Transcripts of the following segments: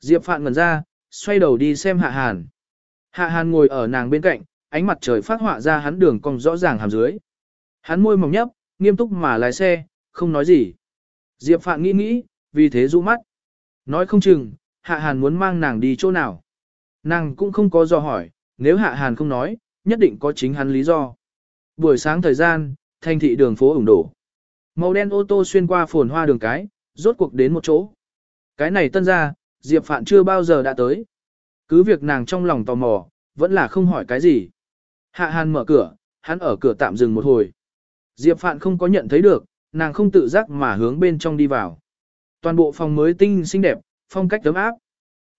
Diệp Phạn ngẩn ra, xoay đầu đi xem Hạ Hàn. Hạ Hàn ngồi ở nàng bên cạnh, ánh mặt trời phát họa ra hắn đường cong rõ ràng hàm dưới. Hắn môi mỏng nhấp, nghiêm túc mà lái xe, không nói gì. Diệp Phạn nghĩ nghĩ, vì thế rũ mắt. Nói không chừng, Hạ Hàn muốn mang nàng đi chỗ nào. Nàng cũng không có do hỏi, nếu Hạ Hàn không nói, nhất định có chính hắn lý do. Buổi sáng thời gian, thành thị đường phố ủng đổ. Màu đen ô tô xuyên qua phồn hoa đường cái, rốt cuộc đến một chỗ. Cái này tân ra, Diệp Phạn chưa bao giờ đã tới. Cứ việc nàng trong lòng tò mò, vẫn là không hỏi cái gì. Hạ Hàn mở cửa, hắn ở cửa tạm dừng một hồi. Diệp Phạn không có nhận thấy được, nàng không tự giác mà hướng bên trong đi vào. Toàn bộ phòng mới tinh xinh đẹp, phong cách ấm áp.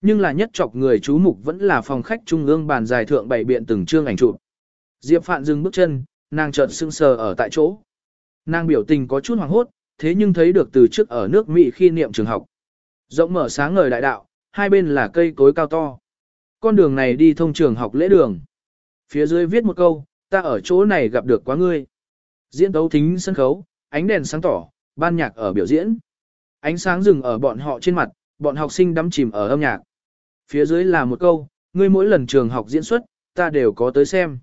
Nhưng là nhất chọc người chú mục vẫn là phòng khách trung ương bàn dài thượng bảy biện từng chương ảnh chụp. Diệp Phạn dừng bước chân, nàng chợt sững sờ ở tại chỗ. Nàng biểu tình có chút hoảng hốt, thế nhưng thấy được từ trước ở nước Mỹ khi niệm trường học. Rộng mở sáng ngời đại đạo, hai bên là cây cối cao to. Con đường này đi thông trường học lễ đường. Phía dưới viết một câu, ta ở chỗ này gặp được quá ngươi. Diễn tấu thính sân khấu, ánh đèn sáng tỏ, ban nhạc ở biểu diễn. Ánh sáng rừng ở bọn họ trên mặt, bọn học sinh đắm chìm ở âm nhạc. Phía dưới là một câu, ngươi mỗi lần trường học diễn xuất, ta đều có tới xem.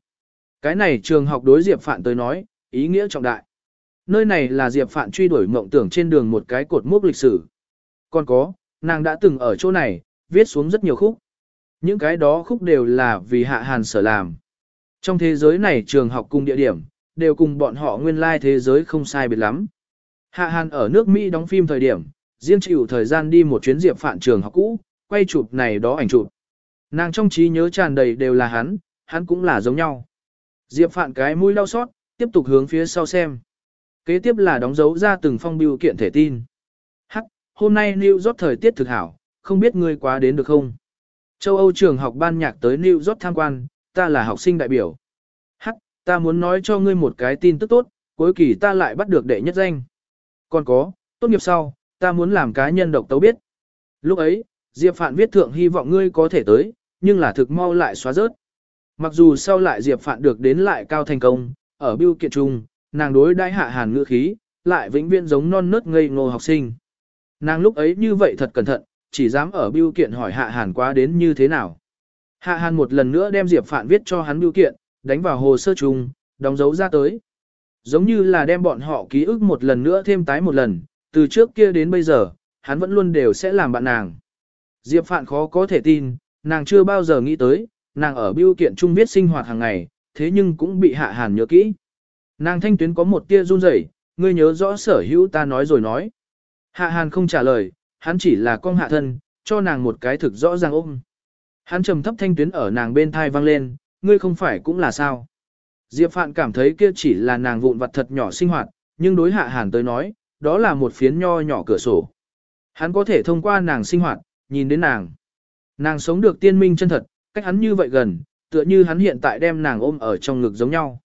Cái này trường học đối Diệp Phạn tới nói, ý nghĩa trọng đại. Nơi này là Diệp Phạn truy đuổi mộng tưởng trên đường một cái cột mốc lịch sử. Còn có, nàng đã từng ở chỗ này, viết xuống rất nhiều khúc. Những cái đó khúc đều là vì hạ hàn sở làm. Trong thế giới này trường học cùng địa điểm, đều cùng bọn họ nguyên lai thế giới không sai biệt lắm. Hạ hàn ở nước Mỹ đóng phim thời điểm, riêng chịu thời gian đi một chuyến Diệp Phạn trường học cũ, quay chụp này đó ảnh chụp. Nàng trong trí nhớ tràn đầy đều là hắn, hắn cũng là giống nhau. Diệp Phạn cái mũi đau xót, tiếp tục hướng phía sau xem. Kế tiếp là đóng dấu ra từng phong biểu kiện thể tin. Hôm nay New York thời tiết thực hảo, không biết ngươi quá đến được không? Châu Âu trường học ban nhạc tới New York tham quan, ta là học sinh đại biểu. Hắc, ta muốn nói cho ngươi một cái tin tức tốt, cuối kỳ ta lại bắt được đệ nhất danh. Còn có, tốt nghiệp sau, ta muốn làm cá nhân độc tấu biết. Lúc ấy, Diệp Phạn viết thượng hy vọng ngươi có thể tới, nhưng là thực mau lại xóa rớt. Mặc dù sau lại Diệp Phạn được đến lại cao thành công, ở biêu kiện trung, nàng đối đãi hạ hàn ngữ khí, lại vĩnh viễn giống non nớt ngây ngô học sinh. Nàng lúc ấy như vậy thật cẩn thận, chỉ dám ở biêu kiện hỏi hạ hàn quá đến như thế nào. Hạ hàn một lần nữa đem Diệp Phạn viết cho hắn biêu kiện, đánh vào hồ sơ chung, đóng dấu ra tới. Giống như là đem bọn họ ký ức một lần nữa thêm tái một lần, từ trước kia đến bây giờ, hắn vẫn luôn đều sẽ làm bạn nàng. Diệp Phạn khó có thể tin, nàng chưa bao giờ nghĩ tới, nàng ở biêu kiện chung viết sinh hoạt hàng ngày, thế nhưng cũng bị hạ hàn nhớ kỹ. Nàng thanh tuyến có một tia run rẩy, ngươi nhớ rõ sở hữu ta nói rồi nói. Hạ hàn không trả lời, hắn chỉ là con hạ thân, cho nàng một cái thực rõ ràng ôm. Hắn trầm thấp thanh tuyến ở nàng bên thai vang lên, ngươi không phải cũng là sao. Diệp Phạn cảm thấy kia chỉ là nàng vụn vặt thật nhỏ sinh hoạt, nhưng đối hạ hàn tới nói, đó là một phiến nho nhỏ cửa sổ. Hắn có thể thông qua nàng sinh hoạt, nhìn đến nàng. Nàng sống được tiên minh chân thật, cách hắn như vậy gần, tựa như hắn hiện tại đem nàng ôm ở trong ngực giống nhau.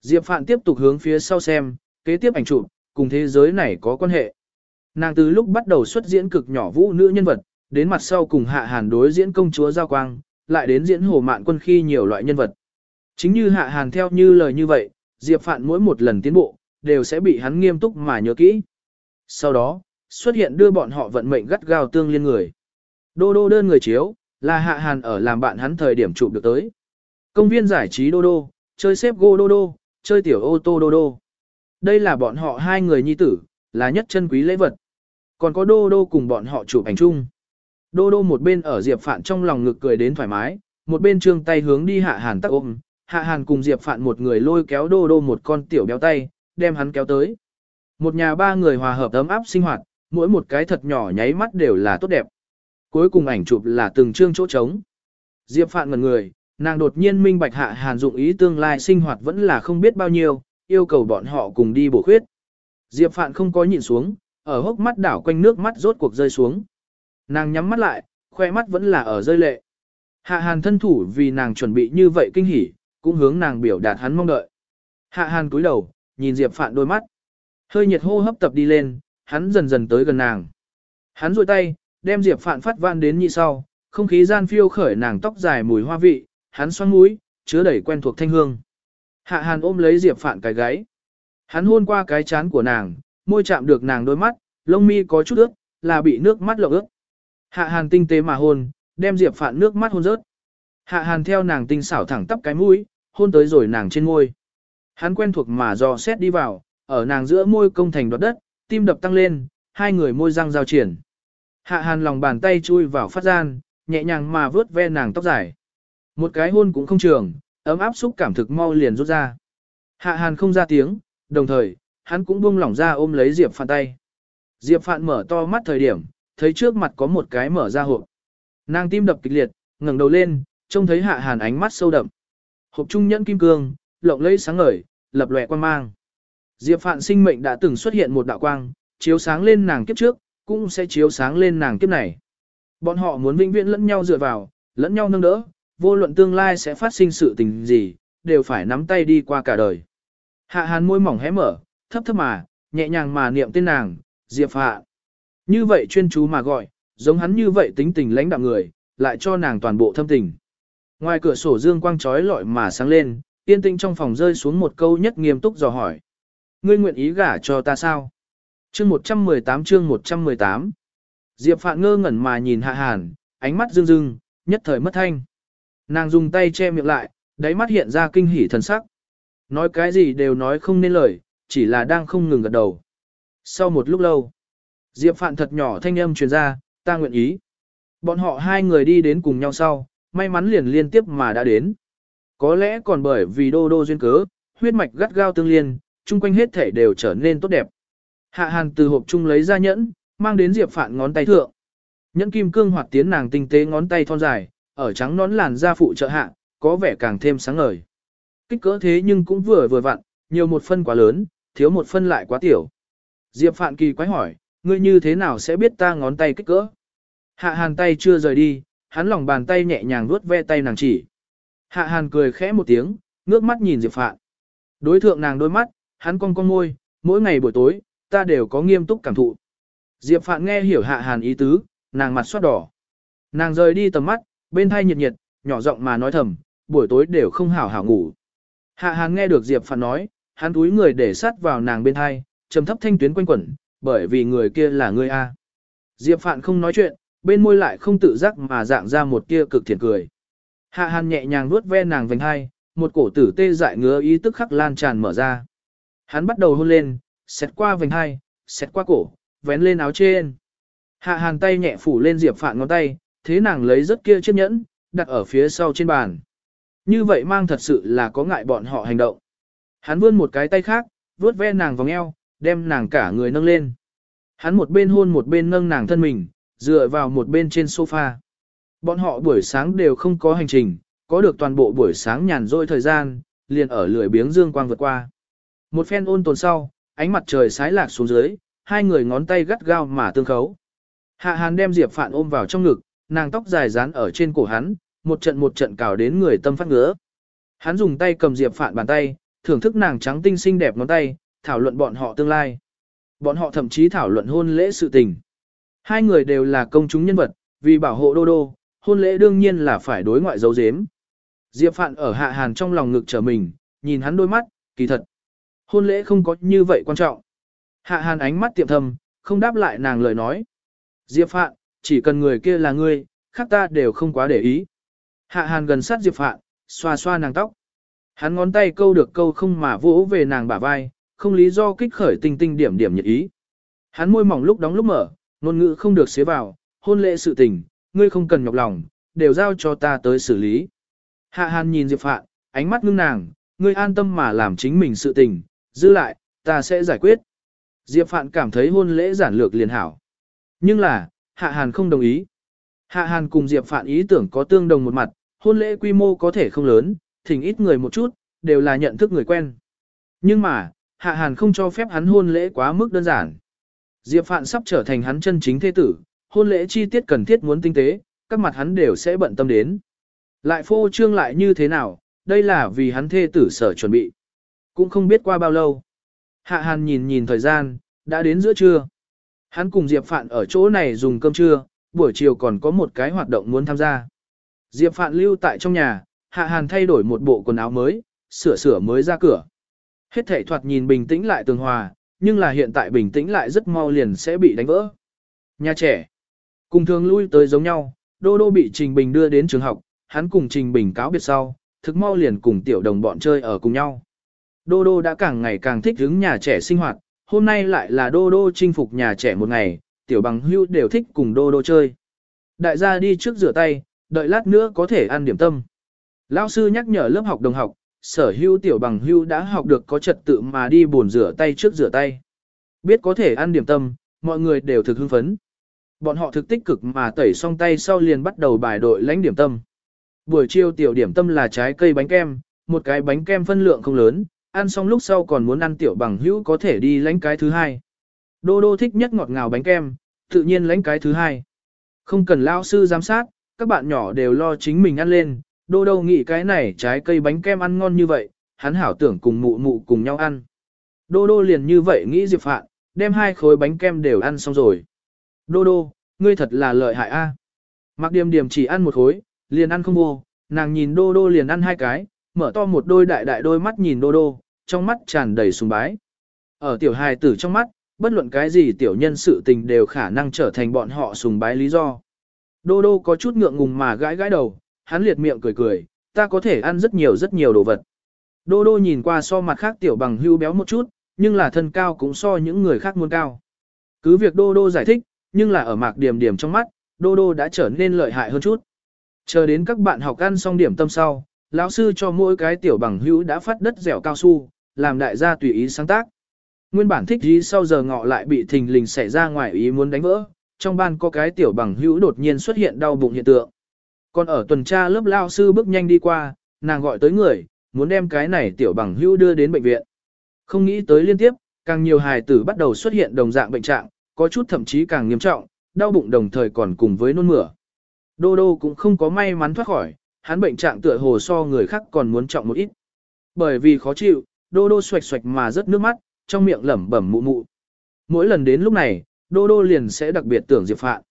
Diệp Phạn tiếp tục hướng phía sau xem, kế tiếp ảnh chụp, cùng thế giới này có quan hệ. Nàng từ lúc bắt đầu xuất diễn cực nhỏ vũ nữ nhân vật, đến mặt sau cùng hạ hàn đối diễn công chúa Giao Quang, lại đến diễn hồ mạn quân khi nhiều loại nhân vật. Chính như hạ hàn theo như lời như vậy, Diệp Phạn mỗi một lần tiến bộ, đều sẽ bị hắn nghiêm túc mà nhớ kỹ. Sau đó, xuất hiện đưa bọn họ vận mệnh gắt gao tương liên người. Đô đô đơn người chiếu, là hạ hàn ở làm bạn hắn thời điểm chụp được tới. Công viên giải trí đô đô, chơi xếp gô đô đô, chơi tiểu ô tô đô đô. Đây là bọn họ hai người nhi tử, là nhất chân quý lễ vật. Còn có đô đô cùng bọn họ chụp ảnh chung. Đô đô một bên ở Diệp Phạn trong lòng ngực cười đến thoải mái, một bên trương tay hướng đi hạ hàn tắc ôm. Hạ hàn cùng Diệp Phạn một người lôi kéo đô đô một con tiểu béo tay, đem hắn kéo tới. Một nhà ba người hòa hợp ấm áp sinh hoạt, mỗi một cái thật nhỏ nháy mắt đều là tốt đẹp. Cuối cùng ảnh chụp là từng chương chỗ trống. Diệp Phạn ngẩn người, nàng đột nhiên minh bạch hạ hàn dụng ý tương lai sinh hoạt vẫn là không biết bao nhiêu, yêu cầu bọn họ cùng đi bổ khuyết. Diệp Phạn không có nhìn xuống, ở hốc mắt đảo quanh nước mắt rốt cuộc rơi xuống. Nàng nhắm mắt lại, khoe mắt vẫn là ở rơi lệ. Hạ hàn thân thủ vì nàng chuẩn bị như vậy kinh hỉ, cũng hướng nàng biểu đạt hắn mong đợi. Hạ hàn cúi đầu, nhìn Diệp Phạn đôi mắt. Hơi nhiệt hô hấp tập đi lên, hắn dần dần tới gần nàng. Hắn duỗi tay, đem Diệp Phạn phát van đến nhị sau, không khí gian phiêu khởi nàng tóc dài mùi hoa vị, hắn xoắn mũi, chứa đầy quen thuộc thanh hương. Hạ Hàn ôm lấy Diệp Phạn cái gáy. Hắn hôn qua cái chán của nàng, môi chạm được nàng đôi mắt, lông mi có chút ướt, là bị nước mắt lộng ướt. Hạ Hàn tinh tế mà hôn, đem Diệp Phạn nước mắt hôn rớt. Hạ Hàn theo nàng tinh xảo thẳng tắp cái mũi, hôn tới rồi nàng trên môi. Hắn quen thuộc mà dò xét đi vào, ở nàng giữa môi công thành đoạt đất, tim đập tăng lên, hai người môi răng giao triển. Hạ Hàn lòng bàn tay chui vào phát gian, nhẹ nhàng mà vớt ve nàng tóc dài. Một cái hôn cũng không trường, ấm áp xúc cảm thực mau liền rút ra. Hạ Hàn không ra tiếng, đồng thời, hắn cũng buông lỏng ra ôm lấy Diệp Phạn tay. Diệp Phạn mở to mắt thời điểm, thấy trước mặt có một cái mở ra hộp. Nàng tim đập kịch liệt, ngẩng đầu lên, trông thấy Hạ Hàn ánh mắt sâu đậm. Hộp trung nhẫn kim cương, lộng lẫy sáng ngời, lập lòe quan mang. Diệp Phạn sinh mệnh đã từng xuất hiện một đạo quang, chiếu sáng lên nàng kiếp trước, cũng sẽ chiếu sáng lên nàng kiếp này. Bọn họ muốn vĩnh viễn lẫn nhau dựa vào, lẫn nhau nâng đỡ, vô luận tương lai sẽ phát sinh sự tình gì, đều phải nắm tay đi qua cả đời. Hạ hàn môi mỏng hé mở, thấp thấp mà, nhẹ nhàng mà niệm tên nàng, Diệp Hạ. Như vậy chuyên chú mà gọi, giống hắn như vậy tính tình lãnh đạm người, lại cho nàng toàn bộ thâm tình. Ngoài cửa sổ dương quang trói lọi mà sáng lên, yên tĩnh trong phòng rơi xuống một câu nhất nghiêm túc dò hỏi. Ngươi nguyện ý gả cho ta sao? Chương 118 chương 118 Diệp Phạn ngơ ngẩn mà nhìn Hạ Hàn, ánh mắt rưng rưng, nhất thời mất thanh. Nàng dùng tay che miệng lại, đáy mắt hiện ra kinh hỉ thần sắc. Nói cái gì đều nói không nên lời, chỉ là đang không ngừng gật đầu. Sau một lúc lâu, Diệp Phạn thật nhỏ thanh âm truyền ra, ta nguyện ý. Bọn họ hai người đi đến cùng nhau sau, may mắn liền liên tiếp mà đã đến. Có lẽ còn bởi vì đô đô duyên cớ, huyết mạch gắt gao tương liên, chung quanh hết thể đều trở nên tốt đẹp. Hạ Hàn từ hộp chung lấy ra nhẫn, mang đến Diệp Phạn ngón tay thượng. Nhẫn kim cương hoạt tiến nàng tinh tế ngón tay thon dài, ở trắng nón làn da phụ trợ hạ, có vẻ càng thêm sáng ngời. Kích cỡ thế nhưng cũng vừa vừa vặn, nhiều một phân quá lớn, thiếu một phân lại quá tiểu. Diệp Phạn kỳ quái hỏi, ngươi như thế nào sẽ biết ta ngón tay kích cỡ? Hạ Hàn tay chưa rời đi, hắn lòng bàn tay nhẹ nhàng vuốt ve tay nàng chỉ. Hạ Hàn cười khẽ một tiếng, ngước mắt nhìn Diệp Phạn. Đối thượng nàng đôi mắt, hắn cong cong môi, mỗi ngày buổi tối, ta đều có nghiêm túc cảm thụ. Diệp Phạn nghe hiểu Hạ Hàn ý tứ, nàng mặt xoát đỏ. Nàng rời đi tầm mắt, bên thai nhiệt nhiệt, nhỏ giọng mà nói thầm, buổi tối đều không hảo hảo ngủ. Hạ Hàn nghe được Diệp Phạn nói, hắn túi người để sát vào nàng bên thai, trầm thấp thanh tuyến quanh quẩn, bởi vì người kia là ngươi A. Diệp Phạn không nói chuyện, bên môi lại không tự giác mà dạng ra một tia cực thiện cười. Hạ Hàn nhẹ nhàng vuốt ve nàng vành hai, một cổ tử tê dại ngứa ý tức khắc lan tràn mở ra. Hắn bắt đầu hôn lên, xét qua vành hai, xét qua cổ, vén lên áo trên. Hạ Hàn tay nhẹ phủ lên Diệp Phạn ngón tay, thế nàng lấy rất kia chiếc nhẫn, đặt ở phía sau trên bàn. Như vậy mang thật sự là có ngại bọn họ hành động. Hắn vươn một cái tay khác, vuốt ve nàng vòng eo, đem nàng cả người nâng lên. Hắn một bên hôn một bên nâng nàng thân mình, dựa vào một bên trên sofa. Bọn họ buổi sáng đều không có hành trình, có được toàn bộ buổi sáng nhàn rỗi thời gian, liền ở lưỡi biếng dương quang vượt qua. Một phen ôn tồn sau, ánh mặt trời sái lạc xuống dưới, hai người ngón tay gắt gao mà tương khấu. Hạ Hàn đem Diệp Phạn ôm vào trong ngực, nàng tóc dài dán ở trên cổ hắn, một trận một trận cào đến người tâm phát ngứa. Hắn dùng tay cầm Diệp Phạn bàn tay, thưởng thức nàng trắng tinh xinh đẹp ngón tay, thảo luận bọn họ tương lai. Bọn họ thậm chí thảo luận hôn lễ sự tình. Hai người đều là công chúng nhân vật, vì bảo hộ Đô Đô, hôn lễ đương nhiên là phải đối ngoại giấu giếm. Diệp Phạn ở Hạ Hàn trong lòng ngực trở mình, nhìn hắn đôi mắt, kỳ thật. Hôn lễ không có như vậy quan trọng. Hạ Hàn ánh mắt tiệm thầm, không đáp lại nàng lời nói. Diệp Phạn, chỉ cần người kia là ngươi, khác ta đều không quá để ý. Hạ Hàn gần sát Diệp Phạn, xoa xoa nàng tóc. Hắn ngón tay câu được câu không mà vỗ về nàng bả vai, không lý do kích khởi tinh tinh điểm điểm nhiệt ý. Hắn môi mỏng lúc đóng lúc mở, ngôn ngữ không được xế vào, hôn lễ sự tình, ngươi không cần nhọc lòng, đều giao cho ta tới xử lý. Hạ Hàn nhìn Diệp Phạn, ánh mắt ngưng nàng, ngươi an tâm mà làm chính mình sự tình, giữ lại, ta sẽ giải quyết. Diệp Phạn cảm thấy hôn lễ giản lược liền hảo. Nhưng là, Hạ Hàn không đồng ý. Hạ Hàn cùng Diệp Phạn ý tưởng có tương đồng một mặt, hôn lễ quy mô có thể không lớn, thỉnh ít người một chút, đều là nhận thức người quen. Nhưng mà, Hạ Hàn không cho phép hắn hôn lễ quá mức đơn giản. Diệp Phạn sắp trở thành hắn chân chính thế tử, hôn lễ chi tiết cần thiết muốn tinh tế, các mặt hắn đều sẽ bận tâm đến. Lại phô trương lại như thế nào, đây là vì hắn thê tử sở chuẩn bị. Cũng không biết qua bao lâu. Hạ Hàn nhìn nhìn thời gian, đã đến giữa trưa. Hắn cùng Diệp Phạn ở chỗ này dùng cơm trưa, buổi chiều còn có một cái hoạt động muốn tham gia. Diệp Phạn lưu tại trong nhà, Hạ Hàn thay đổi một bộ quần áo mới, sửa sửa mới ra cửa. Hết thảy thoạt nhìn bình tĩnh lại tường hòa, nhưng là hiện tại bình tĩnh lại rất mau liền sẽ bị đánh vỡ. Nhà trẻ. Cùng thường lui tới giống nhau, Đô Đô bị Trình Bình đưa đến trường học, hắn cùng Trình Bình cáo biệt sau, thực mau liền cùng tiểu đồng bọn chơi ở cùng nhau. Đô Đô đã càng ngày càng thích hứng nhà trẻ sinh hoạt, hôm nay lại là Đô Đô chinh phục nhà trẻ một ngày, tiểu bằng hưu đều thích cùng Đô Đô chơi. Đại gia đi trước rửa tay, đợi lát nữa có thể ăn điểm tâm. Lão sư nhắc nhở lớp học đồng học, sở hưu tiểu bằng hưu đã học được có trật tự mà đi bồn rửa tay trước rửa tay. Biết có thể ăn điểm tâm, mọi người đều thực hưng phấn. Bọn họ thực tích cực mà tẩy xong tay sau liền bắt đầu bài đội lãnh điểm tâm. Buổi chiều tiểu điểm tâm là trái cây bánh kem, một cái bánh kem phân lượng không lớn, ăn xong lúc sau còn muốn ăn tiểu bằng hữu có thể đi lãnh cái thứ hai. Đô đô thích nhất ngọt ngào bánh kem, tự nhiên lãnh cái thứ hai. Không cần lao sư giám sát, các bạn nhỏ đều lo chính mình ăn lên, đô đô nghĩ cái này trái cây bánh kem ăn ngon như vậy, hắn hảo tưởng cùng mụ mụ cùng nhau ăn. Đô đô liền như vậy nghĩ Diệp Phạn, đem hai khối bánh kem đều ăn xong rồi. Đô đô, ngươi thật là lợi hại a. À. Mặc điềm điềm chỉ ăn một khối, liền ăn không vô, nàng nhìn đô đô liền ăn hai cái, mở to một đôi đại đại đôi mắt nhìn đô đô, trong mắt tràn đầy sùng bái. Ở tiểu hài tử trong mắt, bất luận cái gì tiểu nhân sự tình đều khả năng trở thành bọn họ sùng bái lý do. Đô đô có chút ngượng ngùng mà gãi gãi đầu, hắn liệt miệng cười cười, ta có thể ăn rất nhiều rất nhiều đồ vật. Đô đô nhìn qua so mặt khác tiểu bằng hưu béo một chút, nhưng là thân cao cũng so những người khác muốn cao. Cứ việc đô đô giải thích, nhưng là ở mạc điểm điểm trong mắt, đô đô đã trở nên lợi hại hơn chút. Chờ đến các bạn học ăn xong điểm tâm sau, lão sư cho mỗi cái tiểu bằng hữu đã phát đất dẻo cao su, làm đại gia tùy ý sáng tác. Nguyên bản thích ý sau giờ ngọ lại bị thình lình xảy ra ngoài ý muốn đánh vỡ, trong ban có cái tiểu bằng hữu đột nhiên xuất hiện đau bụng hiện tượng. Còn ở tuần tra lớp lao sư bước nhanh đi qua, nàng gọi tới người, muốn đem cái này tiểu bằng hữu đưa đến bệnh viện. Không nghĩ tới liên tiếp, càng nhiều hài tử bắt đầu xuất hiện đồng dạng bệnh trạng, có chút thậm chí càng nghiêm trọng, đau bụng đồng thời còn cùng với nôn mửa. Đô đô cũng không có may mắn thoát khỏi, hắn bệnh trạng tựa hồ so người khác còn muốn trọng một ít. Bởi vì khó chịu, đô đô xoạch xoạch mà rớt nước mắt, trong miệng lẩm bẩm mụ mụ. Mỗi lần đến lúc này, đô đô liền sẽ đặc biệt tưởng Diệp Phạn.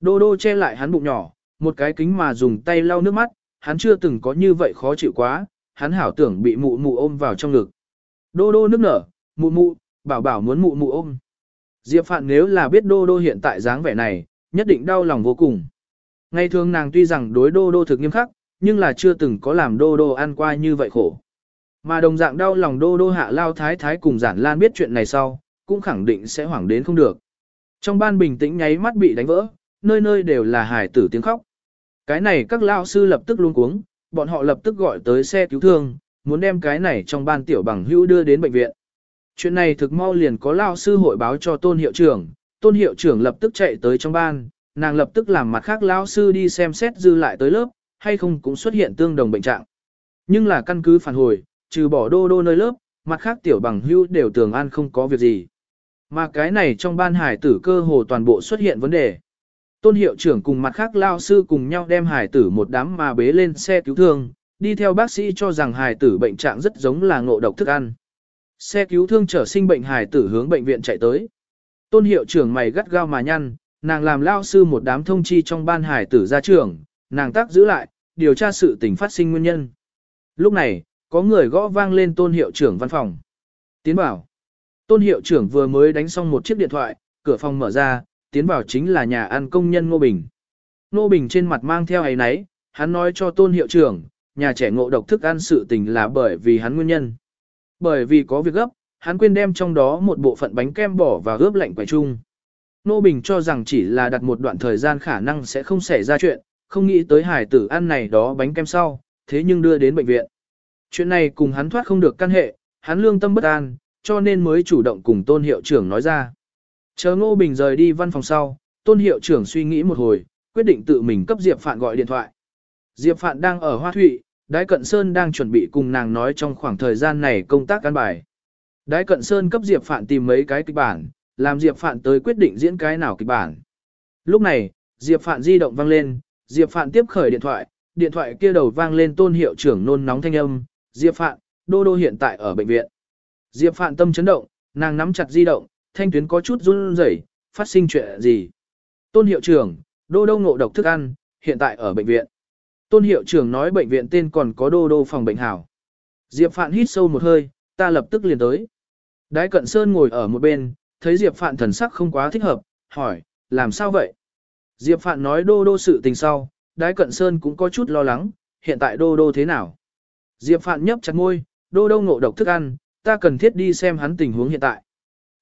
Đô đô che lại hắn bụng nhỏ, một cái kính mà dùng tay lau nước mắt, hắn chưa từng có như vậy khó chịu quá, hắn hảo tưởng bị mụ mụ ôm vào trong ngực. Đô đô nước nở, mụ mụ, bảo bảo muốn mụ mụ ôm. Diệp Phạn nếu là biết đô đô hiện tại dáng vẻ này, nhất định đau lòng vô cùng. Ngày thường nàng tuy rằng đối đô đô thực nghiêm khắc, nhưng là chưa từng có làm đô đô ăn qua như vậy khổ. Mà đồng dạng đau lòng đô đô hạ lao thái thái cùng giản lan biết chuyện này sau, cũng khẳng định sẽ hoảng đến không được. Trong ban bình tĩnh nháy mắt bị đánh vỡ, nơi nơi đều là hài tử tiếng khóc. Cái này các lao sư lập tức luôn cuống, bọn họ lập tức gọi tới xe cứu thương, muốn đem cái này trong ban tiểu bằng hữu đưa đến bệnh viện. Chuyện này thực mau liền có lao sư hội báo cho tôn hiệu trưởng, tôn hiệu trưởng lập tức chạy tới trong ban, nàng lập tức làm mặt khác lao sư đi xem xét dư lại tới lớp, hay không cũng xuất hiện tương đồng bệnh trạng. Nhưng là căn cứ phản hồi, trừ bỏ đô đô nơi lớp, mặt khác tiểu bằng hưu đều tường an không có việc gì. Mà cái này trong ban hải tử cơ hồ toàn bộ xuất hiện vấn đề. Tôn hiệu trưởng cùng mặt khác lao sư cùng nhau đem hải tử một đám mà bế lên xe cứu thương, đi theo bác sĩ cho rằng hải tử bệnh trạng rất giống là ngộ độc thức ăn. Xe cứu thương chở sinh bệnh hải tử hướng bệnh viện chạy tới. Tôn hiệu trưởng mày gắt gao mà nhăn, nàng làm lao sư một đám thông chi trong ban hải tử ra trường, nàng tác giữ lại, điều tra sự tình phát sinh nguyên nhân. Lúc này, có người gõ vang lên tôn hiệu trưởng văn phòng. Tiến bảo. Tôn hiệu trưởng vừa mới đánh xong một chiếc điện thoại, cửa phòng mở ra, tiến vào chính là nhà ăn công nhân Ngô Bình. Ngô Bình trên mặt mang theo ấy náy, hắn nói cho tôn hiệu trưởng, nhà trẻ ngộ độc thức ăn sự tình là bởi vì hắn nguyên nhân. Bởi vì có việc gấp, hắn quên đem trong đó một bộ phận bánh kem bỏ vào ướp lạnh quầy chung. Nô Bình cho rằng chỉ là đặt một đoạn thời gian khả năng sẽ không xảy ra chuyện, không nghĩ tới hải tử ăn này đó bánh kem sau, thế nhưng đưa đến bệnh viện. Chuyện này cùng hắn thoát không được căn hệ, hắn lương tâm bất an, cho nên mới chủ động cùng tôn hiệu trưởng nói ra. Chờ Ngô Bình rời đi văn phòng sau, tôn hiệu trưởng suy nghĩ một hồi, quyết định tự mình cấp Diệp Phạn gọi điện thoại. Diệp Phạn đang ở Hoa Thụy, Đái Cận Sơn đang chuẩn bị cùng nàng nói trong khoảng thời gian này công tác căn bài. Đái Cận Sơn cấp Diệp Phạn tìm mấy cái kịch bản, làm Diệp Phạn tới quyết định diễn cái nào kịch bản. Lúc này, Diệp Phạn di động vang lên, Diệp Phạn tiếp khởi điện thoại, điện thoại kia đầu vang lên tôn hiệu trưởng nôn nóng thanh âm, Diệp Phạn, Đô Đô hiện tại ở bệnh viện. Diệp Phạn tâm chấn động, nàng nắm chặt di động, thanh tuyến có chút run rẩy, phát sinh chuyện gì? Tôn hiệu trưởng, Đô Đô ngộ độc thức ăn, hiện tại ở bệnh viện. Tôn hiệu trưởng nói bệnh viện tên còn có Đô Đô phòng bệnh hảo. Diệp Phạn hít sâu một hơi, ta lập tức liền tới. Đái Cận Sơn ngồi ở một bên, thấy Diệp Phạn thần sắc không quá thích hợp, hỏi, làm sao vậy? Diệp Phạn nói đô đô sự tình sau, đái cận sơn cũng có chút lo lắng, hiện tại đô đô thế nào. Diệp Phạn nhấp chặt môi, đô đô ngộ độc thức ăn, ta cần thiết đi xem hắn tình huống hiện tại.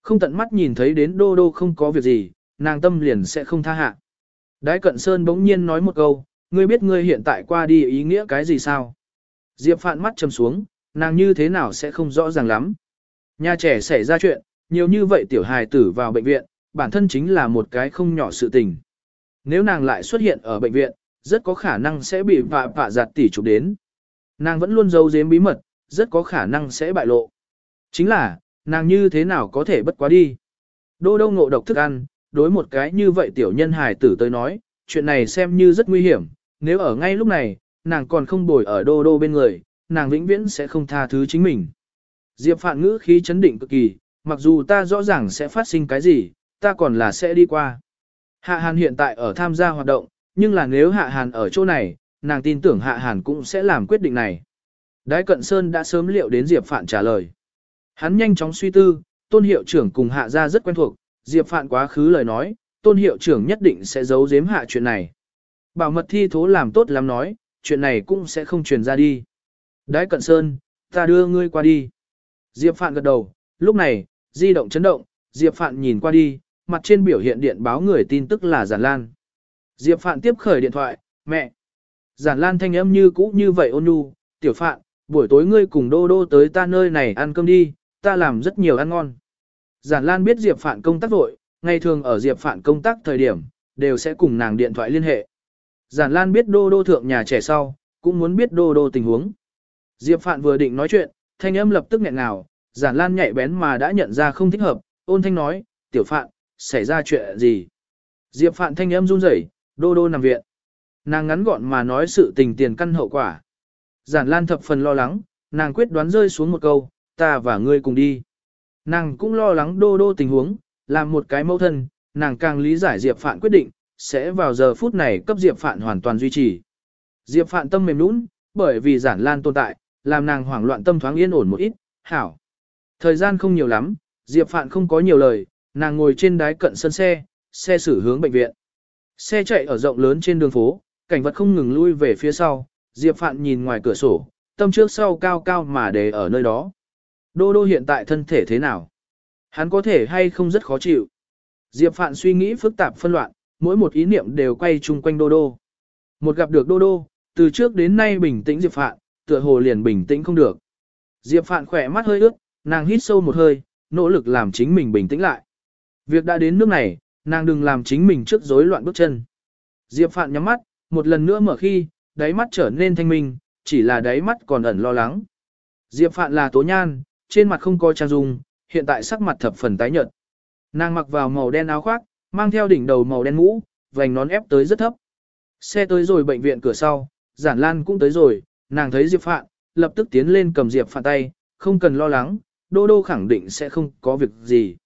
Không tận mắt nhìn thấy đến đô đô không có việc gì, nàng tâm liền sẽ không tha hạ. Đái cận sơn bỗng nhiên nói một câu, ngươi biết ngươi hiện tại qua đi ý nghĩa cái gì sao? Diệp Phạn mắt trầm xuống, nàng như thế nào sẽ không rõ ràng lắm. Nhà trẻ xảy ra chuyện, nhiều như vậy tiểu hài tử vào bệnh viện, bản thân chính là một cái không nhỏ sự tình. Nếu nàng lại xuất hiện ở bệnh viện, rất có khả năng sẽ bị vạ vạ giặt tỉ chụp đến. Nàng vẫn luôn giấu giếm bí mật, rất có khả năng sẽ bại lộ. Chính là, nàng như thế nào có thể bất quá đi. Đô đô ngộ độc thức ăn, đối một cái như vậy tiểu nhân hài tử tới nói, chuyện này xem như rất nguy hiểm, nếu ở ngay lúc này, nàng còn không bồi ở đô đô bên người, nàng vĩnh viễn sẽ không tha thứ chính mình. Diệp Phạn ngữ khí chấn định cực kỳ, mặc dù ta rõ ràng sẽ phát sinh cái gì, ta còn là sẽ đi qua. Hạ Hàn hiện tại ở tham gia hoạt động, nhưng là nếu Hạ Hàn ở chỗ này, nàng tin tưởng Hạ Hàn cũng sẽ làm quyết định này. Đái Cận Sơn đã sớm liệu đến Diệp Phạn trả lời. Hắn nhanh chóng suy tư, tôn hiệu trưởng cùng Hạ gia rất quen thuộc, Diệp Phạn quá khứ lời nói, tôn hiệu trưởng nhất định sẽ giấu giếm Hạ chuyện này. Bảo mật thi thố làm tốt lắm nói, chuyện này cũng sẽ không truyền ra đi. Đái Cận Sơn, ta đưa ngươi qua đi. Diệp Phạn gật đầu, lúc này, di động chấn động, Diệp Phạn nhìn qua đi, mặt trên biểu hiện điện báo người tin tức là Giản Lan. Diệp Phạn tiếp khởi điện thoại, mẹ. Giản Lan thanh âm như cũ như vậy ôn nhu, tiểu Phạn, buổi tối ngươi cùng đô đô tới ta nơi này ăn cơm đi, ta làm rất nhiều ăn ngon. Giản Lan biết Diệp Phạn công tác vội, ngày thường ở Diệp Phạn công tác thời điểm, đều sẽ cùng nàng điện thoại liên hệ. Giản Lan biết đô đô thượng nhà trẻ sau, cũng muốn biết đô đô tình huống. Diệp Phạn vừa định nói chuyện, thanh âm lập tức nghẹn ngào, Giản Lan nhạy bén mà đã nhận ra không thích hợp, ôn thanh nói, tiểu Phạn, xảy ra chuyện gì? Diệp Phạn thanh âm run rẩy, đô đô nằm viện. Nàng ngắn gọn mà nói sự tình tiền căn hậu quả. Giản Lan thập phần lo lắng, nàng quyết đoán rơi xuống một câu, ta và ngươi cùng đi. Nàng cũng lo lắng đô đô tình huống, làm một cái mẫu thân, nàng càng lý giải Diệp Phạn quyết định, sẽ vào giờ phút này cấp Diệp Phạn hoàn toàn duy trì. Diệp Phạn tâm mềm nũng, bởi vì giản lan tồn tại, làm nàng hoảng loạn tâm thoáng yên ổn một ít, hảo. Thời gian không nhiều lắm, Diệp Phạn không có nhiều lời, nàng ngồi trên đái cận sân xe, xe xử hướng bệnh viện. Xe chạy ở rộng lớn trên đường phố, cảnh vật không ngừng lui về phía sau, Diệp Phạn nhìn ngoài cửa sổ, tâm trước sau cao cao mà để ở nơi đó. Đô đô hiện tại thân thể thế nào? Hắn có thể hay không rất khó chịu? Diệp Phạn suy nghĩ phức tạp phân loạn, mỗi một ý niệm đều quay chung quanh đô đô. Một gặp được đô đô, từ trước đến nay bình tĩnh Diệp Phạn, tựa hồ liền bình tĩnh không được. Diệp Phạn khỏe mắt hơi ướt, nàng hít sâu một hơi, nỗ lực làm chính mình bình tĩnh lại. Việc đã đến nước này, nàng đừng làm chính mình trước rối loạn bước chân. Diệp Phạn nhắm mắt, một lần nữa mở khi, đáy mắt trở nên thanh minh, chỉ là đáy mắt còn ẩn lo lắng. Diệp Phạn là tố nhan, trên mặt không có trang dung, hiện tại sắc mặt thập phần tái nhợt. Nàng mặc vào màu đen áo khoác, mang theo đỉnh đầu màu đen mũ, vành nón ép tới rất thấp. Xe tới rồi bệnh viện cửa sau, Giản Lan cũng tới rồi, nàng thấy Diệp Phạn, lập tức tiến lên cầm Diệp Phạn tay, không cần lo lắng, Đô Đô khẳng định sẽ không có việc gì.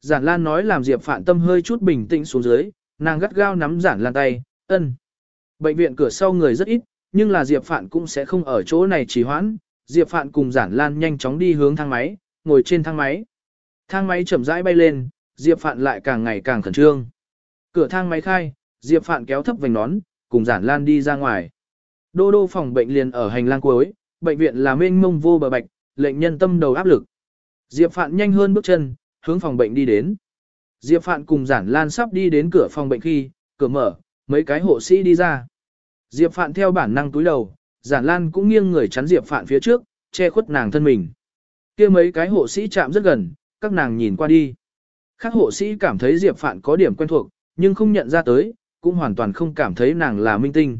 Giản Lan nói làm Diệp Phạn tâm hơi chút bình tĩnh xuống dưới, nàng gắt gao nắm Giản Lan tay, ân. Bệnh viện cửa sau người rất ít, nhưng là Diệp Phạn cũng sẽ không ở chỗ này trì hoãn. Diệp Phạn cùng Giản Lan nhanh chóng đi hướng thang máy, ngồi trên thang máy. Thang máy chậm rãi bay lên, Diệp Phạn lại càng ngày càng khẩn trương. Cửa thang máy khai, Diệp Phạn kéo thấp vành nón, cùng Giản Lan đi ra ngoài. Đô đô phòng bệnh liền ở hành lang cuối, bệnh viện là mênh mông vô bờ bạch, lệnh nhân tâm đầu áp lực. Diệp Phạn nhanh hơn bước chân, hướng phòng bệnh đi đến. Diệp Phạn cùng Giản Lan sắp đi đến cửa phòng bệnh khi, cửa mở, mấy cái hộ sĩ đi ra. Diệp Phạn theo bản năng túi đầu, Giản Lan cũng nghiêng người chắn Diệp Phạn phía trước, che khuất nàng thân mình. Kia mấy cái hộ sĩ chạm rất gần, các nàng nhìn qua đi. Các hộ sĩ cảm thấy Diệp Phạn có điểm quen thuộc, nhưng không nhận ra tới, cũng hoàn toàn không cảm thấy nàng là minh tinh.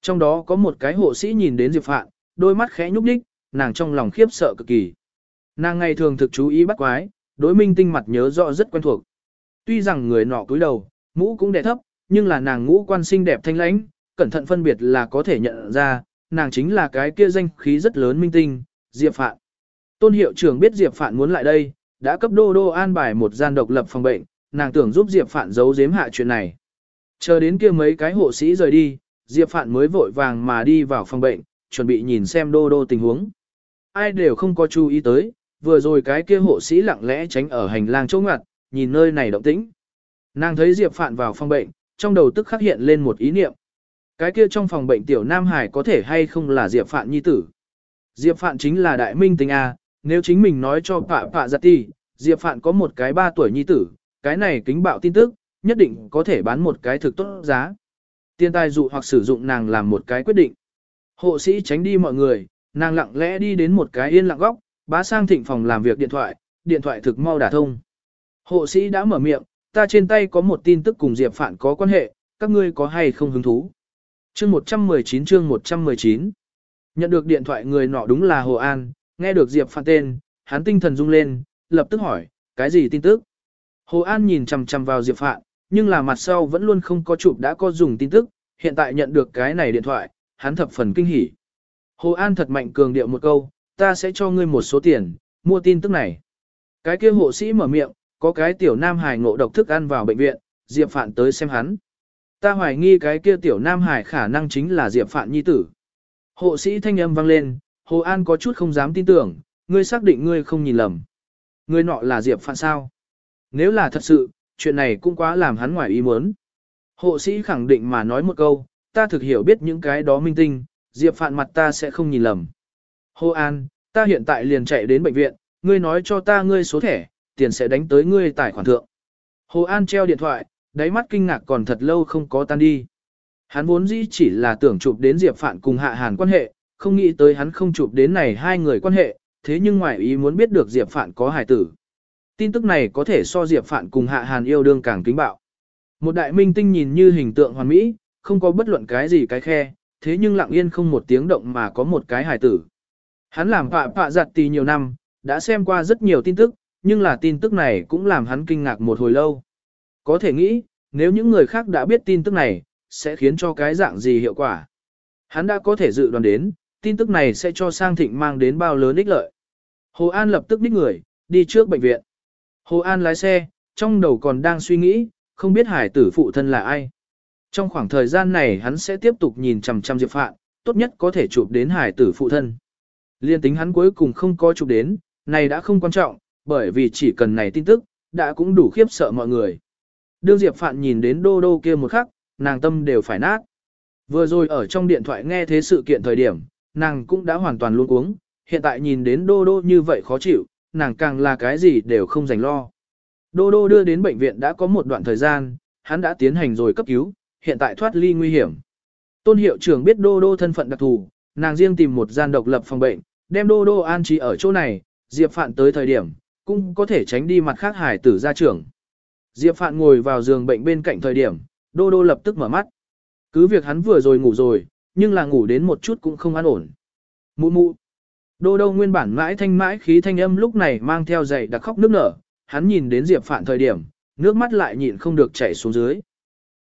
Trong đó có một cái hộ sĩ nhìn đến Diệp Phạn, đôi mắt khẽ nhúc nhích, nàng trong lòng khiếp sợ cực kỳ. Nàng ngày thường thực chú ý bắt quái, đối minh tinh mặt nhớ rõ rất quen thuộc. Tuy rằng người nọ cúi đầu, mũ cũng đẻ thấp, nhưng là nàng ngũ quan xinh đẹp thanh lãnh, cẩn thận phân biệt là có thể nhận ra, nàng chính là cái kia danh khí rất lớn minh tinh, Diệp Phạn. Tôn hiệu trưởng biết Diệp Phạn muốn lại đây, đã cấp đô đô an bài một gian độc lập phòng bệnh, nàng tưởng giúp Diệp Phạn giấu giếm hạ chuyện này. Chờ đến kia mấy cái hộ sĩ rời đi, Diệp Phạn mới vội vàng mà đi vào phòng bệnh, chuẩn bị nhìn xem đô đô tình huống. Ai đều không có chú ý tới, vừa rồi cái kia hộ sĩ lặng lẽ tránh ở hành lang chỗ ngặt, nhìn nơi này động tĩnh. Nàng thấy Diệp Phạn vào phòng bệnh, trong đầu tức khắc hiện lên một ý niệm. Cái kia trong phòng bệnh tiểu Nam Hải có thể hay không là Diệp Phạn nhi tử. Diệp Phạn chính là đại minh tinh A, nếu chính mình nói cho Phạ Phạ Giật Ti, Diệp Phạn có một cái 3 tuổi nhi tử, cái này kính bạo tin tức, nhất định có thể bán một cái thực tốt giá. Tiên tài dụ hoặc sử dụng nàng làm một cái quyết định. Hộ sĩ tránh đi mọi người, nàng lặng lẽ đi đến một cái yên lặng góc, bá sang thịnh phòng làm việc điện thoại, điện thoại thực mau đả thông. Hộ sĩ đã mở miệng, ta trên tay có một tin tức cùng Diệp Phạn có quan hệ, các ngươi có hay không hứng thú. Chương 119 chương 119 Nhận được điện thoại người nọ đúng là Hồ An, nghe được Diệp Phạn tên, hắn tinh thần rung lên, lập tức hỏi, cái gì tin tức? Hồ An nhìn chằm chằm vào Diệp Phạn, nhưng là mặt sau vẫn luôn không có chụp đã có dùng tin tức, hiện tại nhận được cái này điện thoại, hắn thập phần kinh hỉ. Hồ An thật mạnh cường điệu một câu, ta sẽ cho ngươi một số tiền, mua tin tức này. Cái kia hộ sĩ mở miệng, có cái tiểu nam hải ngộ độc thức ăn vào bệnh viện, Diệp Phạn tới xem hắn. Ta hoài nghi cái kia tiểu nam hải khả năng chính là Diệp Phạn nhi tử. Hộ sĩ thanh âm vang lên, Hồ An có chút không dám tin tưởng, ngươi xác định ngươi không nhìn lầm. Ngươi nọ là Diệp Phạn sao? Nếu là thật sự, chuyện này cũng quá làm hắn ngoài ý muốn. Hộ sĩ khẳng định mà nói một câu, ta thực hiểu biết những cái đó minh tinh, Diệp Phạn mặt ta sẽ không nhìn lầm. Hồ An, ta hiện tại liền chạy đến bệnh viện, ngươi nói cho ta ngươi số thẻ, tiền sẽ đánh tới ngươi tài khoản thượng. Hồ An treo điện thoại, đáy mắt kinh ngạc còn thật lâu không có tan đi. Hắn vốn dĩ chỉ là tưởng chụp đến Diệp Phạn cùng Hạ Hàn quan hệ, không nghĩ tới hắn không chụp đến này hai người quan hệ, thế nhưng ngoài ý muốn biết được Diệp Phạn có hài tử. Tin tức này có thể so Diệp Phạn cùng Hạ Hàn yêu đương càng kính bạo. Một đại minh tinh nhìn như hình tượng hoàn mỹ, không có bất luận cái gì cái khe, thế nhưng lặng yên không một tiếng động mà có một cái hài tử. Hắn làm phạ phạ giặt tì nhiều năm, đã xem qua rất nhiều tin tức, nhưng là tin tức này cũng làm hắn kinh ngạc một hồi lâu. Có thể nghĩ, nếu những người khác đã biết tin tức này, sẽ khiến cho cái dạng gì hiệu quả. Hắn đã có thể dự đoán đến, tin tức này sẽ cho sang thịnh mang đến bao lớn ích lợi. Hồ An lập tức đích người, đi trước bệnh viện. Hồ An lái xe, trong đầu còn đang suy nghĩ, không biết hải tử phụ thân là ai. Trong khoảng thời gian này hắn sẽ tiếp tục nhìn chằm chằm Diệp Phạn, tốt nhất có thể chụp đến hải tử phụ thân. Liên tính hắn cuối cùng không có chụp đến, này đã không quan trọng, bởi vì chỉ cần này tin tức, đã cũng đủ khiếp sợ mọi người. Đương Diệp Phạn nhìn đến đô đô kia một khắc, nàng tâm đều phải nát. Vừa rồi ở trong điện thoại nghe thế sự kiện thời điểm, nàng cũng đã hoàn toàn luôn cuống, hiện tại nhìn đến đô đô như vậy khó chịu, nàng càng là cái gì đều không dành lo. Đô đô đưa đến bệnh viện đã có một đoạn thời gian, hắn đã tiến hành rồi cấp cứu, hiện tại thoát ly nguy hiểm. Tôn hiệu trưởng biết đô đô thân phận đặc thù, nàng riêng tìm một gian độc lập phòng bệnh, đem đô đô an trí ở chỗ này, Diệp Phạn tới thời điểm, cũng có thể tránh đi mặt khác hải tử ra trưởng. Diệp Phạn ngồi vào giường bệnh bên cạnh thời điểm, đô đô lập tức mở mắt. Cứ việc hắn vừa rồi ngủ rồi, nhưng là ngủ đến một chút cũng không an ổn. Mụ mụ. Đô đô nguyên bản mãi thanh mãi khí thanh âm lúc này mang theo dậy đặc khóc nước nở, hắn nhìn đến Diệp Phạn thời điểm, nước mắt lại nhịn không được chảy xuống dưới.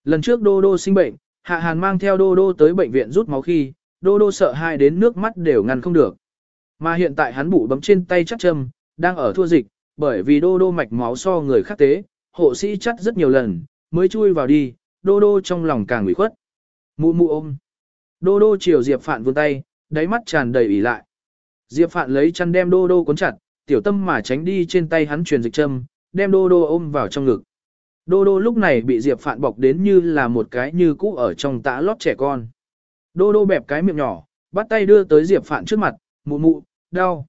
Lần trước đô đô sinh bệnh, Hạ Hàn mang theo đô đô tới bệnh viện rút máu khi, đô đô sợ hai đến nước mắt đều ngăn không được. Mà hiện tại hắn bụ bấm trên tay chắc châm, đang ở thua dịch, bởi vì đô đô mạch máu so người khác tế, hộ sĩ chắt rất nhiều lần, mới chui vào đi, đô đô trong lòng càng ủy khuất. Mụ mụ ôm. Đô đô chiều Diệp Phạn vươn tay, đáy mắt tràn đầy ủy lại. Diệp Phạn lấy chăn đem đô đô cuốn chặt, tiểu tâm mà tránh đi trên tay hắn truyền dịch châm, đem đô đô ôm vào trong ngực. Đô đô lúc này bị Diệp Phạn bọc đến như là một cái như cũ ở trong tã lót trẻ con. Đô đô bẹp cái miệng nhỏ, bắt tay đưa tới Diệp Phạn trước mặt, mụ mụ, đau.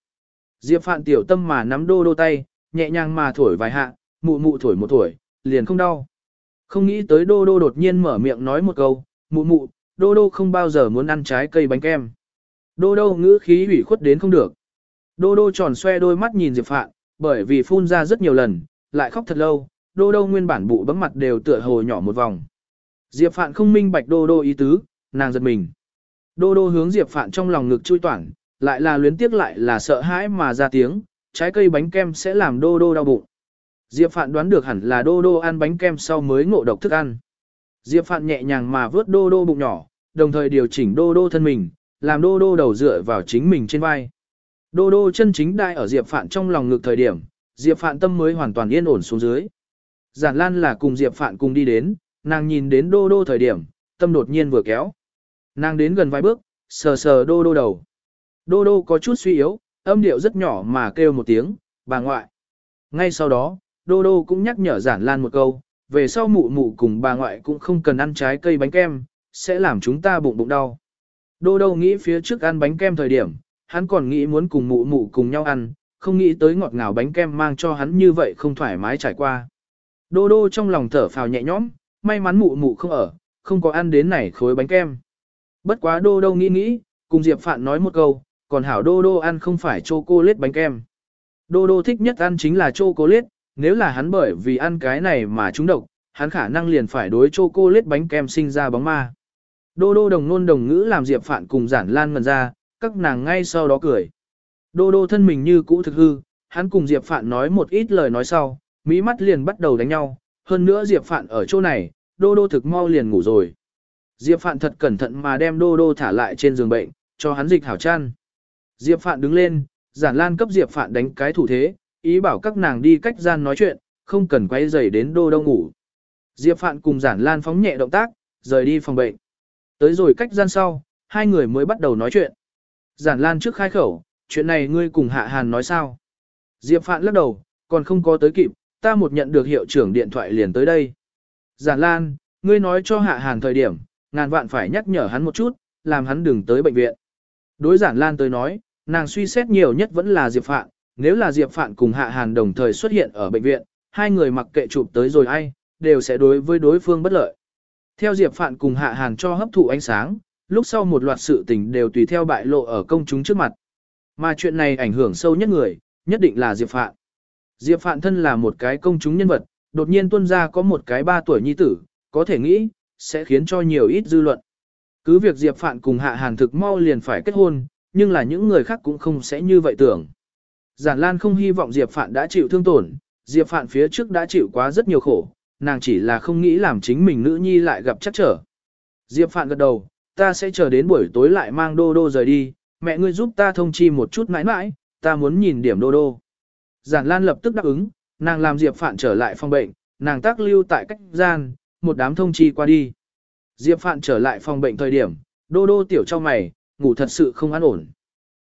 Diệp Phạn tiểu tâm mà nắm đô đô tay, nhẹ nhàng mà thổi vài hạ, mụ mụ thổi một tuổi liền không đau. Không nghĩ tới đô đô đột nhiên mở miệng nói một câu, mụ mụ, đô đô không bao giờ muốn ăn trái cây bánh kem. Đô đô ngữ khí ủy khuất đến không được. Đô đô tròn xoe đôi mắt nhìn Diệp Phạn, bởi vì phun ra rất nhiều lần, lại khóc thật lâu, đô đô nguyên bản bụ bấm mặt đều tựa hồ nhỏ một vòng. Diệp Phạn không minh bạch đô đô ý tứ, nàng giật mình. Đô đô hướng Diệp Phạn trong lòng ngực chui toản, lại là luyến tiếc lại là sợ hãi mà ra tiếng, trái cây bánh kem sẽ làm đô đô đau bụng. Diệp Phạn đoán được hẳn là đô đô ăn bánh kem sau mới ngộ độc thức ăn. Diệp Phạn nhẹ nhàng mà vớt đô đô bụng nhỏ, đồng thời điều chỉnh đô đô thân mình, làm đô đô đầu dựa vào chính mình trên vai. Đô đô chân chính đai ở Diệp Phạn trong lòng ngực thời điểm, Diệp Phạn tâm mới hoàn toàn yên ổn xuống dưới. Giản Lan là cùng Diệp Phạn cùng đi đến, nàng nhìn đến đô đô thời điểm, tâm đột nhiên vừa kéo. Nàng đến gần vài bước, sờ sờ đô đô đầu. Đô đô có chút suy yếu, âm điệu rất nhỏ mà kêu một tiếng, bà ngoại. Ngay sau đó, đô đô cũng nhắc nhở Giản Lan một câu, về sau mụ mụ cùng bà ngoại cũng không cần ăn trái cây bánh kem, sẽ làm chúng ta bụng bụng đau. Đô Đô nghĩ phía trước ăn bánh kem thời điểm, hắn còn nghĩ muốn cùng mụ mụ cùng nhau ăn, không nghĩ tới ngọt ngào bánh kem mang cho hắn như vậy không thoải mái trải qua. Đô đô trong lòng thở phào nhẹ nhõm, may mắn mụ mụ không ở, không có ăn đến này khối bánh kem. Bất quá đô đô nghĩ nghĩ, cùng Diệp Phạn nói một câu, còn hảo đô đô ăn không phải chocolate bánh kem. Đô đô thích nhất ăn chính là chocolate, nếu là hắn bởi vì ăn cái này mà trúng độc, hắn khả năng liền phải đối chocolate bánh kem sinh ra bóng ma. Đô đô đồng nôn đồng ngữ làm Diệp Phạn cùng giản lan ngần ra, các nàng ngay sau đó cười. Đô đô thân mình như cũ thực hư, hắn cùng Diệp Phạn nói một ít lời nói sau, mỹ mắt liền bắt đầu đánh nhau, hơn nữa Diệp Phạn ở chỗ này, đô đô thực mau liền ngủ rồi. Diệp Phạn thật cẩn thận mà đem đô đô thả lại trên giường bệnh, cho hắn dịch hảo chăn. Diệp Phạn đứng lên, giản lan cấp Diệp Phạn đánh cái thủ thế, ý bảo các nàng đi cách gian nói chuyện, không cần quay dày đến đô đâu ngủ. Diệp Phạn cùng giản lan phóng nhẹ động tác, rời đi phòng bệnh. Tới rồi cách gian sau, hai người mới bắt đầu nói chuyện. Giản lan trước khai khẩu, chuyện này ngươi cùng Hạ Hàn nói sao? Diệp Phạn lắc đầu, còn không có tới kịp, ta một nhận được hiệu trưởng điện thoại liền tới đây. Giản Lan, ngươi nói cho Hạ Hàn thời điểm, ngàn vạn phải nhắc nhở hắn một chút, làm hắn đừng tới bệnh viện. Đối Giản Lan tới nói, nàng suy xét nhiều nhất vẫn là Diệp Phạn, nếu là Diệp Phạn cùng Hạ Hàn đồng thời xuất hiện ở bệnh viện, hai người mặc kệ chụp tới rồi ai, đều sẽ đối với đối phương bất lợi. Theo Diệp Phạn cùng Hạ Hàn cho hấp thụ ánh sáng, lúc sau một loạt sự tình đều tùy theo bại lộ ở công chúng trước mặt. Mà chuyện này ảnh hưởng sâu nhất người, nhất định là Diệp Phạn. Diệp Phạn thân là một cái công chúng nhân vật, đột nhiên tuân ra có một cái ba tuổi nhi tử, có thể nghĩ, sẽ khiến cho nhiều ít dư luận. Cứ việc Diệp Phạn cùng Hạ Hàn thực mau liền phải kết hôn, nhưng là những người khác cũng không sẽ như vậy tưởng. Giản Lan không hy vọng Diệp Phạn đã chịu thương tổn, Diệp Phạn phía trước đã chịu quá rất nhiều khổ, nàng chỉ là không nghĩ làm chính mình nữ nhi lại gặp chắc trở. Diệp Phạn gật đầu, ta sẽ chờ đến buổi tối lại mang đô đô rời đi, mẹ ngươi giúp ta thông chi một chút mãi mãi, ta muốn nhìn điểm đô đô. Giản Lan lập tức đáp ứng, nàng làm Diệp Phạn trở lại phòng bệnh, nàng tác lưu tại cách gian, một đám thông chi qua đi. Diệp Phạn trở lại phòng bệnh thời điểm, đô đô tiểu cho mày, ngủ thật sự không an ổn.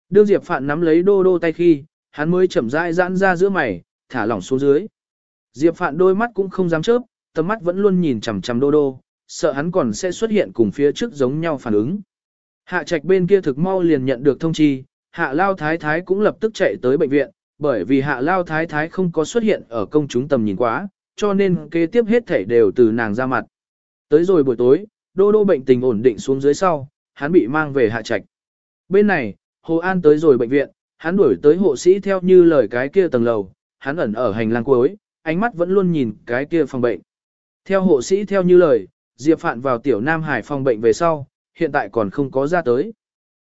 Đương Diệp Phạn nắm lấy đô đô tay khi, hắn mới chậm rãi giãn ra giữa mày, thả lỏng xuống dưới. Diệp Phạn đôi mắt cũng không dám chớp, tầm mắt vẫn luôn nhìn chằm chằm đô đô, sợ hắn còn sẽ xuất hiện cùng phía trước giống nhau phản ứng. Hạ trạch bên kia thực mau liền nhận được thông chi, hạ lao thái thái cũng lập tức chạy tới bệnh viện, bởi vì hạ lao thái thái không có xuất hiện ở công chúng tầm nhìn quá, cho nên kế tiếp hết thảy đều từ nàng ra mặt. Tới rồi buổi tối, đô đô bệnh tình ổn định xuống dưới sau, hắn bị mang về hạ trạch. Bên này, Hồ An tới rồi bệnh viện, hắn đuổi tới hộ sĩ theo như lời cái kia tầng lầu, hắn ẩn ở hành lang cuối, ánh mắt vẫn luôn nhìn cái kia phòng bệnh. Theo hộ sĩ theo như lời, Diệp Phạn vào tiểu Nam Hải phòng bệnh về sau, hiện tại còn không có ra tới.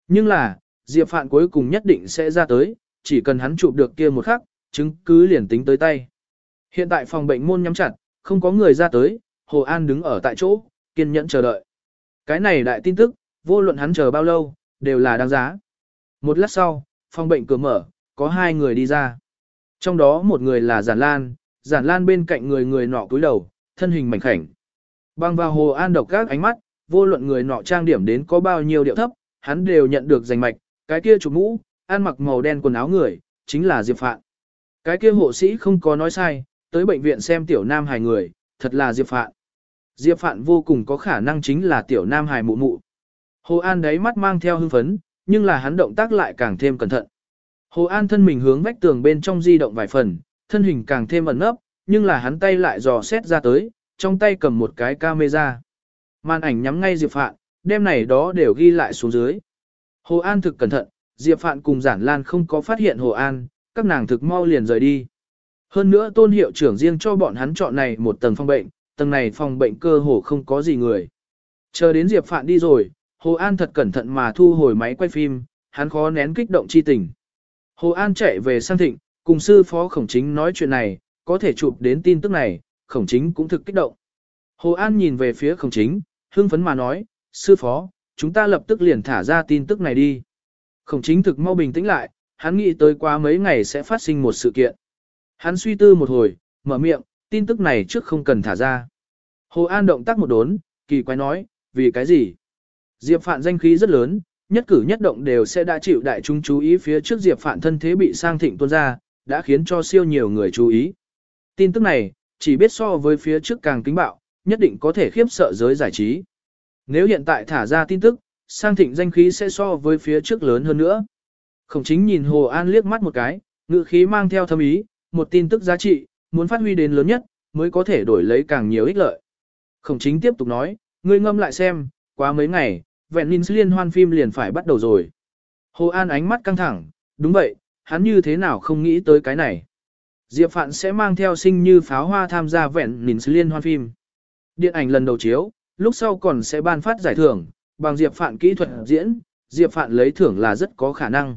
Nhưng là, Diệp Phạn cuối cùng nhất định sẽ ra tới, chỉ cần hắn chụp được kia một khắc, chứng cứ liền tính tới tay. Hiện tại phòng bệnh môn nhắm chặt, không có người ra tới, Hồ An đứng ở tại chỗ, kiên nhẫn chờ đợi. Cái này đại tin tức, vô luận hắn chờ bao lâu, đều là đáng giá. Một lát sau, phòng bệnh cửa mở, có hai người đi ra. Trong đó một người là Giản Lan, Giản Lan bên cạnh người người nọ cúi đầu, thân hình mảnh khảnh. Băng vào Hồ An độc các ánh mắt, vô luận người nọ trang điểm đến có bao nhiêu điệu thấp, hắn đều nhận được danh mạch, cái kia chụp mũ, ăn mặc màu đen quần áo người, chính là Diệp Phạn. Cái kia hộ sĩ không có nói sai, tới bệnh viện xem tiểu nam hài người, thật là Diệp Phạn. Diệp Phạn vô cùng có khả năng chính là tiểu nam hài mụ mụ. Hồ An đấy mắt mang theo hưng phấn, nhưng là hắn động tác lại càng thêm cẩn thận. Hồ An thân mình hướng vách tường bên trong di động vài phần, thân hình càng thêm ẩn nấp, nhưng là hắn tay lại dò xét ra tới, trong tay cầm một cái camera. Màn ảnh nhắm ngay Diệp Phạn, đem này đó đều ghi lại xuống dưới. Hồ An thực cẩn thận, Diệp Phạn cùng Giản Lan không có phát hiện Hồ An, các nàng thực mau liền rời đi. Hơn nữa tôn hiệu trưởng riêng cho bọn hắn chọn này một tầng phòng bệnh, tầng này phòng bệnh cơ hồ không có gì người. Chờ đến Diệp Phạn đi rồi, Hồ An thật cẩn thận mà thu hồi máy quay phim, hắn khó nén kích động chi tình. Hồ An chạy về sang thịnh, cùng sư phó khổng chính nói chuyện này, có thể chụp đến tin tức này, khổng chính cũng thực kích động. Hồ An nhìn về phía khổng chính, hưng phấn mà nói, sư phó, chúng ta lập tức liền thả ra tin tức này đi. Khổng chính thực mau bình tĩnh lại, hắn nghĩ tới qua mấy ngày sẽ phát sinh một sự kiện. Hắn suy tư một hồi, mở miệng, tin tức này trước không cần thả ra. Hồ An động tác một đốn, kỳ quái nói, vì cái gì? Diệp Phạn danh khí rất lớn, nhất cử nhất động đều sẽ đã chịu đại chúng chú ý phía trước Diệp Phạn thân thế bị sang thịnh tuôn ra, đã khiến cho siêu nhiều người chú ý. Tin tức này, chỉ biết so với phía trước càng kính bạo, nhất định có thể khiếp sợ giới giải trí. Nếu hiện tại thả ra tin tức, sang thịnh danh khí sẽ so với phía trước lớn hơn nữa. Khổng chính nhìn Hồ An liếc mắt một cái, ngự khí mang theo thâm ý, một tin tức giá trị, muốn phát huy đến lớn nhất, mới có thể đổi lấy càng nhiều ích lợi. Khổng chính tiếp tục nói, ngươi ngâm lại xem, quá mấy ngày, vẹn ninh liên hoan phim liền phải bắt đầu rồi. Hồ An ánh mắt căng thẳng, đúng vậy, hắn như thế nào không nghĩ tới cái này. Diệp Phạn sẽ mang theo sinh như pháo hoa tham gia vẹn ninh liên hoan phim. Điện ảnh lần đầu chiếu, lúc sau còn sẽ ban phát giải thưởng, bằng Diệp Phạn kỹ thuật diễn, Diệp Phạn lấy thưởng là rất có khả năng.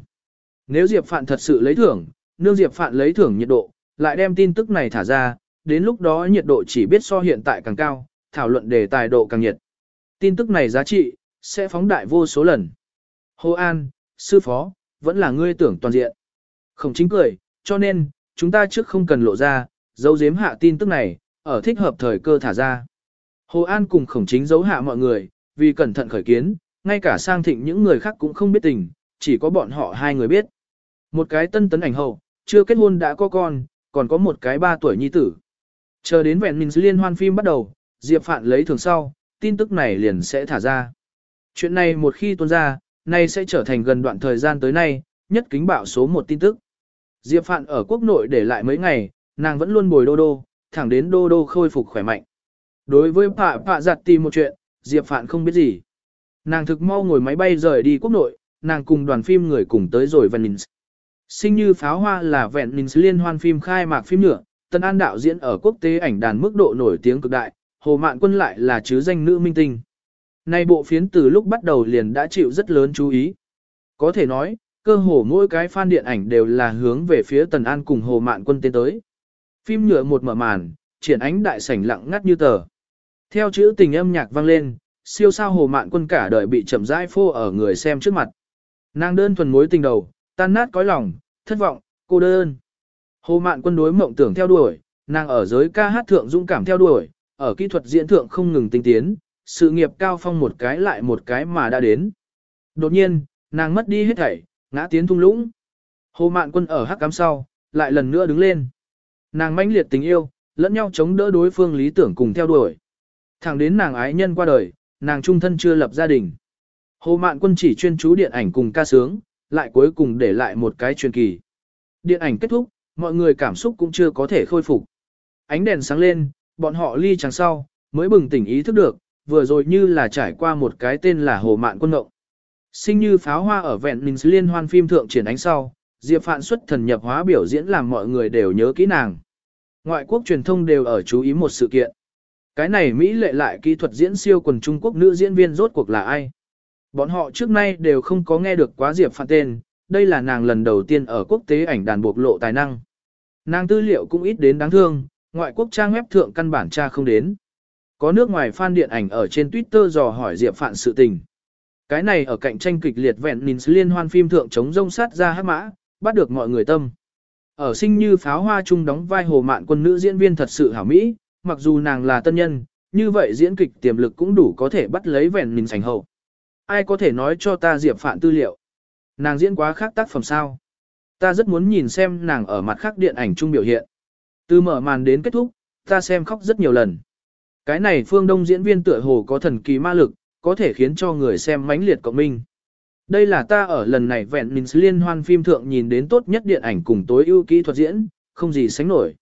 Nếu Diệp Phạn thật sự lấy thưởng, nương Diệp Phạn lấy thưởng nhiệt độ, lại đem tin tức này thả ra, đến lúc đó nhiệt độ chỉ biết so hiện tại càng cao, thảo luận đề tài độ càng nhiệt. Tin tức này giá trị, sẽ phóng đại vô số lần. Hồ An, sư phó, vẫn là ngươi tưởng toàn diện. khổng chính cười, cho nên, chúng ta trước không cần lộ ra, dấu giếm hạ tin tức này, ở thích hợp thời cơ thả ra. Hồ An cùng khổng chính giấu hạ mọi người, vì cẩn thận khởi kiến, ngay cả sang thịnh những người khác cũng không biết tình, chỉ có bọn họ hai người biết. Một cái tân tấn ảnh hậu, chưa kết hôn đã có con, còn có một cái ba tuổi nhi tử. Chờ đến vẹn mình liên hoan phim bắt đầu, Diệp Phạn lấy thường sau, tin tức này liền sẽ thả ra. Chuyện này một khi tuôn ra, nay sẽ trở thành gần đoạn thời gian tới nay, nhất kính bạo số một tin tức. Diệp Phạn ở quốc nội để lại mấy ngày, nàng vẫn luôn bồi đô đô, thẳng đến đô đô khôi phục khỏe mạnh. Đối với Phạ Phạ giặt tìm một chuyện, Diệp Phạn không biết gì. Nàng thực mau ngồi máy bay rời đi quốc nội, nàng cùng đoàn phim người cùng tới rồi Venice. Sinh như pháo hoa là Venice liên hoan phim khai mạc phim nhựa, Tân An đạo diễn ở quốc tế ảnh đàn mức độ nổi tiếng cực đại, Hồ Mạn Quân lại là chứ danh nữ minh tinh. Nay bộ phiến từ lúc bắt đầu liền đã chịu rất lớn chú ý. Có thể nói, cơ hồ mỗi cái fan điện ảnh đều là hướng về phía Tần An cùng Hồ Mạn Quân tiến tới. Phim nhựa một mở màn, triển ánh đại sảnh lặng ngắt như tờ. Theo chữ tình âm nhạc vang lên, siêu sao Hồ Mạn Quân cả đời bị chậm rãi phô ở người xem trước mặt. Nàng đơn thuần mối tình đầu, tan nát cõi lòng, thất vọng, cô đơn. Hồ Mạn Quân đối mộng tưởng theo đuổi, nàng ở giới ca hát thượng dũng cảm theo đuổi, ở kỹ thuật diễn thượng không ngừng tinh tiến, sự nghiệp cao phong một cái lại một cái mà đã đến. Đột nhiên, nàng mất đi hết thảy, ngã tiến thung lũng. Hồ Mạn Quân ở hắc cám sau, lại lần nữa đứng lên. Nàng mãnh liệt tình yêu, lẫn nhau chống đỡ đối phương lý tưởng cùng theo đuổi. Thẳng đến nàng ái nhân qua đời, nàng trung thân chưa lập gia đình. Hồ Mạn Quân chỉ chuyên chú điện ảnh cùng ca sướng, lại cuối cùng để lại một cái truyền kỳ. Điện ảnh kết thúc, mọi người cảm xúc cũng chưa có thể khôi phục. Ánh đèn sáng lên, bọn họ ly chẳng sau, mới bừng tỉnh ý thức được, vừa rồi như là trải qua một cái tên là Hồ Mạn Quân Ngộng. Sinh như pháo hoa ở vẹn mình liên hoan phim thượng triển ánh sau, Diệp Phạn xuất thần nhập hóa biểu diễn làm mọi người đều nhớ kỹ nàng. Ngoại quốc truyền thông đều ở chú ý một sự kiện. Cái này Mỹ lệ lại kỹ thuật diễn siêu quần Trung Quốc nữ diễn viên rốt cuộc là ai? Bọn họ trước nay đều không có nghe được quá Diệp Phạn tên, đây là nàng lần đầu tiên ở quốc tế ảnh đàn bộc lộ tài năng. Nàng tư liệu cũng ít đến đáng thương, ngoại quốc trang web thượng căn bản tra không đến. Có nước ngoài fan điện ảnh ở trên Twitter dò hỏi Diệp Phạn sự tình. Cái này ở cạnh tranh kịch liệt vẹn nín liên hoan phim thượng chống rông sát ra hát mã, bắt được mọi người tâm. Ở sinh như pháo hoa chung đóng vai hồ mạn quân nữ diễn viên thật sự hảo mỹ, mặc dù nàng là tân nhân, như vậy diễn kịch tiềm lực cũng đủ có thể bắt lấy vẹn nín sành hậu. Ai có thể nói cho ta Diệp Phạn tư liệu? Nàng diễn quá khác tác phẩm sao? Ta rất muốn nhìn xem nàng ở mặt khác điện ảnh chung biểu hiện. Từ mở màn đến kết thúc, ta xem khóc rất nhiều lần. Cái này phương đông diễn viên tựa hồ có thần kỳ ma lực, có thể khiến cho người xem mãnh liệt cộng minh. Đây là ta ở lần này vẹn mình liên hoan phim thượng nhìn đến tốt nhất điện ảnh cùng tối ưu kỹ thuật diễn, không gì sánh nổi.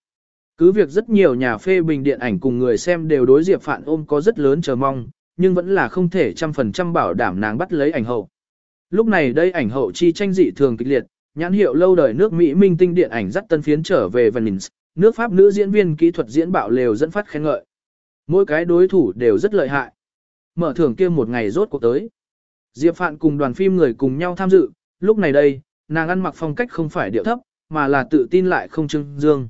Cứ việc rất nhiều nhà phê bình điện ảnh cùng người xem đều đối Diệp Phạn ôm có rất lớn chờ mong, nhưng vẫn là không thể trăm phần trăm bảo đảm nàng bắt lấy ảnh hậu. Lúc này đây ảnh hậu chi tranh dị thường kịch liệt, nhãn hiệu lâu đời nước Mỹ minh tinh điện ảnh dắt tân phiến trở về Venice, nước Pháp nữ diễn viên kỹ thuật diễn bạo lều dẫn phát khen ngợi. Mỗi cái đối thủ đều rất lợi hại. Mở thưởng kia một ngày rốt cuộc tới. Diệp Phạn cùng đoàn phim người cùng nhau tham dự, lúc này đây, nàng ăn mặc phong cách không phải điệu thấp, mà là tự tin lại không trưng dương.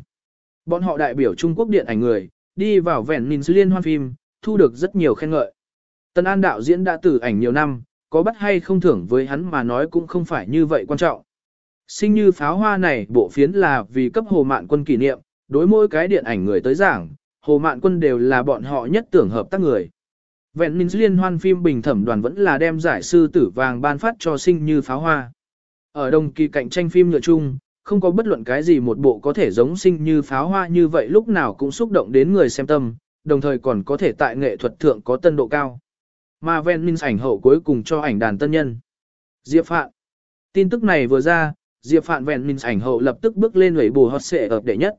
Bọn họ đại biểu Trung Quốc điện ảnh người, đi vào vẹn nhìn liên hoan phim, thu được rất nhiều khen ngợi. Tân An đạo diễn đã tử ảnh nhiều năm, có bắt hay không thưởng với hắn mà nói cũng không phải như vậy quan trọng. Sinh như pháo hoa này bộ phiến là vì cấp hồ mạn quân kỷ niệm, đối mỗi cái điện ảnh người tới giảng, hồ mạn quân đều là bọn họ nhất tưởng hợp tác người. Vẹn Minh liên hoan phim bình thẩm đoàn vẫn là đem giải sư tử vàng ban phát cho sinh như pháo hoa. Ở đồng kỳ cạnh tranh phim nhựa chung, không có bất luận cái gì một bộ có thể giống sinh như pháo hoa như vậy lúc nào cũng xúc động đến người xem tâm, đồng thời còn có thể tại nghệ thuật thượng có tân độ cao. Mà Vẹn Minh ảnh hậu cuối cùng cho ảnh đàn tân nhân. Diệp Phạn. Tin tức này vừa ra, Diệp Phạn Vẹn Minh ảnh hậu lập tức bước lên lưỡi bù hot xệ ập đệ nhất.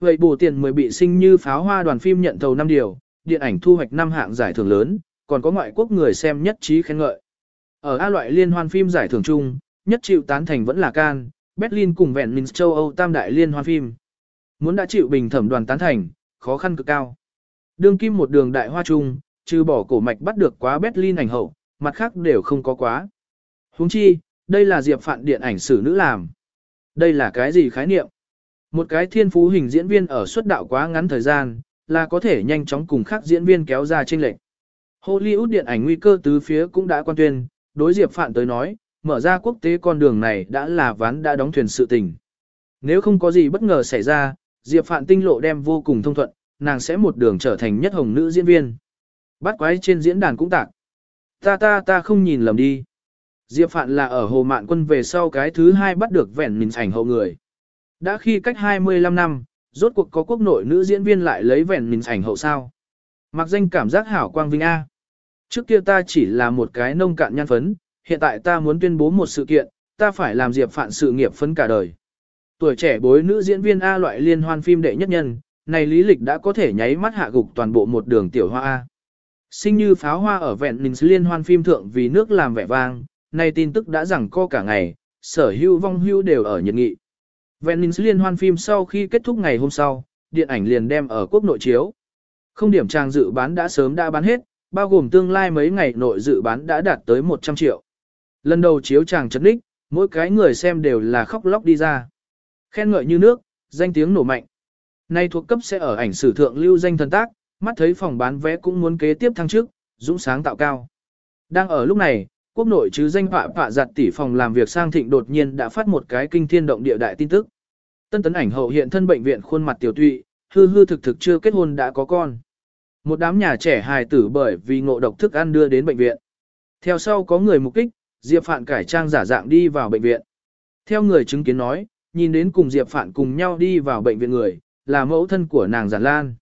Vậy bù tiền mới bị sinh như pháo hoa đoàn phim nhận thầu 5 điều, điện ảnh thu hoạch 5 hạng giải thưởng lớn, còn có ngoại quốc người xem nhất trí khen ngợi. Ở A loại liên hoan phim giải thưởng chung, nhất chịu tán thành vẫn là Cannes, Berlin cùng vẹn Minh châu Âu tam đại liên hoan phim. Muốn đã chịu bình thẩm đoàn tán thành, khó khăn cực cao. Đương kim một đường đại hoa chung, trừ bỏ cổ mạch bắt được quá Berlin ảnh hậu, mặt khác đều không có quá. Huống chi, đây là Diệp Phạn điện ảnh sử nữ làm. Đây là cái gì khái niệm? Một cái thiên phú hình diễn viên ở xuất đạo quá ngắn thời gian, là có thể nhanh chóng cùng khác diễn viên kéo ra chênh lệch. Hollywood điện ảnh nguy cơ tứ phía cũng đã quan tuyên, đối Diệp Phạn tới nói, mở ra quốc tế con đường này đã là ván đã đóng thuyền sự tình. Nếu không có gì bất ngờ xảy ra, Diệp Phạn tinh lộ đem vô cùng thông thuận, nàng sẽ một đường trở thành nhất hồng nữ diễn viên. Bắt quái trên diễn đàn cũng tạc. Ta ta ta không nhìn lầm đi. Diệp Phạn là ở Hồ Mạn Quân về sau cái thứ hai bắt được vẹn mình ảnh hậu người. Đã khi cách 25 năm, rốt cuộc có quốc nội nữ diễn viên lại lấy vẻn mình ảnh hậu sao. Mặc danh cảm giác hảo quang vinh A. Trước kia ta chỉ là một cái nông cạn nhan phấn, hiện tại ta muốn tuyên bố một sự kiện, ta phải làm Diệp Phạn sự nghiệp phấn cả đời. Tuổi trẻ bối nữ diễn viên A loại liên hoan phim đệ nhất nhân, này lý lịch đã có thể nháy mắt hạ gục toàn bộ một đường tiểu hoa A. Sinh như pháo hoa ở vẹn mình liên hoan phim thượng vì nước làm vẻ vang, này tin tức đã rằng co cả ngày, sở hữu vong hữu đều ở nhiệt nghị. Venice liên hoan phim sau khi kết thúc ngày hôm sau, điện ảnh liền đem ở quốc nội chiếu. Không điểm trang dự bán đã sớm đã bán hết, bao gồm tương lai mấy ngày nội dự bán đã đạt tới 100 triệu. Lần đầu chiếu chàng chấn đích, mỗi cái người xem đều là khóc lóc đi ra. Khen ngợi như nước, danh tiếng nổ mạnh. Nay thuộc cấp sẽ ở ảnh sử thượng lưu danh thần tác, mắt thấy phòng bán vé cũng muốn kế tiếp thăng chức, dũng sáng tạo cao. Đang ở lúc này, quốc nội chứ danh họa họa giặt tỷ phòng làm việc sang thịnh đột nhiên đã phát một cái kinh thiên động địa đại tin tức. Tân tấn ảnh hậu hiện thân bệnh viện khuôn mặt tiểu tụy, hư hư thực thực chưa kết hôn đã có con. Một đám nhà trẻ hài tử bởi vì ngộ độc thức ăn đưa đến bệnh viện. Theo sau có người mục kích, Diệp Phạn cải trang giả dạng đi vào bệnh viện. Theo người chứng kiến nói, nhìn đến cùng Diệp Phạn cùng nhau đi vào bệnh viện người, là mẫu thân của nàng Giản Lan.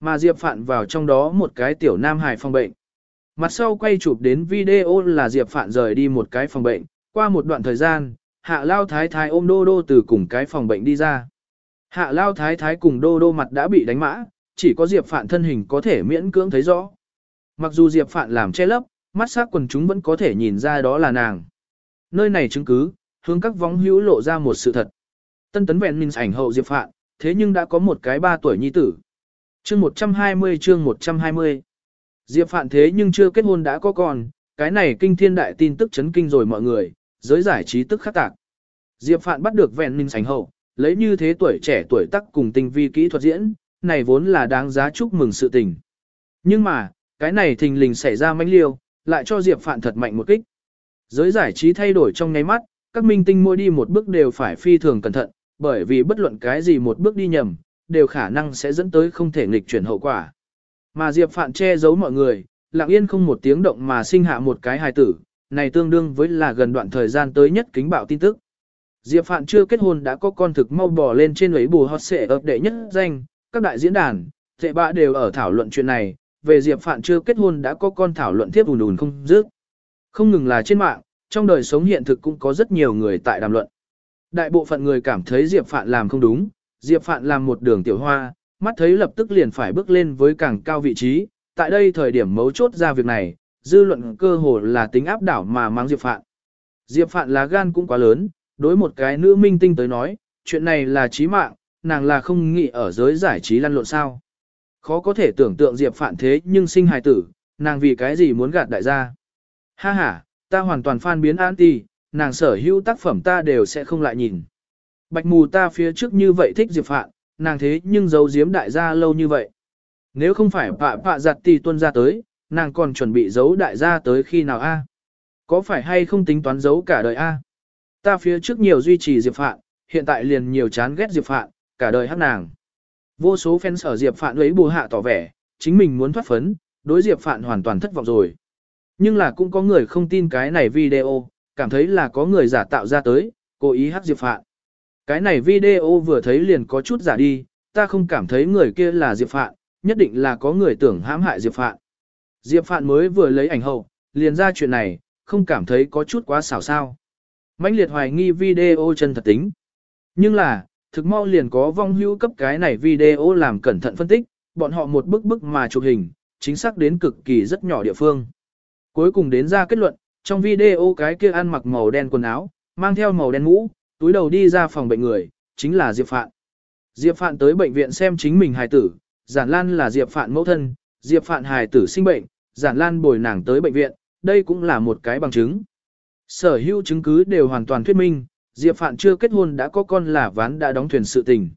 Mà Diệp Phạn vào trong đó một cái tiểu nam hài phòng bệnh. Mặt sau quay chụp đến video là Diệp Phạn rời đi một cái phòng bệnh, qua một đoạn thời gian, Hạ Lao Thái Thái ôm Đô Đô từ cùng cái phòng bệnh đi ra. Hạ Lao Thái Thái cùng Đô Đô mặt đã bị đánh mã, chỉ có Diệp Phạn thân hình có thể miễn cưỡng thấy rõ. Mặc dù Diệp Phạn làm che lấp, mắt sắc quần chúng vẫn có thể nhìn ra đó là nàng. Nơi này chứng cứ, hướng các vóng hữu lộ ra một sự thật. Tân tấn vẹn minh ảnh hậu Diệp Phạn, thế nhưng đã có một cái ba tuổi nhi tử. Chương 120 chương 120 Diệp Phạn thế nhưng chưa kết hôn đã có con, cái này kinh thiên đại tin tức chấn kinh rồi mọi người, giới giải trí tức khắc tạc. Diệp Phạn bắt được vẹn minh sánh hậu, lấy như thế tuổi trẻ tuổi tắc cùng tinh vi kỹ thuật diễn, này vốn là đáng giá chúc mừng sự tình. Nhưng mà, cái này thình lình xảy ra manh liêu, lại cho Diệp Phạn thật mạnh một kích. Giới giải trí thay đổi trong nháy mắt, các minh tinh mỗi đi một bước đều phải phi thường cẩn thận, bởi vì bất luận cái gì một bước đi nhầm, đều khả năng sẽ dẫn tới không thể nghịch chuyển hậu quả. Mà Diệp Phạn che giấu mọi người, lặng yên không một tiếng động mà sinh hạ một cái hài tử, này tương đương với là gần đoạn thời gian tới nhất kính bạo tin tức. Diệp Phạn chưa kết hôn đã có con thực mau bò lên trên ấy bù hot xệ ập đệ nhất danh, các đại diễn đàn, tệ bạ đều ở thảo luận chuyện này, về Diệp Phạn chưa kết hôn đã có con thảo luận tiếp ùn ùn không dứt. Không ngừng là trên mạng, trong đời sống hiện thực cũng có rất nhiều người tại đàm luận. Đại bộ phận người cảm thấy Diệp Phạn làm không đúng, Diệp Phạn làm một đường tiểu hoa, mắt thấy lập tức liền phải bước lên với càng cao vị trí, tại đây thời điểm mấu chốt ra việc này, dư luận cơ hồ là tính áp đảo mà mang Diệp Phạn. Diệp Phạn là gan cũng quá lớn, đối một cái nữ minh tinh tới nói, chuyện này là chí mạng, nàng là không nghĩ ở giới giải trí lăn lộn sao. Khó có thể tưởng tượng Diệp Phạn thế nhưng sinh hài tử, nàng vì cái gì muốn gạt đại gia. Ha ha, ta hoàn toàn phan biến anti, nàng sở hữu tác phẩm ta đều sẽ không lại nhìn. Bạch mù ta phía trước như vậy thích Diệp Phạn, nàng thế nhưng giấu giếm đại gia lâu như vậy. Nếu không phải pạ pạ giặt tì tuân ra tới, nàng còn chuẩn bị giấu đại gia tới khi nào a? Có phải hay không tính toán giấu cả đời a? Ta phía trước nhiều duy trì Diệp Phạn, hiện tại liền nhiều chán ghét Diệp Phạn, cả đời hát nàng. Vô số fans ở Diệp Phạn ấy bù hạ tỏ vẻ, chính mình muốn thoát phấn, đối Diệp Phạn hoàn toàn thất vọng rồi. Nhưng là cũng có người không tin cái này video, cảm thấy là có người giả tạo ra tới, cố ý hát Diệp Phạn. Cái này video vừa thấy liền có chút giả đi, ta không cảm thấy người kia là Diệp Phạn, nhất định là có người tưởng hãm hại Diệp Phạn. Diệp Phạn mới vừa lấy ảnh hậu, liền ra chuyện này, không cảm thấy có chút quá xảo sao. mãnh liệt hoài nghi video chân thật tính. Nhưng là, thực mau liền có vong hữu cấp cái này video làm cẩn thận phân tích, bọn họ một bức bức mà chụp hình, chính xác đến cực kỳ rất nhỏ địa phương. Cuối cùng đến ra kết luận, trong video cái kia ăn mặc màu đen quần áo, mang theo màu đen mũ, túi đầu đi ra phòng bệnh người, chính là Diệp Phạn. Diệp Phạn tới bệnh viện xem chính mình hài tử, Giản Lan là Diệp Phạn mẫu thân, Diệp Phạn hài tử sinh bệnh, Giản Lan bồi nàng tới bệnh viện, đây cũng là một cái bằng chứng. Sở hữu chứng cứ đều hoàn toàn thuyết minh, Diệp Phạn chưa kết hôn đã có con là ván đã đóng thuyền sự tình.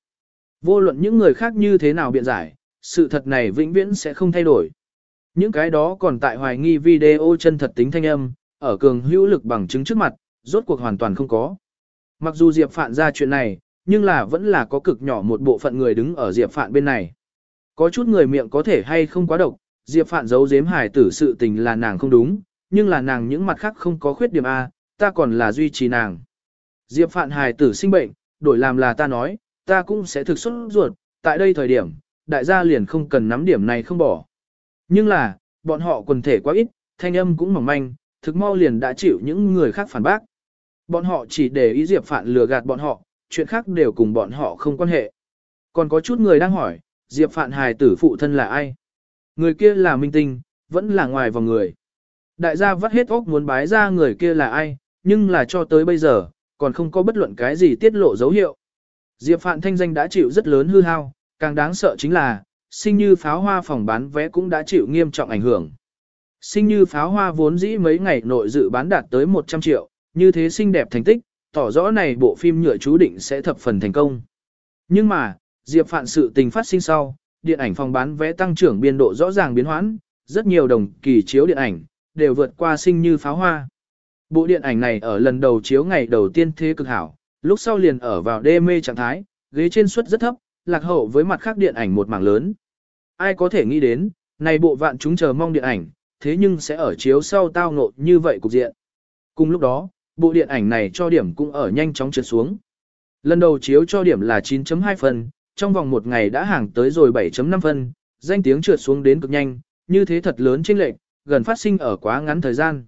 Vô luận những người khác như thế nào biện giải, sự thật này vĩnh viễn sẽ không thay đổi. Những cái đó còn tại hoài nghi video chân thật tính thanh âm, ở cường hữu lực bằng chứng trước mặt, rốt cuộc hoàn toàn không có. Mặc dù Diệp Phạn ra chuyện này, nhưng là vẫn là có cực nhỏ một bộ phận người đứng ở Diệp Phạn bên này. Có chút người miệng có thể hay không quá độc, Diệp Phạn giấu giếm hài tử sự tình là nàng không đúng, nhưng là nàng những mặt khác không có khuyết điểm A, ta còn là duy trì nàng. Diệp Phạn hài tử sinh bệnh, đổi làm là ta nói, ta cũng sẽ thực xuất ruột, tại đây thời điểm, đại gia liền không cần nắm điểm này không bỏ. Nhưng là, bọn họ quần thể quá ít, thanh âm cũng mỏng manh, thực mau liền đã chịu những người khác phản bác. Bọn họ chỉ để ý Diệp Phạn lừa gạt bọn họ, chuyện khác đều cùng bọn họ không quan hệ. Còn có chút người đang hỏi, Diệp Phạn hài tử phụ thân là ai? Người kia là minh tinh, vẫn là ngoài vòng người. Đại gia vắt hết óc muốn bái ra người kia là ai, nhưng là cho tới bây giờ, còn không có bất luận cái gì tiết lộ dấu hiệu. Diệp Phạn thanh danh đã chịu rất lớn hư hao, càng đáng sợ chính là, sinh như pháo hoa phòng bán vé cũng đã chịu nghiêm trọng ảnh hưởng. Sinh như pháo hoa vốn dĩ mấy ngày nội dự bán đạt tới 100 triệu, như thế xinh đẹp thành tích, tỏ rõ này bộ phim nhựa chú định sẽ thập phần thành công. Nhưng mà, Diệp Phạn sự tình phát sinh sau, điện ảnh phòng bán vé tăng trưởng biên độ rõ ràng biến hoãn, rất nhiều đồng kỳ chiếu điện ảnh, đều vượt qua sinh như pháo hoa. Bộ điện ảnh này ở lần đầu chiếu ngày đầu tiên thế cực hảo, lúc sau liền ở vào đê mê trạng thái, ghế trên suất rất thấp, lạc hậu với mặt khác điện ảnh một mảng lớn. Ai có thể nghĩ đến, này bộ vạn chúng chờ mong điện ảnh, thế nhưng sẽ ở chiếu sau tao ngộ như vậy cục diện. Cùng lúc đó, bộ điện ảnh này cho điểm cũng ở nhanh chóng trượt xuống. Lần đầu chiếu cho điểm là 9.2 phần, trong vòng một ngày đã hàng tới rồi 7.5 phần, danh tiếng trượt xuống đến cực nhanh, như thế thật lớn chênh lệch, gần phát sinh ở quá ngắn thời gian.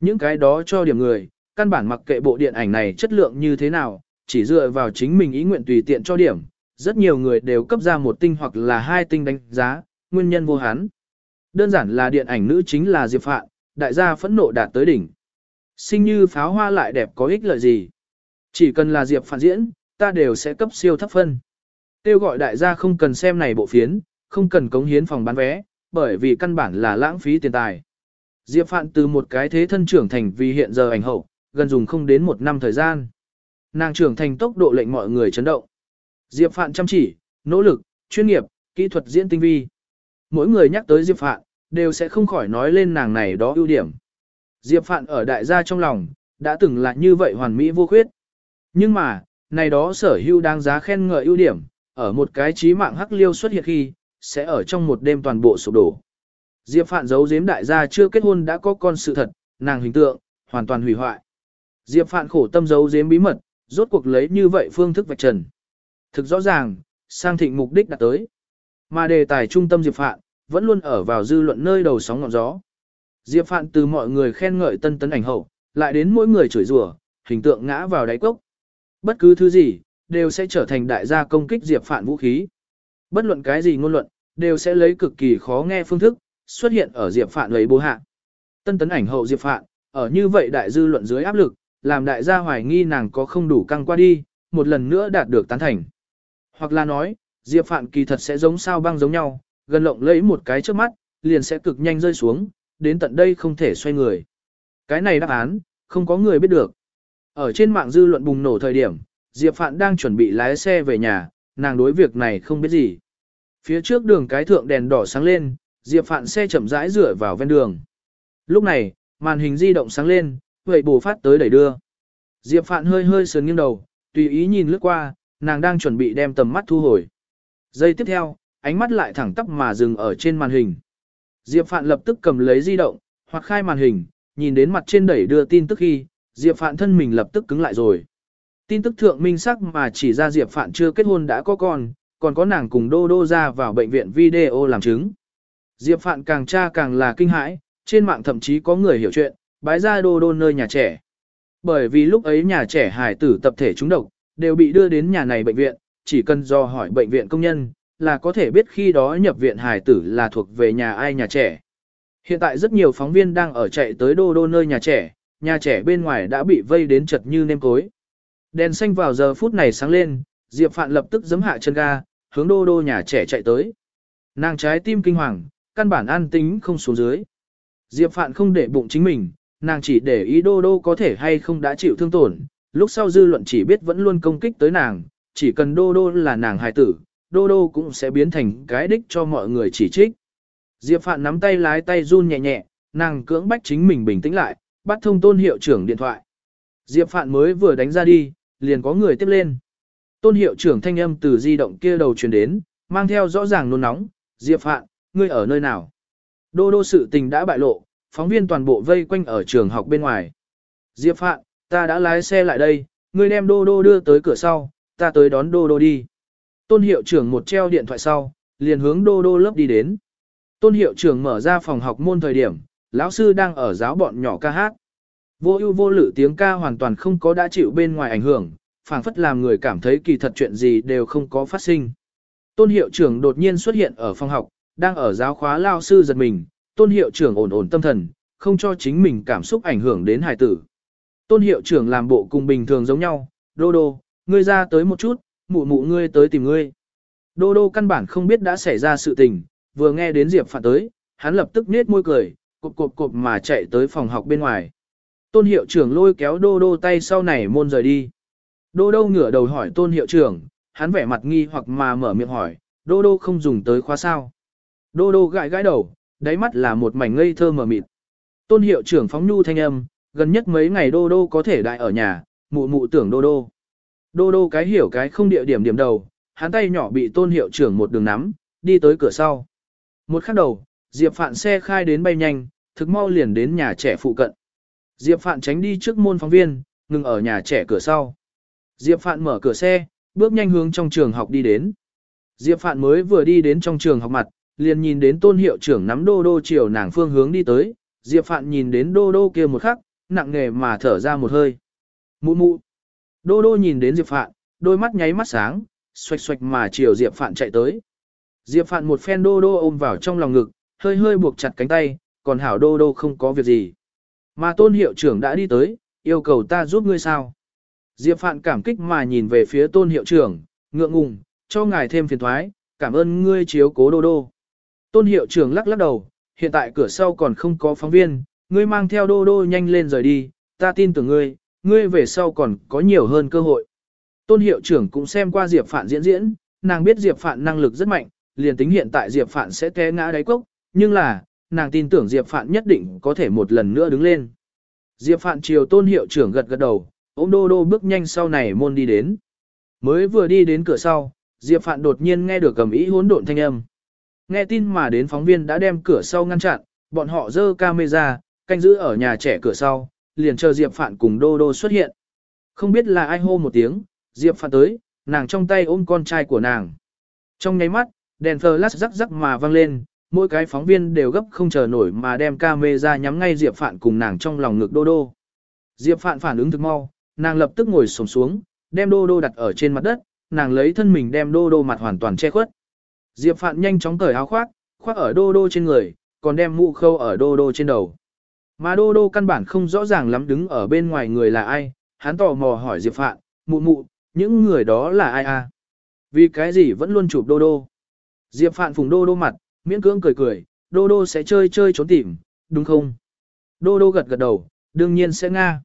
Những cái đó cho điểm người, căn bản mặc kệ bộ điện ảnh này chất lượng như thế nào, chỉ dựa vào chính mình ý nguyện tùy tiện cho điểm, rất nhiều người đều cấp ra một tinh hoặc là hai tinh đánh giá, nguyên nhân vô hán. Đơn giản là điện ảnh nữ chính là Diệp Phạn, đại gia phẫn nộ đạt tới đỉnh. Sinh như pháo hoa lại đẹp có ích lợi gì? Chỉ cần là Diệp phản diễn, ta đều sẽ cấp siêu thấp phân. Tiêu gọi đại gia không cần xem này bộ phiến, không cần cống hiến phòng bán vé, bởi vì căn bản là lãng phí tiền tài. Diệp Phạn từ một cái thế thân trưởng thành vì hiện giờ ảnh hậu, gần dùng không đến một năm thời gian. Nàng trưởng thành tốc độ lệnh mọi người chấn động. Diệp Phạn chăm chỉ, nỗ lực, chuyên nghiệp, kỹ thuật diễn tinh vi. Mỗi người nhắc tới Diệp Phạn, đều sẽ không khỏi nói lên nàng này đó ưu điểm. Diệp Phạn ở đại gia trong lòng, đã từng là như vậy hoàn mỹ vô khuyết. Nhưng mà, này đó sở hữu đáng giá khen ngợi ưu điểm, ở một cái trí mạng hắc liêu xuất hiện khi, sẽ ở trong một đêm toàn bộ sụp đổ. Diệp Phạn giấu giếm đại gia chưa kết hôn đã có con sự thật, nàng hình tượng, hoàn toàn hủy hoại. Diệp Phạn khổ tâm giấu giếm bí mật, rốt cuộc lấy như vậy phương thức vạch trần. Thực rõ ràng, sang thịnh mục đích đã tới. Mà đề tài trung tâm Diệp Phạn, vẫn luôn ở vào dư luận nơi đầu sóng ngọn gió. Diệp Phạn từ mọi người khen ngợi tân tấn ảnh hậu, lại đến mỗi người chửi rủa, hình tượng ngã vào đáy cốc. Bất cứ thứ gì, đều sẽ trở thành đại gia công kích Diệp Phạn vũ khí. Bất luận cái gì ngôn luận, đều sẽ lấy cực kỳ khó nghe phương thức, xuất hiện ở Diệp Phạn lấy bố hạ. Tân tấn ảnh hậu Diệp Phạn, ở như vậy đại dư luận dưới áp lực, làm đại gia hoài nghi nàng có không đủ căng qua đi, một lần nữa đạt được tán thành. Hoặc là nói, Diệp Phạn kỳ thật sẽ giống sao băng giống nhau, gần lộng lấy một cái trước mắt, liền sẽ cực nhanh rơi xuống, đến tận đây không thể xoay người. Cái này đáp án, không có người biết được. Ở trên mạng dư luận bùng nổ thời điểm, Diệp Phạn đang chuẩn bị lái xe về nhà, nàng đối việc này không biết gì. Phía trước đường cái thượng đèn đỏ sáng lên, Diệp Phạn xe chậm rãi rửa vào ven đường. Lúc này, màn hình di động sáng lên, vậy bù phát tới đẩy đưa. Diệp Phạn hơi hơi sườn nghiêng đầu, tùy ý nhìn lướt qua, nàng đang chuẩn bị đem tầm mắt thu hồi. Giây tiếp theo, ánh mắt lại thẳng tắp mà dừng ở trên màn hình. Diệp Phạn lập tức cầm lấy di động, hoặc khai màn hình, nhìn đến mặt trên đẩy đưa tin tức khi, Diệp Phạn thân mình lập tức cứng lại rồi. Tin tức thượng minh sắc mà chỉ ra Diệp Phạn chưa kết hôn đã có con, còn có nàng cùng Đô Đô ra vào bệnh viện video làm chứng. Diệp Phạn càng tra càng là kinh hãi, trên mạng thậm chí có người hiểu chuyện, bái ra Đô Đô nơi nhà trẻ. Bởi vì lúc ấy nhà trẻ hải tử tập thể trúng độc, đều bị đưa đến nhà này bệnh viện, chỉ cần do hỏi bệnh viện công nhân, là có thể biết khi đó nhập viện hải tử là thuộc về nhà ai nhà trẻ. Hiện tại rất nhiều phóng viên đang ở chạy tới Đô Đô nơi nhà trẻ, nhà trẻ bên ngoài đã bị vây đến chật như nêm cối. Đèn xanh vào giờ phút này sáng lên, Diệp Phạn lập tức giấm hạ chân ga, hướng đô đô nhà trẻ chạy tới. Nàng trái tim kinh hoàng, căn bản an tính không xuống dưới. Diệp Phạn không để bụng chính mình, nàng chỉ để ý đô đô có thể hay không đã chịu thương tổn, lúc sau dư luận chỉ biết vẫn luôn công kích tới nàng, chỉ cần đô đô là nàng hài tử, đô đô cũng sẽ biến thành cái đích cho mọi người chỉ trích. Diệp Phạn nắm tay lái tay run nhẹ nhẹ, nàng cưỡng bách chính mình bình tĩnh lại, bắt thông tôn hiệu trưởng điện thoại. Diệp Phạn mới vừa đánh ra đi, liền có người tiếp lên. Tôn hiệu trưởng thanh âm từ di động kia đầu truyền đến, mang theo rõ ràng nôn nóng, Diệp Phạn, ngươi ở nơi nào? Đô đô sự tình đã bại lộ, phóng viên toàn bộ vây quanh ở trường học bên ngoài. Diệp Phạn, ta đã lái xe lại đây, ngươi đem đô đô đưa tới cửa sau, ta tới đón đô đô đi. Tôn hiệu trưởng một treo điện thoại sau, liền hướng đô đô lớp đi đến. Tôn hiệu trưởng mở ra phòng học môn thời điểm, lão sư đang ở giáo bọn nhỏ ca hát. Vô ưu vô lự tiếng ca hoàn toàn không có đã chịu bên ngoài ảnh hưởng, phảng phất làm người cảm thấy kỳ thật chuyện gì đều không có phát sinh. Tôn hiệu trưởng đột nhiên xuất hiện ở phòng học, đang ở giáo khóa lao sư giật mình, tôn hiệu trưởng ổn ổn tâm thần, không cho chính mình cảm xúc ảnh hưởng đến hài tử. Tôn hiệu trưởng làm bộ cùng bình thường giống nhau, đô đô, ngươi ra tới một chút, mụ mụ ngươi tới tìm ngươi. Đô đô căn bản không biết đã xảy ra sự tình, vừa nghe đến Diệp Phạn tới, hắn lập tức nết môi cười, cộp cộp cộp mà chạy tới phòng học bên ngoài. Tôn hiệu trưởng lôi kéo đô đô tay sau này môn rời đi. Đô đô ngửa đầu hỏi tôn hiệu trưởng, hắn vẻ mặt nghi hoặc mà mở miệng hỏi, đô đô không dùng tới khóa sao. Đô đô gãi gãi đầu, đáy mắt là một mảnh ngây thơ mở mịt. Tôn hiệu trưởng phóng nhu thanh âm, gần nhất mấy ngày đô đô có thể đại ở nhà, mụ mụ tưởng đô đô. Đô đô cái hiểu cái không địa điểm điểm đầu, hắn tay nhỏ bị tôn hiệu trưởng một đường nắm, đi tới cửa sau. Một khắc đầu, Diệp Phạn xe khai đến bay nhanh, thực mau liền đến nhà trẻ phụ cận. Diệp Phạn tránh đi trước môn phóng viên, ngừng ở nhà trẻ cửa sau. Diệp Phạn mở cửa xe, bước nhanh hướng trong trường học đi đến. Diệp Phạn mới vừa đi đến trong trường học mặt, liền nhìn đến tôn hiệu trưởng nắm đô đô chiều nàng phương hướng đi tới. Diệp Phạn nhìn đến đô đô kia một khắc, nặng nề mà thở ra một hơi. Mụ mụ. Đô đô nhìn đến Diệp Phạn, đôi mắt nháy mắt sáng, xoạch xoạch mà chiều Diệp Phạn chạy tới. Diệp Phạn một phen đô đô ôm vào trong lòng ngực, hơi hơi buộc chặt cánh tay, còn hảo đô đô không có việc gì. Mà tôn hiệu trưởng đã đi tới, yêu cầu ta giúp ngươi sao. Diệp Phạn cảm kích mà nhìn về phía tôn hiệu trưởng, ngượng ngùng, cho ngài thêm phiền thoái, cảm ơn ngươi chiếu cố đô đô. Tôn hiệu trưởng lắc lắc đầu, hiện tại cửa sau còn không có phóng viên, ngươi mang theo đô đô nhanh lên rời đi, ta tin tưởng ngươi, ngươi về sau còn có nhiều hơn cơ hội. Tôn hiệu trưởng cũng xem qua Diệp Phạn diễn diễn, nàng biết Diệp Phạn năng lực rất mạnh, liền tính hiện tại Diệp Phạn sẽ té ngã đáy cốc, nhưng là, nàng tin tưởng Diệp Phạn nhất định có thể một lần nữa đứng lên. Diệp Phạn chiều tôn hiệu trưởng gật gật đầu, ôm đô đô bước nhanh sau này môn đi đến. Mới vừa đi đến cửa sau, Diệp Phạn đột nhiên nghe được cầm ý hỗn độn thanh âm. Nghe tin mà đến phóng viên đã đem cửa sau ngăn chặn, bọn họ dơ camera, canh giữ ở nhà trẻ cửa sau, liền chờ Diệp Phạn cùng đô đô xuất hiện. Không biết là ai hô một tiếng, Diệp Phạn tới, nàng trong tay ôm con trai của nàng. Trong nháy mắt, đèn flash rắc rắc mà vang lên, mỗi cái phóng viên đều gấp không chờ nổi mà đem camera nhắm ngay Diệp Phạn cùng nàng trong lòng ngực đô đô. Diệp Phạn phản ứng thực mau, nàng lập tức ngồi xổm xuống, đem đô đô đặt ở trên mặt đất, nàng lấy thân mình đem đô đô mặt hoàn toàn che khuất. Diệp Phạn nhanh chóng cởi áo khoác, khoác ở đô đô trên người, còn đem mũ khâu ở đô đô trên đầu. Mà đô đô căn bản không rõ ràng lắm đứng ở bên ngoài người là ai, hắn tò mò hỏi Diệp Phạn, mụ mụ, những người đó là ai à? Vì cái gì vẫn luôn chụp đô đô? Diệp Phạn phùng đô đô mặt, miễn cưỡng cười cười, đô đô sẽ chơi chơi trốn tìm, đúng không? Đô đô gật gật đầu, đương nhiên sẽ nga.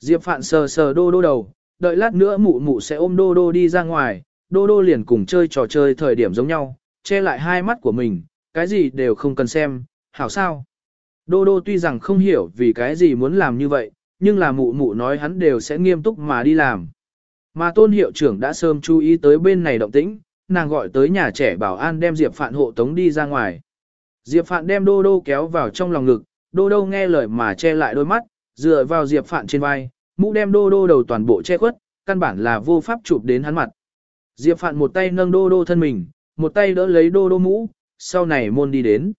Diệp Phạn sờ sờ đô đô đầu, đợi lát nữa mụ mụ sẽ ôm đô đô đi ra ngoài, đô đô liền cùng chơi trò chơi thời điểm giống nhau, che lại hai mắt của mình, cái gì đều không cần xem, hảo sao. Đô đô tuy rằng không hiểu vì cái gì muốn làm như vậy, nhưng là mụ mụ nói hắn đều sẽ nghiêm túc mà đi làm. Mà tôn hiệu trưởng đã sớm chú ý tới bên này động tĩnh, nàng gọi tới nhà trẻ bảo an đem Diệp Phạn hộ tống đi ra ngoài. Diệp Phạn đem đô đô kéo vào trong lòng ngực, đô đô nghe lời mà che lại đôi mắt, dựa vào Diệp Phạn trên vai, mũ đem đô đô đầu toàn bộ che khuất, căn bản là vô pháp chụp đến hắn mặt. Diệp Phạn một tay nâng đô đô thân mình, một tay đỡ lấy đô đô mũ, sau này môn đi đến.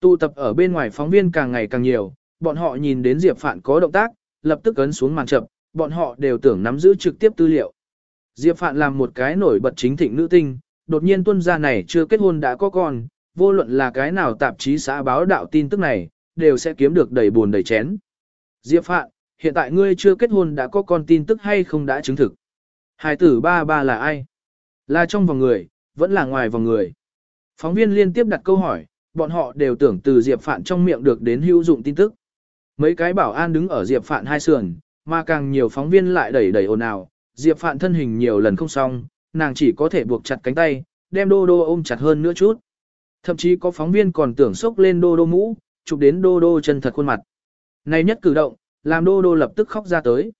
Tụ tập ở bên ngoài phóng viên càng ngày càng nhiều, bọn họ nhìn đến Diệp Phạn có động tác, lập tức ấn xuống màn chậm, bọn họ đều tưởng nắm giữ trực tiếp tư liệu. Diệp Phạn làm một cái nổi bật chính thịnh nữ tinh, đột nhiên tuân gia này chưa kết hôn đã có con, vô luận là cái nào tạp chí xã báo đạo tin tức này, đều sẽ kiếm được đầy buồn đầy chén. Diệp Phạn, hiện tại ngươi chưa kết hôn đã có con tin tức hay không đã chứng thực? Hải tử ba ba là ai? Là trong vòng người, vẫn là ngoài vòng người. Phóng viên liên tiếp đặt câu hỏi, bọn họ đều tưởng từ Diệp Phạn trong miệng được đến hữu dụng tin tức. Mấy cái bảo an đứng ở Diệp Phạn hai sườn, mà càng nhiều phóng viên lại đẩy đẩy ồn ào, Diệp Phạn thân hình nhiều lần không xong, nàng chỉ có thể buộc chặt cánh tay, đem đô đô ôm chặt hơn nữa chút. Thậm chí có phóng viên còn tưởng sốc lên đô đô mũ, chụp đến đô đô chân thật khuôn mặt. Này nhất cử động, làm đô đô lập tức khóc ra tới.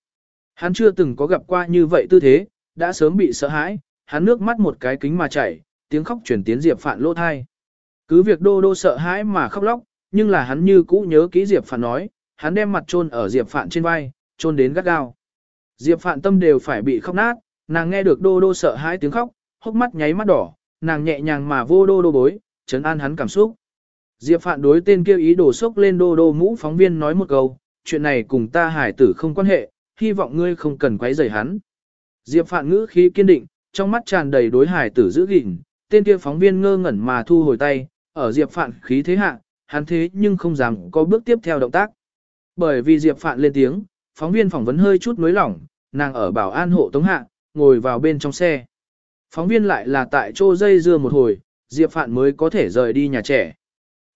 Hắn chưa từng có gặp qua như vậy tư thế, đã sớm bị sợ hãi, hắn nước mắt một cái kính mà chảy, tiếng khóc chuyển tiến Diệp Phạn lỗ thai. Cứ việc đô đô sợ hãi mà khóc lóc, nhưng là hắn như cũ nhớ kỹ Diệp Phạn nói, hắn đem mặt chôn ở Diệp Phạn trên vai, chôn đến gắt gao. Diệp Phạn tâm đều phải bị khóc nát, nàng nghe được đô đô sợ hãi tiếng khóc, hốc mắt nháy mắt đỏ, nàng nhẹ nhàng mà vô đô đô bối, chấn an hắn cảm xúc. Diệp Phạn đối tên kêu ý đồ sốc lên đô đô mũ phóng viên nói một câu, chuyện này cùng ta hải tử không quan hệ, hy vọng ngươi không cần quấy rầy hắn. Diệp Phạn ngữ khí kiên định, trong mắt tràn đầy đối hải tử giữ gìn, tên kia phóng viên ngơ ngẩn mà thu hồi tay, ở Diệp Phạn khí thế hạ, hắn thế nhưng không dám có bước tiếp theo động tác. Bởi vì Diệp Phạn lên tiếng, phóng viên phỏng vấn hơi chút nối lỏng, nàng ở bảo an hộ tống hạ, ngồi vào bên trong xe. Phóng viên lại là tại chỗ dây dưa một hồi, Diệp Phạn mới có thể rời đi nhà trẻ.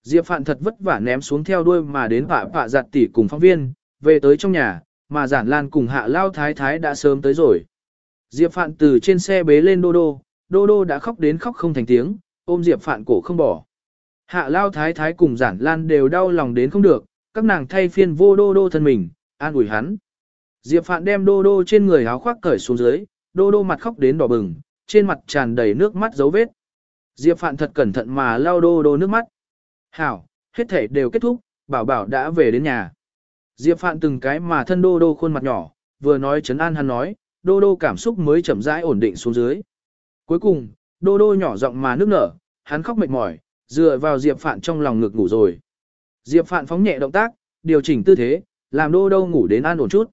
Diệp Phạn thật vất vả ném xuống theo đuôi mà đến bạ bạ giặt tỉ cùng phóng viên, về tới trong nhà, mà giản lan cùng hạ lao thái thái đã sớm tới rồi. Diệp Phạn từ trên xe bế lên đô đô, đô đô đã khóc đến khóc không thành tiếng, ôm Diệp Phạn cổ không bỏ. Hạ lao thái thái cùng giản lan đều đau lòng đến không được, các nàng thay phiên vô đô đô thân mình, an ủi hắn. Diệp Phạn đem đô đô trên người áo khoác cởi xuống dưới, đô đô mặt khóc đến đỏ bừng, trên mặt tràn đầy nước mắt dấu vết. Diệp Phạn thật cẩn thận mà lau đô đô nước mắt. Hảo, hết thể đều kết thúc, bảo bảo đã về đến nhà. Diệp Phạn từng cái mà thân đô đô khuôn mặt nhỏ, vừa nói chấn an hắn nói, đô đô cảm xúc mới chậm rãi ổn định xuống dưới. Cuối cùng, đô đô nhỏ giọng mà nước nở, hắn khóc mệt mỏi, dựa vào Diệp Phạn trong lòng ngực ngủ rồi. Diệp Phạn phóng nhẹ động tác, điều chỉnh tư thế, làm đô đô ngủ đến an ổn chút.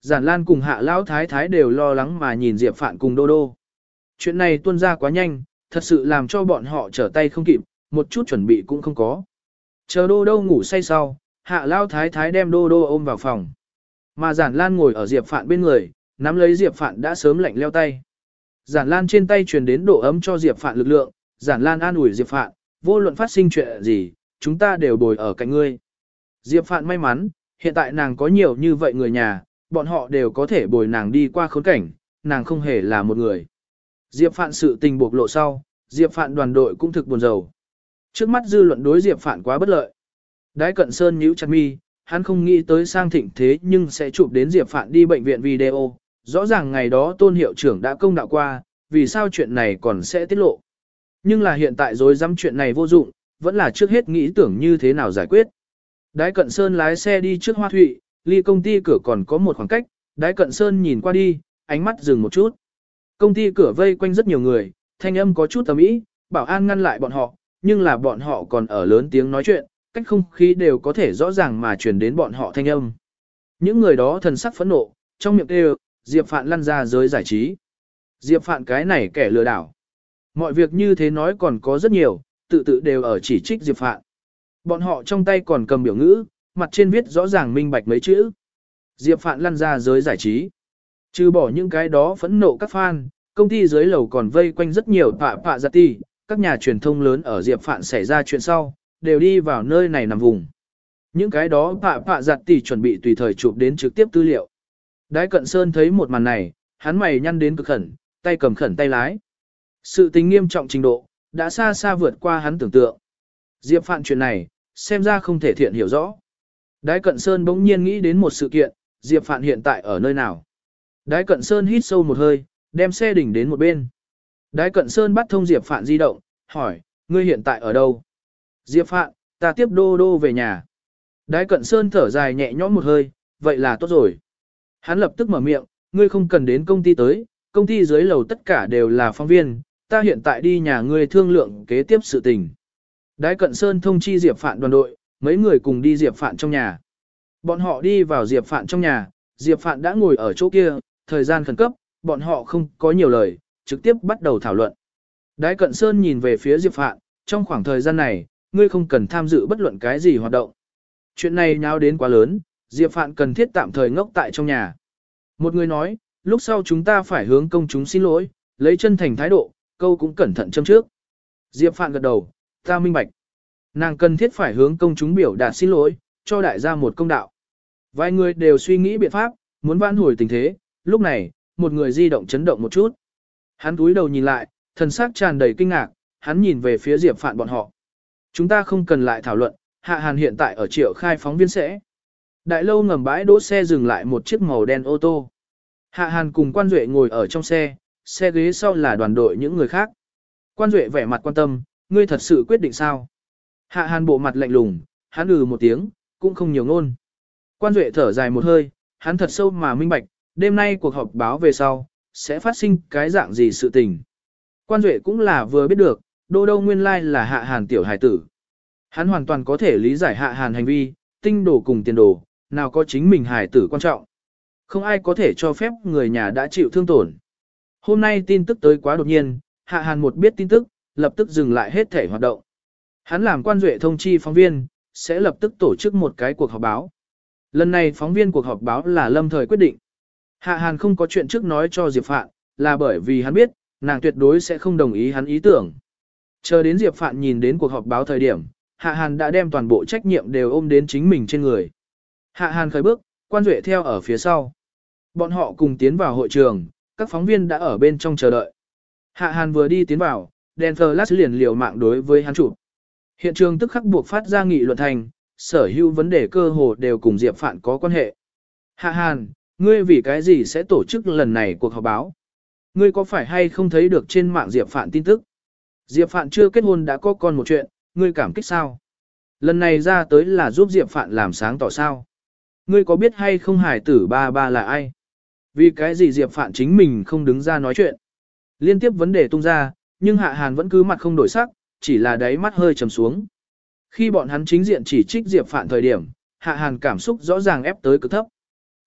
Giản Lan cùng Hạ Lão Thái Thái đều lo lắng mà nhìn Diệp Phạn cùng đô đô. Chuyện này tuôn ra quá nhanh, thật sự làm cho bọn họ trở tay không kịp, một chút chuẩn bị cũng không có. Chờ đô đô ngủ say sau, Hạ Lão Thái Thái đem đô đô ôm vào phòng. Mà Giản Lan ngồi ở Diệp Phạn bên người, nắm lấy Diệp Phạn đã sớm lạnh leo tay. Giản Lan trên tay truyền đến độ ấm cho Diệp Phạn lực lượng, Giản Lan an ủi Diệp Phạn, vô luận phát sinh chuyện gì, chúng ta đều bồi ở cạnh ngươi. Diệp Phạn may mắn, hiện tại nàng có nhiều như vậy người nhà, bọn họ đều có thể bồi nàng đi qua khốn cảnh, nàng không hề là một người. Diệp Phạn sự tình buộc lộ sau, Diệp Phạn đoàn đội cũng thực buồn rầu. Trước mắt dư luận đối Diệp Phạn quá bất lợi. Đái cận sơn nhíu chặt mi, hắn không nghĩ tới sang thịnh thế nhưng sẽ chụp đến Diệp Phạn đi bệnh viện video. Rõ ràng ngày đó tôn hiệu trưởng đã công đạo qua, vì sao chuyện này còn sẽ tiết lộ. Nhưng là hiện tại rồi dám chuyện này vô dụng, vẫn là trước hết nghĩ tưởng như thế nào giải quyết. Đái cận sơn lái xe đi trước hoa thụy, ly công ty cửa còn có một khoảng cách, đái cận sơn nhìn qua đi, ánh mắt dừng một chút. Công ty cửa vây quanh rất nhiều người, thanh âm có chút tầm ý, bảo an ngăn lại bọn họ, nhưng là bọn họ còn ở lớn tiếng nói chuyện, cách không khí đều có thể rõ ràng mà truyền đến bọn họ thanh âm. Những người đó thần sắc phẫn nộ, trong miệng kêu, Diệp Phạn lăn ra giới giải trí. Diệp Phạn cái này kẻ lừa đảo. Mọi việc như thế nói còn có rất nhiều, tự tự đều ở chỉ trích Diệp Phạn. Bọn họ trong tay còn cầm biểu ngữ, mặt trên viết rõ ràng minh bạch mấy chữ. Diệp Phạn lăn ra giới giải trí. Trừ bỏ những cái đó phẫn nộ các fan, công ty dưới lầu còn vây quanh rất nhiều tạ phạ giặt ti, các nhà truyền thông lớn ở Diệp Phạn xảy ra chuyện sau, đều đi vào nơi này nằm vùng. Những cái đó tạ phạ giặt tỷ chuẩn bị tùy thời chụp đến trực tiếp tư liệu. Đái cận sơn thấy một màn này, hắn mày nhăn đến cực khẩn, tay cầm khẩn tay lái. Sự tình nghiêm trọng trình độ, đã xa xa vượt qua hắn tưởng tượng. Diệp Phạn chuyện này, xem ra không thể thiện hiểu rõ. Đái Cận Sơn bỗng nhiên nghĩ đến một sự kiện, Diệp Phạn hiện tại ở nơi nào. Đái Cận Sơn hít sâu một hơi, đem xe đỉnh đến một bên. Đái Cận Sơn bắt thông Diệp Phạn di động, hỏi, ngươi hiện tại ở đâu? Diệp Phạn, ta tiếp đô đô về nhà. Đái Cận Sơn thở dài nhẹ nhõm một hơi, vậy là tốt rồi. Hắn lập tức mở miệng, ngươi không cần đến công ty tới, công ty dưới lầu tất cả đều là phóng viên, ta hiện tại đi nhà ngươi thương lượng kế tiếp sự tình. Đái Cận Sơn thông chi Diệp Phạn đoàn đội, mấy người cùng đi Diệp Phạn trong nhà. Bọn họ đi vào Diệp Phạn trong nhà, Diệp Phạn đã ngồi ở chỗ kia, thời gian khẩn cấp, bọn họ không có nhiều lời, trực tiếp bắt đầu thảo luận. Đái Cận Sơn nhìn về phía Diệp Phạn, trong khoảng thời gian này, ngươi không cần tham dự bất luận cái gì hoạt động. Chuyện này nháo đến quá lớn, Diệp Phạn cần thiết tạm thời ngốc tại trong nhà. Một người nói, lúc sau chúng ta phải hướng công chúng xin lỗi, lấy chân thành thái độ, câu cũng cẩn thận châm trước. Diệp Phạn gật đầu, ta minh bạch. Nàng cần thiết phải hướng công chúng biểu đạt xin lỗi, cho đại gia một công đạo. Vài người đều suy nghĩ biện pháp, muốn vãn hồi tình thế, lúc này, một người di động chấn động một chút. Hắn túi đầu nhìn lại, thần sắc tràn đầy kinh ngạc, hắn nhìn về phía Diệp Phạn bọn họ. Chúng ta không cần lại thảo luận, Hạ Hàn hiện tại ở triệu khai phóng viên sẽ. Đại lâu ngầm bãi đỗ xe dừng lại một chiếc màu đen ô tô. Hạ Hàn cùng Quan Duệ ngồi ở trong xe, xe ghế sau là đoàn đội những người khác. Quan Duệ vẻ mặt quan tâm, ngươi thật sự quyết định sao? Hạ Hàn bộ mặt lạnh lùng, hắn ừ một tiếng, cũng không nhiều ngôn. Quan Duệ thở dài một hơi, hắn thật sâu mà minh bạch, đêm nay cuộc họp báo về sau, sẽ phát sinh cái dạng gì sự tình. Quan Duệ cũng là vừa biết được, Đô Đâu nguyên lai là Hạ Hàn tiểu hải tử. Hắn hoàn toàn có thể lý giải Hạ Hàn hành vi, tinh đồ cùng tiền đồ, nào có chính mình hải tử quan trọng. Không ai có thể cho phép người nhà đã chịu thương tổn. Hôm nay tin tức tới quá đột nhiên, Hạ Hàn một biết tin tức, lập tức dừng lại hết thể hoạt động. Hắn làm quan duệ thông chi phóng viên, sẽ lập tức tổ chức một cái cuộc họp báo. Lần này phóng viên cuộc họp báo là lâm thời quyết định. Hạ Hàn không có chuyện trước nói cho Diệp Phạn, là bởi vì hắn biết, nàng tuyệt đối sẽ không đồng ý hắn ý tưởng. Chờ đến Diệp Phạn nhìn đến cuộc họp báo thời điểm, Hạ Hàn đã đem toàn bộ trách nhiệm đều ôm đến chính mình trên người. Hạ Hàn khởi bước, quan duệ theo ở phía sau. Bọn họ cùng tiến vào hội trường, các phóng viên đã ở bên trong chờ đợi. Hạ Hàn vừa đi tiến vào, đèn flash liền liều mạng đối với hắn chụp. Hiện trường tức khắc buộc phát ra nghị luận thành, sở hữu vấn đề cơ hồ đều cùng Diệp Phạn có quan hệ. Hạ Hàn, ngươi vì cái gì sẽ tổ chức lần này cuộc họp báo? Ngươi có phải hay không thấy được trên mạng Diệp Phạn tin tức? Diệp Phạn chưa kết hôn đã có con một chuyện, ngươi cảm kích sao? Lần này ra tới là giúp Diệp Phạn làm sáng tỏ sao? Ngươi có biết hay không hải tử ba ba là ai? Vì cái gì Diệp Phạn chính mình không đứng ra nói chuyện? Liên tiếp vấn đề tung ra, nhưng Hạ Hàn vẫn cứ mặt không đổi sắc, chỉ là đáy mắt hơi trầm xuống. Khi bọn hắn chính diện chỉ trích Diệp Phạn thời điểm, Hạ Hàn cảm xúc rõ ràng ép tới cực thấp.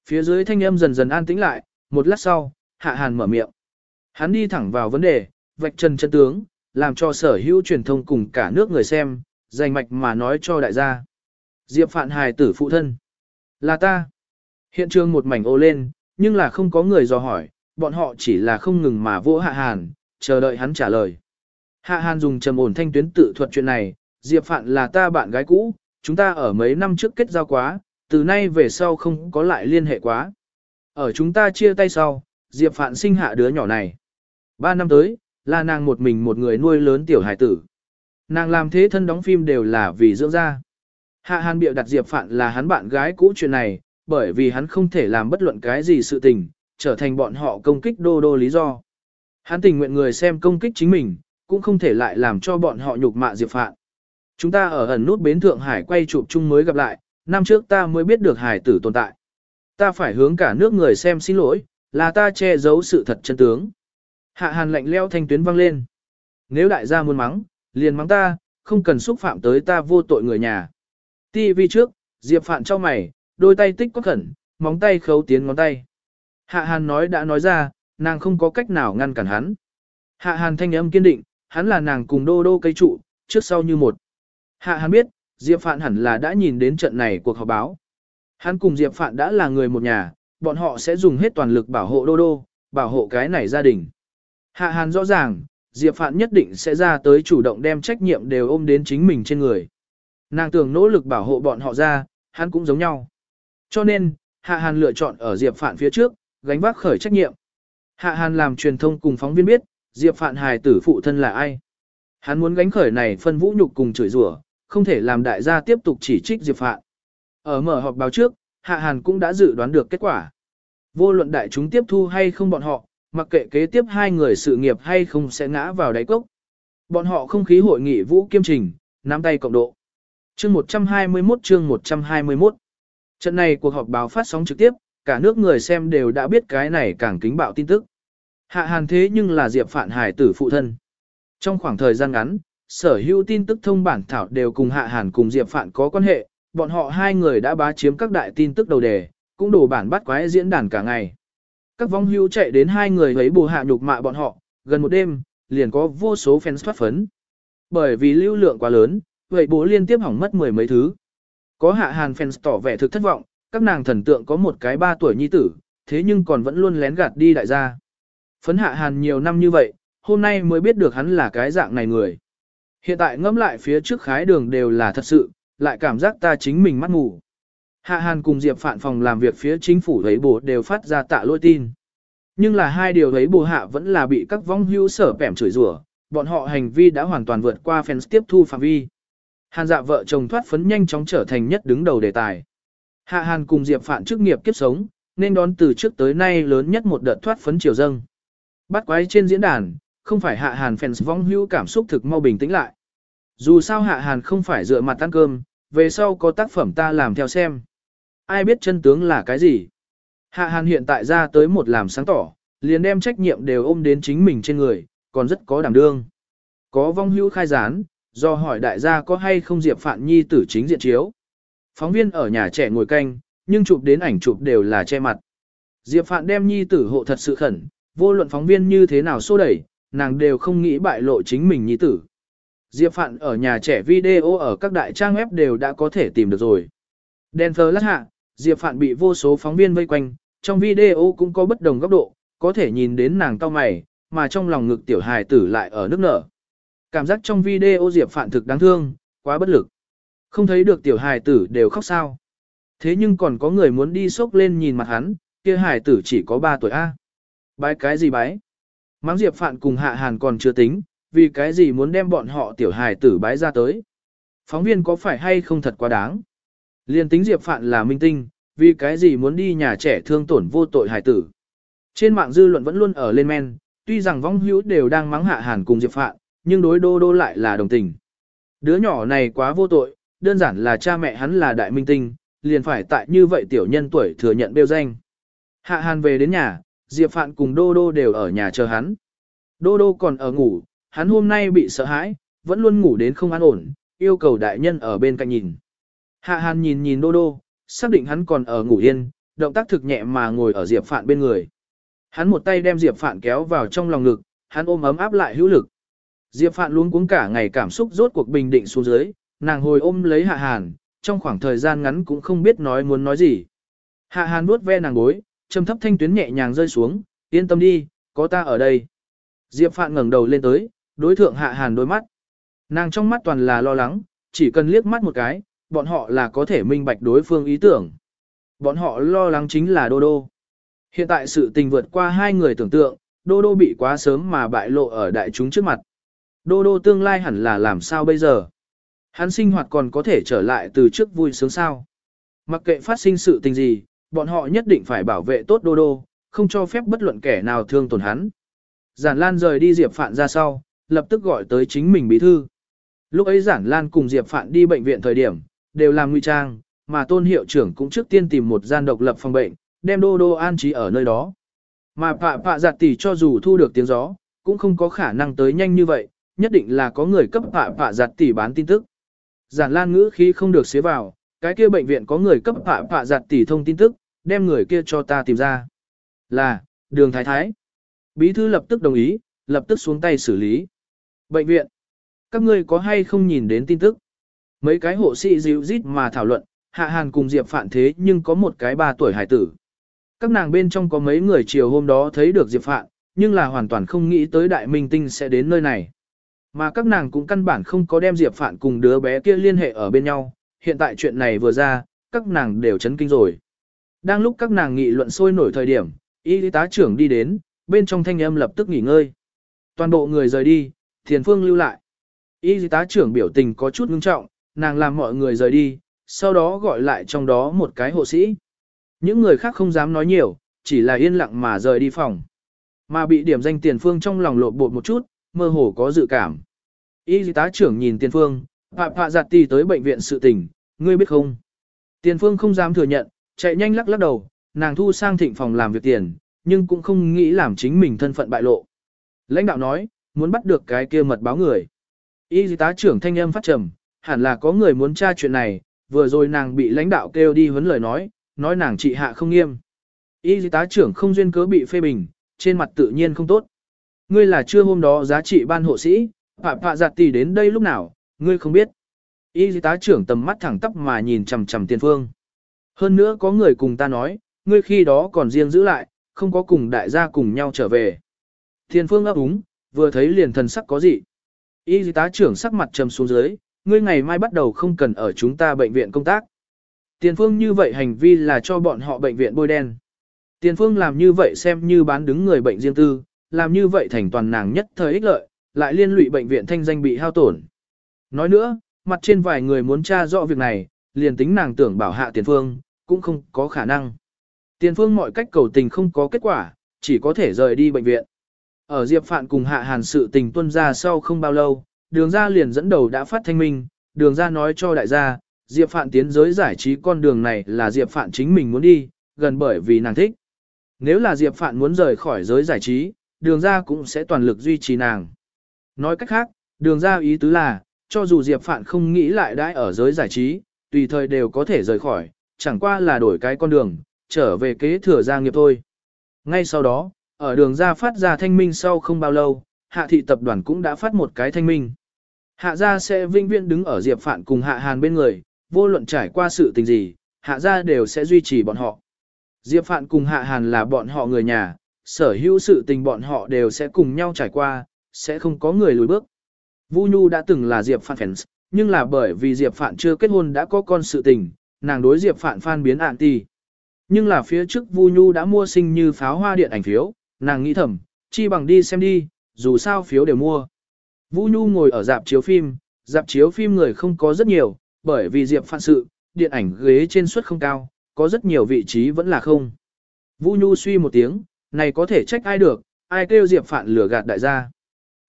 Phía dưới thanh âm dần dần an tĩnh lại, một lát sau, Hạ Hàn mở miệng. Hắn đi thẳng vào vấn đề, vạch trần chân tướng, làm cho sở hữu truyền thông cùng cả nước người xem, dành mạch mà nói cho đại gia. Diệp Phạn hài tử phụ thân. Là ta. Hiện trường một mảnh ô lên, nhưng là không có người dò hỏi, bọn họ chỉ là không ngừng mà vỗ Hạ Hàn, chờ đợi hắn trả lời. Hạ Hàn dùng trầm ổn thanh tuyến tự thuật chuyện này, Diệp Phạn là ta bạn gái cũ, chúng ta ở mấy năm trước kết giao quá, từ nay về sau không có lại liên hệ quá. Ở chúng ta chia tay sau, Diệp Phạn sinh hạ đứa nhỏ này. Ba năm tới, là nàng một mình một người nuôi lớn tiểu hải tử. Nàng làm thế thân đóng phim đều là vì dưỡng ra. Hạ Hàn bịa đặt Diệp Phạn là hắn bạn gái cũ chuyện này, bởi vì hắn không thể làm bất luận cái gì sự tình, trở thành bọn họ công kích đô đô lý do. Hắn tình nguyện người xem công kích chính mình, cũng không thể lại làm cho bọn họ nhục mạ Diệp Phạn. Chúng ta ở ẩn nút bến Thượng Hải quay chụp chung mới gặp lại, năm trước ta mới biết được hải tử tồn tại. Ta phải hướng cả nước người xem xin lỗi, là ta che giấu sự thật chân tướng. Hạ hàn lạnh leo thanh tuyến vang lên. Nếu đại gia muốn mắng, liền mắng ta, không cần xúc phạm tới ta vô tội người nhà. TV trước, Diệp Phạn cho mày, đôi tay tích có khẩn, móng tay khấu tiến ngón tay. Hạ hàn nói đã nói ra, nàng không có cách nào ngăn cản hắn. Hạ hàn thanh âm kiên định, hắn là nàng cùng đô đô cây trụ, trước sau như một. Hạ hàn biết, Diệp Phạn hẳn là đã nhìn đến trận này cuộc họp báo. Hắn cùng Diệp Phạn đã là người một nhà, bọn họ sẽ dùng hết toàn lực bảo hộ đô đô, bảo hộ cái này gia đình. Hạ hàn rõ ràng, Diệp Phạn nhất định sẽ ra tới chủ động đem trách nhiệm đều ôm đến chính mình trên người. Nàng tưởng nỗ lực bảo hộ bọn họ ra, hắn cũng giống nhau. Cho nên, Hạ Hàn lựa chọn ở Diệp Phạn phía trước, gánh vác khởi trách nhiệm. Hạ Hàn làm truyền thông cùng phóng viên biết, Diệp Phạn hài tử phụ thân là ai. Hắn muốn gánh khởi này phân vũ nhục cùng chửi rủa, không thể làm đại gia tiếp tục chỉ trích Diệp Phạn. Ở mở họp báo trước, Hạ Hàn cũng đã dự đoán được kết quả. Vô luận đại chúng tiếp thu hay không bọn họ, mặc kệ kế tiếp hai người sự nghiệp hay không sẽ ngã vào đáy cốc. Bọn họ không khí hội nghị vũ kiêm trình, nắm tay cộng độ. Chương 121 chương 121 Trận này cuộc họp báo phát sóng trực tiếp, cả nước người xem đều đã biết cái này càng kính bạo tin tức. Hạ Hàn thế nhưng là Diệp Phạn Hải tử phụ thân. Trong khoảng thời gian ngắn, sở hữu tin tức thông bản thảo đều cùng Hạ Hàn cùng Diệp Phạn có quan hệ, bọn họ hai người đã bá chiếm các đại tin tức đầu đề, cũng đổ bản bắt quái diễn đàn cả ngày. Các vong hữu chạy đến hai người lấy bù hạ nhục mạ bọn họ, gần một đêm, liền có vô số fans thoát phấn. Bởi vì lưu lượng quá lớn, vậy bố liên tiếp hỏng mất mười mấy thứ. Có hạ hàn fans tỏ vẻ thực thất vọng, các nàng thần tượng có một cái ba tuổi nhi tử, thế nhưng còn vẫn luôn lén gạt đi đại gia. Phấn hạ hàn nhiều năm như vậy, hôm nay mới biết được hắn là cái dạng này người. Hiện tại ngẫm lại phía trước khái đường đều là thật sự, lại cảm giác ta chính mình mắt ngủ. Hạ Hàn cùng Diệp Phạn phòng làm việc phía chính phủ thấy bố đều phát ra tạ lôi tin. Nhưng là hai điều thấy bố hạ vẫn là bị các vong hữu sở bẻm chửi rủa, bọn họ hành vi đã hoàn toàn vượt qua fans tiếp thu phạm vi. Hàn dạ vợ chồng thoát phấn nhanh chóng trở thành nhất đứng đầu đề tài. Hạ Hàn cùng Diệp Phạn chức nghiệp kiếp sống, nên đón từ trước tới nay lớn nhất một đợt thoát phấn chiều dâng. Bắt quái trên diễn đàn, không phải Hạ Hàn fans vong hưu cảm xúc thực mau bình tĩnh lại. Dù sao Hạ Hàn không phải dựa mặt ăn cơm, về sau có tác phẩm ta làm theo xem. Ai biết chân tướng là cái gì? Hạ Hàn hiện tại ra tới một làm sáng tỏ, liền đem trách nhiệm đều ôm đến chính mình trên người, còn rất có đảm đương. Có vong hưu khai gián, do hỏi đại gia có hay không Diệp Phạn Nhi tử chính diện chiếu. Phóng viên ở nhà trẻ ngồi canh, nhưng chụp đến ảnh chụp đều là che mặt. Diệp Phạn đem Nhi tử hộ thật sự khẩn, vô luận phóng viên như thế nào xô đẩy, nàng đều không nghĩ bại lộ chính mình Nhi tử. Diệp Phạn ở nhà trẻ video ở các đại trang web đều đã có thể tìm được rồi. Đen thờ lát hạ, Diệp Phạn bị vô số phóng viên vây quanh, trong video cũng có bất đồng góc độ, có thể nhìn đến nàng cao mày, mà trong lòng ngực tiểu hài tử lại ở nước nở. Cảm giác trong video Diệp Phạn thực đáng thương, quá bất lực. Không thấy được tiểu hài tử đều khóc sao. Thế nhưng còn có người muốn đi sốc lên nhìn mặt hắn, kia hài tử chỉ có 3 tuổi A. Bái cái gì bái? Mắng Diệp Phạn cùng Hạ Hàn còn chưa tính, vì cái gì muốn đem bọn họ tiểu hài tử bái ra tới. Phóng viên có phải hay không thật quá đáng? Liên tính Diệp Phạn là minh tinh, vì cái gì muốn đi nhà trẻ thương tổn vô tội hài tử. Trên mạng dư luận vẫn luôn ở lên men, tuy rằng vong hữu đều đang mắng hạ hàn cùng Diệp Phạn, nhưng đối đô đô lại là đồng tình. Đứa nhỏ này quá vô tội, đơn giản là cha mẹ hắn là đại minh tinh, liền phải tại như vậy tiểu nhân tuổi thừa nhận bêu danh. Hạ hàn về đến nhà, Diệp Phạn cùng đô đô đều ở nhà chờ hắn. Đô đô còn ở ngủ, hắn hôm nay bị sợ hãi, vẫn luôn ngủ đến không an ổn, yêu cầu đại nhân ở bên cạnh nhìn. Hạ hàn nhìn nhìn đô đô, xác định hắn còn ở ngủ yên, động tác thực nhẹ mà ngồi ở Diệp Phạn bên người. Hắn một tay đem Diệp Phạn kéo vào trong lòng ngực, hắn ôm ấm áp lại hữu lực. Diệp Phạn luôn cuống cả ngày cảm xúc rốt cuộc bình định xuống dưới, nàng hồi ôm lấy Hạ Hàn, trong khoảng thời gian ngắn cũng không biết nói muốn nói gì. Hạ Hàn vuốt ve nàng gối, trầm thấp thanh tuyến nhẹ nhàng rơi xuống, yên tâm đi, có ta ở đây. Diệp Phạn ngẩng đầu lên tới, đối thượng Hạ Hàn đôi mắt. Nàng trong mắt toàn là lo lắng, chỉ cần liếc mắt một cái, bọn họ là có thể minh bạch đối phương ý tưởng. Bọn họ lo lắng chính là Đô Đô. Hiện tại sự tình vượt qua hai người tưởng tượng, Đô Đô bị quá sớm mà bại lộ ở đại chúng trước mặt. Đô Đô tương lai hẳn là làm sao bây giờ? Hắn sinh hoạt còn có thể trở lại từ trước vui sướng sao? Mặc kệ phát sinh sự tình gì, bọn họ nhất định phải bảo vệ tốt Đô Đô, không cho phép bất luận kẻ nào thương tổn hắn. Giản Lan rời đi Diệp Phạn ra sau, lập tức gọi tới chính mình bí thư. Lúc ấy Giản Lan cùng Diệp Phạn đi bệnh viện thời điểm, đều làm nguy trang, mà tôn hiệu trưởng cũng trước tiên tìm một gian độc lập phòng bệnh, đem đô đô an trí ở nơi đó. Mà pạ pạ giặt tỷ cho dù thu được tiếng gió, cũng không có khả năng tới nhanh như vậy, nhất định là có người cấp hạ phạ giặt tỷ bán tin tức. Giản lan ngữ khi không được xế vào, cái kia bệnh viện có người cấp hạ phạ giặt tỷ thông tin tức, đem người kia cho ta tìm ra. Là, đường thái thái. Bí thư lập tức đồng ý, lập tức xuống tay xử lý. Bệnh viện, các ngươi có hay không nhìn đến tin tức? Mấy cái hộ sĩ dịu rít mà thảo luận, Hạ Hàn cùng Diệp Phạn thế nhưng có một cái ba tuổi hải tử. Các nàng bên trong có mấy người chiều hôm đó thấy được Diệp Phạn, nhưng là hoàn toàn không nghĩ tới đại minh tinh sẽ đến nơi này. Mà các nàng cũng căn bản không có đem Diệp Phạn cùng đứa bé kia liên hệ ở bên nhau, hiện tại chuyện này vừa ra, các nàng đều chấn kinh rồi. Đang lúc các nàng nghị luận sôi nổi thời điểm, y tá trưởng đi đến, bên trong thanh âm lập tức nghỉ ngơi. Toàn bộ người rời đi, thiền phương lưu lại. Y tá trưởng biểu tình có chút ngưng trọng, nàng làm mọi người rời đi, sau đó gọi lại trong đó một cái hộ sĩ. Những người khác không dám nói nhiều, chỉ là yên lặng mà rời đi phòng. Mà bị điểm danh tiền phương trong lòng lộn bột một chút, mơ hồ có dự cảm. Y tá trưởng nhìn tiền phương, phạ phạ giặt tì tới bệnh viện sự tình, ngươi biết không? Tiền phương không dám thừa nhận, chạy nhanh lắc lắc đầu, nàng thu sang thịnh phòng làm việc tiền, nhưng cũng không nghĩ làm chính mình thân phận bại lộ. Lãnh đạo nói, muốn bắt được cái kia mật báo người. Y tá trưởng thanh âm phát trầm, hẳn là có người muốn tra chuyện này, vừa rồi nàng bị lãnh đạo kêu đi huấn lời nói, nói nàng trị hạ không nghiêm. Y tá trưởng không duyên cớ bị phê bình, trên mặt tự nhiên không tốt. Ngươi là chưa hôm đó giá trị ban hộ sĩ, phạm phạ giặt tỷ đến đây lúc nào, ngươi không biết. Y tá trưởng tầm mắt thẳng tắp mà nhìn chằm chằm tiền phương. Hơn nữa có người cùng ta nói, ngươi khi đó còn riêng giữ lại, không có cùng đại gia cùng nhau trở về. Tiền phương ấp úng, vừa thấy liền thần sắc có gì. Y tá trưởng sắc mặt trầm xuống dưới, ngươi ngày mai bắt đầu không cần ở chúng ta bệnh viện công tác. Tiền phương như vậy hành vi là cho bọn họ bệnh viện bôi đen. Tiền phương làm như vậy xem như bán đứng người bệnh riêng tư, làm như vậy thành toàn nàng nhất thời ích lợi, lại liên lụy bệnh viện thanh danh bị hao tổn. Nói nữa, mặt trên vài người muốn tra rõ việc này, liền tính nàng tưởng bảo hạ tiền phương, cũng không có khả năng. Tiền phương mọi cách cầu tình không có kết quả, chỉ có thể rời đi bệnh viện. Ở Diệp Phạn cùng hạ hàn sự tình tuân ra sau không bao lâu, đường ra liền dẫn đầu đã phát thanh minh, đường ra nói cho đại gia, Diệp Phạn tiến giới giải trí con đường này là Diệp Phạn chính mình muốn đi, gần bởi vì nàng thích. Nếu là Diệp Phạn muốn rời khỏi giới giải trí, đường ra cũng sẽ toàn lực duy trì nàng. Nói cách khác, đường ra ý tứ là, cho dù Diệp Phạn không nghĩ lại đãi ở giới giải trí, tùy thời đều có thể rời khỏi, chẳng qua là đổi cái con đường, trở về kế thừa gia nghiệp thôi. Ngay sau đó, ở đường ra phát ra thanh minh sau không bao lâu, hạ thị tập đoàn cũng đã phát một cái thanh minh. Hạ gia sẽ vinh viễn đứng ở Diệp Phạn cùng hạ hàn bên người, vô luận trải qua sự tình gì, hạ gia đều sẽ duy trì bọn họ. Diệp Phạn cùng hạ hàn là bọn họ người nhà, sở hữu sự tình bọn họ đều sẽ cùng nhau trải qua, sẽ không có người lùi bước. Vu Nhu đã từng là Diệp Phạn fans, nhưng là bởi vì Diệp Phạn chưa kết hôn đã có con sự tình, nàng đối Diệp Phạn phan biến ạn ti. Nhưng là phía trước Vu Nhu đã mua sinh như pháo hoa điện ảnh phiếu, nàng nghĩ thầm, chi bằng đi xem đi, dù sao phiếu đều mua. Vu Nhu ngồi ở dạp chiếu phim, dạp chiếu phim người không có rất nhiều, bởi vì Diệp Phạn sự, điện ảnh ghế trên suất không cao, có rất nhiều vị trí vẫn là không. Vu Nhu suy một tiếng, này có thể trách ai được, ai kêu Diệp Phạn lừa gạt đại gia.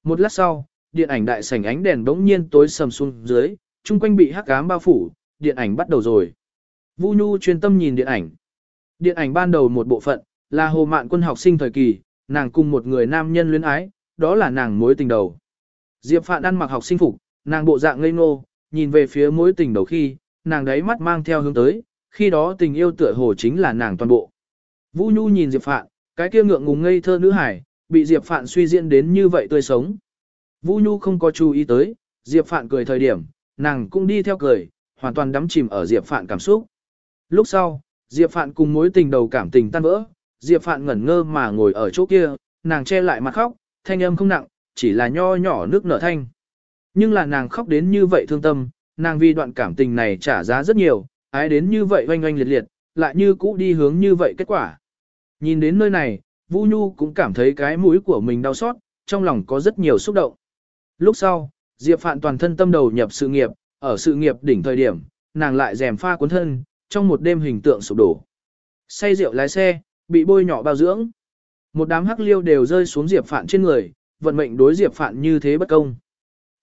Một lát sau, điện ảnh đại sảnh ánh đèn bỗng nhiên tối sầm xuống dưới, chung quanh bị hắc ám bao phủ, điện ảnh bắt đầu rồi. Vu Nhu chuyên tâm nhìn điện ảnh. Điện ảnh ban đầu một bộ phận, là Hồ Mạn Quân học sinh thời kỳ, nàng cùng một người nam nhân luyến ái, đó là nàng mối tình đầu. Diệp Phạn ăn mặc học sinh phục, nàng bộ dạng ngây ngô, nhìn về phía mối tình đầu khi, nàng đấy mắt mang theo hướng tới, khi đó tình yêu tựa hồ chính là nàng toàn bộ. Vu Nhu nhìn Diệp Phạn, cái kia ngượng ngùng ngây thơ nữ hải, bị Diệp Phạn suy diễn đến như vậy tươi sống. Vu Nhu không có chú ý tới, Diệp Phạn cười thời điểm, nàng cũng đi theo cười, hoàn toàn đắm chìm ở Diệp Phạn cảm xúc. Lúc sau, Diệp Phạn cùng mối tình đầu cảm tình tan vỡ, Diệp Phạn ngẩn ngơ mà ngồi ở chỗ kia, nàng che lại mặt khóc, thanh âm không nặng, chỉ là nho nhỏ nước nở thanh. Nhưng là nàng khóc đến như vậy thương tâm, nàng vì đoạn cảm tình này trả giá rất nhiều, ái đến như vậy oanh oanh liệt liệt, lại như cũ đi hướng như vậy kết quả. Nhìn đến nơi này, Vu Nhu cũng cảm thấy cái mũi của mình đau xót, trong lòng có rất nhiều xúc động. Lúc sau, Diệp Phạn toàn thân tâm đầu nhập sự nghiệp, ở sự nghiệp đỉnh thời điểm, nàng lại rèm pha cuốn thân, trong một đêm hình tượng sụp đổ. Say rượu lái xe, bị bôi nhỏ bao dưỡng. Một đám hắc liêu đều rơi xuống Diệp Phạn trên người, vận mệnh đối Diệp Phạn như thế bất công.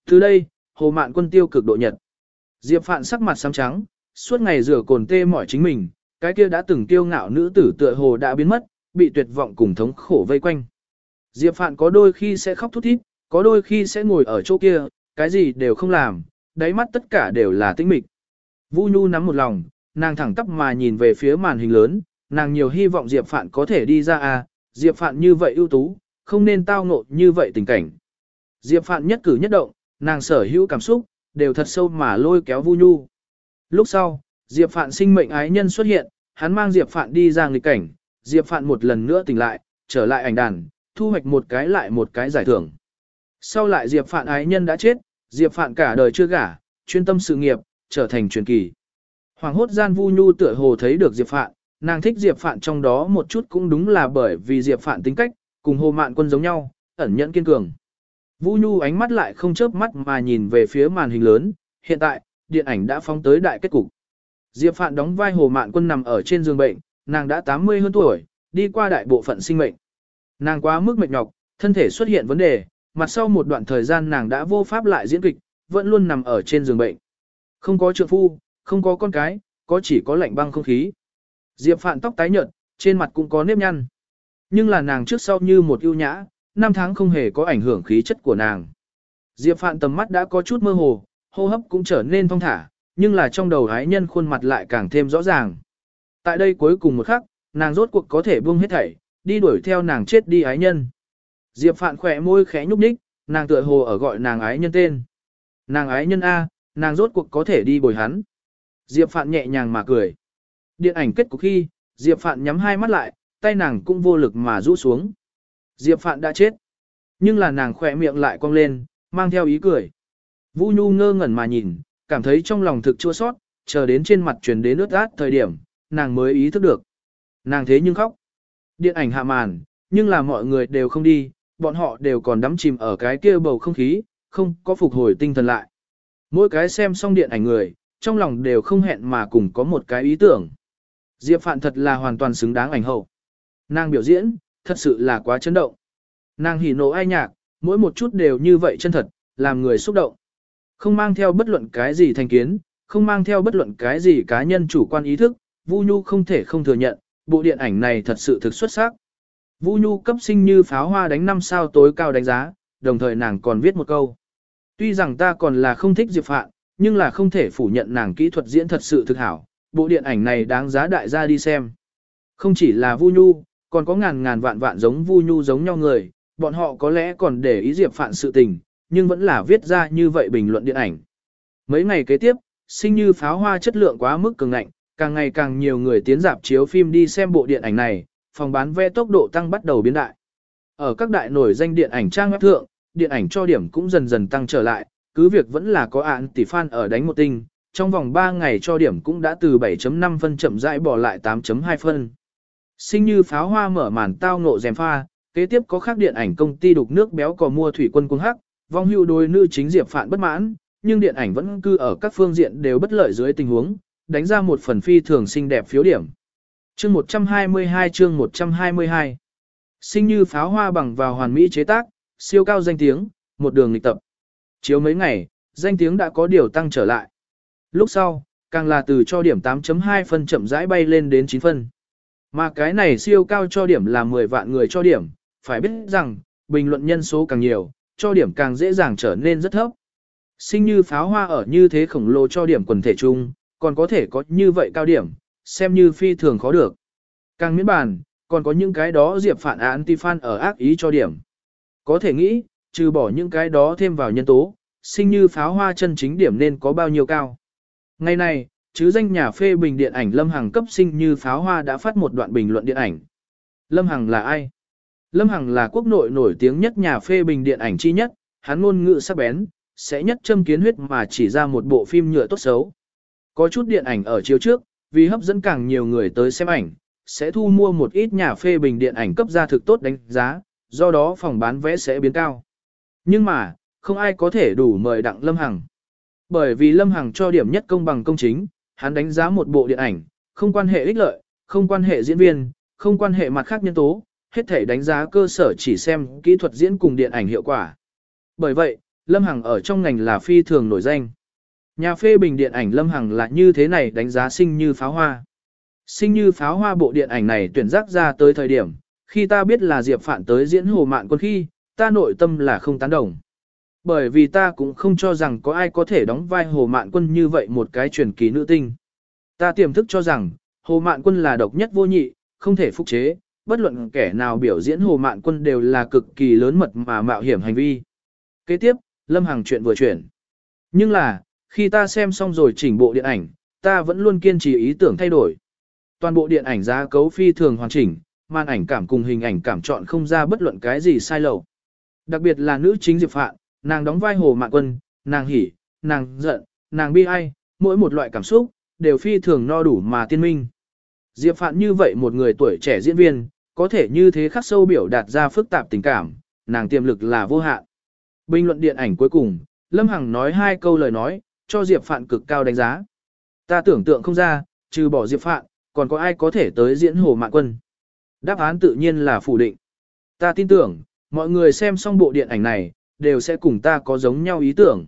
Từ đây, Hồ Mạn Quân tiêu cực độ nhật. Diệp Phạn sắc mặt xám trắng, suốt ngày rửa cồn tê mỏi chính mình, cái kia đã từng tiêu ngạo nữ tử tựa hồ đã biến mất, bị tuyệt vọng cùng thống khổ vây quanh. Diệp Phạn có đôi khi sẽ khóc thút thít, có đôi khi sẽ ngồi ở chỗ kia, cái gì đều không làm, đáy mắt tất cả đều là tĩnh mịch. Vu Nhu nắm một lòng, nàng thẳng tắp mà nhìn về phía màn hình lớn, nàng nhiều hy vọng Diệp Phạn có thể đi ra à, Diệp Phạn như vậy ưu tú, không nên tao ngộ như vậy tình cảnh. Diệp Phạn nhất cử nhất động, nàng sở hữu cảm xúc, đều thật sâu mà lôi kéo Vu Nhu. Lúc sau, Diệp Phạn sinh mệnh ái nhân xuất hiện, hắn mang Diệp Phạn đi ra nghịch cảnh, Diệp Phạn một lần nữa tỉnh lại, trở lại ảnh đàn, thu hoạch một cái lại một cái giải thưởng. Sau lại Diệp Phạn ái nhân đã chết, Diệp Phạn cả đời chưa gả, chuyên tâm sự nghiệp, trở thành truyền kỳ. Hoàng hốt gian Vu Nhu tựa hồ thấy được Diệp Phạn, nàng thích Diệp Phạn trong đó một chút cũng đúng là bởi vì Diệp Phạn tính cách, cùng Hồ Mạn Quân giống nhau, ẩn nhẫn kiên cường. Vu Nhu ánh mắt lại không chớp mắt mà nhìn về phía màn hình lớn, hiện tại, điện ảnh đã phóng tới đại kết cục. Diệp Phạn đóng vai Hồ Mạn Quân nằm ở trên giường bệnh, nàng đã 80 hơn tuổi, đi qua đại bộ phận sinh mệnh. Nàng quá mức mệt nhọc, thân thể xuất hiện vấn đề, mặt sau một đoạn thời gian nàng đã vô pháp lại diễn kịch, vẫn luôn nằm ở trên giường bệnh. Không có trượng phu, không có con cái, có chỉ có lạnh băng không khí. Diệp Phạn tóc tái nhợt, trên mặt cũng có nếp nhăn. Nhưng là nàng trước sau như một ưu nhã, năm tháng không hề có ảnh hưởng khí chất của nàng. Diệp Phạn tầm mắt đã có chút mơ hồ, hô hấp cũng trở nên thong thả, nhưng là trong đầu ái nhân khuôn mặt lại càng thêm rõ ràng. Tại đây cuối cùng một khắc, nàng rốt cuộc có thể buông hết thảy, đi đuổi theo nàng chết đi ái nhân. Diệp Phạn khỏe môi khẽ nhúc nhích, nàng tựa hồ ở gọi nàng ái nhân tên. Nàng ái nhân A, nàng rốt cuộc có thể đi bồi hắn. Diệp Phạn nhẹ nhàng mà cười. Điện ảnh kết cục khi, Diệp Phạn nhắm hai mắt lại, tay nàng cũng vô lực mà rũ xuống. Diệp Phạn đã chết. Nhưng là nàng khỏe miệng lại cong lên, mang theo ý cười. vũ Nhu ngơ ngẩn mà nhìn, cảm thấy trong lòng thực chua sót, chờ đến trên mặt truyền đến nước át thời điểm, nàng mới ý thức được. Nàng thế nhưng khóc. Điện ảnh hạ màn, nhưng là mọi người đều không đi, bọn họ đều còn đắm chìm ở cái kia bầu không khí, không có phục hồi tinh thần lại. Mỗi cái xem xong điện ảnh người, trong lòng đều không hẹn mà cùng có một cái ý tưởng. Diệp Phạn thật là hoàn toàn xứng đáng ảnh hậu. Nàng biểu diễn, thật sự là quá chấn động. Nàng hỉ nộ ai nhạc, mỗi một chút đều như vậy chân thật, làm người xúc động. Không mang theo bất luận cái gì thành kiến, không mang theo bất luận cái gì cá nhân chủ quan ý thức, Vu Nhu không thể không thừa nhận, bộ điện ảnh này thật sự thực xuất sắc. Vu Nhu cấp sinh như pháo hoa đánh năm sao tối cao đánh giá, đồng thời nàng còn viết một câu. Tuy rằng ta còn là không thích Diệp Phạn, nhưng là không thể phủ nhận nàng kỹ thuật diễn thật sự thực hảo, bộ điện ảnh này đáng giá đại gia đi xem. Không chỉ là Vu Nhu, còn có ngàn ngàn vạn vạn giống Vu Nhu giống nhau người, bọn họ có lẽ còn để ý Diệp Phạn sự tình, nhưng vẫn là viết ra như vậy bình luận điện ảnh. Mấy ngày kế tiếp, sinh như pháo hoa chất lượng quá mức cường ngạnh, càng ngày càng nhiều người tiến dạp chiếu phim đi xem bộ điện ảnh này, phòng bán vé tốc độ tăng bắt đầu biến đại. Ở các đại nổi danh điện ảnh trang web thượng, điện ảnh cho điểm cũng dần dần tăng trở lại, cứ việc vẫn là có án tỷ fan ở đánh một tinh, trong vòng 3 ngày cho điểm cũng đã từ 7.5 phân chậm rãi bỏ lại 8.2 phân. Sinh như pháo hoa mở màn tao ngộ dèm pha, kế tiếp có khác điện ảnh công ty đục nước béo cò mua thủy quân cung hắc, vong hưu đôi nữ chính Diệp Phạn bất mãn, nhưng điện ảnh vẫn cư ở các phương diện đều bất lợi dưới tình huống, đánh ra một phần phi thường xinh đẹp phiếu điểm. Chương 122 chương 122 Sinh như pháo hoa bằng vào hoàn mỹ chế tác, siêu cao danh tiếng, một đường lịch tập. Chiếu mấy ngày, danh tiếng đã có điều tăng trở lại. Lúc sau, càng là từ cho điểm 8.2 phân chậm rãi bay lên đến 9 phân. Mà cái này siêu cao cho điểm là 10 vạn người cho điểm, phải biết rằng, bình luận nhân số càng nhiều, cho điểm càng dễ dàng trở nên rất thấp. Sinh như pháo hoa ở như thế khổng lồ cho điểm quần thể chung, còn có thể có như vậy cao điểm, xem như phi thường khó được. Càng miễn bàn, còn có những cái đó diệp phản anti-fan ở ác ý cho điểm. Có thể nghĩ, trừ bỏ những cái đó thêm vào nhân tố, sinh như pháo hoa chân chính điểm nên có bao nhiêu cao. Ngày này, chứ danh nhà phê bình điện ảnh Lâm Hằng cấp sinh như pháo hoa đã phát một đoạn bình luận điện ảnh. Lâm Hằng là ai? Lâm Hằng là quốc nội nổi tiếng nhất nhà phê bình điện ảnh chi nhất, hắn ngôn ngữ sắc bén, sẽ nhất châm kiến huyết mà chỉ ra một bộ phim nhựa tốt xấu. Có chút điện ảnh ở chiếu trước, vì hấp dẫn càng nhiều người tới xem ảnh, sẽ thu mua một ít nhà phê bình điện ảnh cấp ra thực tốt đánh giá, do đó phòng bán vé sẽ biến cao. Nhưng mà, không ai có thể đủ mời Đặng Lâm Hằng. Bởi vì Lâm Hằng cho điểm nhất công bằng công chính, hắn đánh giá một bộ điện ảnh, không quan hệ ích lợi, không quan hệ diễn viên, không quan hệ mặt khác nhân tố, hết thể đánh giá cơ sở chỉ xem kỹ thuật diễn cùng điện ảnh hiệu quả. Bởi vậy, Lâm Hằng ở trong ngành là phi thường nổi danh. Nhà phê bình điện ảnh Lâm Hằng là như thế này đánh giá sinh như pháo hoa. Sinh như pháo hoa bộ điện ảnh này tuyển giác ra tới thời điểm, khi ta biết là Diệp Phạn tới diễn hồ mạn quân khi, ta nội tâm là không tán đồng. Bởi vì ta cũng không cho rằng có ai có thể đóng vai hồ mạn quân như vậy một cái truyền kỳ nữ tinh. Ta tiềm thức cho rằng, hồ mạn quân là độc nhất vô nhị, không thể phục chế, bất luận kẻ nào biểu diễn hồ mạn quân đều là cực kỳ lớn mật mà mạo hiểm hành vi. Kế tiếp, Lâm Hằng chuyện vừa chuyển. Nhưng là, khi ta xem xong rồi chỉnh bộ điện ảnh, ta vẫn luôn kiên trì ý tưởng thay đổi. Toàn bộ điện ảnh giá cấu phi thường hoàn chỉnh, màn ảnh cảm cùng hình ảnh cảm chọn không ra bất luận cái gì sai lầu. Đặc biệt là nữ chính Diệp Phạn, nàng đóng vai hồ mạn quân, nàng hỉ, nàng giận, nàng bi ai, mỗi một loại cảm xúc, đều phi thường no đủ mà tiên minh. Diệp Phạn như vậy một người tuổi trẻ diễn viên, có thể như thế khắc sâu biểu đạt ra phức tạp tình cảm, nàng tiềm lực là vô hạn. Bình luận điện ảnh cuối cùng, Lâm Hằng nói hai câu lời nói, cho Diệp Phạn cực cao đánh giá. Ta tưởng tượng không ra, trừ bỏ Diệp Phạn, còn có ai có thể tới diễn hồ mạn quân. Đáp án tự nhiên là phủ định. Ta tin tưởng, mọi người xem xong bộ điện ảnh này, đều sẽ cùng ta có giống nhau ý tưởng.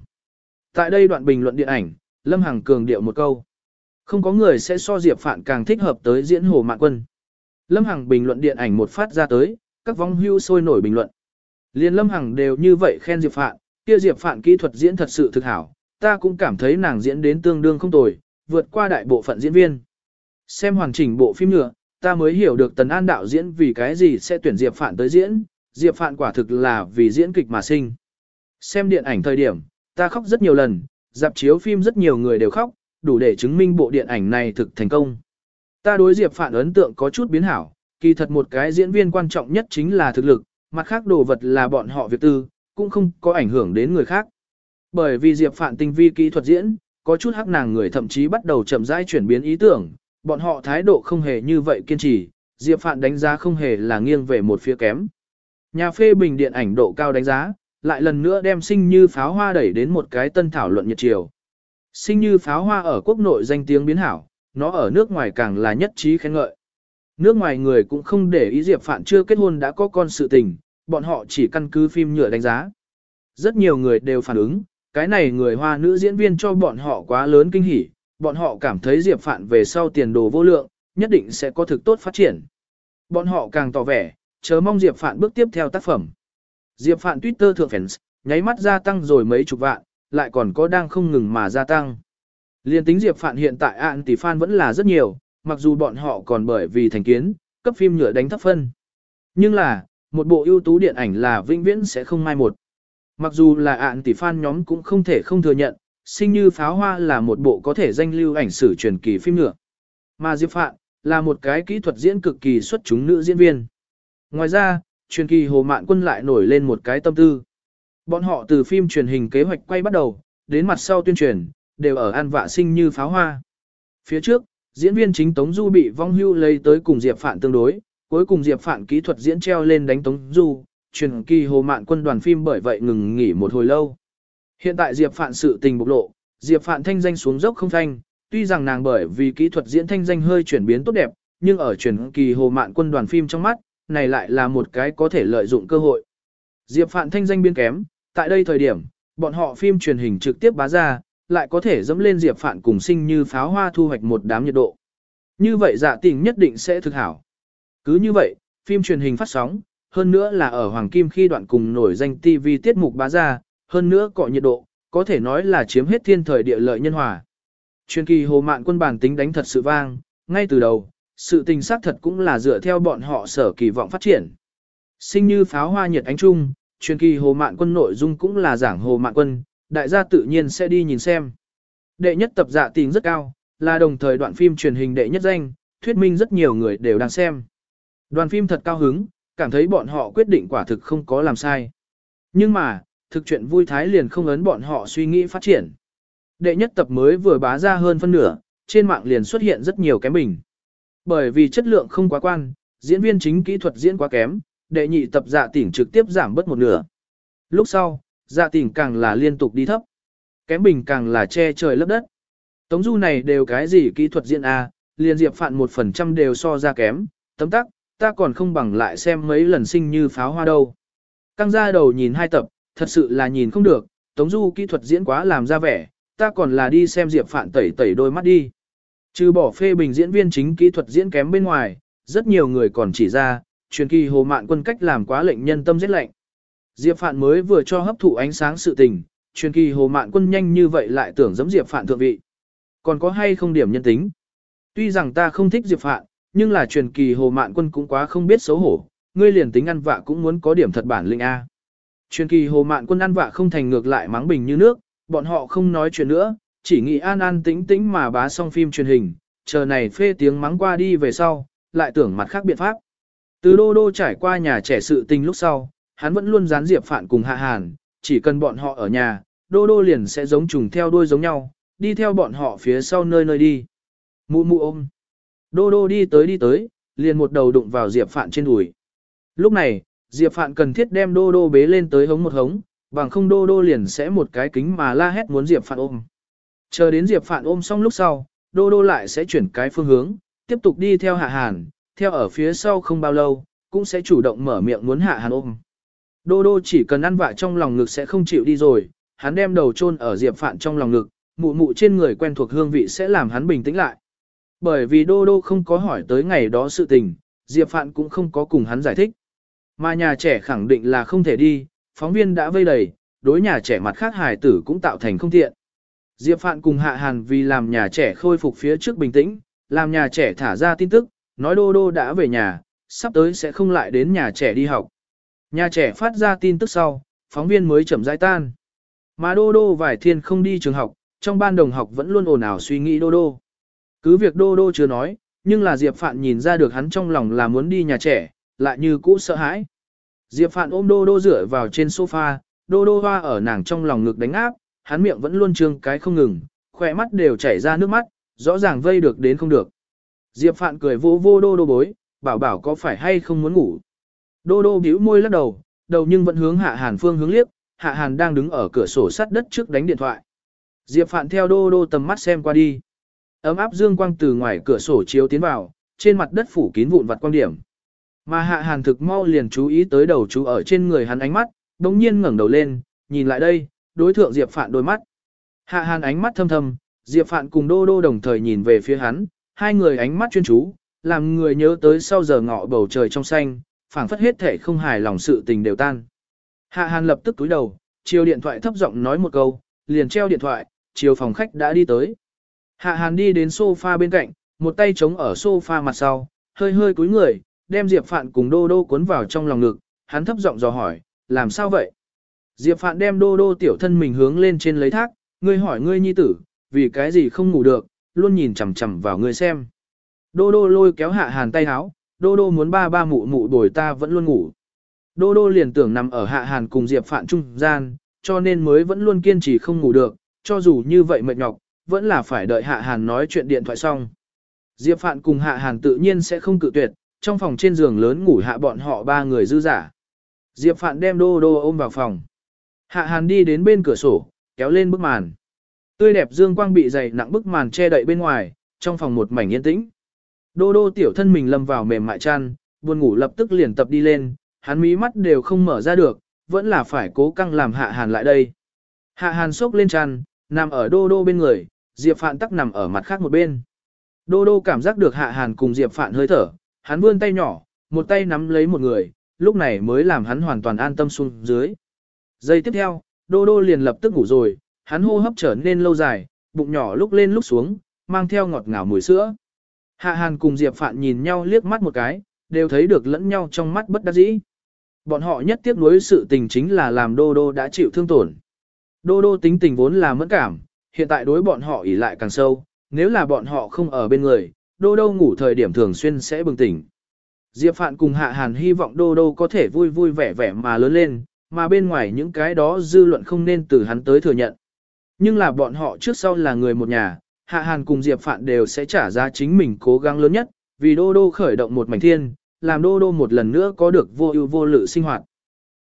Tại đây đoạn bình luận điện ảnh, Lâm Hằng cường điệu một câu. Không có người sẽ so Diệp Phạn càng thích hợp tới diễn hồ mạn quân. Lâm Hằng bình luận điện ảnh một phát ra tới, các vong hưu sôi nổi bình luận. Liên Lâm Hằng đều như vậy khen Diệp Phạn, kia Diệp Phạn kỹ thuật diễn thật sự thực hảo, ta cũng cảm thấy nàng diễn đến tương đương không tồi, vượt qua đại bộ phận diễn viên. Xem hoàn chỉnh bộ phim nữa, ta mới hiểu được Tần An đạo diễn vì cái gì sẽ tuyển Diệp Phạn tới diễn, Diệp Phạn quả thực là vì diễn kịch mà sinh. Xem điện ảnh thời điểm, ta khóc rất nhiều lần, dạp chiếu phim rất nhiều người đều khóc, đủ để chứng minh bộ điện ảnh này thực thành công. Ta đối Diệp Phạn ấn tượng có chút biến hảo, kỳ thật một cái diễn viên quan trọng nhất chính là thực lực, mặt khác đồ vật là bọn họ việc tư, cũng không có ảnh hưởng đến người khác. Bởi vì Diệp Phạn tinh vi kỹ thuật diễn, có chút hắc nàng người thậm chí bắt đầu chậm rãi chuyển biến ý tưởng, bọn họ thái độ không hề như vậy kiên trì, Diệp Phạn đánh giá không hề là nghiêng về một phía kém. Nhà phê bình điện ảnh độ cao đánh giá, lại lần nữa đem sinh như pháo hoa đẩy đến một cái tân thảo luận nhiệt chiều. Sinh như pháo hoa ở quốc nội danh tiếng biến hảo, nó ở nước ngoài càng là nhất trí khen ngợi. Nước ngoài người cũng không để ý Diệp Phạn chưa kết hôn đã có con sự tình, bọn họ chỉ căn cứ phim nhựa đánh giá. Rất nhiều người đều phản ứng, cái này người hoa nữ diễn viên cho bọn họ quá lớn kinh hỉ, bọn họ cảm thấy Diệp Phạn về sau tiền đồ vô lượng, nhất định sẽ có thực tốt phát triển. Bọn họ càng tỏ vẻ, chớ mong Diệp Phạn bước tiếp theo tác phẩm. Diệp Phạn Twitter thượng fans, nháy mắt gia tăng rồi mấy chục vạn, lại còn có đang không ngừng mà gia tăng. Liên tính Diệp Phạn hiện tại ạn tỷ fan vẫn là rất nhiều, mặc dù bọn họ còn bởi vì thành kiến, cấp phim nhựa đánh thấp phân. Nhưng là, một bộ ưu tú điện ảnh là vĩnh viễn sẽ không mai một. Mặc dù là ạn tỷ fan nhóm cũng không thể không thừa nhận, sinh như pháo hoa là một bộ có thể danh lưu ảnh sử truyền kỳ phim nhựa. Mà Diệp Phạn, là một cái kỹ thuật diễn cực kỳ xuất chúng nữ diễn viên. Ngoài ra, truyền kỳ Hồ Mạn Quân lại nổi lên một cái tâm tư. Bọn họ từ phim truyền hình kế hoạch quay bắt đầu, đến mặt sau tuyên truyền, đều ở an vạ sinh như pháo hoa. Phía trước, diễn viên chính Tống Du bị vong hưu lấy tới cùng Diệp Phạn tương đối, cuối cùng Diệp Phạn kỹ thuật diễn treo lên đánh Tống Du, truyền kỳ Hồ Mạn Quân đoàn phim bởi vậy ngừng nghỉ một hồi lâu. Hiện tại Diệp Phạn sự tình bộc lộ, Diệp Phạn thanh danh xuống dốc không thanh, tuy rằng nàng bởi vì kỹ thuật diễn thanh danh hơi chuyển biến tốt đẹp, nhưng ở truyền kỳ Hồ Mạn Quân đoàn phim trong mắt, này lại là một cái có thể lợi dụng cơ hội. Diệp Phạn thanh danh biên kém, tại đây thời điểm, bọn họ phim truyền hình trực tiếp bá ra, lại có thể dẫm lên Diệp Phạn cùng sinh như pháo hoa thu hoạch một đám nhiệt độ. Như vậy dạ tình nhất định sẽ thực hảo. Cứ như vậy, phim truyền hình phát sóng, hơn nữa là ở Hoàng Kim khi đoạn cùng nổi danh TV tiết mục bá ra, hơn nữa cọ nhiệt độ, có thể nói là chiếm hết thiên thời địa lợi nhân hòa. Truyền kỳ hồ mạn quân bản tính đánh thật sự vang, ngay từ đầu, sự tình xác thật cũng là dựa theo bọn họ sở kỳ vọng phát triển. Sinh như pháo hoa nhiệt ánh trung, truyền kỳ hồ mạn quân nội dung cũng là giảng hồ mạn quân, đại gia tự nhiên sẽ đi nhìn xem. Đệ nhất tập dạ tình rất cao, là đồng thời đoạn phim truyền hình đệ nhất danh, thuyết minh rất nhiều người đều đang xem. Đoàn phim thật cao hứng, cảm thấy bọn họ quyết định quả thực không có làm sai. Nhưng mà, thực chuyện vui thái liền không ấn bọn họ suy nghĩ phát triển. Đệ nhất tập mới vừa bá ra hơn phân nửa, trên mạng liền xuất hiện rất nhiều kém bình. Bởi vì chất lượng không quá quan, diễn viên chính kỹ thuật diễn quá kém, đệ nhị tập dạ tỉnh trực tiếp giảm bớt một nửa. Lúc sau, dạ tỉnh càng là liên tục đi thấp. Kém bình càng là che trời lấp đất. Tống du này đều cái gì kỹ thuật diễn A, liền diệp phạn một phần trăm đều so ra kém, tấm tắc, ta còn không bằng lại xem mấy lần sinh như pháo hoa đâu. Căng ra đầu nhìn hai tập, thật sự là nhìn không được, Tống Du kỹ thuật diễn quá làm ra vẻ, ta còn là đi xem Diệp Phạn tẩy tẩy đôi mắt đi. Trừ bỏ phê bình diễn viên chính kỹ thuật diễn kém bên ngoài, rất nhiều người còn chỉ ra, truyền kỳ hồ mạn quân cách làm quá lệnh nhân tâm rét lạnh. Diệp Phạn mới vừa cho hấp thụ ánh sáng sự tình, truyền kỳ hồ mạn quân nhanh như vậy lại tưởng giống Diệp Phạn thượng vị. Còn có hay không điểm nhân tính? Tuy rằng ta không thích Diệp Phạn, nhưng là truyền kỳ hồ mạn quân cũng quá không biết xấu hổ, ngươi liền tính ăn vạ cũng muốn có điểm thật bản lĩnh A. Truyền kỳ hồ mạn quân ăn vạ không thành ngược lại mắng bình như nước, bọn họ không nói chuyện nữa, chỉ nghĩ an an tĩnh tĩnh mà bá xong phim truyền hình, chờ này phê tiếng mắng qua đi về sau, lại tưởng mặt khác biện pháp. Từ đô đô trải qua nhà trẻ sự tình lúc sau, hắn vẫn luôn gián diệp phản cùng hạ hàn, chỉ cần bọn họ ở nhà, đô đô liền sẽ giống trùng theo đuôi giống nhau, đi theo bọn họ phía sau nơi nơi đi. Mụ mụ ôm. Đô đô đi tới đi tới, liền một đầu đụng vào diệp phạn trên đùi. Lúc này, Diệp Phạn cần thiết đem đô đô bế lên tới hống một hống, bằng không đô đô liền sẽ một cái kính mà la hét muốn Diệp Phạn ôm. Chờ đến Diệp Phạn ôm xong lúc sau, đô đô lại sẽ chuyển cái phương hướng, tiếp tục đi theo hạ hàn, theo ở phía sau không bao lâu, cũng sẽ chủ động mở miệng muốn hạ hàn ôm. Đô đô chỉ cần ăn vạ trong lòng ngực sẽ không chịu đi rồi, hắn đem đầu chôn ở Diệp Phạn trong lòng ngực, mụ mụ trên người quen thuộc hương vị sẽ làm hắn bình tĩnh lại. Bởi vì đô đô không có hỏi tới ngày đó sự tình, Diệp Phạn cũng không có cùng hắn giải thích. Mà nhà trẻ khẳng định là không thể đi, phóng viên đã vây đầy, đối nhà trẻ mặt khác hài tử cũng tạo thành không tiện. Diệp Phạn cùng Hạ Hàn vì làm nhà trẻ khôi phục phía trước bình tĩnh, làm nhà trẻ thả ra tin tức, nói Đô Đô đã về nhà, sắp tới sẽ không lại đến nhà trẻ đi học. Nhà trẻ phát ra tin tức sau, phóng viên mới chậm rãi tan. Mà Đô Đô vài thiên không đi trường học, trong ban đồng học vẫn luôn ồn ào suy nghĩ Đô Đô. Cứ việc Đô Đô chưa nói, nhưng là Diệp Phạn nhìn ra được hắn trong lòng là muốn đi nhà trẻ, lại như cũ sợ hãi. Diệp Phạn ôm Đô Đô dựa vào trên sofa, Đô Đô hoa ở nàng trong lòng ngực đánh áp, hắn miệng vẫn luôn trương cái không ngừng, khỏe mắt đều chảy ra nước mắt, rõ ràng vây được đến không được. Diệp Phạn cười vô vô Đô Đô bối, bảo bảo có phải hay không muốn ngủ. Đô Đô bĩu môi lắc đầu, đầu nhưng vẫn hướng Hạ Hàn phương hướng liếc, Hạ Hàn đang đứng ở cửa sổ sắt đất trước đánh điện thoại. Diệp Phạn theo Đô Đô tầm mắt xem qua đi. Ấm áp dương quang từ ngoài cửa sổ chiếu tiến vào, trên mặt đất phủ kín vụn vặt quang điểm. Mà Hạ Hàn thực mau liền chú ý tới đầu chú ở trên người hắn ánh mắt, đồng nhiên ngẩng đầu lên, nhìn lại đây, đối thượng Diệp Phạn đôi mắt. Hạ Hàn ánh mắt thâm thâm, Diệp Phạn cùng Đô Đô đồng thời nhìn về phía hắn, hai người ánh mắt chuyên chú, làm người nhớ tới sau giờ ngọ bầu trời trong xanh, phảng phất hết thể không hài lòng sự tình đều tan. Hạ Hàn lập tức túi đầu, chiều điện thoại thấp giọng nói một câu, liền treo điện thoại, chiều phòng khách đã đi tới. Hạ Hàn đi đến sofa bên cạnh, một tay chống ở sofa mặt sau, hơi hơi cúi người, đem Diệp Phạn cùng Đô Đô cuốn vào trong lòng ngực, hắn thấp giọng dò hỏi, làm sao vậy? Diệp Phạn đem Đô Đô tiểu thân mình hướng lên trên lấy thác, ngươi hỏi ngươi nhi tử, vì cái gì không ngủ được, luôn nhìn chằm chằm vào ngươi xem. Đô Đô lôi kéo Hạ Hàn tay háo, Đô Đô muốn ba ba mụ mụ đổi ta vẫn luôn ngủ. Đô Đô liền tưởng nằm ở Hạ Hàn cùng Diệp Phạn trung gian, cho nên mới vẫn luôn kiên trì không ngủ được, cho dù như vậy mệt nhọc, vẫn là phải đợi Hạ Hàn nói chuyện điện thoại xong. Diệp Phạn cùng Hạ Hàn tự nhiên sẽ không cự tuyệt, trong phòng trên giường lớn ngủ hạ bọn họ ba người dư giả. Diệp Phạn đem Đô Đô ôm vào phòng. Hạ Hàn đi đến bên cửa sổ, kéo lên bức màn. Tươi đẹp dương quang bị dày nặng bức màn che đậy bên ngoài, trong phòng một mảnh yên tĩnh. Đô Đô tiểu thân mình lâm vào mềm mại chăn, buồn ngủ lập tức liền tập đi lên, hắn mí mắt đều không mở ra được, vẫn là phải cố căng làm Hạ Hàn lại đây. Hạ Hàn sốc lên chăn, nằm ở Đô Đô bên người, Diệp Phạn tắc nằm ở mặt khác một bên. Đô Đô cảm giác được Hạ Hàn cùng Diệp Phạn hơi thở, hắn vươn tay nhỏ, một tay nắm lấy một người, lúc này mới làm hắn hoàn toàn an tâm xuống dưới. Giây tiếp theo, Đô Đô liền lập tức ngủ rồi, hắn hô hấp trở nên lâu dài, bụng nhỏ lúc lên lúc xuống, mang theo ngọt ngào mùi sữa. Hạ Hàn cùng Diệp Phạn nhìn nhau liếc mắt một cái, đều thấy được lẫn nhau trong mắt bất đắc dĩ. Bọn họ nhất tiếc nuối sự tình chính là làm Đô Đô đã chịu thương tổn. Đô Đô tính tình vốn là mẫn cảm, hiện tại đối bọn họ ỉ lại càng sâu, nếu là bọn họ không ở bên người, Đô Đô ngủ thời điểm thường xuyên sẽ bừng tỉnh. Diệp Phạn cùng Hạ Hàn hy vọng Đô Đô có thể vui vui vẻ vẻ mà lớn lên, mà bên ngoài những cái đó dư luận không nên từ hắn tới thừa nhận. Nhưng là bọn họ trước sau là người một nhà, Hạ Hàn cùng Diệp Phạn đều sẽ trả giá chính mình cố gắng lớn nhất, vì Đô Đô khởi động một mảnh thiên, làm Đô Đô một lần nữa có được vô ưu vô lự sinh hoạt.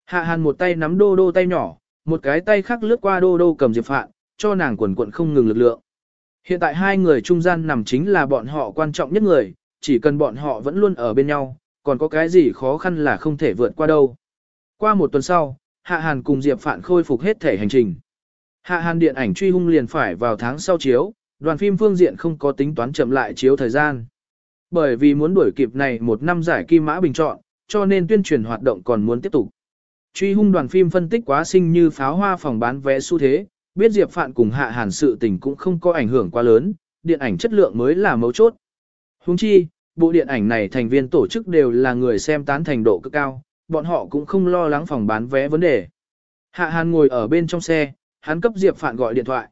Hạ Hàn một tay nắm Đô Đô tay nhỏ, một cái tay khác lướt qua Đô Đô cầm Diệp Phạn, cho nàng quần quận không ngừng lực lượng. Hiện tại hai người trung gian nằm chính là bọn họ quan trọng nhất người, chỉ cần bọn họ vẫn luôn ở bên nhau, còn có cái gì khó khăn là không thể vượt qua đâu. Qua một tuần sau, Hạ Hàn cùng Diệp Phạn khôi phục hết thể hành trình. Hạ Hàn điện ảnh truy hung liền phải vào tháng sau chiếu, đoàn phim phương diện không có tính toán chậm lại chiếu thời gian. Bởi vì muốn đuổi kịp này một năm giải kim mã bình chọn, cho nên tuyên truyền hoạt động còn muốn tiếp tục. Truy hung đoàn phim phân tích quá sinh như pháo hoa phòng bán vé xu thế, biết Diệp Phạn cùng Hạ Hàn sự tình cũng không có ảnh hưởng quá lớn, điện ảnh chất lượng mới là mấu chốt. Huống chi, bộ điện ảnh này thành viên tổ chức đều là người xem tán thành độ cực cao, bọn họ cũng không lo lắng phòng bán vé vấn đề. Hạ Hàn ngồi ở bên trong xe, hắn cấp Diệp Phạn gọi điện thoại.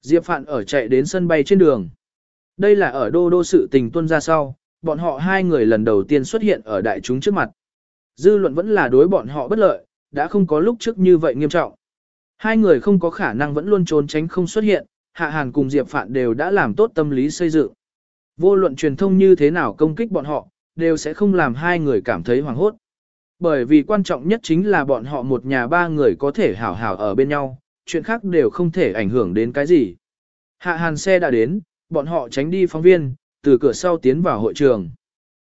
Diệp Phạn ở chạy đến sân bay trên đường. Đây là ở đô đô sự tình tuân ra sau, bọn họ hai người lần đầu tiên xuất hiện ở đại chúng trước mặt. Dư luận vẫn là đối bọn họ bất lợi, đã không có lúc trước như vậy nghiêm trọng. Hai người không có khả năng vẫn luôn trốn tránh không xuất hiện, Hạ Hàn cùng Diệp Phạn đều đã làm tốt tâm lý xây dựng. Vô luận truyền thông như thế nào công kích bọn họ, đều sẽ không làm hai người cảm thấy hoảng hốt. Bởi vì quan trọng nhất chính là bọn họ một nhà ba người có thể hảo hảo ở bên nhau, chuyện khác đều không thể ảnh hưởng đến cái gì. Hạ hàn xe đã đến, bọn họ tránh đi phóng viên, từ cửa sau tiến vào hội trường.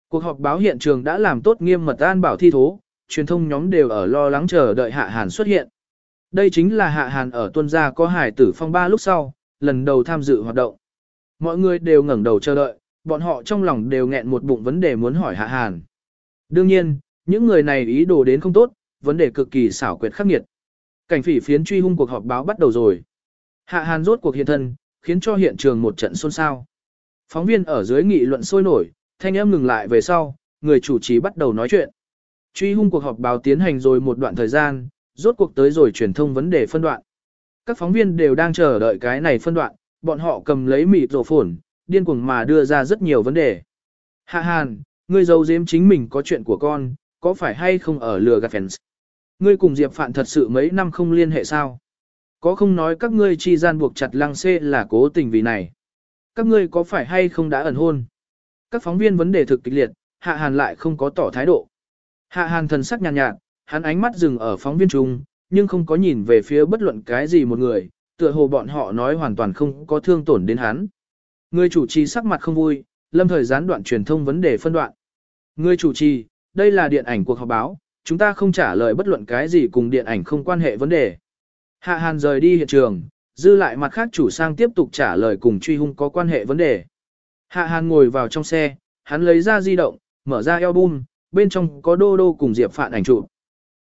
Cuộc họp báo hiện trường đã làm tốt nghiêm mật an bảo thi thố, truyền thông nhóm đều ở lo lắng chờ đợi Hạ Hàn xuất hiện. Đây chính là Hạ Hàn ở tuân gia có hải tử phong ba lúc sau, lần đầu tham dự hoạt động. Mọi người đều ngẩng đầu chờ đợi, bọn họ trong lòng đều nghẹn một bụng vấn đề muốn hỏi Hạ Hàn. Đương nhiên, những người này ý đồ đến không tốt, vấn đề cực kỳ xảo quyệt khắc nghiệt. Cảnh phỉ phiến truy hung cuộc họp báo bắt đầu rồi. Hạ Hàn rốt cuộc hiện thân, khiến cho hiện trường một trận xôn xao. Phóng viên ở dưới nghị luận sôi nổi, thanh âm ngừng lại về sau, người chủ trì bắt đầu nói chuyện. Truy hung cuộc họp báo tiến hành rồi một đoạn thời gian, rốt cuộc tới rồi truyền thông vấn đề phân đoạn. Các phóng viên đều đang chờ đợi cái này phân đoạn, bọn họ cầm lấy mịt rổ phổn, điên cuồng mà đưa ra rất nhiều vấn đề. Hạ Hàn, ngươi giấu giếm chính mình có chuyện của con, có phải hay không ở lừa gạt fans? Ngươi cùng Diệp Phạn thật sự mấy năm không liên hệ sao? Có không nói các ngươi chi gian buộc chặt lăng xê là cố tình vì này? Các ngươi có phải hay không đã ẩn hôn? Các phóng viên vấn đề thực kịch liệt, Hạ Hàn lại không có tỏ thái độ. Hạ Hàn thần sắc nhàn nhạt, nhạt, hắn ánh mắt dừng ở phóng viên trung, nhưng không có nhìn về phía bất luận cái gì một người, tựa hồ bọn họ nói hoàn toàn không có thương tổn đến hắn. Người chủ trì sắc mặt không vui, lâm thời gián đoạn truyền thông vấn đề phân đoạn. Người chủ trì, đây là điện ảnh cuộc họp báo, chúng ta không trả lời bất luận cái gì cùng điện ảnh không quan hệ vấn đề. Hạ Hàn rời đi hiện trường, dư lại mặt khác chủ sang tiếp tục trả lời cùng truy hung có quan hệ vấn đề. Hạ Hàn ngồi vào trong xe, hắn lấy ra di động, mở ra album, bên trong có đô đô cùng Diệp Phạn ảnh chụp.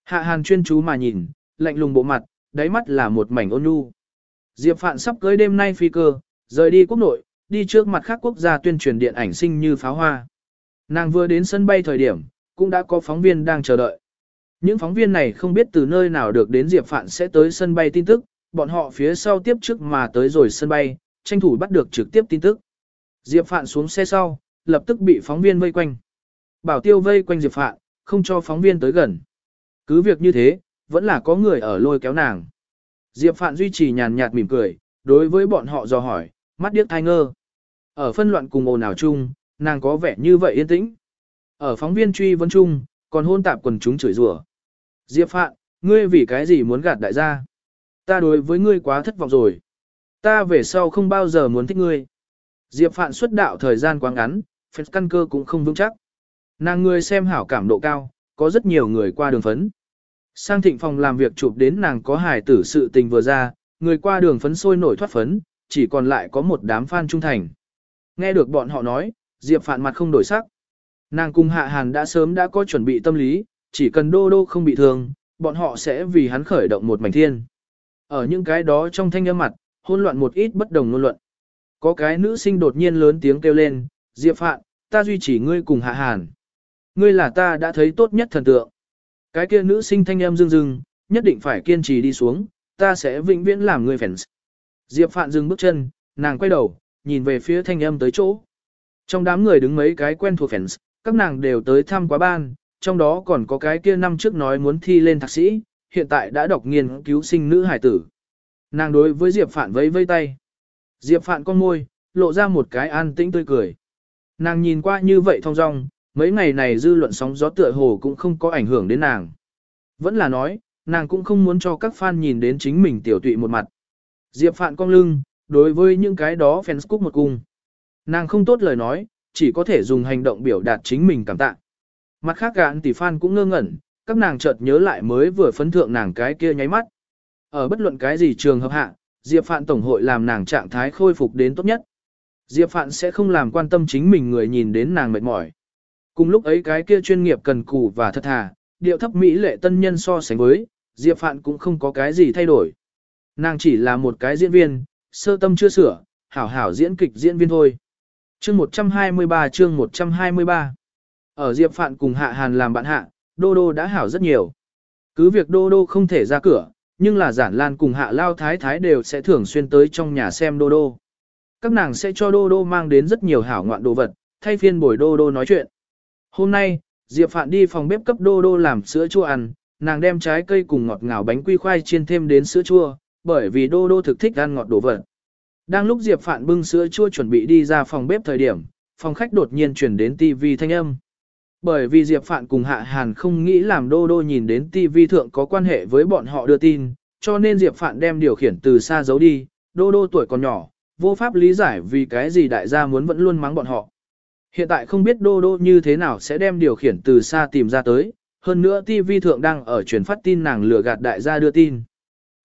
Hạ Hàn chuyên chú mà nhìn, lạnh lùng bộ mặt, đáy mắt là một mảnh ôn nhu. Diệp Phạn sắp cưới đêm nay phi cơ, rời đi quốc nội, đi trước mặt khác quốc gia tuyên truyền điện ảnh sinh như pháo hoa. Nàng vừa đến sân bay thời điểm, cũng đã có phóng viên đang chờ đợi. Những phóng viên này không biết từ nơi nào được đến Diệp Phạn sẽ tới sân bay tin tức, bọn họ phía sau tiếp trước mà tới rồi sân bay, tranh thủ bắt được trực tiếp tin tức. Diệp Phạn xuống xe sau, lập tức bị phóng viên vây quanh. Bảo tiêu vây quanh Diệp Phạn, không cho phóng viên tới gần. Cứ việc như thế, vẫn là có người ở lôi kéo nàng. Diệp Phạn duy trì nhàn nhạt mỉm cười, đối với bọn họ dò hỏi, mắt điếc thai ngơ. Ở phân loạn cùng ồn ào chung, nàng có vẻ như vậy yên tĩnh. Ở phóng viên truy vấn chung, còn hôn tạp quần chúng chửi rủa. Diệp Phạn, ngươi vì cái gì muốn gạt đại gia? Ta đối với ngươi quá thất vọng rồi. Ta về sau không bao giờ muốn thích ngươi. Diệp Phạn xuất đạo thời gian quá ngắn, phần căn cơ cũng không vững chắc. Nàng ngươi xem hảo cảm độ cao, có rất nhiều người qua đường phấn. Sang thịnh phòng làm việc chụp đến nàng có hài tử sự tình vừa ra, người qua đường phấn sôi nổi thoát phấn, chỉ còn lại có một đám fan trung thành. Nghe được bọn họ nói, Diệp Phạn mặt không đổi sắc. Nàng cùng Hạ Hàn đã sớm đã có chuẩn bị tâm lý, chỉ cần đô đô không bị thương, bọn họ sẽ vì hắn khởi động một mảnh thiên. Ở những cái đó trong thanh âm mặt, hôn loạn một ít bất đồng ngôn luận. Có cái nữ sinh đột nhiên lớn tiếng kêu lên, Diệp Phạn, ta duy trì ngươi cùng Hạ Hàn. Ngươi là ta đã thấy tốt nhất thần tượng. Cái kia nữ sinh thanh âm rưng rưng, nhất định phải kiên trì đi xuống, ta sẽ vĩnh viễn làm ngươi fans. Diệp Phạn dừng bước chân, nàng quay đầu, nhìn về phía thanh âm tới chỗ. Trong đám người đứng mấy cái quen thuộc fans, các nàng đều tới thăm quá ban, trong đó còn có cái kia năm trước nói muốn thi lên thạc sĩ, hiện tại đã đọc nghiên cứu sinh nữ hải tử. Nàng đối với Diệp Phạn vẫy vây tay. Diệp Phạn con môi, lộ ra một cái an tĩnh tươi cười. Nàng nhìn qua như vậy thong dong, mấy ngày này dư luận sóng gió tựa hồ cũng không có ảnh hưởng đến nàng. Vẫn là nói, nàng cũng không muốn cho các fan nhìn đến chính mình tiểu tụy một mặt. Diệp Phạn cong lưng, đối với những cái đó fans cúc một cung. Nàng không tốt lời nói, chỉ có thể dùng hành động biểu đạt chính mình cảm tạ. Mặt khác gạn tỷ fan cũng ngơ ngẩn, các nàng chợt nhớ lại mới vừa phấn thượng nàng cái kia nháy mắt. Ở bất luận cái gì trường hợp hạ, Diệp Phạn Tổng hội làm nàng trạng thái khôi phục đến tốt nhất. Diệp Phạn sẽ không làm quan tâm chính mình người nhìn đến nàng mệt mỏi. Cùng lúc ấy cái kia chuyên nghiệp cần cù và thật thà, điệu thấp mỹ lệ tân nhân so sánh với, Diệp Phạn cũng không có cái gì thay đổi. Nàng chỉ là một cái diễn viên, sơ tâm chưa sửa, hảo hảo diễn kịch diễn viên thôi. Chương 123 chương 123 ở Diệp Phạn cùng Hạ Hàn làm bạn hạ, Đô Đô đã hảo rất nhiều. Cứ việc Đô Đô không thể ra cửa, nhưng là giản lan cùng Hạ Lao Thái Thái đều sẽ thường xuyên tới trong nhà xem Đô Đô. Các nàng sẽ cho Đô Đô mang đến rất nhiều hảo ngoạn đồ vật, thay phiên bồi Đô Đô nói chuyện. Hôm nay, Diệp Phạn đi phòng bếp cấp Đô Đô làm sữa chua ăn, nàng đem trái cây cùng ngọt ngào bánh quy khoai chiên thêm đến sữa chua, bởi vì Đô Đô thực thích ăn ngọt đồ vật. Đang lúc Diệp Phạn bưng sữa chua chuẩn bị đi ra phòng bếp thời điểm, phòng khách đột nhiên chuyển đến TV thanh âm. Bởi vì Diệp Phạn cùng Hạ Hàn không nghĩ làm Đô Đô nhìn đến TV thượng có quan hệ với bọn họ đưa tin, cho nên Diệp Phạn đem điều khiển từ xa giấu đi, Đô Đô tuổi còn nhỏ, vô pháp lý giải vì cái gì đại gia muốn vẫn luôn mắng bọn họ. Hiện tại không biết Đô Đô như thế nào sẽ đem điều khiển từ xa tìm ra tới, hơn nữa TV thượng đang ở truyền phát tin nàng lừa gạt đại gia đưa tin.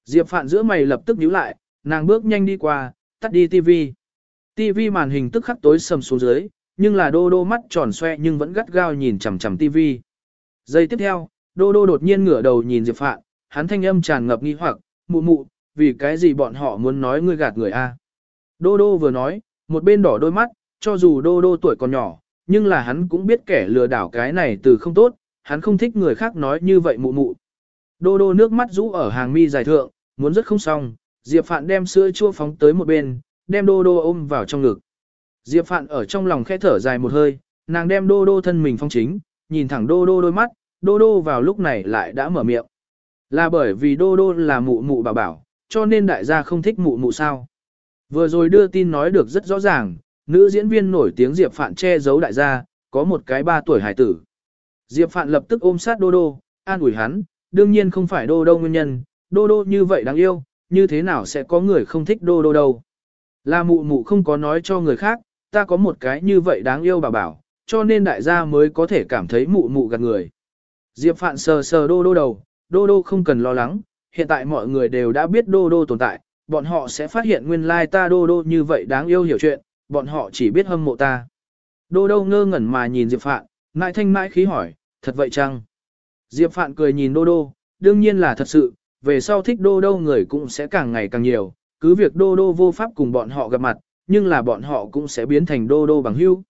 Diệp Phạn giữa mày lập tức nhíu lại, nàng bước nhanh đi qua, tắt đi TV. TV màn hình tức khắc tối sầm xuống dưới, nhưng là đô đô mắt tròn xoe nhưng vẫn gắt gao nhìn chằm chằm TV, Giây tiếp theo, Đô Đô đột nhiên ngửa đầu nhìn Diệp Phạn, hắn thanh âm tràn ngập nghi hoặc, mụ mụ, vì cái gì bọn họ muốn nói ngươi gạt người a? Đô Đô vừa nói, một bên đỏ đôi mắt, cho dù Đô Đô tuổi còn nhỏ, nhưng là hắn cũng biết kẻ lừa đảo cái này từ không tốt, hắn không thích người khác nói như vậy mụ mụ. Đô Đô nước mắt rũ ở hàng mi dài thượng, muốn rất không xong, Diệp Phạn đem sữa chua phóng tới một bên, đem Đô Đô ôm vào trong ngực. Diệp Phạn ở trong lòng khẽ thở dài một hơi, nàng đem Đô Đô thân mình phong chính, nhìn thẳng Đô Đô đôi mắt, Đô Đô vào lúc này lại đã mở miệng. Là bởi vì Đô Đô là mụ mụ bảo bảo, cho nên đại gia không thích mụ mụ sao. Vừa rồi đưa tin nói được rất rõ ràng, nữ diễn viên nổi tiếng Diệp Phạn che giấu đại gia, có một cái ba tuổi hải tử. Diệp Phạn lập tức ôm sát Đô Đô, an ủi hắn, đương nhiên không phải Đô Đô nguyên nhân, Đô Đô như vậy đáng yêu, như thế nào sẽ có người không thích Đô Đô đâu. Là mụ mụ không có nói cho người khác, ta có một cái như vậy đáng yêu bà bảo, cho nên đại gia mới có thể cảm thấy mụ mụ gạt người. Diệp Phạn sờ sờ Đô Đô đầu, Đô Đô không cần lo lắng, hiện tại mọi người đều đã biết Đô Đô tồn tại, bọn họ sẽ phát hiện nguyên lai ta Đô Đô như vậy đáng yêu hiểu chuyện, bọn họ chỉ biết hâm mộ ta. Đô Đô ngơ ngẩn mà nhìn Diệp Phạn, mãi thanh mãi khí hỏi, thật vậy chăng? Diệp Phạn cười nhìn Đô Đô, đương nhiên là thật sự, về sau thích Đô Đô người cũng sẽ càng ngày càng nhiều, cứ việc Đô Đô vô pháp cùng bọn họ gặp mặt, nhưng là bọn họ cũng sẽ biến thành Đô Đô bằng hữu.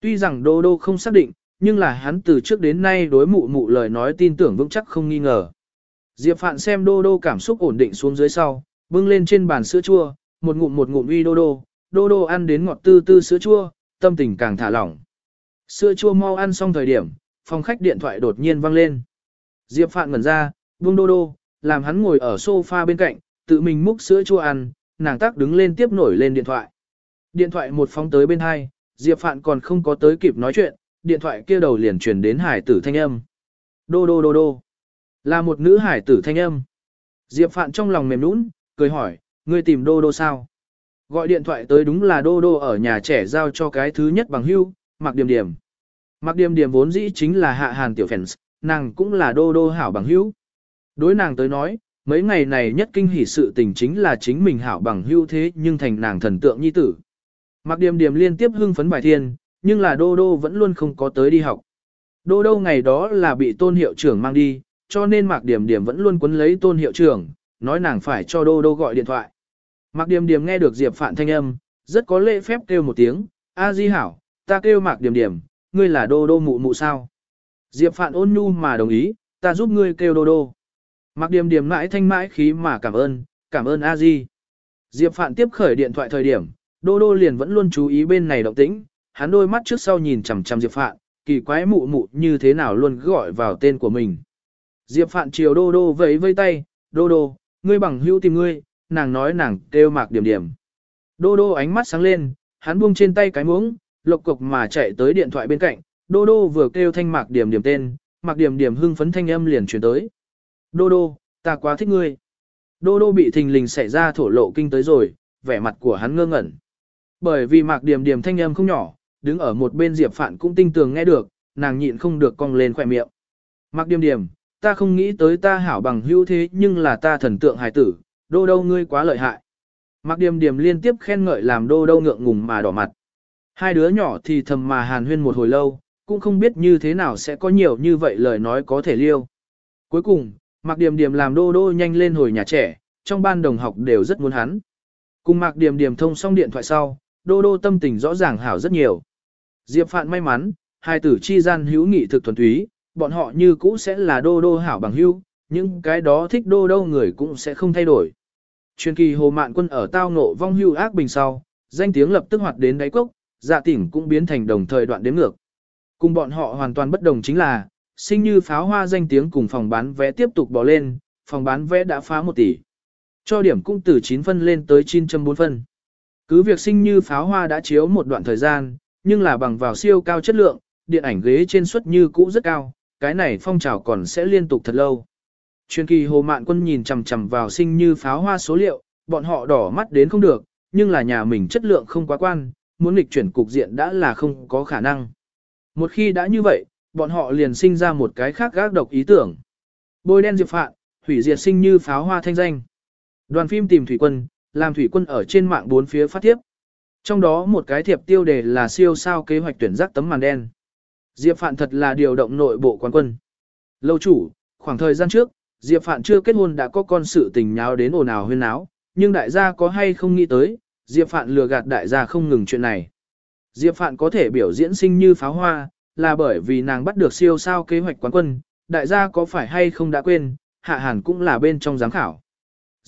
Tuy rằng Đô Đô không xác định, nhưng là hắn từ trước đến nay đối mụ mụ lời nói tin tưởng vững chắc không nghi ngờ. Diệp Phạn xem Đô Đô cảm xúc ổn định xuống dưới sau, bưng lên trên bàn sữa chua, một ngụm một ngụm uy Đô Đô, Đô Đô ăn đến ngọt tư tư sữa chua, tâm tình càng thả lỏng. Sữa chua mau ăn xong thời điểm, phòng khách điện thoại đột nhiên vang lên. Diệp Phạn ngẩn ra, buông Đô Đô, làm hắn ngồi ở sofa bên cạnh, tự mình múc sữa chua ăn, nàng tác đứng lên tiếp nổi lên điện thoại. Điện thoại một phóng tới bên hai, Diệp Phạn còn không có tới kịp nói chuyện, điện thoại kia đầu liền truyền đến hải tử thanh âm. Đô đô đô đô. Là một nữ hải tử thanh âm. Diệp Phạn trong lòng mềm nũng, cười hỏi, ngươi tìm đô đô sao? Gọi điện thoại tới đúng là đô đô ở nhà trẻ giao cho cái thứ nhất bằng hưu, mặc điểm điểm. Mặc điểm điểm vốn dĩ chính là hạ hàn tiểu fans, nàng cũng là đô đô hảo bằng hữu. Đối nàng tới nói, mấy ngày này nhất kinh hỉ sự tình chính là chính mình hảo bằng hữu thế nhưng thành nàng thần tượng nhi tử. Mặc điểm điểm liên tiếp hưng phấn bài thiên, nhưng là đô đô vẫn luôn không có tới đi học. Đô đô ngày đó là bị tôn hiệu trưởng mang đi, cho nên Mạc Điểm Điểm vẫn luôn quấn lấy tôn hiệu trưởng, nói nàng phải cho đô đô gọi điện thoại. Mạc Điểm Điểm nghe được Diệp Phạn thanh âm, rất có lễ phép kêu một tiếng, A Di hảo, ta kêu Mạc Điểm Điểm, ngươi là đô đô mụ mụ sao? Diệp Phạn ôn nhu mà đồng ý, ta giúp ngươi kêu đô đô. Mạc Điểm Điểm mãi thanh mãi khí mà cảm ơn, cảm ơn A Di. Diệp Phạn tiếp khởi điện thoại thời điểm, đô đô liền vẫn luôn chú ý bên này động tĩnh, hắn đôi mắt trước sau nhìn chằm chằm Diệp Phạn, kỳ quái mụ mụ như thế nào luôn gọi vào tên của mình. Diệp Phạn chiều đô đô vẫy vây tay, đô đô, ngươi bằng hữu tìm ngươi, nàng nói nàng kêu mạc điểm điểm. Đô đô ánh mắt sáng lên, hắn buông trên tay cái muỗng, lộc cục mà chạy tới điện thoại bên cạnh, đô đô vừa kêu thanh mạc điểm điểm tên, mạc điểm điểm hưng phấn thanh âm liền truyền tới. Đô đô, ta quá thích ngươi. Đô đô bị thình lình xảy ra thổ lộ kinh tới rồi, vẻ mặt của hắn ngơ ngẩn. Bởi vì mạc điểm điểm thanh âm không nhỏ, đứng ở một bên Diệp Phạn cũng tinh tường nghe được, nàng nhịn không được cong lên khỏe miệng. Mạc điểm điểm, ta không nghĩ tới ta hảo bằng hữu thế nhưng là ta thần tượng hài tử, đô đâu ngươi quá lợi hại. Mạc điểm điểm liên tiếp khen ngợi làm đô đâu ngượng ngùng mà đỏ mặt. Hai đứa nhỏ thì thầm mà hàn huyên một hồi lâu, cũng không biết như thế nào sẽ có nhiều như vậy lời nói có thể liêu. Cuối cùng, Mạc Điềm Điềm làm đô đô nhanh lên hồi nhà trẻ, trong ban đồng học đều rất muốn hắn. Cùng Mạc Điềm Điềm thông xong điện thoại sau, đô đô tâm tình rõ ràng hảo rất nhiều. Diệp Phạn may mắn, hai tử chi gian hữu nghị thực thuần túy, bọn họ như cũ sẽ là đô đô hảo bằng hữu, nhưng cái đó thích đô đô người cũng sẽ không thay đổi. Truyền kỳ Hồ Mạn Quân ở tao ngộ vong hưu ác bình sau, danh tiếng lập tức hoạt đến đáy cốc, dạ tỉnh cũng biến thành đồng thời đoạn đếm ngược. Cùng bọn họ hoàn toàn bất đồng chính là, sinh như pháo hoa danh tiếng cùng phòng bán vé tiếp tục bỏ lên, phòng bán vé đã phá 1 tỷ. Cho điểm cũng từ 9 phân lên tới 9.4 phân. Cứ việc sinh như pháo hoa đã chiếu một đoạn thời gian, nhưng là bằng vào siêu cao chất lượng, điện ảnh ghế trên suất như cũ rất cao, cái này phong trào còn sẽ liên tục thật lâu. chuyên kỳ Hồ Mạn Quân nhìn chằm chằm vào sinh như pháo hoa số liệu, bọn họ đỏ mắt đến không được, nhưng là nhà mình chất lượng không quá quan, muốn lịch chuyển cục diện đã là không có khả năng. Một khi đã như vậy, bọn họ liền sinh ra một cái khác gác độc ý tưởng. Bôi đen diệp phạn, hủy diệt sinh như pháo hoa thanh danh. Đoàn phim tìm thủy quân, làm thủy quân ở trên mạng bốn phía phát tiếp. Trong đó một cái thiệp tiêu đề là siêu sao kế hoạch tuyển giác tấm màn đen. Diệp Phạn thật là điều động nội bộ quán quân. Lâu chủ, khoảng thời gian trước, Diệp Phạn chưa kết hôn đã có con sự tình nháo đến ồn ào huyên náo, nhưng đại gia có hay không nghĩ tới, Diệp Phạn lừa gạt đại gia không ngừng chuyện này. Diệp Phạn có thể biểu diễn sinh như pháo hoa, là bởi vì nàng bắt được siêu sao kế hoạch quán quân, đại gia có phải hay không đã quên, Hạ Hàn cũng là bên trong giám khảo.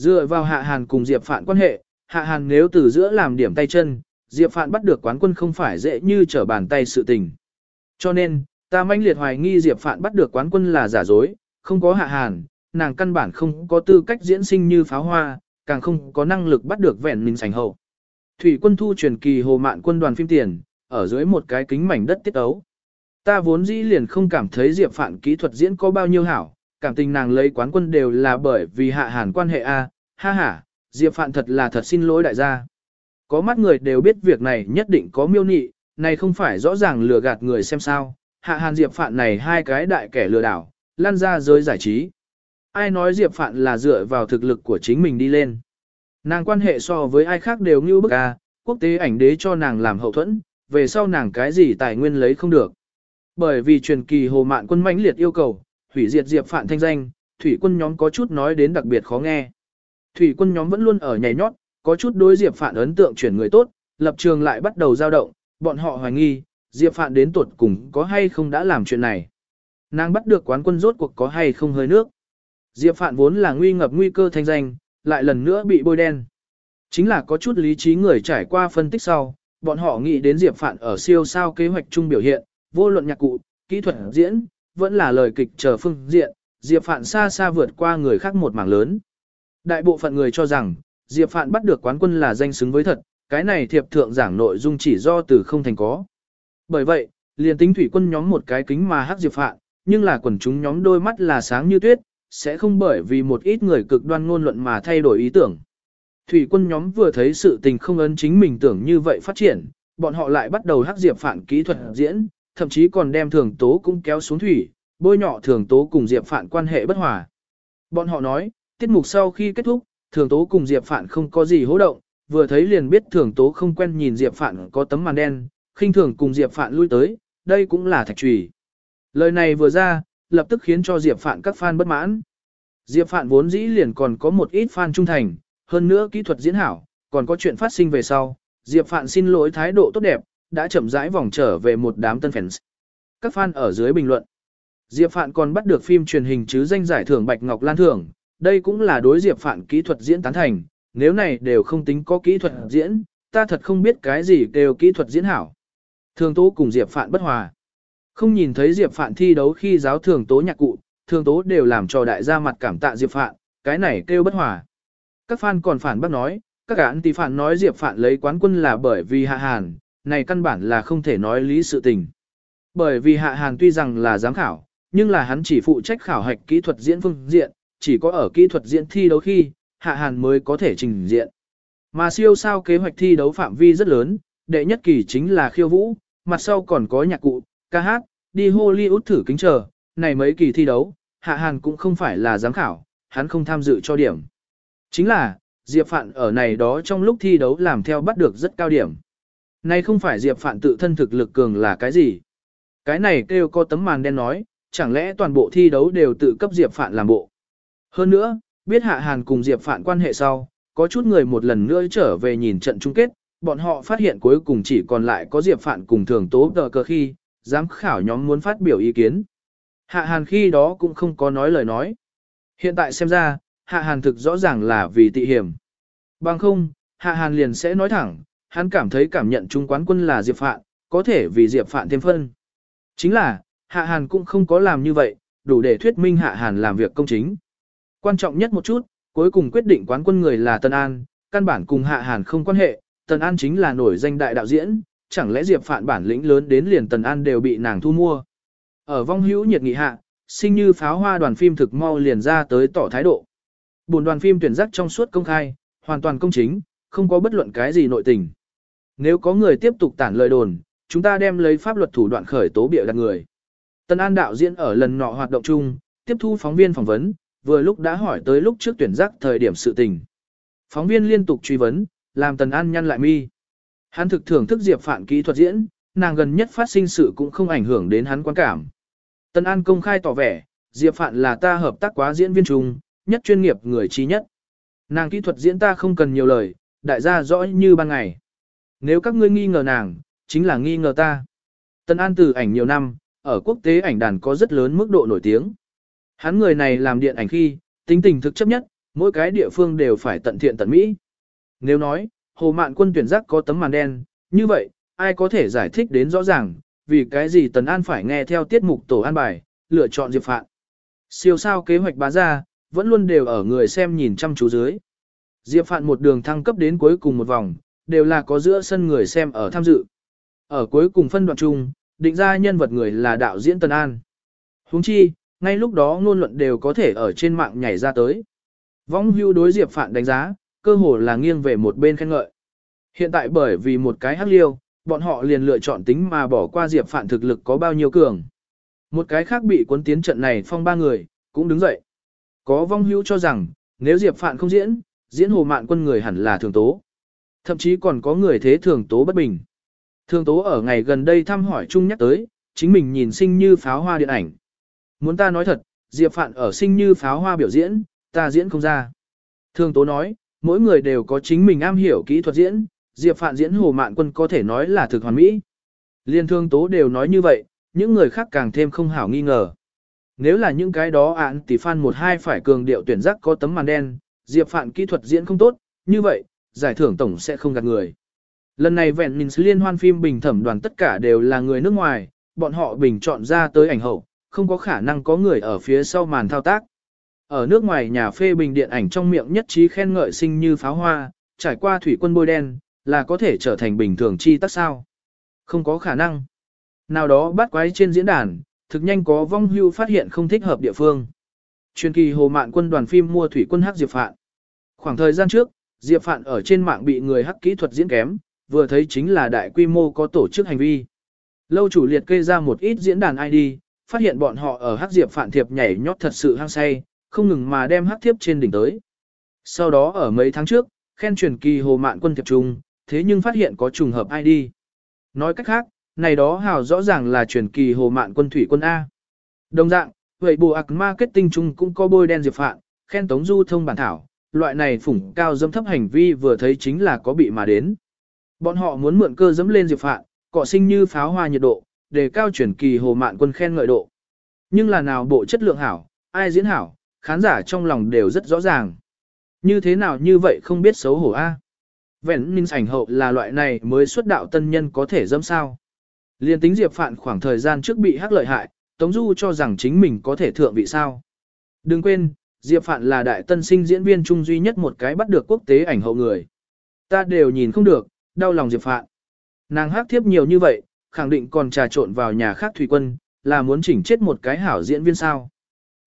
Dựa vào Hạ Hàn cùng Diệp Phạn quan hệ, Hạ Hàn nếu từ giữa làm điểm tay chân, Diệp Phạn bắt được quán quân không phải dễ như trở bàn tay sự tình. Cho nên, ta manh liệt hoài nghi Diệp Phạn bắt được quán quân là giả dối, không có Hạ Hàn, nàng căn bản không có tư cách diễn sinh như pháo hoa, càng không có năng lực bắt được vẹn mình sành hậu. Thủy quân thu truyền kỳ hồ mạn quân đoàn phim tiền, ở dưới một cái kính mảnh đất tiết ấu. Ta vốn dĩ liền không cảm thấy Diệp Phạn kỹ thuật diễn có bao nhiêu hảo, cảm tình nàng lấy quán quân đều là bởi vì hạ hàn quan hệ A, ha ha, Diệp Phạn thật là thật xin lỗi đại gia. Có mắt người đều biết việc này nhất định có miêu nị, này không phải rõ ràng lừa gạt người xem sao, hạ hàn Diệp Phạn này hai cái đại kẻ lừa đảo, lan ra giới giải trí. Ai nói Diệp Phạn là dựa vào thực lực của chính mình đi lên. Nàng quan hệ so với ai khác đều như bức a, quốc tế ảnh đế cho nàng làm hậu thuẫn, về sau nàng cái gì tài nguyên lấy không được. Bởi vì truyền kỳ hồ mạn quân mãnh liệt yêu cầu, hủy diệt Diệp Phạn thanh danh, thủy quân nhóm có chút nói đến đặc biệt khó nghe. Thủy quân nhóm vẫn luôn ở nhảy nhót, có chút đối Diệp Phạn ấn tượng chuyển người tốt, lập trường lại bắt đầu dao động, bọn họ hoài nghi, Diệp Phạn đến tuột cùng có hay không đã làm chuyện này. Nàng bắt được quán quân rốt cuộc có hay không hơi nước. Diệp Phạn vốn là nguy ngập nguy cơ thanh danh, lại lần nữa bị bôi đen. Chính là có chút lý trí người trải qua phân tích sau, bọn họ nghĩ đến Diệp Phạn ở siêu sao kế hoạch chung biểu hiện, vô luận nhạc cụ, kỹ thuật diễn, vẫn là lời kịch chờ phương diện, Diệp Phạn xa xa vượt qua người khác một mảng lớn. Đại bộ phận người cho rằng, Diệp Phạn bắt được quán quân là danh xứng với thật, cái này thiệp thượng giảng nội dung chỉ do từ không thành có. Bởi vậy, liền tính thủy quân nhóm một cái kính mà hắc Diệp Phạn, nhưng là quần chúng nhóm đôi mắt là sáng như tuyết, sẽ không bởi vì một ít người cực đoan ngôn luận mà thay đổi ý tưởng. Thủy quân nhóm vừa thấy sự tình không ấn chính mình tưởng như vậy phát triển, bọn họ lại bắt đầu hắc Diệp Phạn kỹ thuật diễn, thậm chí còn đem thường tố cũng kéo xuống thủy, bôi nhọ thường tố cùng Diệp Phạn quan hệ bất hòa. Bọn họ nói, tiết mục sau khi kết thúc, thường tố cùng Diệp Phạn không có gì hố động, vừa thấy liền biết thường tố không quen nhìn Diệp Phạn có tấm màn đen, khinh thường cùng Diệp Phạn lui tới, đây cũng là thạch trùy. Lời này vừa ra, lập tức khiến cho Diệp Phạn các fan bất mãn. Diệp Phạn vốn dĩ liền còn có một ít fan trung thành, hơn nữa kỹ thuật diễn hảo, còn có chuyện phát sinh về sau, Diệp Phạn xin lỗi thái độ tốt đẹp, đã chậm rãi vòng trở về một đám tân fans. Các fan ở dưới bình luận. Diệp Phạn còn bắt được phim truyền hình chứ danh giải thưởng Bạch Ngọc Lan Thưởng, đây cũng là đối Diệp Phạn kỹ thuật diễn tán thành, nếu này đều không tính có kỹ thuật diễn, ta thật không biết cái gì đều kỹ thuật diễn hảo. Thường tố cùng Diệp Phạn bất hòa. Không nhìn thấy Diệp Phạn thi đấu khi giáo thường tố nhạc cụ, thường tố đều làm cho đại gia mặt cảm tạ Diệp Phạn, cái này kêu bất hòa. Các fan còn phản bác nói, các án tỷ phản nói Diệp Phạn lấy quán quân là bởi vì hạ hàn, này căn bản là không thể nói lý sự tình. Bởi vì hạ hàn tuy rằng là giám khảo, nhưng là hắn chỉ phụ trách khảo hạch kỹ thuật diễn phương diện, chỉ có ở kỹ thuật diễn thi đấu khi, hạ hàn mới có thể trình diện. Mà siêu sao kế hoạch thi đấu phạm vi rất lớn, đệ nhất kỳ chính là khiêu vũ, mặt sau còn có nhạc cụ, ca hát, đi Hollywood thử kính chờ, này mấy kỳ thi đấu, hạ hàn cũng không phải là giám khảo, hắn không tham dự cho điểm. Chính là, Diệp Phạn ở này đó trong lúc thi đấu làm theo bắt được rất cao điểm. Này không phải Diệp Phạn tự thân thực lực cường là cái gì. Cái này kêu có tấm màn đen nói, chẳng lẽ toàn bộ thi đấu đều tự cấp Diệp Phạn làm bộ. Hơn nữa, biết Hạ Hàn cùng Diệp Phạn quan hệ sau, có chút người một lần nữa trở về nhìn trận chung kết, bọn họ phát hiện cuối cùng chỉ còn lại có Diệp Phạn cùng thường tố tờ cờ khi, giám khảo nhóm muốn phát biểu ý kiến. Hạ Hàn khi đó cũng không có nói lời nói. Hiện tại xem ra, Hạ Hàn thực rõ ràng là vì tị hiểm. Bằng không, Hạ Hàn liền sẽ nói thẳng, hắn cảm thấy cảm nhận trung quán quân là Diệp Phạn, có thể vì Diệp Phạn thêm phân. Chính là, Hạ Hàn cũng không có làm như vậy, đủ để thuyết minh Hạ Hàn làm việc công chính. Quan trọng nhất một chút, cuối cùng quyết định quán quân người là Tân An, căn bản cùng Hạ Hàn không quan hệ, Tân An chính là nổi danh đại đạo diễn, chẳng lẽ Diệp Phạn bản lĩnh lớn đến liền Tân An đều bị nàng thu mua. Ở vong hữu nhiệt nghị hạ, sinh như pháo hoa đoàn phim thực mau liền ra tới tỏ thái độ. Buồn đoàn phim tuyển giác trong suốt công khai, hoàn toàn công chính, không có bất luận cái gì nội tình. Nếu có người tiếp tục tản lời đồn, chúng ta đem lấy pháp luật thủ đoạn khởi tố bịa đặt người. Tân An đạo diễn ở lần nọ hoạt động chung, tiếp thu phóng viên phỏng vấn, vừa lúc đã hỏi tới lúc trước tuyển giác thời điểm sự tình. Phóng viên liên tục truy vấn, làm Tần An nhăn lại mi. Hắn thực thưởng thức Diệp Phạn kỹ thuật diễn, nàng gần nhất phát sinh sự cũng không ảnh hưởng đến hắn quan cảm. Tần An công khai tỏ vẻ, Diệp Phạn là ta hợp tác quá diễn viên chung, nhất chuyên nghiệp người trí nhất. Nàng kỹ thuật diễn ta không cần nhiều lời, đại gia rõ như ban ngày. Nếu các ngươi nghi ngờ nàng, chính là nghi ngờ ta. Tân An từ ảnh nhiều năm, ở quốc tế ảnh đàn có rất lớn mức độ nổi tiếng. Hắn người này làm điện ảnh khi, tính tình thực chấp nhất, mỗi cái địa phương đều phải tận thiện tận mỹ. Nếu nói, Hồ Mạn Quân tuyển giác có tấm màn đen, như vậy, ai có thể giải thích đến rõ ràng, vì cái gì Tần An phải nghe theo tiết mục tổ an bài, lựa chọn Diệp Phạn. Siêu sao kế hoạch bá ra, vẫn luôn đều ở người xem nhìn chăm chú dưới. Diệp Phạn một đường thăng cấp đến cuối cùng một vòng, đều là có giữa sân người xem ở tham dự. Ở cuối cùng phân đoạn chung, định ra nhân vật người là đạo diễn Tần An. Huống chi, ngay lúc đó ngôn luận đều có thể ở trên mạng nhảy ra tới. Vong hưu đối Diệp Phạn đánh giá, cơ hồ là nghiêng về một bên khen ngợi. Hiện tại bởi vì một cái hắc liêu, bọn họ liền lựa chọn tính mà bỏ qua Diệp Phạn thực lực có bao nhiêu cường. Một cái khác bị cuốn tiến trận này phong ba người, cũng đứng dậy. Có vong hưu cho rằng, nếu Diệp Phạn không diễn, diễn hồ mạn quân người hẳn là thường tố. Thậm chí còn có người thế thường tố bất bình. Thường tố ở ngày gần đây thăm hỏi chung nhắc tới, chính mình nhìn sinh như pháo hoa điện ảnh. Muốn ta nói thật, Diệp Phạn ở sinh như pháo hoa biểu diễn, ta diễn không ra. Thường tố nói, mỗi người đều có chính mình am hiểu kỹ thuật diễn, Diệp Phạn diễn hồ mạn quân có thể nói là thực hoàn mỹ. Liên thương tố đều nói như vậy, những người khác càng thêm không hảo nghi ngờ. Nếu là những cái đó ạn tỷ fan một hai phải cường điệu tuyển giác có tấm màn đen, Diệp Phạn kỹ thuật diễn không tốt, như vậy, giải thưởng tổng sẽ không gạt người. Lần này vẹn mình liên hoan phim bình thẩm đoàn tất cả đều là người nước ngoài, bọn họ bình chọn ra tới ảnh hậu, không có khả năng có người ở phía sau màn thao tác. Ở nước ngoài nhà phê bình điện ảnh trong miệng nhất trí khen ngợi sinh như pháo hoa, trải qua thủy quân bôi đen, là có thể trở thành bình thường chi tác sao. Không có khả năng. Nào đó bắt quái trên diễn đàn, thực nhanh có vong hưu phát hiện không thích hợp địa phương. Truyền kỳ hồ mạn quân đoàn phim mua thủy quân hắc Diệp Phạn. Khoảng thời gian trước, Diệp Phạn ở trên mạng bị người hắc kỹ thuật diễn kém, vừa thấy chính là đại quy mô có tổ chức hành vi. Lâu chủ liệt kê ra một ít diễn đàn ID, phát hiện bọn họ ở hắc Diệp Phạn thiệp nhảy nhót thật sự hăng say, không ngừng mà đem hắc thiếp trên đỉnh tới. Sau đó ở mấy tháng trước, khen truyền kỳ hồ mạn quân thiệp trung, thế nhưng phát hiện có trùng hợp ID. Nói cách khác, này đó hào rõ ràng là truyền kỳ hồ mạn quân thủy quân A. Đồng dạng, vậy bộ ạc marketing chung cũng có bôi đen diệp phạn, khen tống du thông bản thảo, loại này phủng cao dâm thấp hành vi vừa thấy chính là có bị mà đến. Bọn họ muốn mượn cơ dẫm lên diệp phạn, cọ sinh như pháo hoa nhiệt độ, để cao chuyển kỳ hồ mạn quân khen ngợi độ. Nhưng là nào bộ chất lượng hảo, ai diễn hảo, khán giả trong lòng đều rất rõ ràng. Như thế nào như vậy không biết xấu hổ a? Vẹn minh ảnh hậu là loại này mới xuất đạo tân nhân có thể dâm sao. Liên tính Diệp Phạn khoảng thời gian trước bị hắc lợi hại, Tống Du cho rằng chính mình có thể thượng vị sao. Đừng quên, Diệp Phạn là đại tân sinh diễn viên trung duy nhất một cái bắt được quốc tế ảnh hậu người. Ta đều nhìn không được, đau lòng Diệp Phạn. Nàng hắc thiếp nhiều như vậy, khẳng định còn trà trộn vào nhà khác thủy quân, là muốn chỉnh chết một cái hảo diễn viên sao.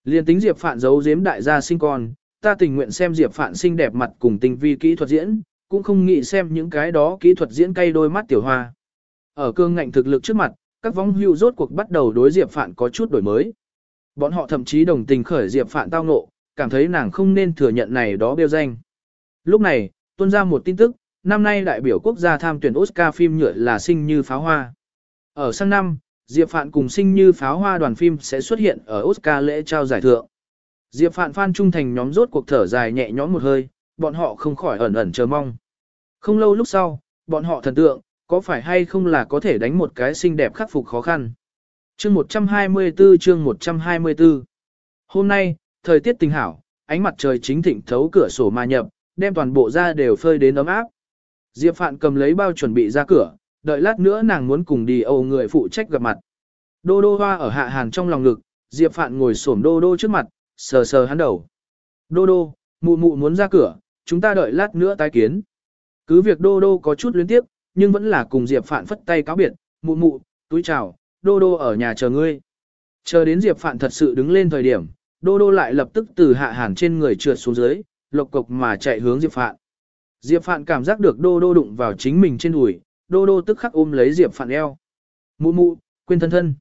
Liên tính Diệp Phạn giấu giếm đại gia sinh con, ta tình nguyện xem Diệp Phạn xinh đẹp mặt cùng tình vi kỹ thuật diễn, cũng không nghĩ xem những cái đó kỹ thuật diễn cay đôi mắt tiểu hoa. Ở cương ngạnh thực lực trước mặt, các vong hưu rốt cuộc bắt đầu đối Diệp Phạn có chút đổi mới. Bọn họ thậm chí đồng tình khởi Diệp Phạn tao ngộ, cảm thấy nàng không nên thừa nhận này đó bêu danh. Lúc này, tuôn ra một tin tức, năm nay đại biểu quốc gia tham tuyển Oscar phim nhựa là sinh như pháo hoa. Ở sang năm, Diệp Phạn cùng sinh như pháo hoa đoàn phim sẽ xuất hiện ở Oscar lễ trao giải thượng. Diệp Phạn phan trung thành nhóm rốt cuộc thở dài nhẹ nhõm một hơi, bọn họ không khỏi ẩn ẩn chờ mong. Không lâu lúc sau, bọn họ thần tượng, có phải hay không là có thể đánh một cái xinh đẹp khắc phục khó khăn. Chương 124 chương 124 Hôm nay, thời tiết tinh hảo, ánh mặt trời chính thịnh thấu cửa sổ mà nhập, đem toàn bộ ra đều phơi đến ấm áp. Diệp Phạn cầm lấy bao chuẩn bị ra cửa, đợi lát nữa nàng muốn cùng đi âu người phụ trách gặp mặt. Đô đô hoa ở hạ hàng trong lòng ngực, Diệp Phạn ngồi xổm đô đô trước mặt, sờ sờ hắn đầu. Đô đô, mụ mụ muốn ra cửa, chúng ta đợi lát nữa tái kiến. Cứ việc đô đô có chút luyến tiếp, nhưng vẫn là cùng Diệp Phạn phất tay cáo biệt, mụ mụ, túi chào, đô đô ở nhà chờ ngươi. Chờ đến Diệp Phạn thật sự đứng lên thời điểm, đô đô lại lập tức từ hạ hàn trên người trượt xuống dưới, lộc cộc mà chạy hướng Diệp Phạn. Diệp Phạn cảm giác được đô đô đụng vào chính mình trên đùi, đô đô tức khắc ôm lấy Diệp Phạn eo. Mụ mụ, quên thân thân.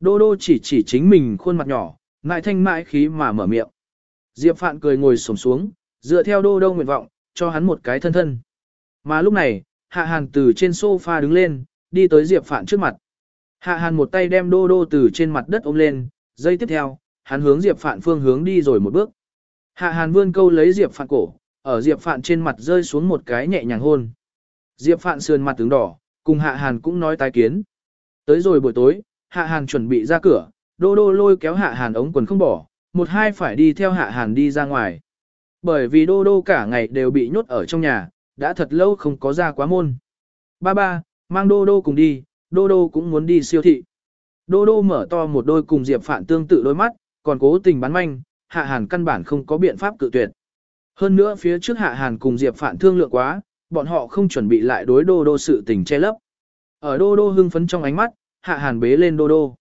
Đô đô chỉ chỉ chính mình khuôn mặt nhỏ, ngại thanh mãi khí mà mở miệng. Diệp Phạn cười ngồi xổm xuống, dựa theo đô đô nguyện vọng, cho hắn một cái thân thân. Mà lúc này, Hạ Hàn từ trên sofa đứng lên, đi tới Diệp Phạn trước mặt. Hạ Hàn một tay đem đô đô từ trên mặt đất ôm lên, giây tiếp theo, hắn hướng Diệp Phạn phương hướng đi rồi một bước. Hạ Hàn vươn câu lấy Diệp Phạn cổ, ở Diệp Phạn trên mặt rơi xuống một cái nhẹ nhàng hôn. Diệp Phạn sườn mặt tướng đỏ, cùng Hạ Hàn cũng nói tái kiến. Tới rồi buổi tối, Hạ Hàn chuẩn bị ra cửa, đô đô lôi kéo Hạ Hàn ống quần không bỏ, một hai phải đi theo Hạ Hàn đi ra ngoài. Bởi vì đô đô cả ngày đều bị nhốt ở trong nhà, đã thật lâu không có ra quá môn. Ba ba, mang đô đô cùng đi, đô đô cũng muốn đi siêu thị. Đô đô mở to một đôi cùng Diệp Phạn tương tự đôi mắt, còn cố tình bán manh, Hạ Hàn căn bản không có biện pháp cự tuyệt. Hơn nữa phía trước Hạ Hàn cùng Diệp Phạn thương lượng quá, bọn họ không chuẩn bị lại đối đô đô sự tình che lấp. Ở đô đô hưng phấn trong ánh mắt, Hạ Hàn bế lên đô đô.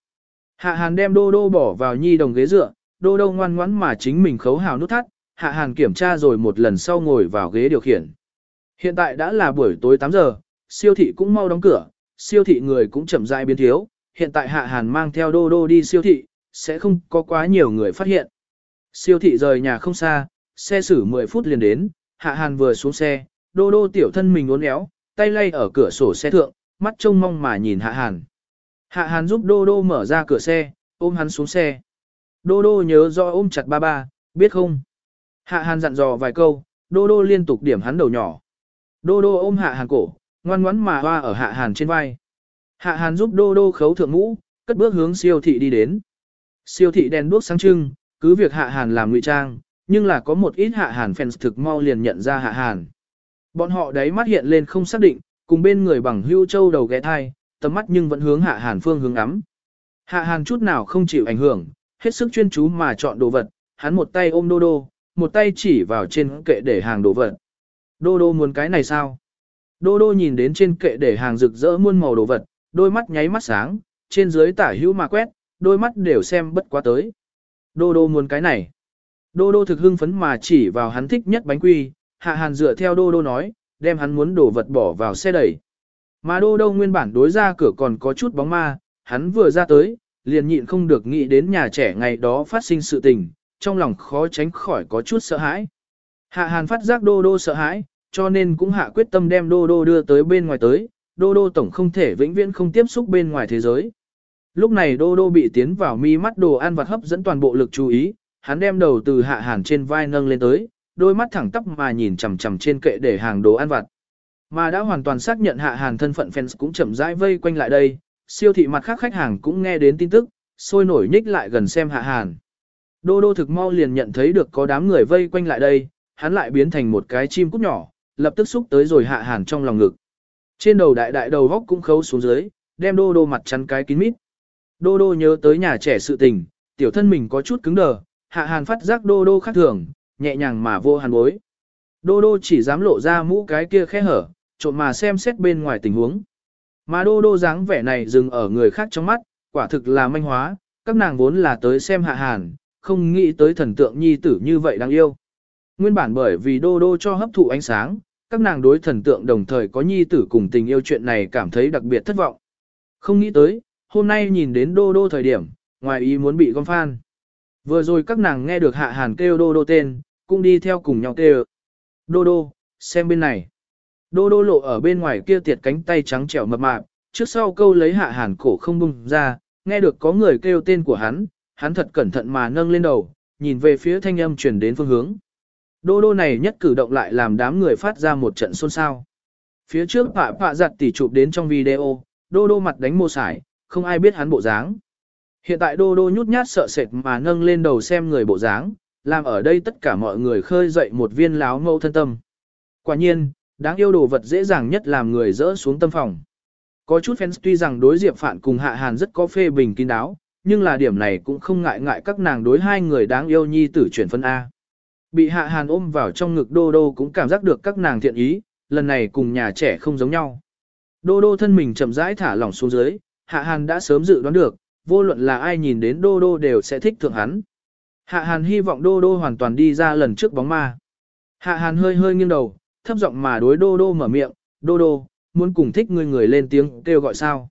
Hạ Hàn đem đô đô bỏ vào nhi đồng ghế dựa, đô đô ngoan ngoãn mà chính mình khấu hào nút thắt, Hạ Hàn kiểm tra rồi một lần sau ngồi vào ghế điều khiển. Hiện tại đã là buổi tối 8 giờ, siêu thị cũng mau đóng cửa, siêu thị người cũng chậm rãi biến thiếu, hiện tại Hạ Hàn mang theo đô đô đi siêu thị, sẽ không có quá nhiều người phát hiện. Siêu thị rời nhà không xa, xe xử 10 phút liền đến, Hạ Hàn vừa xuống xe, đô đô tiểu thân mình uốn éo, tay lay ở cửa sổ xe thượng, mắt trông mong mà nhìn Hạ Hàn. Hạ Hàn giúp đô đô mở ra cửa xe, ôm hắn xuống xe. Đô đô nhớ rõ ôm chặt ba ba, biết không? Hạ Hàn dặn dò vài câu, đô đô liên tục điểm hắn đầu nhỏ. Đô đô ôm Hạ Hàn cổ, ngoan ngoãn mà hoa ở Hạ Hàn trên vai. Hạ Hàn giúp đô đô khấu thượng ngũ, cất bước hướng siêu thị đi đến. Siêu thị đèn đuốc sáng trưng, cứ việc Hạ Hàn làm ngụy trang, nhưng là có một ít Hạ Hàn fans thực mau liền nhận ra Hạ Hàn. Bọn họ đấy mắt hiện lên không xác định, cùng bên người bằng hưu châu đầu ghé thai, tầm mắt nhưng vẫn hướng Hạ Hàn phương hướng ngắm. Hạ Hàn chút nào không chịu ảnh hưởng, hết sức chuyên chú mà chọn đồ vật, hắn một tay ôm đô đô, một tay chỉ vào trên kệ để hàng đồ vật. Đô đô muốn cái này sao? Đô đô nhìn đến trên kệ để hàng rực rỡ muôn màu đồ vật, đôi mắt nháy mắt sáng, trên dưới tả hữu mà quét, đôi mắt đều xem bất quá tới. Đô đô muốn cái này. Đô đô thực hưng phấn mà chỉ vào hắn thích nhất bánh quy, hạ hàn dựa theo đô đô nói, đem hắn muốn đổ vật bỏ vào xe đẩy. Mà đô đô nguyên bản đối ra cửa còn có chút bóng ma, hắn vừa ra tới, liền nhịn không được nghĩ đến nhà trẻ ngày đó phát sinh sự tình, trong lòng khó tránh khỏi có chút sợ hãi. Hạ hàn phát giác đô đô sợ hãi, cho nên cũng hạ quyết tâm đem đô đô đưa tới bên ngoài tới, đô đô tổng không thể vĩnh viễn không tiếp xúc bên ngoài thế giới. Lúc này đô đô bị tiến vào mi mắt đồ ăn vặt hấp dẫn toàn bộ lực chú ý, hắn đem đầu từ hạ hàn trên vai nâng lên tới, đôi mắt thẳng tắp mà nhìn chằm chằm trên kệ để hàng đồ ăn vặt. Mà đã hoàn toàn xác nhận hạ hàn thân phận fans cũng chậm rãi vây quanh lại đây, siêu thị mặt khác khách hàng cũng nghe đến tin tức, sôi nổi nhích lại gần xem hạ hàn. Đô đô thực mau liền nhận thấy được có đám người vây quanh lại đây, hắn lại biến thành một cái chim cút nhỏ, lập tức xúc tới rồi hạ hàn trong lòng ngực. Trên đầu đại đại đầu góc cũng khấu xuống dưới, đem đô đô mặt chắn cái kín mít. Đô đô nhớ tới nhà trẻ sự tình, tiểu thân mình có chút cứng đờ, hạ hàn phát giác đô đô khác thường, nhẹ nhàng mà vô hàn bối. Đô đô chỉ dám lộ ra mũ cái kia khe hở, trộm mà xem xét bên ngoài tình huống. Mà đô đô dáng vẻ này dừng ở người khác trong mắt, quả thực là manh hóa, các nàng vốn là tới xem hạ hàn, không nghĩ tới thần tượng nhi tử như vậy đáng yêu. Nguyên bản bởi vì đô đô cho hấp thụ ánh sáng, các nàng đối thần tượng đồng thời có nhi tử cùng tình yêu chuyện này cảm thấy đặc biệt thất vọng. Không nghĩ tới, hôm nay nhìn đến đô đô thời điểm, ngoài ý muốn bị gom phan. Vừa rồi các nàng nghe được hạ hàn kêu đô đô tên, cũng đi theo cùng nhau kêu. Đô đô, xem bên này. Đô đô lộ ở bên ngoài kia tiệt cánh tay trắng trẻo mập mạp, trước sau câu lấy hạ hàn cổ không bung ra, nghe được có người kêu tên của hắn, hắn thật cẩn thận mà nâng lên đầu, nhìn về phía thanh âm truyền đến phương hướng. Đô đô này nhất cử động lại làm đám người phát ra một trận xôn xao. Phía trước pạ pạ giặt tỉ chụp đến trong video, đô đô mặt đánh mô sải, không ai biết hắn bộ dáng. Hiện tại đô đô nhút nhát sợ sệt mà nâng lên đầu xem người bộ dáng, làm ở đây tất cả mọi người khơi dậy một viên láo mâu thân tâm. Quả nhiên, đáng yêu đồ vật dễ dàng nhất làm người dỡ xuống tâm phòng. Có chút fans tuy rằng đối Diệp Phạn cùng Hạ Hàn rất có phê bình kín đáo, nhưng là điểm này cũng không ngại ngại các nàng đối hai người đáng yêu nhi tử chuyển phân A. Bị Hạ Hàn ôm vào trong ngực Đô Đô cũng cảm giác được các nàng thiện ý, lần này cùng nhà trẻ không giống nhau. Đô Đô thân mình chậm rãi thả lỏng xuống dưới, Hạ Hàn đã sớm dự đoán được, vô luận là ai nhìn đến Đô Đô đều sẽ thích thượng hắn. Hạ Hàn hy vọng Đô Đô hoàn toàn đi ra lần trước bóng ma. Hạ Hàn hơi hơi nghiêng đầu, thấp giọng mà đối Đô Đô mở miệng, Đô Đô, muốn cùng thích người người lên tiếng kêu gọi sao.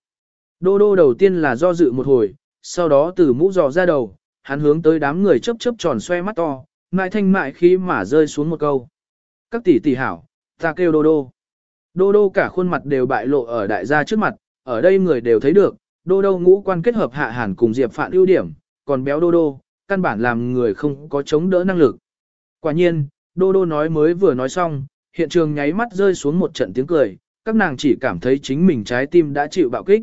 Đô Đô đầu tiên là do dự một hồi, sau đó từ mũ giò ra đầu, hắn hướng tới đám người chớp chớp tròn xoe mắt to, mại thanh mại khí mà rơi xuống một câu. Các tỷ tỷ hảo, ta kêu Đô Đô. Đô Đô cả khuôn mặt đều bại lộ ở đại gia trước mặt, ở đây người đều thấy được, Đô Đô ngũ quan kết hợp hạ hàn cùng Diệp Phạn ưu điểm, còn béo Đô Đô, căn bản làm người không có chống đỡ năng lực. Quả nhiên, Đô Đô nói mới vừa nói xong, hiện trường nháy mắt rơi xuống một trận tiếng cười, các nàng chỉ cảm thấy chính mình trái tim đã chịu bạo kích.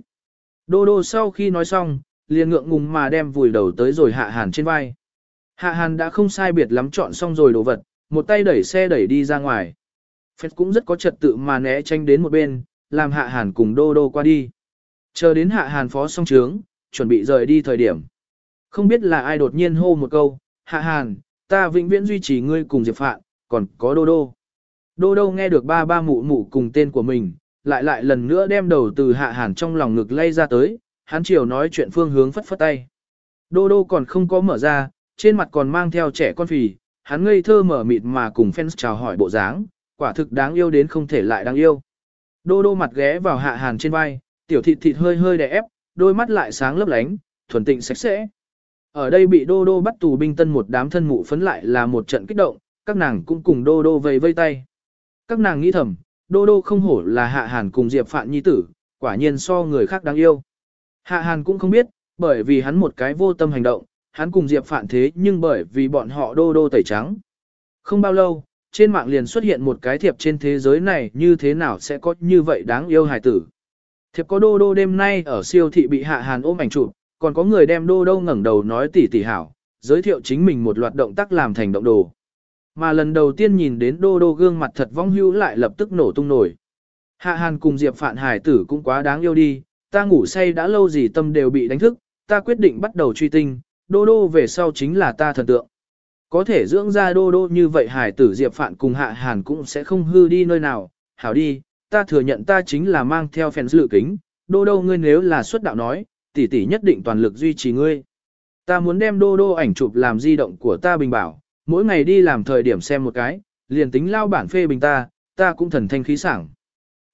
Đô Đô sau khi nói xong, liền ngượng ngùng mà đem vùi đầu tới rồi hạ hàn trên vai. Hạ hàn đã không sai biệt lắm chọn xong rồi đồ vật, một tay đẩy xe đẩy đi ra ngoài. Phết cũng rất có trật tự mà né tranh đến một bên, làm hạ hàn cùng Đô Đô qua đi. Chờ đến hạ hàn phó xong trướng, chuẩn bị rời đi thời điểm. Không biết là ai đột nhiên hô một câu, hạ hàn, ta vĩnh viễn duy trì ngươi cùng Diệp Phạn, còn có Đô Đô. Đô Đô nghe được ba ba mụ mụ cùng tên của mình, lại lại lần nữa đem đầu từ hạ hàn trong lòng ngực lay ra tới, hắn chiều nói chuyện phương hướng phất phất tay. Đô Đô còn không có mở ra, trên mặt còn mang theo trẻ con phì, hắn ngây thơ mở mịt mà cùng fans chào hỏi bộ dáng, quả thực đáng yêu đến không thể lại đáng yêu. Đô Đô mặt ghé vào hạ hàn trên vai, tiểu thịt thịt hơi hơi đè ép, đôi mắt lại sáng lấp lánh, thuần tịnh sạch sẽ. Ở đây bị Đô Đô bắt tù binh tân một đám thân mụ phấn lại là một trận kích động, các nàng cũng cùng Đô Đô vây vây tay. Các nàng nghĩ thầm, Đô Đô không hổ là Hạ Hàn cùng Diệp Phạn Nhi tử, quả nhiên so người khác đáng yêu. Hạ Hàn cũng không biết, bởi vì hắn một cái vô tâm hành động, hắn cùng Diệp Phạn thế nhưng bởi vì bọn họ Đô Đô tẩy trắng. Không bao lâu, trên mạng liền xuất hiện một cái thiệp trên thế giới này như thế nào sẽ có như vậy đáng yêu hài tử. Thiệp có Đô Đô đêm nay ở siêu thị bị Hạ Hàn ôm ảnh chụp, còn có người đem Đô Đô ngẩng đầu nói tỉ tỉ hảo, giới thiệu chính mình một loạt động tác làm thành động đồ. Mà lần đầu tiên nhìn đến đô đô gương mặt thật vong hưu lại lập tức nổ tung nổi. Hạ Hàn cùng Diệp Phạn Hải tử cũng quá đáng yêu đi, ta ngủ say đã lâu gì tâm đều bị đánh thức, ta quyết định bắt đầu truy tinh, đô đô về sau chính là ta thần tượng. Có thể dưỡng ra đô đô như vậy hải tử Diệp Phạn cùng Hạ Hàn cũng sẽ không hư đi nơi nào, hảo đi, ta thừa nhận ta chính là mang theo phèn dự kính, đô đô ngươi nếu là xuất đạo nói, tỷ tỷ nhất định toàn lực duy trì ngươi. Ta muốn đem đô đô ảnh chụp làm di động của ta bình bảo, mỗi ngày đi làm thời điểm xem một cái, liền tính lao bản phê bình ta, ta cũng thần thanh khí sảng.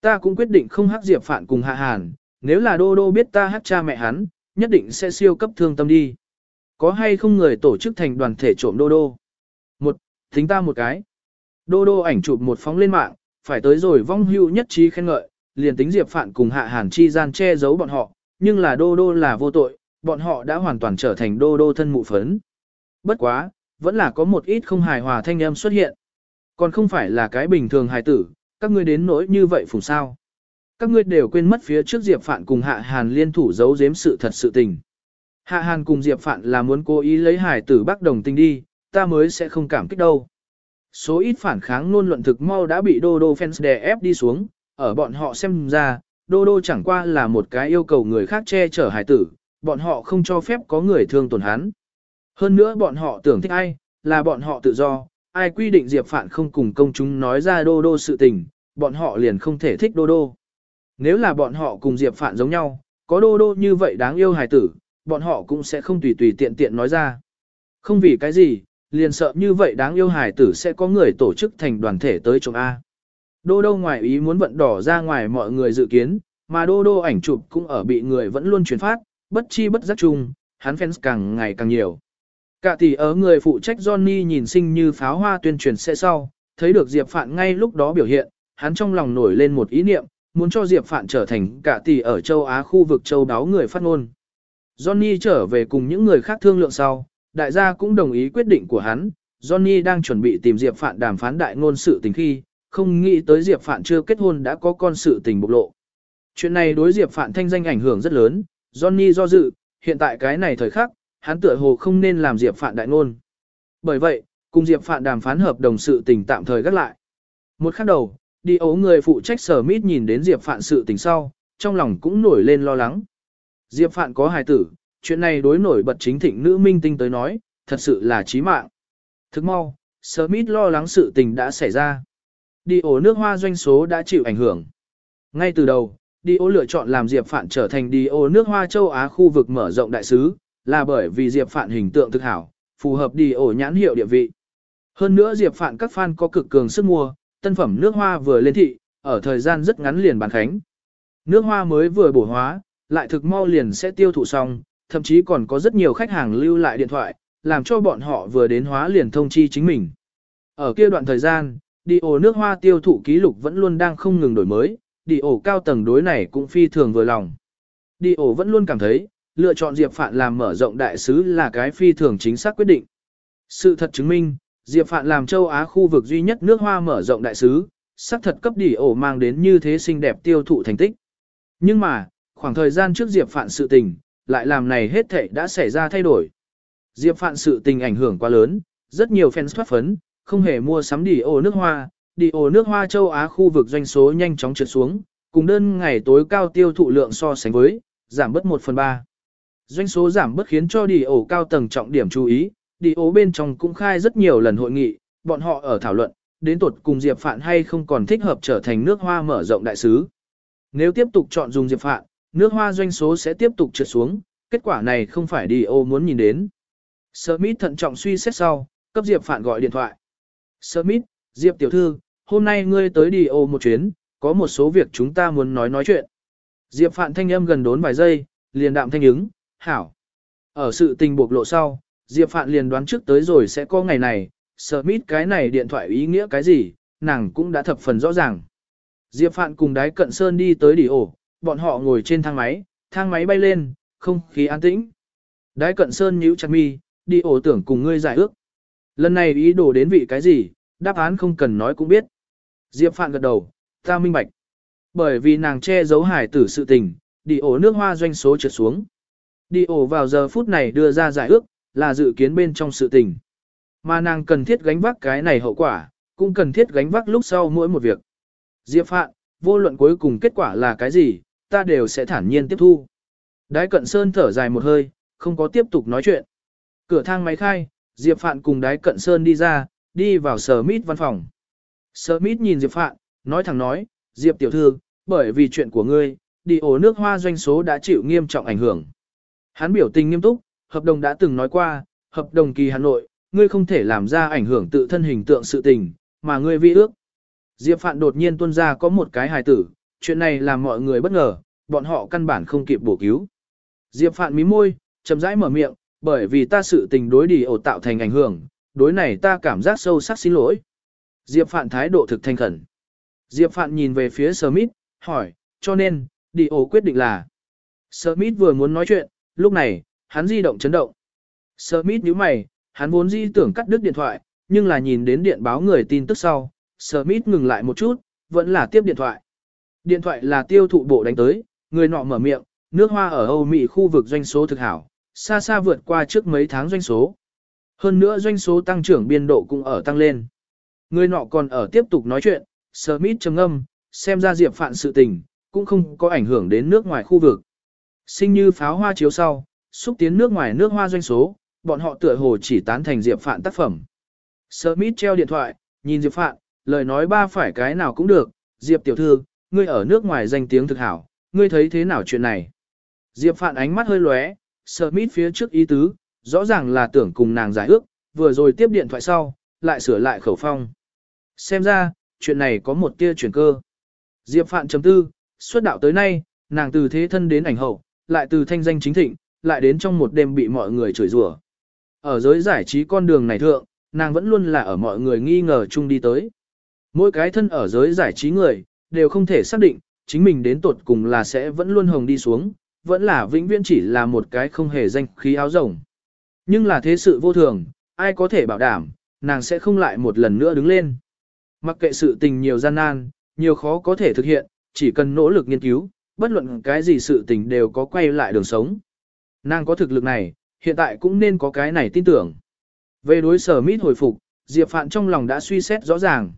Ta cũng quyết định không hát Diệp Phạn cùng Hạ Hàn, nếu là Đô Đô biết ta hát cha mẹ hắn, nhất định sẽ siêu cấp thương tâm đi. Có hay không người tổ chức thành đoàn thể trộm Đô Đô? Một, tính ta một cái. Đô Đô ảnh chụp một phóng lên mạng, phải tới rồi vong hưu nhất trí khen ngợi, liền tính Diệp Phạn cùng Hạ Hàn chi gian che giấu bọn họ, nhưng là Đô Đô là vô tội, bọn họ đã hoàn toàn trở thành Đô Đô thân mụ phấn. Bất quá, vẫn là có một ít không hài hòa thanh âm xuất hiện. Còn không phải là cái bình thường hài tử, các ngươi đến nỗi như vậy phùng sao. Các ngươi đều quên mất phía trước Diệp Phạn cùng Hạ Hàn liên thủ giấu giếm sự thật sự tình. Hạ Hàn cùng Diệp Phạn là muốn cố ý lấy Hải tử bác đồng tình đi, ta mới sẽ không cảm kích đâu. Số ít phản kháng luôn luận thực mau đã bị Đô Đô fans đè ép đi xuống, ở bọn họ xem ra, Đô Đô chẳng qua là một cái yêu cầu người khác che chở Hải tử, bọn họ không cho phép có người thương tổn hắn. Hơn nữa bọn họ tưởng thích ai, là bọn họ tự do, ai quy định Diệp Phạn không cùng công chúng nói ra đô đô sự tình, bọn họ liền không thể thích đô đô. Nếu là bọn họ cùng Diệp Phạn giống nhau, có đô đô như vậy đáng yêu hài tử, bọn họ cũng sẽ không tùy tùy tiện tiện nói ra. Không vì cái gì, liền sợ như vậy đáng yêu hài tử sẽ có người tổ chức thành đoàn thể tới chồng A. Đô đô ngoài ý muốn vận đỏ ra ngoài mọi người dự kiến, mà đô đô ảnh chụp cũng ở bị người vẫn luôn truyền phát, bất chi bất giác chung, hắn fans càng ngày càng nhiều. Cả tỷ ở người phụ trách Johnny nhìn sinh như pháo hoa tuyên truyền sẽ sau, thấy được Diệp Phạn ngay lúc đó biểu hiện, hắn trong lòng nổi lên một ý niệm, muốn cho Diệp Phạn trở thành cả tỷ ở châu Á khu vực châu đáo người phát ngôn. Johnny trở về cùng những người khác thương lượng sau, đại gia cũng đồng ý quyết định của hắn, Johnny đang chuẩn bị tìm Diệp Phạn đàm phán đại ngôn sự tình khi, không nghĩ tới Diệp Phạn chưa kết hôn đã có con sự tình bộc lộ. Chuyện này đối Diệp Phạn thanh danh ảnh hưởng rất lớn, Johnny do dự, hiện tại cái này thời khắc, hắn tựa hồ không nên làm Diệp Phạn đại ngôn. Bởi vậy, cùng Diệp Phạn đàm phán hợp đồng sự tình tạm thời gác lại. Một khắc đầu, đi ấu người phụ trách sở mít nhìn đến Diệp Phạn sự tình sau, trong lòng cũng nổi lên lo lắng. Diệp Phạn có hài tử, chuyện này đối nổi bật chính thịnh nữ minh tinh tới nói, thật sự là chí mạng. Thức mau, Smith lo lắng sự tình đã xảy ra. Đi ổ nước hoa doanh số đã chịu ảnh hưởng. Ngay từ đầu, đi ổ lựa chọn làm Diệp Phạn trở thành đi ổ nước hoa châu Á khu vực mở rộng đại sứ, là bởi vì Diệp Phạn hình tượng thực hảo, phù hợp đi ổ nhãn hiệu địa vị. Hơn nữa Diệp Phạn các fan có cực cường sức mua, tân phẩm nước hoa vừa lên thị, ở thời gian rất ngắn liền bán khánh. Nước hoa mới vừa bổ hóa, lại thực mau liền sẽ tiêu thụ xong, thậm chí còn có rất nhiều khách hàng lưu lại điện thoại, làm cho bọn họ vừa đến hóa liền thông chi chính mình. Ở kia đoạn thời gian, đi ổ nước hoa tiêu thụ ký lục vẫn luôn đang không ngừng đổi mới, đi ổ cao tầng đối này cũng phi thường vừa lòng. Đi ổ vẫn luôn cảm thấy, lựa chọn Diệp Phạn làm mở rộng đại sứ là cái phi thường chính xác quyết định. Sự thật chứng minh, Diệp Phạn làm châu Á khu vực duy nhất nước hoa mở rộng đại sứ, xác thật cấp đi ổ mang đến như thế xinh đẹp tiêu thụ thành tích. Nhưng mà, khoảng thời gian trước Diệp Phạn sự tình, lại làm này hết thảy đã xảy ra thay đổi. Diệp Phạn sự tình ảnh hưởng quá lớn, rất nhiều fans thoát phấn, không hề mua sắm đi ô nước hoa, đi ô nước hoa châu Á khu vực doanh số nhanh chóng trượt xuống, cùng đơn ngày tối cao tiêu thụ lượng so sánh với, giảm bớt 1 phần 3. Doanh số giảm bớt khiến cho đi ổ cao tầng trọng điểm chú ý, đi ổ bên trong cũng khai rất nhiều lần hội nghị, bọn họ ở thảo luận, đến tột cùng Diệp Phạn hay không còn thích hợp trở thành nước hoa mở rộng đại sứ. Nếu tiếp tục chọn dùng Diệp Phạn, nước hoa doanh số sẽ tiếp tục trượt xuống, kết quả này không phải đi ô muốn nhìn đến. Smith thận trọng suy xét sau, cấp Diệp Phạn gọi điện thoại. Smith, Diệp tiểu thư, hôm nay ngươi tới đi ô một chuyến, có một số việc chúng ta muốn nói nói chuyện. Diệp Phạn thanh âm gần đốn vài giây, liền đạm thanh ứng, hảo. Ở sự tình bộc lộ sau, Diệp Phạn liền đoán trước tới rồi sẽ có ngày này, Smith cái này điện thoại ý nghĩa cái gì, nàng cũng đã thập phần rõ ràng. Diệp Phạn cùng đái cận sơn đi tới đi ổ, bọn họ ngồi trên thang máy, thang máy bay lên, không khí an tĩnh. Đái cận sơn nhíu chặt mi, đi ổ tưởng cùng ngươi giải ước. Lần này ý đồ đến vị cái gì, đáp án không cần nói cũng biết. Diệp Phạn gật đầu, ta minh bạch. Bởi vì nàng che giấu hải tử sự tình, đi ổ nước hoa doanh số trượt xuống. Đi ổ vào giờ phút này đưa ra giải ước, là dự kiến bên trong sự tình. Mà nàng cần thiết gánh vác cái này hậu quả, cũng cần thiết gánh vác lúc sau mỗi một việc. Diệp Phạn, vô luận cuối cùng kết quả là cái gì, ta đều sẽ thản nhiên tiếp thu. Đái cận sơn thở dài một hơi, không có tiếp tục nói chuyện. Cửa thang máy khai, Diệp Phạn cùng đái cận sơn đi ra, đi vào sở mít văn phòng. Sở mít nhìn Diệp Phạn, nói thẳng nói, Diệp tiểu thư, bởi vì chuyện của ngươi, đi ổ nước hoa doanh số đã chịu nghiêm trọng ảnh hưởng. Hắn biểu tình nghiêm túc, hợp đồng đã từng nói qua, hợp đồng kỳ Hà Nội, ngươi không thể làm ra ảnh hưởng tự thân hình tượng sự tình, mà ngươi vi ước. Diệp Phạn đột nhiên tuôn ra có một cái hài tử, chuyện này làm mọi người bất ngờ, bọn họ căn bản không kịp bổ cứu. Diệp Phạn mí môi, chậm rãi mở miệng, bởi vì ta sự tình đối đi ổ tạo thành ảnh hưởng, đối này ta cảm giác sâu sắc xin lỗi. Diệp Phạn thái độ thực thanh khẩn. Diệp Phạn nhìn về phía Smith, hỏi, cho nên, đi ổ quyết định là. Smith vừa muốn nói chuyện, lúc này, hắn di động chấn động. Smith nhíu mày, hắn vốn di tưởng cắt đứt điện thoại, nhưng là nhìn đến điện báo người tin tức sau, Smith ngừng lại một chút, vẫn là tiếp điện thoại. Điện thoại là tiêu thụ bộ đánh tới, người nọ mở miệng, nước hoa ở Âu Mỹ khu vực doanh số thực hảo, xa xa vượt qua trước mấy tháng doanh số. Hơn nữa doanh số tăng trưởng biên độ cũng ở tăng lên. Người nọ còn ở tiếp tục nói chuyện, Smith trầm âm, xem ra Diệp Phạn sự tình, cũng không có ảnh hưởng đến nước ngoài khu vực. Sinh như pháo hoa chiếu sau, xúc tiến nước ngoài nước hoa doanh số, bọn họ tựa hồ chỉ tán thành Diệp Phạn tác phẩm. Smith treo điện thoại, nhìn Diệp Phạn, lời nói ba phải cái nào cũng được, Diệp tiểu thư, ngươi ở nước ngoài danh tiếng thực hảo, ngươi thấy thế nào chuyện này? Diệp Phạn ánh mắt hơi lóe, Smith phía trước ý tứ, rõ ràng là tưởng cùng nàng giải ước, vừa rồi tiếp điện thoại sau, lại sửa lại khẩu phong. Xem ra, chuyện này có một tia chuyển cơ. Diệp Phạn chấm tư, xuất đạo tới nay, nàng từ thế thân đến ảnh hậu, lại từ thanh danh chính thịnh, lại đến trong một đêm bị mọi người chửi rủa. Ở giới giải trí con đường này thượng, nàng vẫn luôn là ở mọi người nghi ngờ chung đi tới. Mỗi cái thân ở giới giải trí người, đều không thể xác định, chính mình đến tột cùng là sẽ vẫn luôn hồng đi xuống, vẫn là vĩnh viễn chỉ là một cái không hề danh khí áo rồng. Nhưng là thế sự vô thường, ai có thể bảo đảm, nàng sẽ không lại một lần nữa đứng lên. Mặc kệ sự tình nhiều gian nan, nhiều khó có thể thực hiện, chỉ cần nỗ lực nghiên cứu, bất luận cái gì sự tình đều có quay lại đường sống. Nàng có thực lực này, hiện tại cũng nên có cái này tin tưởng. Về đối sở mít hồi phục, Diệp Phạn trong lòng đã suy xét rõ ràng.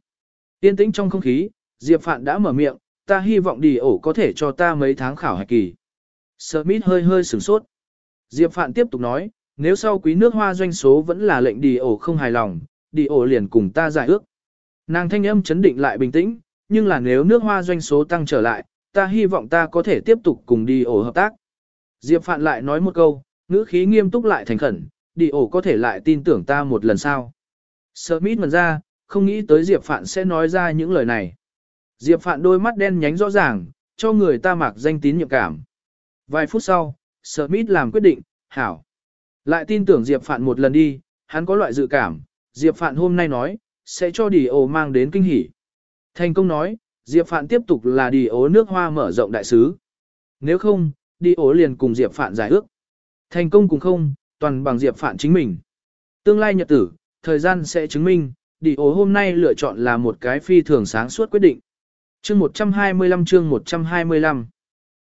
Tiên tĩnh trong không khí, Diệp Phạn đã mở miệng, ta hy vọng đi ổ có thể cho ta mấy tháng khảo hạch kỳ. Smith hơi hơi sửng sốt. Diệp Phạn tiếp tục nói, nếu sau quý nước hoa doanh số vẫn là lệnh đi ổ không hài lòng, đi ổ liền cùng ta giải ước. Nàng thanh âm chấn định lại bình tĩnh, nhưng là nếu nước hoa doanh số tăng trở lại, ta hy vọng ta có thể tiếp tục cùng đi ổ hợp tác. Diệp Phạn lại nói một câu, ngữ khí nghiêm túc lại thành khẩn, đi ổ có thể lại tin tưởng ta một lần sau. Smith mần ra, không nghĩ tới Diệp Phạn sẽ nói ra những lời này. Diệp Phạn đôi mắt đen nhánh rõ ràng, cho người ta mặc danh tín nhiệm cảm. Vài phút sau, Smith làm quyết định, hảo. Lại tin tưởng Diệp Phạn một lần đi, hắn có loại dự cảm, Diệp Phạn hôm nay nói, sẽ cho đi ổ mang đến kinh hỉ. Thành công nói, Diệp Phạn tiếp tục là đi ố nước hoa mở rộng đại sứ. Nếu không, đi ố liền cùng Diệp Phạn giải ước. Thành công cùng không, toàn bằng Diệp Phạn chính mình. Tương lai nhật tử, thời gian sẽ chứng minh, đi ố hôm nay lựa chọn là một cái phi thường sáng suốt quyết định. Chương 125 chương 125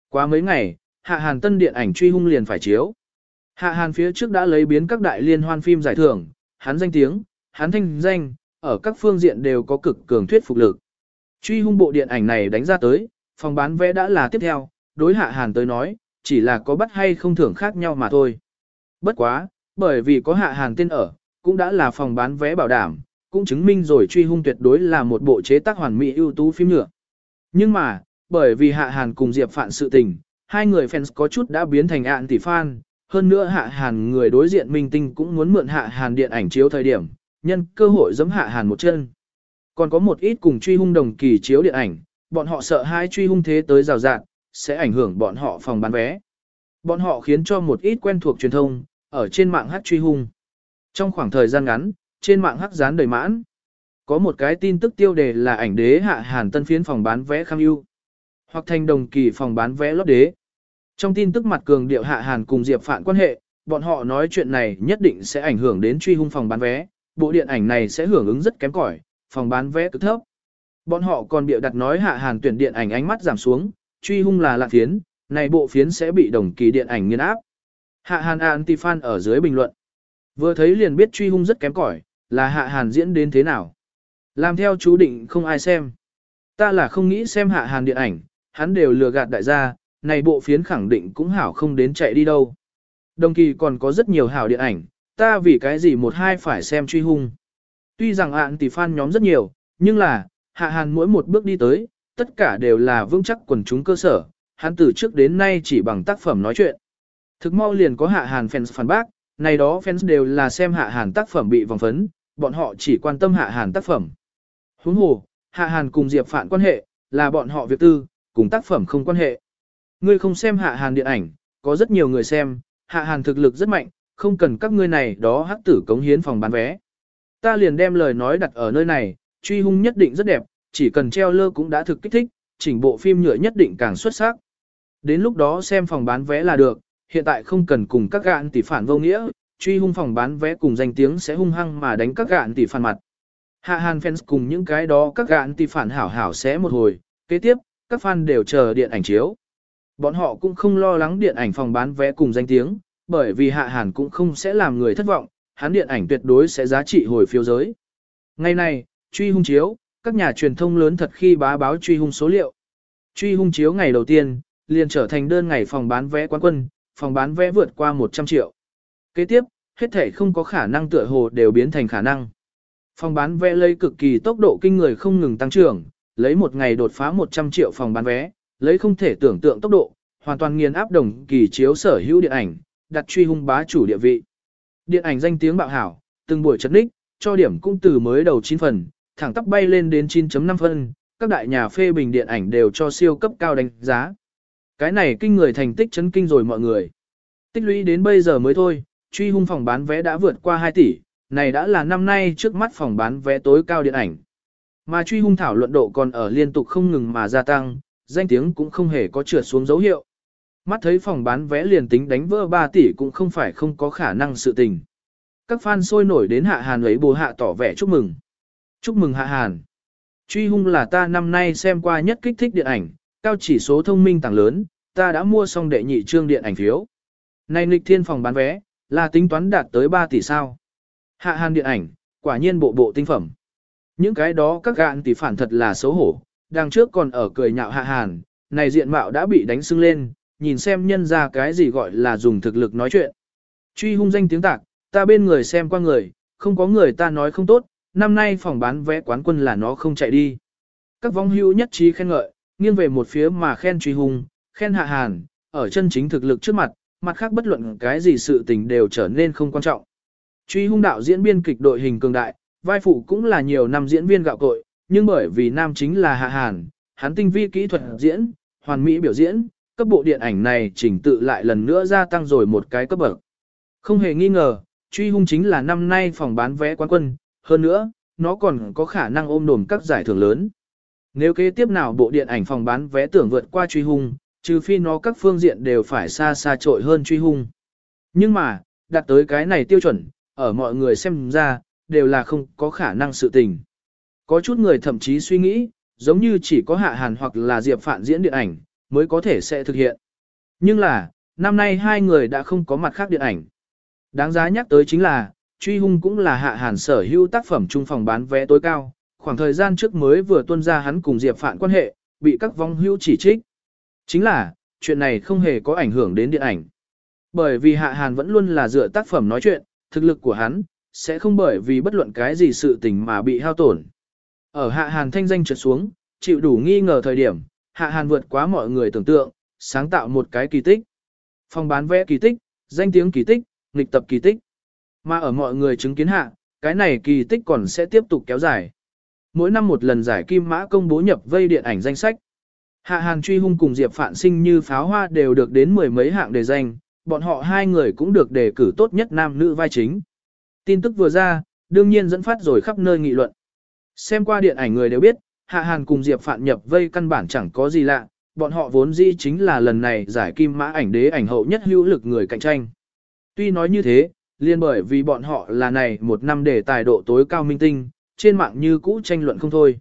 Quá mấy ngày, Hạ Hàn tân điện ảnh truy hung liền phải chiếu. Hạ Hàn phía trước đã lấy biến các đại liên hoan phim giải thưởng, hắn danh tiếng, hắn thanh danh, ở các phương diện đều có cực cường thuyết phục lực. Truy hung bộ điện ảnh này đánh ra tới, phòng bán vé đã là tiếp theo, đối Hạ Hàn tới nói, chỉ là có bắt hay không thưởng khác nhau mà thôi. Bất quá, bởi vì có Hạ Hàn tên ở, cũng đã là phòng bán vé bảo đảm, cũng chứng minh rồi truy hung tuyệt đối là một bộ chế tác hoàn mỹ ưu tú phim nhựa. Nhưng mà, bởi vì Hạ Hàn cùng Diệp Phạn sự tình, hai người fans có chút đã biến thành ạn tỷ fan, hơn nữa Hạ Hàn người đối diện minh tinh cũng muốn mượn Hạ Hàn điện ảnh chiếu thời điểm, nhân cơ hội giẫm Hạ Hàn một chân. Còn có một ít cùng truy hung đồng kỳ chiếu điện ảnh, bọn họ sợ hai truy hung thế tới rào rạt sẽ ảnh hưởng bọn họ phòng bán vé. Bọn họ khiến cho một ít quen thuộc truyền thông, ở trên mạng hát truy hung. Trong khoảng thời gian ngắn, trên mạng hát dán đầy mãn. Có một cái tin tức tiêu đề là ảnh đế hạ hàn tân phiến phòng bán vé kham ưu, hoặc thành đồng kỳ phòng bán vé lót đế. Trong tin tức mặt cường điệu hạ hàn cùng Diệp Phạn quan hệ, bọn họ nói chuyện này nhất định sẽ ảnh hưởng đến truy hung phòng bán vé, bộ điện ảnh này sẽ hưởng ứng rất kém cỏi, phòng bán vé cực thấp. Bọn họ còn bịa đặt nói hạ hàn tuyển điện ảnh ánh mắt giảm xuống, truy hung là lạc phiến, này bộ phiến sẽ bị đồng kỳ điện ảnh nghiên áp. Hạ hàn anti-fan ở dưới bình luận. Vừa thấy liền biết truy hung rất kém cỏi, là hạ hàn diễn đến thế nào. Làm theo chú định không ai xem. Ta là không nghĩ xem hạ hàn điện ảnh, hắn đều lừa gạt đại gia, này bộ phiến khẳng định cũng hảo không đến chạy đi đâu. Đồng kỳ còn có rất nhiều hảo điện ảnh, ta vì cái gì một hai phải xem truy hung. Tuy rằng ạn tỷ fan nhóm rất nhiều, nhưng là, hạ hàn mỗi một bước đi tới, tất cả đều là vững chắc quần chúng cơ sở, hắn từ trước đến nay chỉ bằng tác phẩm nói chuyện. Thực mau liền có hạ hàn fans phản bác, này đó fans đều là xem hạ hàn tác phẩm bị vòng phấn, bọn họ chỉ quan tâm hạ hàn tác phẩm. Huống hồ, hạ hàn cùng Diệp Phạn quan hệ, là bọn họ việc tư, cùng tác phẩm không quan hệ. Ngươi không xem hạ hàn điện ảnh, có rất nhiều người xem, hạ hàn thực lực rất mạnh, không cần các ngươi này đó hắc tử cống hiến phòng bán vé. Ta liền đem lời nói đặt ở nơi này, truy hung nhất định rất đẹp, chỉ cần treo lơ cũng đã thực kích thích, chỉnh bộ phim nhựa nhất định càng xuất sắc. Đến lúc đó xem phòng bán vé là được, hiện tại không cần cùng các gạn tỷ phản vô nghĩa, truy hung phòng bán vé cùng danh tiếng sẽ hung hăng mà đánh các gạn tỷ phản mặt. Hạ Hàn fans cùng những cái đó các gạn thì phản hảo hảo sẽ một hồi, kế tiếp, các fan đều chờ điện ảnh chiếu. Bọn họ cũng không lo lắng điện ảnh phòng bán vé cùng danh tiếng, bởi vì Hạ Hàn cũng không sẽ làm người thất vọng, hắn điện ảnh tuyệt đối sẽ giá trị hồi phiếu giới. Ngày này, truy hung chiếu, các nhà truyền thông lớn thật khi bá báo truy hung số liệu. Truy hung chiếu ngày đầu tiên, liền trở thành đơn ngày phòng bán vé quán quân, phòng bán vé vượt qua 100 triệu. Kế tiếp, hết thể không có khả năng tựa hồ đều biến thành khả năng. Phòng bán vé lấy cực kỳ tốc độ kinh người không ngừng tăng trưởng, lấy một ngày đột phá 100 triệu phòng bán vé, lấy không thể tưởng tượng tốc độ, hoàn toàn nghiền áp đồng kỳ chiếu sở hữu điện ảnh, đặt truy hung bá chủ địa vị. Điện ảnh danh tiếng bạo hảo, từng buổi chấn ních, cho điểm cũng từ mới đầu 9 phần, thẳng tắp bay lên đến 9.5 phân, các đại nhà phê bình điện ảnh đều cho siêu cấp cao đánh giá. Cái này kinh người thành tích chấn kinh rồi mọi người. Tích lũy đến bây giờ mới thôi, truy hung phòng bán vé đã vượt qua 2 tỷ, này đã là năm nay trước mắt phòng bán vé tối cao điện ảnh. Mà truy hung thảo luận độ còn ở liên tục không ngừng mà gia tăng, danh tiếng cũng không hề có trượt xuống dấu hiệu. Mắt thấy phòng bán vé liền tính đánh vỡ 3 tỷ cũng không phải không có khả năng sự tình. Các fan sôi nổi đến hạ hàn ấy bù hạ tỏ vẻ chúc mừng. Chúc mừng hạ hàn. Truy hung là ta năm nay xem qua nhất kích thích điện ảnh, cao chỉ số thông minh tăng lớn, ta đã mua xong đệ nhị trương điện ảnh phiếu. Này nghịch thiên phòng bán vé, là tính toán đạt tới 3 tỷ sao. Hạ hàn điện ảnh, quả nhiên bộ bộ tinh phẩm. Những cái đó các gạn tỷ phản thật là xấu hổ, đằng trước còn ở cười nhạo hạ hàn, này diện mạo đã bị đánh sưng lên, nhìn xem nhân ra cái gì gọi là dùng thực lực nói chuyện. Truy hung danh tiếng tạc, ta bên người xem qua người, không có người ta nói không tốt, năm nay phòng bán vé quán quân là nó không chạy đi. Các vong hữu nhất trí khen ngợi, nghiêng về một phía mà khen truy hung, khen hạ hàn, ở chân chính thực lực trước mặt, mặt khác bất luận cái gì sự tình đều trở nên không quan trọng. Truy hung đạo diễn biên kịch đội hình cường đại, vai phụ cũng là nhiều năm diễn viên gạo cội, nhưng bởi vì nam chính là hạ hàn, hắn tinh vi kỹ thuật diễn, hoàn mỹ biểu diễn, cấp bộ điện ảnh này chỉnh tự lại lần nữa gia tăng rồi một cái cấp bậc. Không hề nghi ngờ, truy hung chính là năm nay phòng bán vé quán quân, hơn nữa, nó còn có khả năng ôm đồm các giải thưởng lớn. Nếu kế tiếp nào bộ điện ảnh phòng bán vé tưởng vượt qua truy hung, trừ phi nó các phương diện đều phải xa xa trội hơn truy hung. Nhưng mà, đạt tới cái này tiêu chuẩn, ở mọi người xem ra, đều là không có khả năng sự tình. Có chút người thậm chí suy nghĩ, giống như chỉ có Hạ Hàn hoặc là Diệp Phạn diễn điện ảnh, mới có thể sẽ thực hiện. Nhưng là, năm nay hai người đã không có mặt khác điện ảnh. Đáng giá nhắc tới chính là, Truy Hung cũng là Hạ Hàn sở hữu tác phẩm trung phòng bán vé tối cao, khoảng thời gian trước mới vừa tuân ra hắn cùng Diệp Phạn quan hệ, bị các vong hữu chỉ trích. Chính là, chuyện này không hề có ảnh hưởng đến điện ảnh. Bởi vì Hạ Hàn vẫn luôn là dựa tác phẩm nói chuyện, thực lực của hắn, sẽ không bởi vì bất luận cái gì sự tình mà bị hao tổn. Ở Hạ Hàn thanh danh trượt xuống, chịu đủ nghi ngờ thời điểm, Hạ Hàn vượt quá mọi người tưởng tượng, sáng tạo một cái kỳ tích. Phòng bán vẽ kỳ tích, danh tiếng kỳ tích, nghịch tập kỳ tích. Mà ở mọi người chứng kiến hạ, cái này kỳ tích còn sẽ tiếp tục kéo dài. Mỗi năm một lần giải kim mã công bố nhập vây điện ảnh danh sách. Hạ Hàn truy hung cùng Diệp Phạn Sinh như pháo hoa đều được đến mười mấy hạng đề danh, bọn họ hai người cũng được đề cử tốt nhất nam nữ vai chính. Tin tức vừa ra, đương nhiên dẫn phát rồi khắp nơi nghị luận. Xem qua điện ảnh người đều biết, Hạ Hàn cùng Diệp Phạn nhập vây căn bản chẳng có gì lạ, bọn họ vốn dĩ chính là lần này giải kim mã ảnh đế ảnh hậu nhất hữu lực người cạnh tranh. Tuy nói như thế, liên bởi vì bọn họ là này một năm để tài độ tối cao minh tinh, trên mạng như cũ tranh luận không thôi.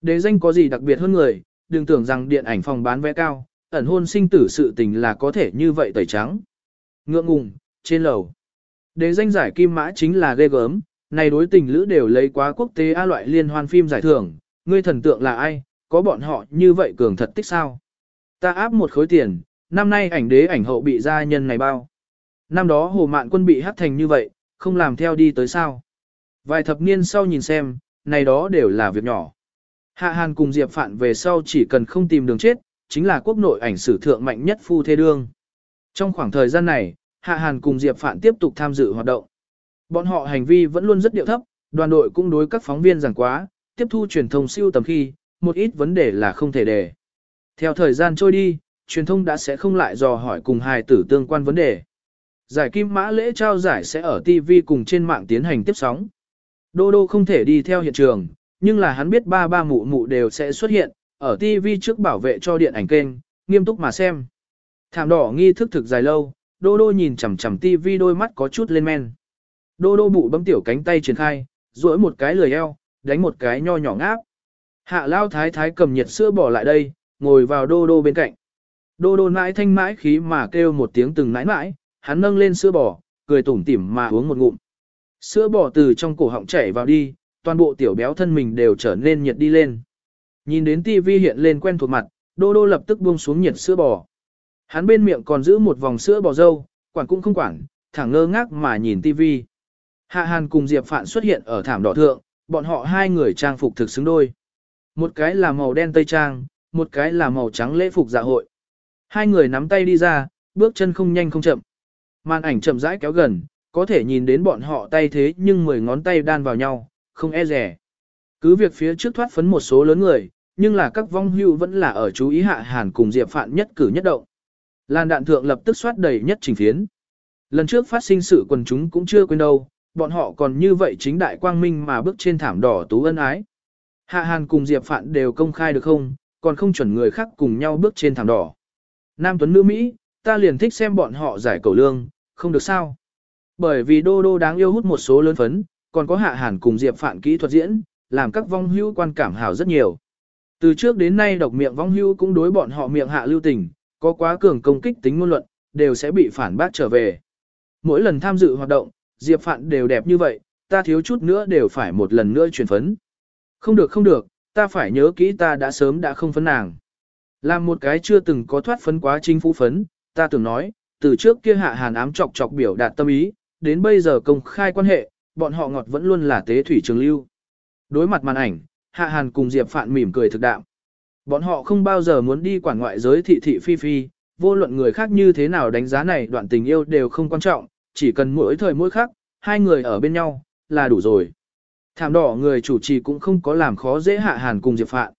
Đế danh có gì đặc biệt hơn người, đừng tưởng rằng điện ảnh phòng bán vé cao, ẩn hôn sinh tử sự tình là có thể như vậy tẩy trắng. Ngượng ngùng, trên lầu. Đế danh giải kim mã chính là ghê gớm, này đối tình lữ đều lấy quá quốc tế A loại liên hoan phim giải thưởng, ngươi thần tượng là ai, có bọn họ như vậy cường thật tích sao. Ta áp một khối tiền, năm nay ảnh đế ảnh hậu bị gia nhân này bao. Năm đó hồ mạn quân bị hát thành như vậy, không làm theo đi tới sao. Vài thập niên sau nhìn xem, này đó đều là việc nhỏ. Hạ Hàn cùng Diệp Phạn về sau chỉ cần không tìm đường chết, chính là quốc nội ảnh sử thượng mạnh nhất phu thế đương. Trong khoảng thời gian này, Hạ Hàn cùng Diệp Phạn tiếp tục tham dự hoạt động. Bọn họ hành vi vẫn luôn rất điệu thấp, đoàn đội cũng đối các phóng viên giảng quá, tiếp thu truyền thông siêu tầm khi, một ít vấn đề là không thể để. Theo thời gian trôi đi, truyền thông đã sẽ không lại dò hỏi cùng hài tử tương quan vấn đề. Giải kim mã lễ trao giải sẽ ở TV cùng trên mạng tiến hành tiếp sóng. Đô đô không thể đi theo hiện trường, nhưng là hắn biết ba ba mụ mụ đều sẽ xuất hiện, ở TV trước bảo vệ cho điện ảnh kênh, nghiêm túc mà xem. Thảm đỏ nghi thức thực dài lâu, đô đô nhìn chằm chằm TV đôi mắt có chút lên men. Đô đô bụ bấm tiểu cánh tay triển khai, duỗi một cái lười eo, đánh một cái nho nhỏ ngáp. Hạ lao thái thái cầm nhiệt sữa bỏ lại đây, ngồi vào đô đô bên cạnh. Đô đô mãi thanh mãi khí mà kêu một tiếng từng mãi mãi, hắn nâng lên sữa bò, cười tủm tỉm mà uống một ngụm. Sữa bò từ trong cổ họng chảy vào đi, toàn bộ tiểu béo thân mình đều trở nên nhiệt đi lên. Nhìn đến tivi hiện lên quen thuộc mặt, đô đô lập tức buông xuống nhiệt sữa bò. Hắn bên miệng còn giữ một vòng sữa bò dâu, quản cũng không quản, thẳng ngơ ngác mà nhìn tivi. Hạ Hàn cùng Diệp Phạn xuất hiện ở thảm đỏ thượng, bọn họ hai người trang phục thực xứng đôi. Một cái là màu đen tây trang, một cái là màu trắng lễ phục dạ hội. Hai người nắm tay đi ra, bước chân không nhanh không chậm. Màn ảnh chậm rãi kéo gần, có thể nhìn đến bọn họ tay thế nhưng mười ngón tay đan vào nhau, không e rẻ. Cứ việc phía trước thoát phấn một số lớn người, nhưng là các vong hưu vẫn là ở chú ý hạ hàn cùng Diệp Phạn nhất cử nhất động. Lan đạn thượng lập tức soát đầy nhất trình phiến. Lần trước phát sinh sự quần chúng cũng chưa quên đâu, bọn họ còn như vậy chính đại quang minh mà bước trên thảm đỏ tú ân ái. Hạ Hàn cùng Diệp Phạn đều công khai được không, còn không chuẩn người khác cùng nhau bước trên thảm đỏ. Nam Tuấn nữ Mỹ, ta liền thích xem bọn họ giải cầu lương, không được sao. Bởi vì đô đô đáng yêu hút một số lớn phấn, còn có Hạ Hàn cùng Diệp Phạn kỹ thuật diễn, làm các vong hữu quan cảm hào rất nhiều. Từ trước đến nay độc miệng vong hữu cũng đối bọn họ miệng hạ lưu tình, có quá cường công kích tính ngôn luận, đều sẽ bị phản bác trở về. Mỗi lần tham dự hoạt động, Diệp Phạn đều đẹp như vậy, ta thiếu chút nữa đều phải một lần nữa truyền phấn. Không được không được, ta phải nhớ kỹ ta đã sớm đã không phấn nàng. Làm một cái chưa từng có thoát phấn quá chính phủ phấn, ta từng nói, từ trước kia hạ hàn ám chọc chọc biểu đạt tâm ý, đến bây giờ công khai quan hệ, bọn họ ngọt vẫn luôn là tế thủy trường lưu. Đối mặt màn ảnh, hạ hàn cùng Diệp Phạn mỉm cười thực đạo. Bọn họ không bao giờ muốn đi quản ngoại giới thị thị phi phi, vô luận người khác như thế nào đánh giá này đoạn tình yêu đều không quan trọng, chỉ cần mỗi thời mỗi khắc, hai người ở bên nhau, là đủ rồi. Thảm đỏ người chủ trì cũng không có làm khó dễ hạ hàn cùng Diệp Phạn.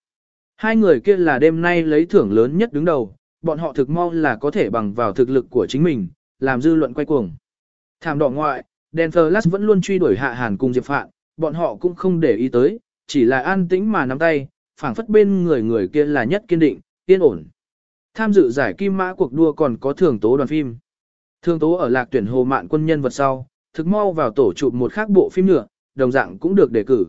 Hai người kia là đêm nay lấy thưởng lớn nhất đứng đầu, bọn họ thực mong là có thể bằng vào thực lực của chính mình, làm dư luận quay cuồng. Thảm đỏ ngoại, Denver Last vẫn luôn truy đuổi hạ hàn cùng Diệp Phạn, bọn họ cũng không để ý tới, chỉ là an tĩnh mà nắm tay, phảng phất bên người người kia là nhất kiên định, yên ổn. Tham dự giải kim mã cuộc đua còn có thường tố đoàn phim. Thường tố ở lạc tuyển hồ mạn quân nhân vật sau, thực mau vào tổ chụp một khác bộ phim nữa, đồng dạng cũng được đề cử.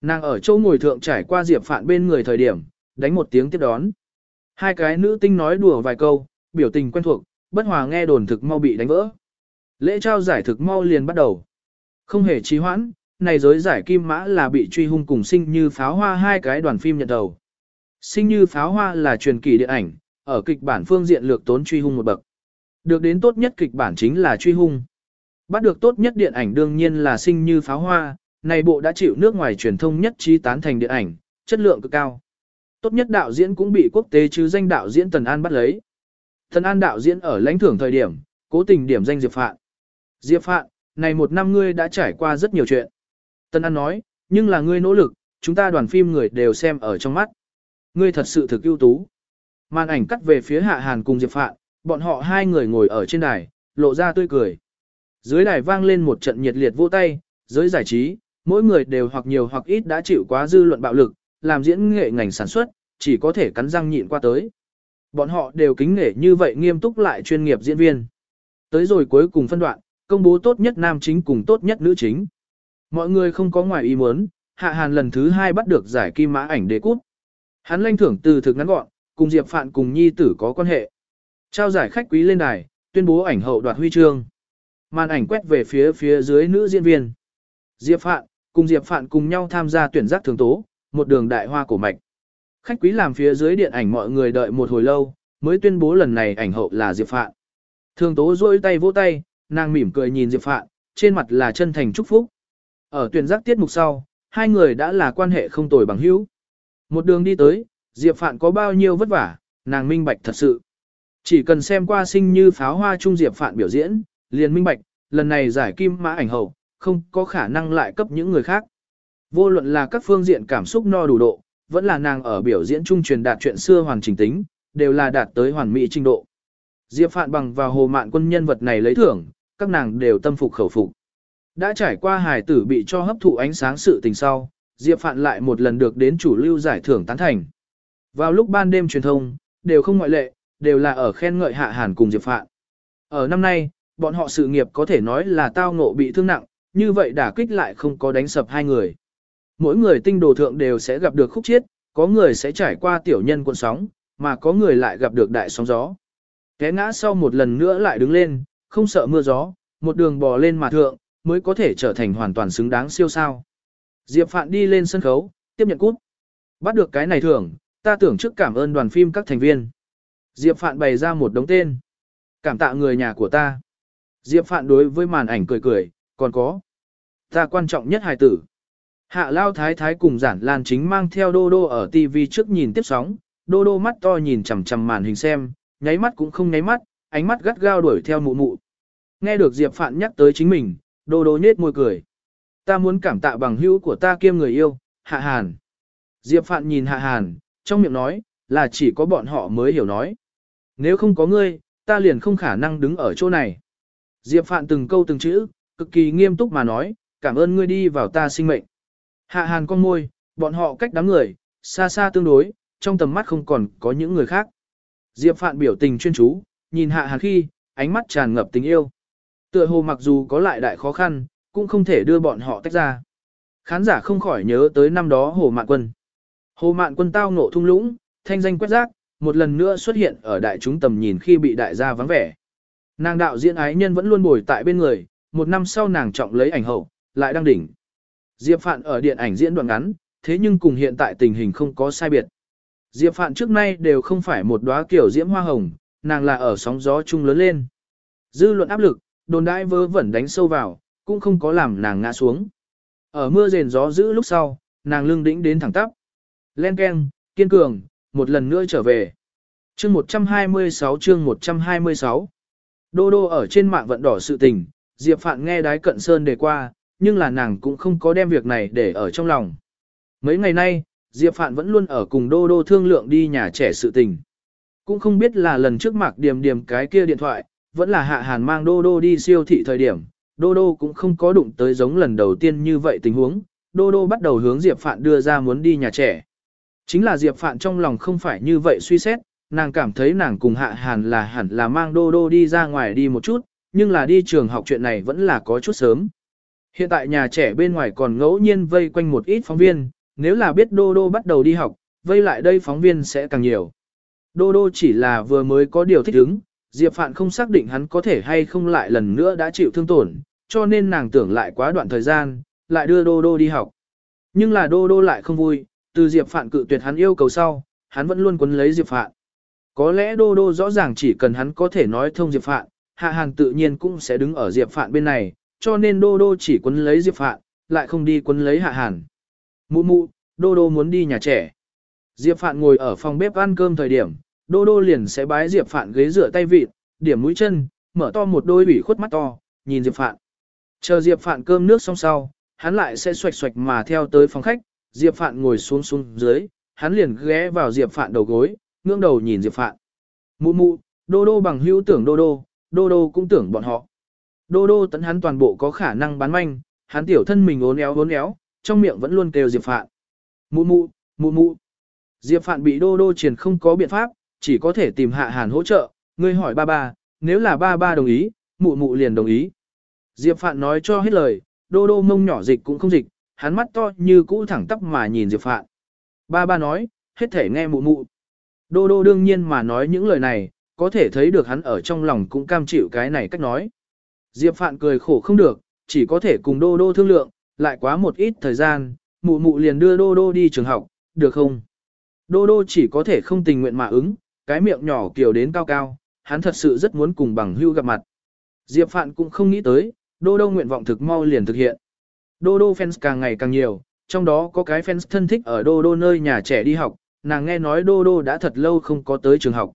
Nàng ở chỗ ngồi thượng trải qua Diệp Phạn bên người thời điểm, đánh một tiếng tiếp đón. Hai cái nữ tinh nói đùa vài câu, biểu tình quen thuộc, bất hòa nghe đồn thực mau bị đánh vỡ. Lễ trao giải thực mau liền bắt đầu. Không hề trì hoãn, này giới giải kim mã là bị truy hung cùng sinh như pháo hoa hai cái đoàn phim nhận đầu. Sinh như pháo hoa là truyền kỳ điện ảnh, ở kịch bản phương diện lược tốn truy hung một bậc. Được đến tốt nhất kịch bản chính là truy hung. Bắt được tốt nhất điện ảnh đương nhiên là sinh như pháo hoa, này bộ đã chịu nước ngoài truyền thông nhất trí tán thành điện ảnh, chất lượng cực cao. Tốt nhất đạo diễn cũng bị quốc tế chứ danh đạo diễn Tần An bắt lấy. Tần An đạo diễn ở lãnh thưởng thời điểm, cố tình điểm danh Diệp Phạn. Diệp Phạn, này một năm ngươi đã trải qua rất nhiều chuyện. Tân An nói, nhưng là ngươi nỗ lực, chúng ta đoàn phim người đều xem ở trong mắt. Ngươi thật sự thực ưu tú. Màn ảnh cắt về phía Hạ Hàn cùng Diệp Phạn, bọn họ hai người ngồi ở trên đài, lộ ra tươi cười. Dưới đài vang lên một trận nhiệt liệt vỗ tay, giới giải trí, mỗi người đều hoặc nhiều hoặc ít đã chịu quá dư luận bạo lực, làm diễn nghệ ngành sản xuất, chỉ có thể cắn răng nhịn qua tới. Bọn họ đều kính nể như vậy nghiêm túc lại chuyên nghiệp diễn viên. Tới rồi cuối cùng phân đoạn, công bố tốt nhất nam chính cùng tốt nhất nữ chính. Mọi người không có ngoài ý muốn, Hạ Hàn lần thứ hai bắt được giải kim mã ảnh đế cút. Hắn lanh thưởng từ thực ngắn gọn, cùng Diệp Phạn cùng nhi tử có quan hệ. Trao giải khách quý lên đài, tuyên bố ảnh hậu đoạt huy chương. Màn ảnh quét về phía phía dưới nữ diễn viên. Diệp Phạn, cùng Diệp Phạn cùng nhau tham gia tuyển giác thường tố, một đường đại hoa cổ mạch. Khách quý làm phía dưới điện ảnh mọi người đợi một hồi lâu, mới tuyên bố lần này ảnh hậu là Diệp Phạn. Thường tố rôi tay vỗ tay, nàng mỉm cười nhìn Diệp Phạn, trên mặt là chân thành chúc phúc. Ở tuyển giác tiết mục sau, hai người đã là quan hệ không tồi bằng hữu. Một đường đi tới, Diệp Phạn có bao nhiêu vất vả, nàng minh bạch thật sự. Chỉ cần xem qua sinh như pháo hoa trung Diệp Phạn biểu diễn, liền minh bạch, lần này giải kim mã ảnh hậu, không có khả năng lại cấp những người khác. Vô luận là các phương diện cảm xúc no đủ độ, vẫn là nàng ở biểu diễn trung truyền đạt chuyện xưa hoàn chỉnh tính, đều là đạt tới hoàn mỹ trình độ. Diệp Phạn bằng vào hồ mạn quân nhân vật này lấy thưởng, các nàng đều tâm phục khẩu phục. Đã trải qua hài tử bị cho hấp thụ ánh sáng sự tình sau, Diệp Phạn lại một lần được đến chủ lưu giải thưởng tán thành. Vào lúc ban đêm truyền thông, đều không ngoại lệ, đều là ở khen ngợi Hạ Hàn cùng Diệp Phạn. Ở năm nay, bọn họ sự nghiệp có thể nói là tao ngộ bị thương nặng, như vậy đả kích lại không có đánh sập hai người. Mỗi người tinh đồ thượng đều sẽ gặp được khúc chiết, có người sẽ trải qua tiểu nhân cuộn sóng, mà có người lại gặp được đại sóng gió. Té ngã sau một lần nữa lại đứng lên, không sợ mưa gió, một đường bò lên mà thượng, mới có thể trở thành hoàn toàn xứng đáng siêu sao. Diệp Phạn đi lên sân khấu, tiếp nhận cút. Bắt được cái này thưởng, ta tưởng trước cảm ơn đoàn phim các thành viên. Diệp Phạn bày ra một đống tên. Cảm tạ người nhà của ta. Diệp Phạn đối với màn ảnh cười cười, còn có. Ta quan trọng nhất hài tử. Hạ Lao Thái Thái cùng giản lan chính mang theo Đô Đô ở TV trước nhìn tiếp sóng, Đô Đô mắt to nhìn chằm chằm màn hình xem, nháy mắt cũng không nháy mắt, ánh mắt gắt gao đuổi theo mụ mụ. Nghe được Diệp Phạn nhắc tới chính mình, Đô Đô nhết môi cười. Ta muốn cảm tạ bằng hữu của ta kiêm người yêu, Hạ Hàn. Diệp Phạn nhìn Hạ Hàn, trong miệng nói, là chỉ có bọn họ mới hiểu nói. Nếu không có ngươi, ta liền không khả năng đứng ở chỗ này. Diệp Phạn từng câu từng chữ, cực kỳ nghiêm túc mà nói, cảm ơn ngươi đi vào ta sinh mệnh. Hạ hàn con môi, bọn họ cách đám người, xa xa tương đối, trong tầm mắt không còn có những người khác. Diệp Phạn biểu tình chuyên chú, nhìn hạ hàn khi, ánh mắt tràn ngập tình yêu. Tựa hồ mặc dù có lại đại khó khăn, cũng không thể đưa bọn họ tách ra. Khán giả không khỏi nhớ tới năm đó Hồ Mạn Quân. Hồ Mạn Quân tao ngộ thung lũng, thanh danh quét rác, một lần nữa xuất hiện ở đại chúng tầm nhìn khi bị đại gia vắng vẻ. Nàng đạo diễn ái nhân vẫn luôn bồi tại bên người, một năm sau nàng trọng lấy ảnh hậu, lại đăng đỉnh. Diệp Phạn ở điện ảnh diễn đoạn ngắn, thế nhưng cùng hiện tại tình hình không có sai biệt. Diệp Phạn trước nay đều không phải một đóa kiểu diễm hoa hồng, nàng là ở sóng gió chung lớn lên. Dư luận áp lực, đồn đại vớ vẩn đánh sâu vào, cũng không có làm nàng ngã xuống. Ở mưa rền gió giữ lúc sau, nàng lưng đĩnh đến thẳng tắp. Len keng, kiên cường, một lần nữa trở về. Chương 126 chương 126 Đô đô ở trên mạng vận đỏ sự tình, Diệp Phạn nghe đái cận sơn đề qua, nhưng là nàng cũng không có đem việc này để ở trong lòng. Mấy ngày nay, Diệp Phạn vẫn luôn ở cùng đô đô thương lượng đi nhà trẻ sự tình. Cũng không biết là lần trước mạc điểm điểm cái kia điện thoại, vẫn là hạ hàn mang đô đô đi siêu thị thời điểm, đô đô cũng không có đụng tới giống lần đầu tiên như vậy tình huống, đô đô bắt đầu hướng Diệp Phạn đưa ra muốn đi nhà trẻ. Chính là Diệp Phạn trong lòng không phải như vậy suy xét, nàng cảm thấy nàng cùng hạ hàn là hẳn là mang đô đô đi ra ngoài đi một chút, nhưng là đi trường học chuyện này vẫn là có chút sớm. Hiện tại nhà trẻ bên ngoài còn ngẫu nhiên vây quanh một ít phóng viên, nếu là biết Đô Đô bắt đầu đi học, vây lại đây phóng viên sẽ càng nhiều. Đô Đô chỉ là vừa mới có điều thích ứng, Diệp Phạn không xác định hắn có thể hay không lại lần nữa đã chịu thương tổn, cho nên nàng tưởng lại quá đoạn thời gian, lại đưa Đô Đô đi học. Nhưng là Đô Đô lại không vui, từ Diệp Phạn cự tuyệt hắn yêu cầu sau, hắn vẫn luôn quấn lấy Diệp Phạn. Có lẽ Đô Đô rõ ràng chỉ cần hắn có thể nói thông Diệp Phạn, Hạ Hàn tự nhiên cũng sẽ đứng ở Diệp Phạn bên này, cho nên Đô Đô chỉ quấn lấy Diệp Phạn, lại không đi quấn lấy Hạ Hàn. Mụ mụ, Đô Đô muốn đi nhà trẻ. Diệp Phạn ngồi ở phòng bếp ăn cơm thời điểm, Đô Đô liền sẽ bái Diệp Phạn ghế rửa tay vịt, điểm mũi chân, mở to một đôi ủy khuất mắt to, nhìn Diệp Phạn. Chờ Diệp Phạn cơm nước xong sau, hắn lại sẽ xoạch xoạch mà theo tới phòng khách, Diệp Phạn ngồi xuống xuống dưới, hắn liền ghé vào Diệp Phạn đầu gối, ngưỡng đầu nhìn Diệp Phạn. Mụ mụ, Đô Đô bằng hữu tưởng Đô Đô, Đô Đô cũng tưởng bọn họ. Đô Đô tấn hắn toàn bộ có khả năng bán manh, hắn tiểu thân mình ốn éo ốn éo, trong miệng vẫn luôn kêu Diệp Phạn. Mụ mụ, mụ mụ. Diệp Phạn bị Đô Đô triển không có biện pháp, chỉ có thể tìm Hạ Hàn hỗ trợ, ngươi hỏi ba ba, nếu là ba ba đồng ý, mụ mụ liền đồng ý. Diệp Phạn nói cho hết lời, Đô Đô mông nhỏ dịch cũng không dịch, hắn mắt to như cũ thẳng tắp mà nhìn Diệp Phạn. Ba ba nói, hết thể nghe mụ mụ. Đô Đô đương nhiên mà nói những lời này, có thể thấy được hắn ở trong lòng cũng cam chịu cái này cách nói. Diệp Phạn cười khổ không được, chỉ có thể cùng Đô Đô thương lượng, lại quá một ít thời gian, mụ mụ liền đưa Đô Đô đi trường học, được không? Đô Đô chỉ có thể không tình nguyện mà ứng, cái miệng nhỏ kiều đến cao cao, hắn thật sự rất muốn cùng bằng hưu gặp mặt. Diệp Phạn cũng không nghĩ tới, Đô Đô nguyện vọng thực mau liền thực hiện. Đô Đô fans càng ngày càng nhiều, trong đó có cái fans thân thích ở Đô Đô nơi nhà trẻ đi học, nàng nghe nói Đô Đô đã thật lâu không có tới trường học.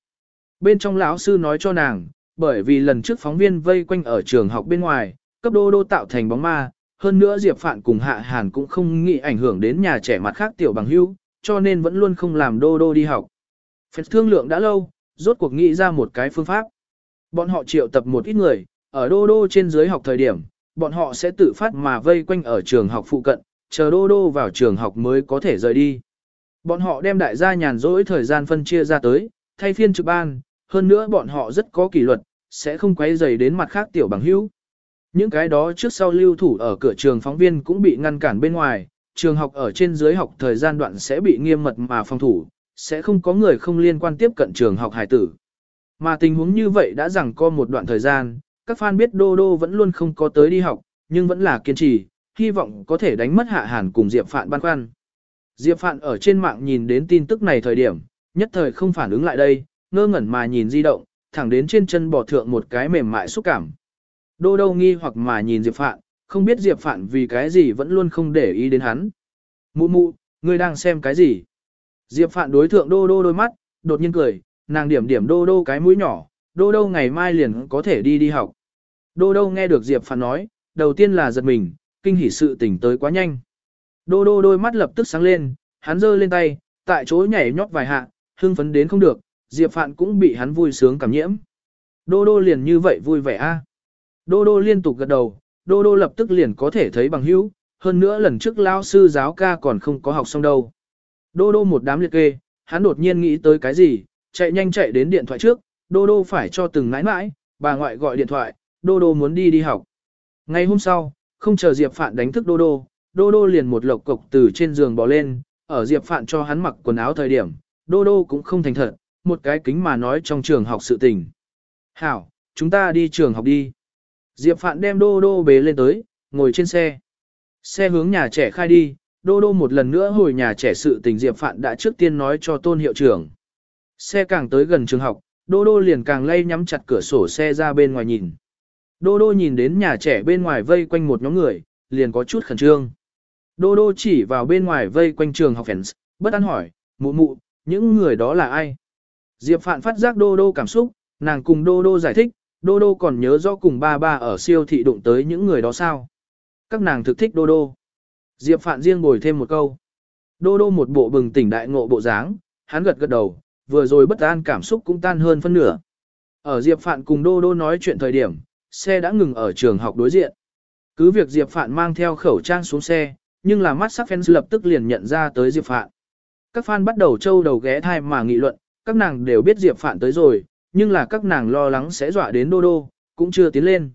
Bên trong lão sư nói cho nàng, bởi vì lần trước phóng viên vây quanh ở trường học bên ngoài, cấp Đô Đô tạo thành bóng ma, hơn nữa Diệp Phạn cùng Hạ Hàn cũng không nghĩ ảnh hưởng đến nhà trẻ mặt khác tiểu bằng Hưu, cho nên vẫn luôn không làm Đô Đô đi học. Phật thương lượng đã lâu, rốt cuộc nghĩ ra một cái phương pháp. Bọn họ triệu tập một ít người, ở Đô Đô trên dưới học thời điểm, bọn họ sẽ tự phát mà vây quanh ở trường học phụ cận, chờ Đô Đô vào trường học mới có thể rời đi. Bọn họ đem đại gia nhàn rỗi thời gian phân chia ra tới, thay phiên trực ban, hơn nữa bọn họ rất có kỷ luật, sẽ không quấy rầy đến mặt khác tiểu bằng hữu. Những cái đó trước sau lưu thủ ở cửa trường phóng viên cũng bị ngăn cản bên ngoài, trường học ở trên dưới học thời gian đoạn sẽ bị nghiêm mật mà phòng thủ, sẽ không có người không liên quan tiếp cận trường học hải tử. Mà tình huống như vậy đã rằng có một đoạn thời gian, các fan biết Đô Đô vẫn luôn không có tới đi học, nhưng vẫn là kiên trì, hy vọng có thể đánh mất hạ hàn cùng Diệp Phạn băn khoăn. Diệp Phạn ở trên mạng nhìn đến tin tức này thời điểm, nhất thời không phản ứng lại đây, ngơ ngẩn mà nhìn di động, thẳng đến trên chân bỏ thượng một cái mềm mại xúc cảm. Đô Đô nghi hoặc mà nhìn Diệp Phạn, không biết Diệp Phạn vì cái gì vẫn luôn không để ý đến hắn. Mụ mụ, ngươi đang xem cái gì? Diệp Phạn đối thượng Đô Đô đôi mắt, đột nhiên cười, nàng điểm điểm Đô Đô cái mũi nhỏ, Đô Đô ngày mai liền có thể đi đi học. Đô Đô nghe được Diệp Phạn nói, đầu tiên là giật mình, kinh hỉ sự tỉnh tới quá nhanh. Đô Đô đôi mắt lập tức sáng lên, hắn giơ lên tay, tại chỗ nhảy nhót vài hạ, hưng phấn đến không được, Diệp Phạn cũng bị hắn vui sướng cảm nhiễm. Đô Đô liền như vậy vui vẻ a. Đô Đô liên tục gật đầu, Đô Đô lập tức liền có thể thấy bằng hữu, hơn nữa lần trước lao sư giáo ca còn không có học xong đâu. Đô Đô một đám liệt kê, hắn đột nhiên nghĩ tới cái gì, chạy nhanh chạy đến điện thoại trước, Đô Đô phải cho từng nãi nãi, bà ngoại gọi điện thoại, Đô Đô muốn đi đi học. Ngày hôm sau, không chờ Diệp Phạn đánh thức Đô Đô, Đô Đô liền một lộc cộc từ trên giường bò lên, ở Diệp Phạn cho hắn mặc quần áo thời điểm, Đô Đô cũng không thành thật, một cái kính mà nói trong trường học sự tình. Hảo, chúng ta đi trường học đi. Diệp Phạn đem Đô Đô bế lên tới, ngồi trên xe. Xe hướng nhà trẻ khai đi, Đô Đô một lần nữa hồi nhà trẻ sự tình Diệp Phạn đã trước tiên nói cho tôn hiệu trưởng. Xe càng tới gần trường học, Đô Đô liền càng lay nhắm chặt cửa sổ xe ra bên ngoài nhìn. Đô Đô nhìn đến nhà trẻ bên ngoài vây quanh một nhóm người, liền có chút khẩn trương. Đô Đô chỉ vào bên ngoài vây quanh trường học fans, bất an hỏi, mụ mụ, những người đó là ai? Diệp Phạn phát giác Đô Đô cảm xúc, nàng cùng Đô Đô giải thích, Đô Đô còn nhớ rõ cùng ba ba ở siêu thị đụng tới những người đó sao? Các nàng thực thích Đô Đô. Diệp Phạn riêng bồi thêm một câu. Đô Đô một bộ bừng tỉnh đại ngộ bộ dáng, hắn gật gật đầu, vừa rồi bất an cảm xúc cũng tan hơn phân nửa. Ở Diệp Phạn cùng Đô Đô nói chuyện thời điểm, xe đã ngừng ở trường học đối diện. Cứ việc Diệp Phạn mang theo khẩu trang xuống xe, nhưng là mắt sắc fans lập tức liền nhận ra tới Diệp Phạn. Các fan bắt đầu trâu đầu ghé thai mà nghị luận, các nàng đều biết Diệp Phạn tới rồi, nhưng là các nàng lo lắng sẽ dọa đến Đô Đô, cũng chưa tiến lên.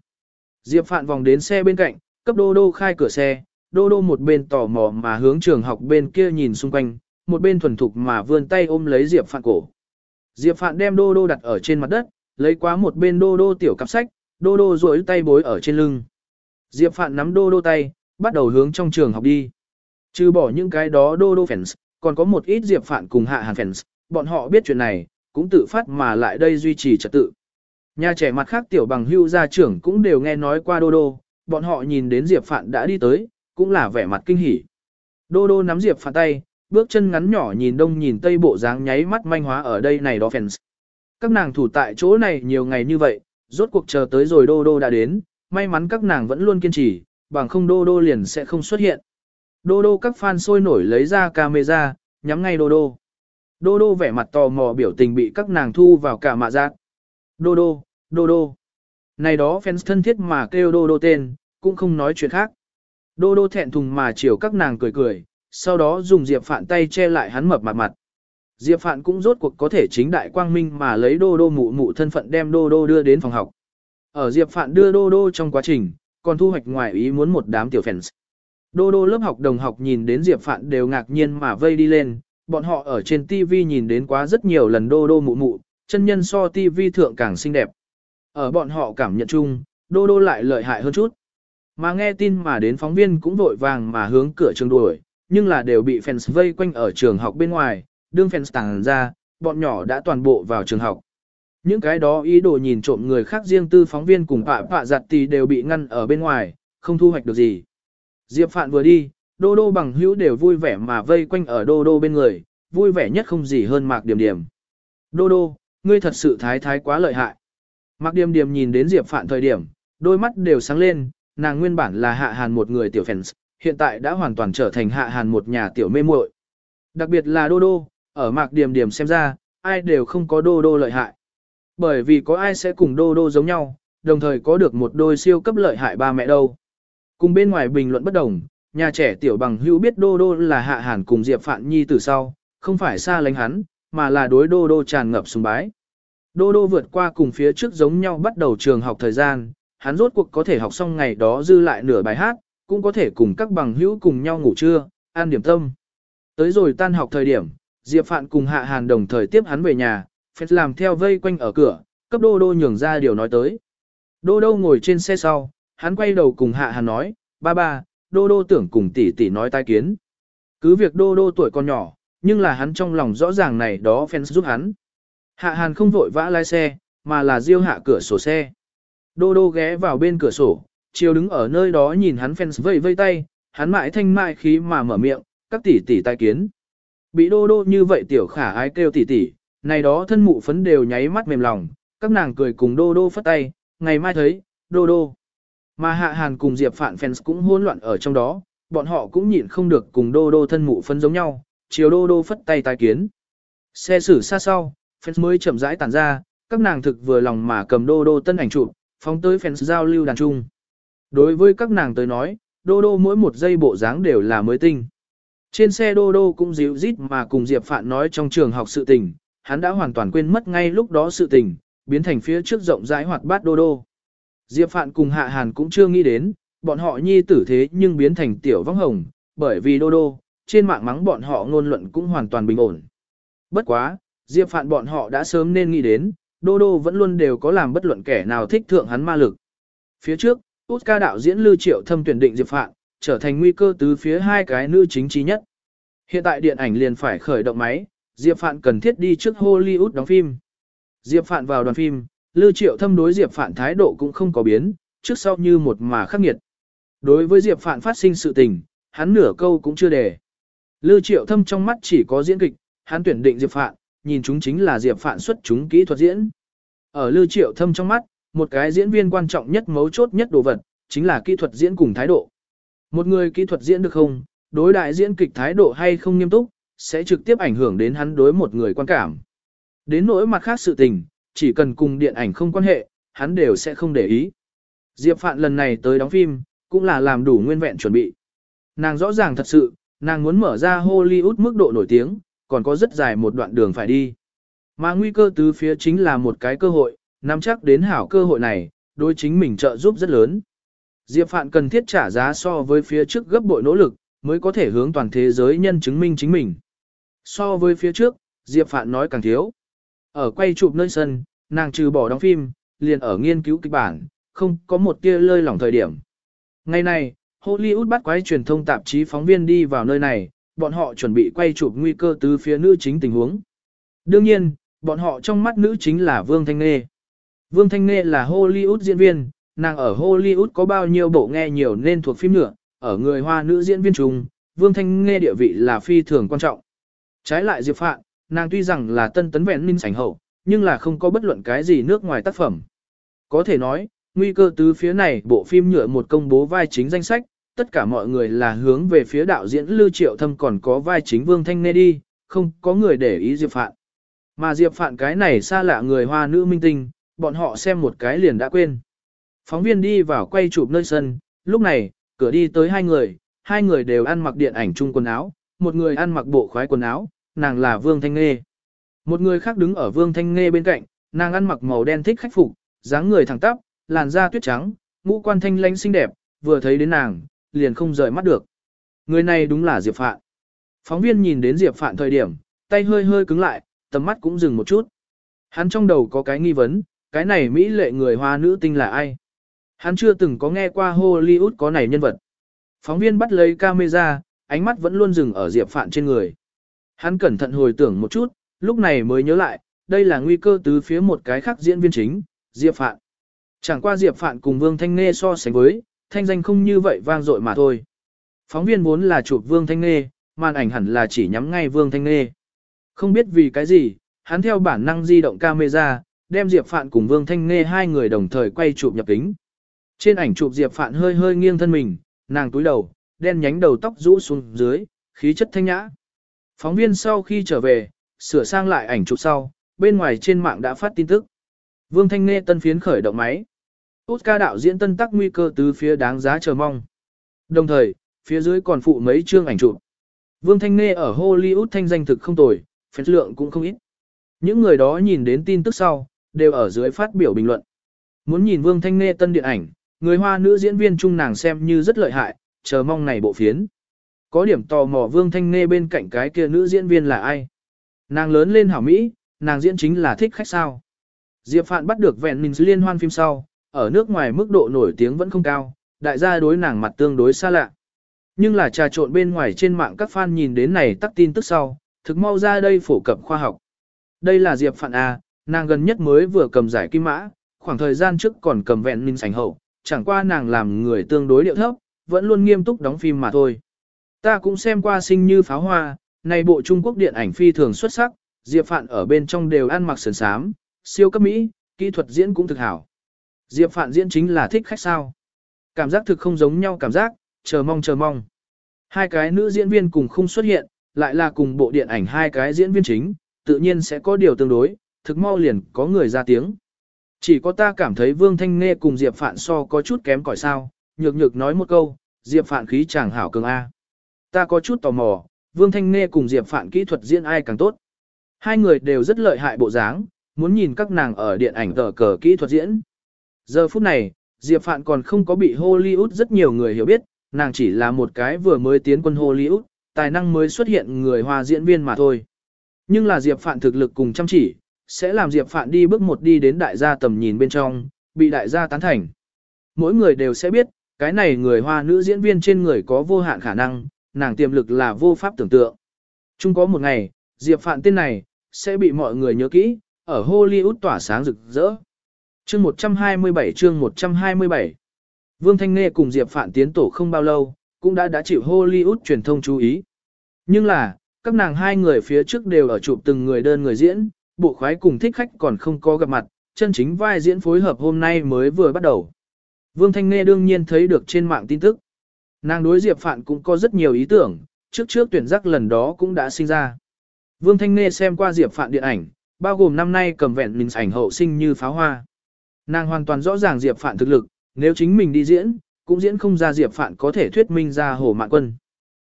Diệp Phạn vòng đến xe bên cạnh, cấp đô đô khai cửa xe, đô đô một bên tò mò mà hướng trường học bên kia nhìn xung quanh, một bên thuần thục mà vươn tay ôm lấy Diệp Phạn cổ. Diệp Phạn đem đô đô đặt ở trên mặt đất, lấy quá một bên đô đô tiểu cặp sách, đô đô duỗi tay bối ở trên lưng. Diệp Phạn nắm đô đô tay, bắt đầu hướng trong trường học đi. Trừ bỏ những cái đó đô đô fans, còn có một ít Diệp Phạn cùng hạ hàn fans, bọn họ biết chuyện này, cũng tự phát mà lại đây duy trì trật tự. Nhà trẻ mặt khác tiểu bằng hưu gia trưởng cũng đều nghe nói qua đô đô, bọn họ nhìn đến Diệp Phạn đã đi tới, cũng là vẻ mặt kinh hỉ. Đô đô nắm Diệp Phạn tay, bước chân ngắn nhỏ nhìn đông nhìn tây bộ dáng nháy mắt manh hóa ở đây này đó fans. Các nàng thủ tại chỗ này nhiều ngày như vậy, rốt cuộc chờ tới rồi đô đô đã đến, may mắn các nàng vẫn luôn kiên trì, bằng không đô đô liền sẽ không xuất hiện. Đô đô các fan sôi nổi lấy ra camera, nhắm ngay đô đô. Đô đô vẻ mặt tò mò biểu tình bị các nàng thu vào cả mạ giác. Đô đô, đô đô. Này đó fans thân thiết mà kêu đô đô tên, cũng không nói chuyện khác. Đô đô thẹn thùng mà chiều các nàng cười cười, sau đó dùng Diệp Phạn tay che lại hắn mập mặt mặt. Diệp Phạn cũng rốt cuộc có thể chính đại quang minh mà lấy đô đô mụ mụ thân phận đem đô đô đưa đến phòng học. Ở Diệp Phạn đưa đô đô trong quá trình, còn thu hoạch ngoài ý muốn một đám tiểu fans. Đô đô lớp học đồng học nhìn đến Diệp Phạn đều ngạc nhiên mà vây đi lên, bọn họ ở trên TV nhìn đến quá rất nhiều lần đô đô mụ mụ, chân nhân so TV thượng càng xinh đẹp. Ở bọn họ cảm nhận chung, đô đô lại lợi hại hơn chút. Mà nghe tin mà đến phóng viên cũng vội vàng mà hướng cửa trường đuổi, nhưng là đều bị fans vây quanh ở trường học bên ngoài, đương fans tàng ra, bọn nhỏ đã toàn bộ vào trường học. Những cái đó ý đồ nhìn trộm người khác riêng tư phóng viên cùng pạ pạ giặt thì đều bị ngăn ở bên ngoài, không thu hoạch được gì. Diệp Phạn vừa đi, đô đô bằng hữu đều vui vẻ mà vây quanh ở đô đô bên người, vui vẻ nhất không gì hơn mạc điểm điểm. Đô đô, ngươi thật sự thái thái quá lợi hại. Mạc điểm điểm nhìn đến Diệp Phạn thời điểm, đôi mắt đều sáng lên, nàng nguyên bản là hạ hàn một người tiểu fans, hiện tại đã hoàn toàn trở thành hạ hàn một nhà tiểu mê muội. Đặc biệt là đô đô, ở mạc điểm điểm xem ra, ai đều không có đô đô lợi hại. Bởi vì có ai sẽ cùng đô đô giống nhau, đồng thời có được một đôi siêu cấp lợi hại ba mẹ đâu. Cùng bên ngoài bình luận bất đồng, nhà trẻ tiểu bằng hữu biết đô đô là hạ hàn cùng Diệp Phạn Nhi từ sau, không phải xa lánh hắn, mà là đối đô đô tràn ngập sùng bái. Đô đô vượt qua cùng phía trước giống nhau bắt đầu trường học thời gian, hắn rốt cuộc có thể học xong ngày đó dư lại nửa bài hát, cũng có thể cùng các bằng hữu cùng nhau ngủ trưa, ăn điểm tâm. Tới rồi tan học thời điểm, Diệp Phạn cùng Hạ Hàn đồng thời tiếp hắn về nhà, phép làm theo vây quanh ở cửa, cấp đô đô nhường ra điều nói tới. Đô đô ngồi trên xe sau, hắn quay đầu cùng Hạ Hàn nói, ba ba, đô đô tưởng cùng tỷ tỷ nói tai kiến. Cứ việc đô đô tuổi còn nhỏ, nhưng là hắn trong lòng rõ ràng này đó fans giúp hắn. Hạ Hàn không vội vã lái xe, mà là riêu hạ cửa sổ xe. Đô đô ghé vào bên cửa sổ, chiều đứng ở nơi đó nhìn hắn fans vây vây tay, hắn mãi thanh mại khí mà mở miệng, các tỷ tỷ tai kiến. Bị đô đô như vậy tiểu khả ái kêu tỷ tỷ, này đó thân mụ phấn đều nháy mắt mềm lòng, các nàng cười cùng đô đô phất tay, ngày mai thấy, đô đô. Mà hạ hàn cùng Diệp Phạn fans cũng hỗn loạn ở trong đó, bọn họ cũng nhịn không được cùng đô đô thân mụ phấn giống nhau, chiều đô đô phất tay tai kiến. Xe xử xa sau, fans mới chậm rãi tản ra, các nàng thực vừa lòng mà cầm đô đô tân ảnh chụp, phóng tới fans giao lưu đàn trung. Đối với các nàng tới nói, đô đô mỗi một giây bộ dáng đều là mới tinh. Trên xe đô đô cũng dịu rít mà cùng Diệp Phạn nói trong trường học sự tình, hắn đã hoàn toàn quên mất ngay lúc đó sự tình, biến thành phía trước rộng rãi hoạt bát đô đô. Diệp Phạn cùng Hạ Hàn cũng chưa nghĩ đến, bọn họ nhi tử thế nhưng biến thành tiểu vong hồng, bởi vì đô đô, trên mạng mắng bọn họ ngôn luận cũng hoàn toàn bình ổn. Bất quá, Diệp Phạn bọn họ đã sớm nên nghĩ đến, đô đô vẫn luôn đều có làm bất luận kẻ nào thích thượng hắn ma lực. Phía trước, Út ca đạo diễn Lưu Triệu Thâm tuyển định Diệp Phạn, trở thành nguy cơ từ phía hai cái nữ chính trí nhất. Hiện tại điện ảnh liền phải khởi động máy, Diệp Phạn cần thiết đi trước Hollywood đóng phim. Diệp Phạn vào đoàn phim, Lưu Triệu Thâm đối Diệp Phạn thái độ cũng không có biến, trước sau như một mà khắc nghiệt. Đối với Diệp Phạn phát sinh sự tình, hắn nửa câu cũng chưa để. Lưu Triệu Thâm trong mắt chỉ có diễn kịch, hắn tuyển định Diệp Phạn, nhìn chúng chính là Diệp Phạn xuất chúng kỹ thuật diễn. Ở Lưu Triệu Thâm trong mắt, một cái diễn viên quan trọng nhất mấu chốt nhất đồ vật, chính là kỹ thuật diễn cùng thái độ. Một người kỹ thuật diễn được không, đối đại diễn kịch thái độ hay không nghiêm túc, sẽ trực tiếp ảnh hưởng đến hắn đối một người quan cảm. Đến nỗi mặt khác sự tình, chỉ cần cùng điện ảnh không quan hệ, hắn đều sẽ không để ý. Diệp Phạn lần này tới đóng phim, cũng là làm đủ nguyên vẹn chuẩn bị. Nàng rõ ràng thật sự, nàng muốn mở ra Hollywood mức độ nổi tiếng, còn có rất dài một đoạn đường phải đi. Mà nguy cơ từ phía chính là một cái cơ hội, nắm chắc đến hảo cơ hội này, đối chính mình trợ giúp rất lớn. Diệp Phạn cần thiết trả giá so với phía trước gấp bội nỗ lực, mới có thể hướng toàn thế giới nhân chứng minh chính mình. So với phía trước, Diệp Phạn nói càng thiếu. Ở quay chụp nơi sân, nàng trừ bỏ đóng phim, liền ở nghiên cứu kịch bản, không có một tia lơi lỏng thời điểm. Ngày này, Hollywood bắt quái truyền thông tạp chí phóng viên đi vào nơi này, bọn họ chuẩn bị quay chụp nguy cơ từ phía nữ chính tình huống. Đương nhiên, bọn họ trong mắt nữ chính là Vương Thanh Nghê. Vương Thanh Nghê là Hollywood diễn viên, nàng ở Hollywood có bao nhiêu bộ nghe nhiều nên thuộc phim nữa, ở người hoa nữ diễn viên chung, Vương Thanh Nghê địa vị là phi thường quan trọng. Trái lại Diệp Phạn, nàng tuy rằng là tân tấn vẹn minh sảnh hậu, nhưng là không có bất luận cái gì nước ngoài tác phẩm. Có thể nói, nguy cơ tứ phía này bộ phim nhựa một công bố vai chính danh sách, tất cả mọi người là hướng về phía đạo diễn Lưu Triệu Thâm còn có vai chính Vương Thanh Nê đi, không có người để ý Diệp Phạn. Mà Diệp Phạn cái này xa lạ người hoa nữ minh tinh, bọn họ xem một cái liền đã quên. Phóng viên đi vào quay chụp nơi sân, lúc này, cửa đi tới hai người, hai người đều ăn mặc điện ảnh chung quần áo, một người ăn mặc bộ khoái quần áo, nàng là Vương Thanh Nghê. Một người khác đứng ở Vương Thanh Nghê bên cạnh, nàng ăn mặc màu đen thích khách phục, dáng người thẳng tắp, làn da tuyết trắng, ngũ quan thanh lãnh xinh đẹp, vừa thấy đến nàng, liền không rời mắt được. Người này đúng là Diệp Phạn. Phóng viên nhìn đến Diệp Phạn thời điểm, tay hơi hơi cứng lại, tầm mắt cũng dừng một chút. Hắn trong đầu có cái nghi vấn, cái này Mỹ lệ người hoa nữ tinh là ai? Hắn chưa từng có nghe qua Hollywood có này nhân vật. Phóng viên bắt lấy camera, ánh mắt vẫn luôn dừng ở Diệp Phạn trên người. Hắn cẩn thận hồi tưởng một chút, lúc này mới nhớ lại, đây là nguy cơ từ phía một cái khác diễn viên chính, Diệp Phạn. Chẳng qua Diệp Phạn cùng Vương Thanh Nghê so sánh với, thanh danh không như vậy vang dội mà thôi. Phóng viên muốn là chụp Vương Thanh Nghê, màn ảnh hẳn là chỉ nhắm ngay Vương Thanh Nghê. Không biết vì cái gì, hắn theo bản năng di động camera, đem Diệp Phạn cùng Vương Thanh Nghê hai người đồng thời quay chụp nhập kính. Trên ảnh chụp Diệp Phạn hơi hơi nghiêng thân mình, nàng túi đầu, đen nhánh đầu tóc rũ xuống dưới, khí chất thanh nhã. Phóng viên sau khi trở về, sửa sang lại ảnh chụp sau, bên ngoài trên mạng đã phát tin tức. Vương Thanh Nghê tân phiến khởi động máy. Oscar đạo diễn tân tắc nguy cơ từ phía đáng giá chờ mong. Đồng thời, phía dưới còn phụ mấy chương ảnh chụp. Vương Thanh Nghê ở Hollywood thanh danh thực không tồi, phép lượng cũng không ít. Những người đó nhìn đến tin tức sau, đều ở dưới phát biểu bình luận. Muốn nhìn Vương Thanh Nghê tân điện ảnh, người hoa nữ diễn viên trung nàng xem như rất lợi hại, chờ mong này bộ phiến. Có điểm tò mò Vương Thanh Nghê bên cạnh cái kia nữ diễn viên là ai? Nàng lớn lên hảo Mỹ, nàng diễn chính là thích khách sao. Diệp Phạn bắt được vẹn mình liên hoan phim sau, ở nước ngoài mức độ nổi tiếng vẫn không cao, đại gia đối nàng mặt tương đối xa lạ. Nhưng là trà trộn bên ngoài trên mạng các fan nhìn đến này tắt tin tức sau, thực mau ra đây phổ cập khoa học. Đây là Diệp Phạn A, nàng gần nhất mới vừa cầm giải kim mã, khoảng thời gian trước còn cầm vẹn minh sành hậu, chẳng qua nàng làm người tương đối điệu thấp, vẫn luôn nghiêm túc đóng phim mà thôi. Ta cũng xem qua sinh như pháo hoa, này bộ Trung Quốc điện ảnh phi thường xuất sắc, Diệp Phạn ở bên trong đều ăn mặc sườn sám, siêu cấp Mỹ, kỹ thuật diễn cũng thực hảo. Diệp Phạn diễn chính là thích khách sao. Cảm giác thực không giống nhau cảm giác, chờ mong chờ mong. Hai cái nữ diễn viên cùng không xuất hiện, lại là cùng bộ điện ảnh hai cái diễn viên chính, tự nhiên sẽ có điều tương đối, thực mau liền có người ra tiếng. Chỉ có ta cảm thấy Vương Thanh Nghê cùng Diệp Phạn so có chút kém cỏi sao, nhược nhược nói một câu, Diệp Phạn khí chàng hảo cường A. Ta có chút tò mò, Vương Thanh Nghê cùng Diệp Phạn kỹ thuật diễn ai càng tốt. Hai người đều rất lợi hại bộ dáng, muốn nhìn các nàng ở điện ảnh tờ cờ kỹ thuật diễn. Giờ phút này, Diệp Phạn còn không có bị Hollywood rất nhiều người hiểu biết, nàng chỉ là một cái vừa mới tiến quân Hollywood, tài năng mới xuất hiện người hoa diễn viên mà thôi. Nhưng là Diệp Phạn thực lực cùng chăm chỉ, sẽ làm Diệp Phạn đi bước một đi đến đại gia tầm nhìn bên trong, bị đại gia tán thành. Mỗi người đều sẽ biết, cái này người hoa nữ diễn viên trên người có vô hạn khả năng, nàng tiềm lực là vô pháp tưởng tượng. Chung có một ngày, Diệp Phạn tên này, sẽ bị mọi người nhớ kỹ, ở Hollywood tỏa sáng rực rỡ. Chương 127 chương 127 Vương Thanh Nghê cùng Diệp Phạn tiến tổ không bao lâu, cũng đã đã chịu Hollywood truyền thông chú ý. Nhưng là, các nàng hai người phía trước đều ở chụp từng người đơn người diễn, bộ khoái cùng thích khách còn không có gặp mặt, chân chính vai diễn phối hợp hôm nay mới vừa bắt đầu. Vương Thanh Nghê đương nhiên thấy được trên mạng tin tức. Nàng đối Diệp Phạn cũng có rất nhiều ý tưởng, trước trước tuyển giác lần đó cũng đã sinh ra. Vương Thanh Nghê xem qua Diệp Phạn điện ảnh, bao gồm năm nay cầm vẹn mình ảnh hậu sinh như pháo hoa. Nàng hoàn toàn rõ ràng Diệp Phạn thực lực, nếu chính mình đi diễn, cũng diễn không ra Diệp Phạn có thể thuyết minh ra hồ mạn quân.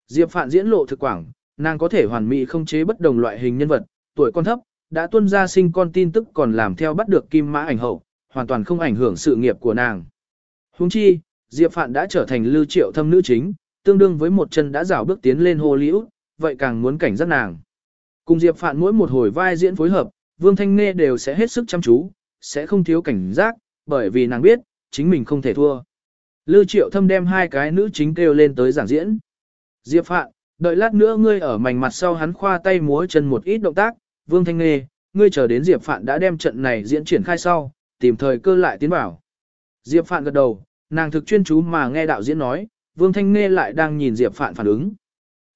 Diệp Phạn diễn lộ thực quảng, nàng có thể hoàn mỹ không chế bất đồng loại hình nhân vật, tuổi con thấp, đã tuân ra sinh con tin tức còn làm theo bắt được kim mã ảnh hậu, hoàn toàn không ảnh hưởng sự nghiệp của nàng. Huống chi, Diệp Phạn đã trở thành lưu triệu thâm nữ chính, tương đương với một chân đã rào bước tiến lên Hollywood, vậy càng muốn cảnh giác nàng. Cùng Diệp Phạn mỗi một hồi vai diễn phối hợp, Vương Thanh Nghê đều sẽ hết sức chăm chú, sẽ không thiếu cảnh giác, bởi vì nàng biết, chính mình không thể thua. Lưu Triệu Thâm đem hai cái nữ chính kêu lên tới giảng diễn. Diệp Phạn, đợi lát nữa ngươi ở mảnh mặt sau hắn khoa tay múa chân một ít động tác, Vương Thanh Nghê, ngươi chờ đến Diệp Phạn đã đem trận này diễn triển khai sau, tìm thời cơ lại tiến vào. Diệp Phạn gật đầu, nàng thực chuyên chú mà nghe đạo diễn nói, Vương Thanh Nghê lại đang nhìn Diệp Phạn phản ứng.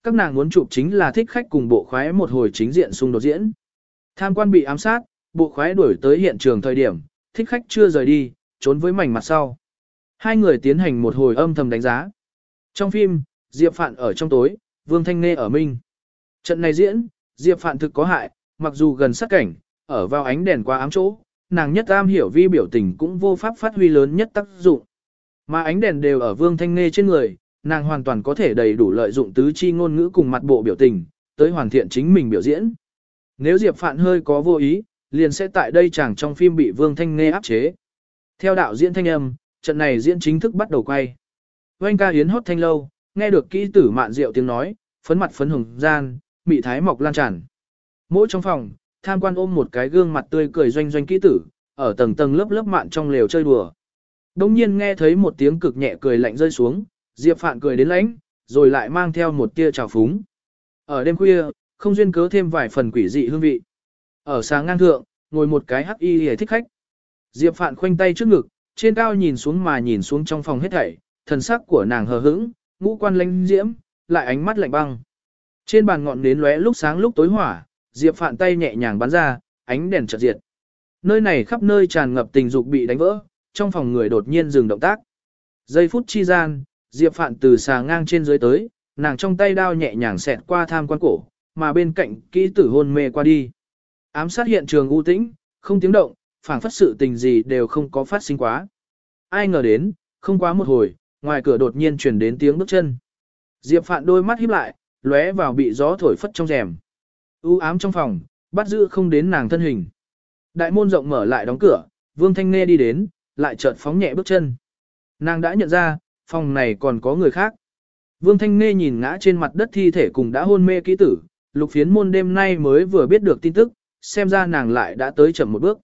Các nàng muốn chụp chính là thích khách cùng bộ khoái một hồi chính diện xung đột diễn. Tham quan bị ám sát, bộ khoái đuổi tới hiện trường thời điểm, thích khách chưa rời đi, trốn với mảnh mặt sau. Hai người tiến hành một hồi âm thầm đánh giá. Trong phim, Diệp Phạn ở trong tối, Vương Thanh Nghê ở minh. Trận này diễn, Diệp Phạn thực có hại, mặc dù gần sát cảnh, ở vào ánh đèn qua ám chỗ, nàng nhất am hiểu vi biểu tình cũng vô pháp phát huy lớn nhất tác dụng. Mà ánh đèn đều ở Vương Thanh Nghê trên người, nàng hoàn toàn có thể đầy đủ lợi dụng tứ chi ngôn ngữ cùng mặt bộ biểu tình, tới hoàn thiện chính mình biểu diễn. Nếu Diệp Phạn hơi có vô ý, liền sẽ tại đây chàng trong phim bị Vương Thanh Nghê áp chế. Theo đạo diễn thanh âm, trận này diễn chính thức bắt đầu quay. Oanh ca hiến hót thanh lâu, nghe được kỹ tử mạn rượu tiếng nói, phấn mặt phấn hồng gian, mị thái mọc lan tràn. Mỗi trong phòng, tham quan ôm một cái gương mặt tươi cười doanh doanh kỹ tử, ở tầng tầng lớp lớp mạn trong lều chơi đùa. Đông nhiên nghe thấy một tiếng cực nhẹ cười lạnh rơi xuống, Diệp Phạn cười đến lãnh, rồi lại mang theo một tia trào phúng. Ở đêm khuya, không duyên cớ thêm vài phần quỷ dị hương vị. Ở sáng ngang thượng, ngồi một cái hắc y hề thích khách. Diệp Phạn khoanh tay trước ngực, trên cao nhìn xuống mà nhìn xuống trong phòng hết thảy, thần sắc của nàng hờ hững, ngũ quan lãnh diễm, lại ánh mắt lạnh băng. Trên bàn ngọn nến lóe lúc sáng lúc tối hỏa, Diệp Phạn tay nhẹ nhàng bắn ra, ánh đèn chợt diệt. Nơi này khắp nơi tràn ngập tình dục bị đánh vỡ, trong phòng người đột nhiên dừng động tác. Giây phút chi gian, Diệp Phạn từ xà ngang trên dưới tới, nàng trong tay đao nhẹ nhàng xẹt qua tham quan cổ, mà bên cạnh kỹ tử hôn mê qua đi. Ám sát hiện trường u tĩnh, không tiếng động, phảng phất sự tình gì đều không có phát sinh quá. Ai ngờ đến, không quá một hồi, ngoài cửa đột nhiên truyền đến tiếng bước chân. Diệp Phạn đôi mắt híp lại, lóe vào bị gió thổi phất trong rèm. U ám trong phòng, bắt giữ không đến nàng thân hình. Đại môn rộng mở lại đóng cửa, Vương Thanh Nê đi đến, lại chợt phóng nhẹ bước chân. Nàng đã nhận ra, phòng này còn có người khác. Vương Thanh Nê nhìn ngã trên mặt đất thi thể cùng đã hôn mê kỹ tử, lục phiến môn đêm nay mới vừa biết được tin tức, xem ra nàng lại đã tới chậm một bước.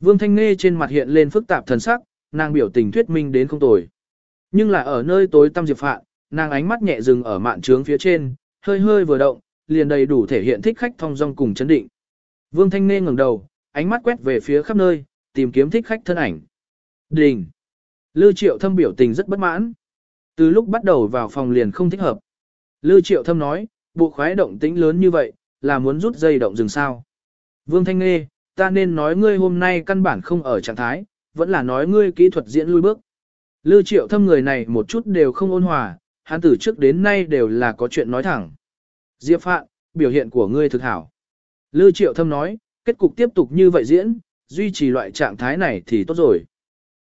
Vương Thanh nghê trên mặt hiện lên phức tạp thần sắc, nàng biểu tình thuyết minh đến không tồi. Nhưng là ở nơi tối tăm diệp phạn, nàng ánh mắt nhẹ dừng ở mạn trướng phía trên, hơi hơi vừa động, liền đầy đủ thể hiện thích khách thong dong cùng chấn định. Vương Thanh nghê ngẩng đầu, ánh mắt quét về phía khắp nơi, tìm kiếm thích khách thân ảnh. Đình. Lưu Triệu Thâm biểu tình rất bất mãn. Từ lúc bắt đầu vào phòng liền không thích hợp. Lưu Triệu Thâm nói, bộ khoái động tĩnh lớn như vậy, là muốn rút dây động dừng sao. Vương Thanh Nghê, ta nên nói ngươi hôm nay căn bản không ở trạng thái, vẫn là nói ngươi kỹ thuật diễn lui bước. Lưu Triệu Thâm người này một chút đều không ôn hòa, hắn từ trước đến nay đều là có chuyện nói thẳng. Diệp Phạn, biểu hiện của ngươi thực hảo. Lưu Triệu Thâm nói, kết cục tiếp tục như vậy diễn, duy trì loại trạng thái này thì tốt rồi.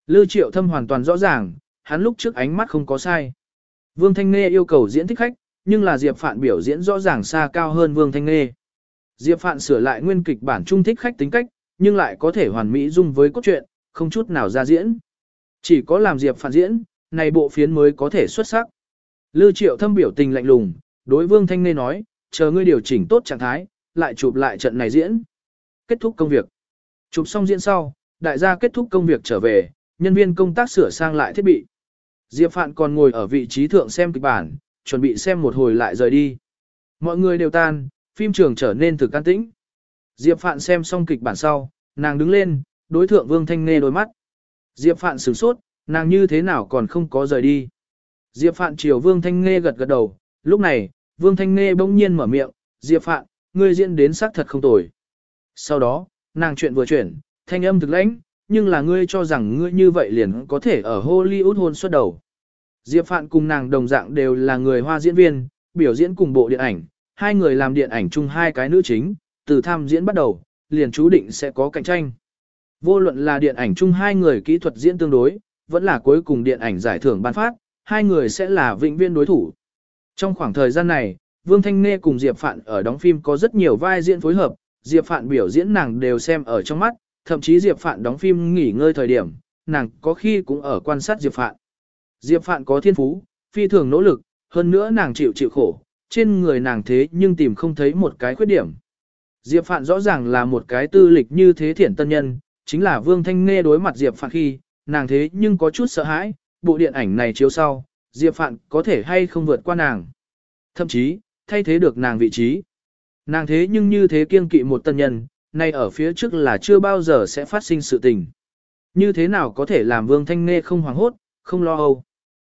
Lưu Triệu Thâm hoàn toàn rõ ràng, hắn lúc trước ánh mắt không có sai. Vương Thanh Nghê yêu cầu diễn thích khách, nhưng là Diệp Phạn biểu diễn rõ ràng xa cao hơn Vương Thanh Nghê. Diệp Phạn sửa lại nguyên kịch bản trung thích khách tính cách, nhưng lại có thể hoàn mỹ dung với cốt truyện, không chút nào ra diễn. Chỉ có làm Diệp Phạn diễn, này bộ phiến mới có thể xuất sắc. Lưu Triệu Thâm biểu tình lạnh lùng, đối Vương Thanh Nê nói, chờ ngươi điều chỉnh tốt trạng thái, lại chụp lại trận này diễn. Kết thúc công việc. Chụp xong diễn sau, đại gia kết thúc công việc trở về, nhân viên công tác sửa sang lại thiết bị. Diệp Phạn còn ngồi ở vị trí thượng xem kịch bản, chuẩn bị xem một hồi lại rời đi. Mọi người đều tan, phim trường trở nên thực an tĩnh. Diệp Phạn xem xong kịch bản sau, nàng đứng lên, đối thượng Vương Thanh Nghê đôi mắt. Diệp Phạn sửng sốt, nàng như thế nào còn không có rời đi. Diệp Phạn chiều Vương Thanh Nghê gật gật đầu, lúc này, Vương Thanh Nghê bỗng nhiên mở miệng, Diệp Phạn, ngươi diễn đến xác thật không tồi. Sau đó, nàng chuyện vừa chuyển, thanh âm thực lãnh, nhưng là ngươi cho rằng ngươi như vậy liền có thể ở Hollywood hôn xuất đầu. Diệp Phạn cùng nàng đồng dạng đều là người hoa diễn viên, biểu diễn cùng bộ điện ảnh, hai người làm điện ảnh chung hai cái nữ chính, từ tham diễn bắt đầu, liền chú định sẽ có cạnh tranh. Vô luận là điện ảnh chung hai người kỹ thuật diễn tương đối, vẫn là cuối cùng điện ảnh giải thưởng ban phát, hai người sẽ là vĩnh viên đối thủ. Trong khoảng thời gian này, Vương Thanh Nê cùng Diệp Phạn ở đóng phim có rất nhiều vai diễn phối hợp, Diệp Phạn biểu diễn nàng đều xem ở trong mắt, thậm chí Diệp Phạn đóng phim nghỉ ngơi thời điểm, nàng có khi cũng ở quan sát Diệp Phạn. Diệp Phạn có thiên phú, phi thường nỗ lực, hơn nữa nàng chịu chịu khổ, trên người nàng thế nhưng tìm không thấy một cái khuyết điểm. Diệp Phạn rõ ràng là một cái tư lịch như thế thiển tân nhân, chính là Vương Thanh Nghe đối mặt Diệp Phạn khi, nàng thế nhưng có chút sợ hãi, bộ điện ảnh này chiếu sau, Diệp Phạn có thể hay không vượt qua nàng. Thậm chí, thay thế được nàng vị trí. Nàng thế nhưng như thế kiên kỵ một tân nhân, nay ở phía trước là chưa bao giờ sẽ phát sinh sự tình. Như thế nào có thể làm Vương Thanh Nghe không hoảng hốt, không lo âu.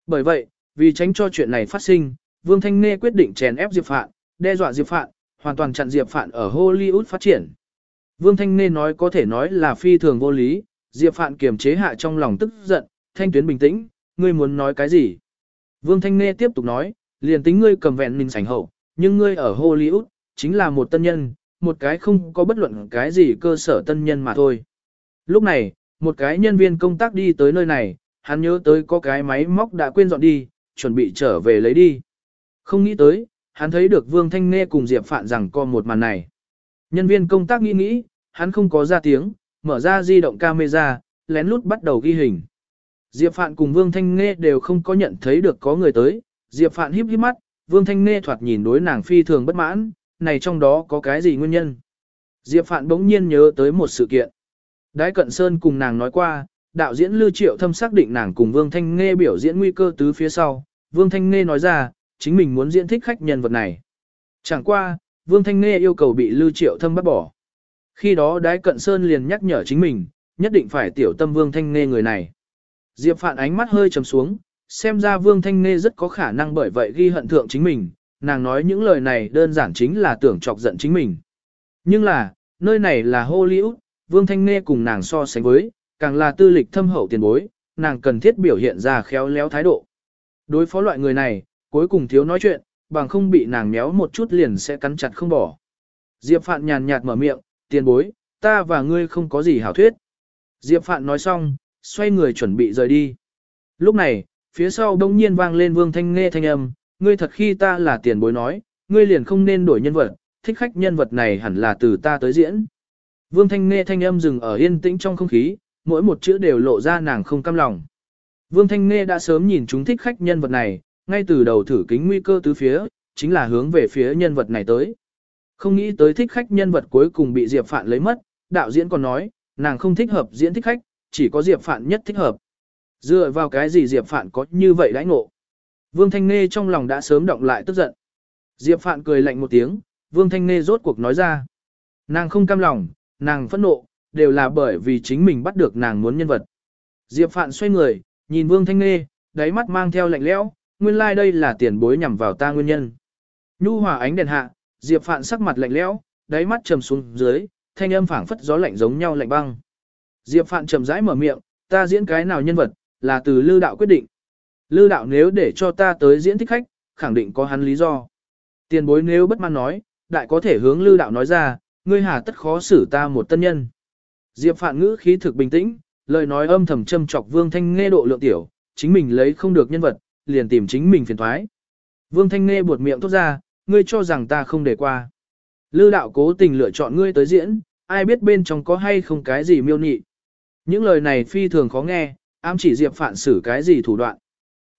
Bởi vậy, vì tránh cho chuyện này phát sinh, Vương Thanh Nghê quyết định chèn ép Diệp Phạn, đe dọa Diệp Phạn, hoàn toàn chặn Diệp Phạn ở Hollywood phát triển. Vương Thanh Nghê nói có thể nói là phi thường vô lý, Diệp Phạn kiềm chế hạ trong lòng tức giận, thanh tuyến bình tĩnh, ngươi muốn nói cái gì? Vương Thanh Nghê tiếp tục nói, liền tính ngươi cầm vẹn mình sảnh hậu, nhưng ngươi ở Hollywood, chính là một tân nhân, một cái không có bất luận cái gì cơ sở tân nhân mà thôi. Lúc này, một cái nhân viên công tác đi tới nơi này, hắn nhớ tới có cái máy móc đã quên dọn đi, chuẩn bị trở về lấy đi. Không nghĩ tới, hắn thấy được Vương Thanh Nghe cùng Diệp Phạn rằng có một màn này. Nhân viên công tác nghĩ nghĩ, hắn không có ra tiếng, mở ra di động camera, lén lút bắt đầu ghi hình. Diệp Phạn cùng Vương Thanh Nghe đều không có nhận thấy được có người tới, Diệp Phạn híp híp mắt, Vương Thanh Nghe thoạt nhìn đối nàng phi thường bất mãn, này trong đó có cái gì nguyên nhân. Diệp Phạn bỗng nhiên nhớ tới một sự kiện. Đái Cận Sơn cùng nàng nói qua, đạo diễn Lưu Triệu Thâm xác định nàng cùng Vương Thanh Nghe biểu diễn nguy cơ tứ phía sau. Vương Thanh Nghe nói ra, chính mình muốn diễn thích khách nhân vật này. Chẳng qua, Vương Thanh Nghê yêu cầu bị Lưu Triệu Thâm bắt bỏ. Khi đó Đái Cận Sơn liền nhắc nhở chính mình, nhất định phải tiểu tâm Vương Thanh Nghê người này. Diệp Phạn ánh mắt hơi trầm xuống, xem ra Vương Thanh Nghê rất có khả năng bởi vậy ghi hận thượng chính mình, nàng nói những lời này đơn giản chính là tưởng chọc giận chính mình. Nhưng là, nơi này là Hollywood, Vương Thanh Nghê cùng nàng so sánh với, càng là tư lịch thâm hậu tiền bối, nàng cần thiết biểu hiện ra khéo léo thái độ. Đối phó loại người này, cuối cùng thiếu nói chuyện, bằng không bị nàng méo một chút liền sẽ cắn chặt không bỏ. Diệp Phạn nhàn nhạt mở miệng, tiền bối, ta và ngươi không có gì hảo thuyết. Diệp Phạn nói xong, xoay người chuẩn bị rời đi. Lúc này, phía sau đông nhiên vang lên Vương Thanh Nghe thanh âm, ngươi thật khi ta là tiền bối nói, ngươi liền không nên đổi nhân vật, thích khách nhân vật này hẳn là từ ta tới diễn. Vương Thanh Nghe thanh âm dừng ở yên tĩnh trong không khí, mỗi một chữ đều lộ ra nàng không cam lòng. Vương Thanh Nghe đã sớm nhìn chúng thích khách nhân vật này, ngay từ đầu thử kính nguy cơ tứ phía, chính là hướng về phía nhân vật này tới. Không nghĩ tới thích khách nhân vật cuối cùng bị Diệp Phạn lấy mất, đạo diễn còn nói, nàng không thích hợp diễn thích khách, chỉ có Diệp Phạn nhất thích hợp. Dựa vào cái gì Diệp Phạn có như vậy đãi ngộ? Vương Thanh Nê trong lòng đã sớm động lại tức giận. Diệp Phạn cười lạnh một tiếng, Vương Thanh Nê rốt cuộc nói ra. Nàng không cam lòng, nàng phẫn nộ, đều là bởi vì chính mình bắt được nàng muốn nhân vật. Diệp Phạn xoay người, nhìn Vương Thanh Nê, đáy mắt mang theo lạnh lẽo, nguyên lai like đây là tiền bối nhằm vào ta nguyên nhân. Nhu hòa ánh đèn hạ, Diệp Phạn sắc mặt lạnh lẽo, đáy mắt trầm xuống dưới, thanh âm phảng phất gió lạnh giống nhau lạnh băng. Diệp Phạn trầm rãi mở miệng, ta diễn cái nào nhân vật, là từ Lư đạo quyết định. Lư đạo nếu để cho ta tới diễn thích khách, khẳng định có hắn lý do. Tiền bối nếu bất mãn nói, đại có thể hướng Lư đạo nói ra, ngươi hà tất khó xử ta một tân nhân. Diệp Phạn ngữ khí thực bình tĩnh, lời nói âm thầm châm chọc Vương Thanh Nghe độ lượng tiểu, chính mình lấy không được nhân vật, liền tìm chính mình phiền thoái. Vương Thanh Nghe buột miệng thốt ra, ngươi cho rằng ta không để qua. Lư đạo cố tình lựa chọn ngươi tới diễn, ai biết bên trong có hay không cái gì miêu nị. Những lời này phi thường khó nghe, ám chỉ Diệp Phạn xử cái gì thủ đoạn.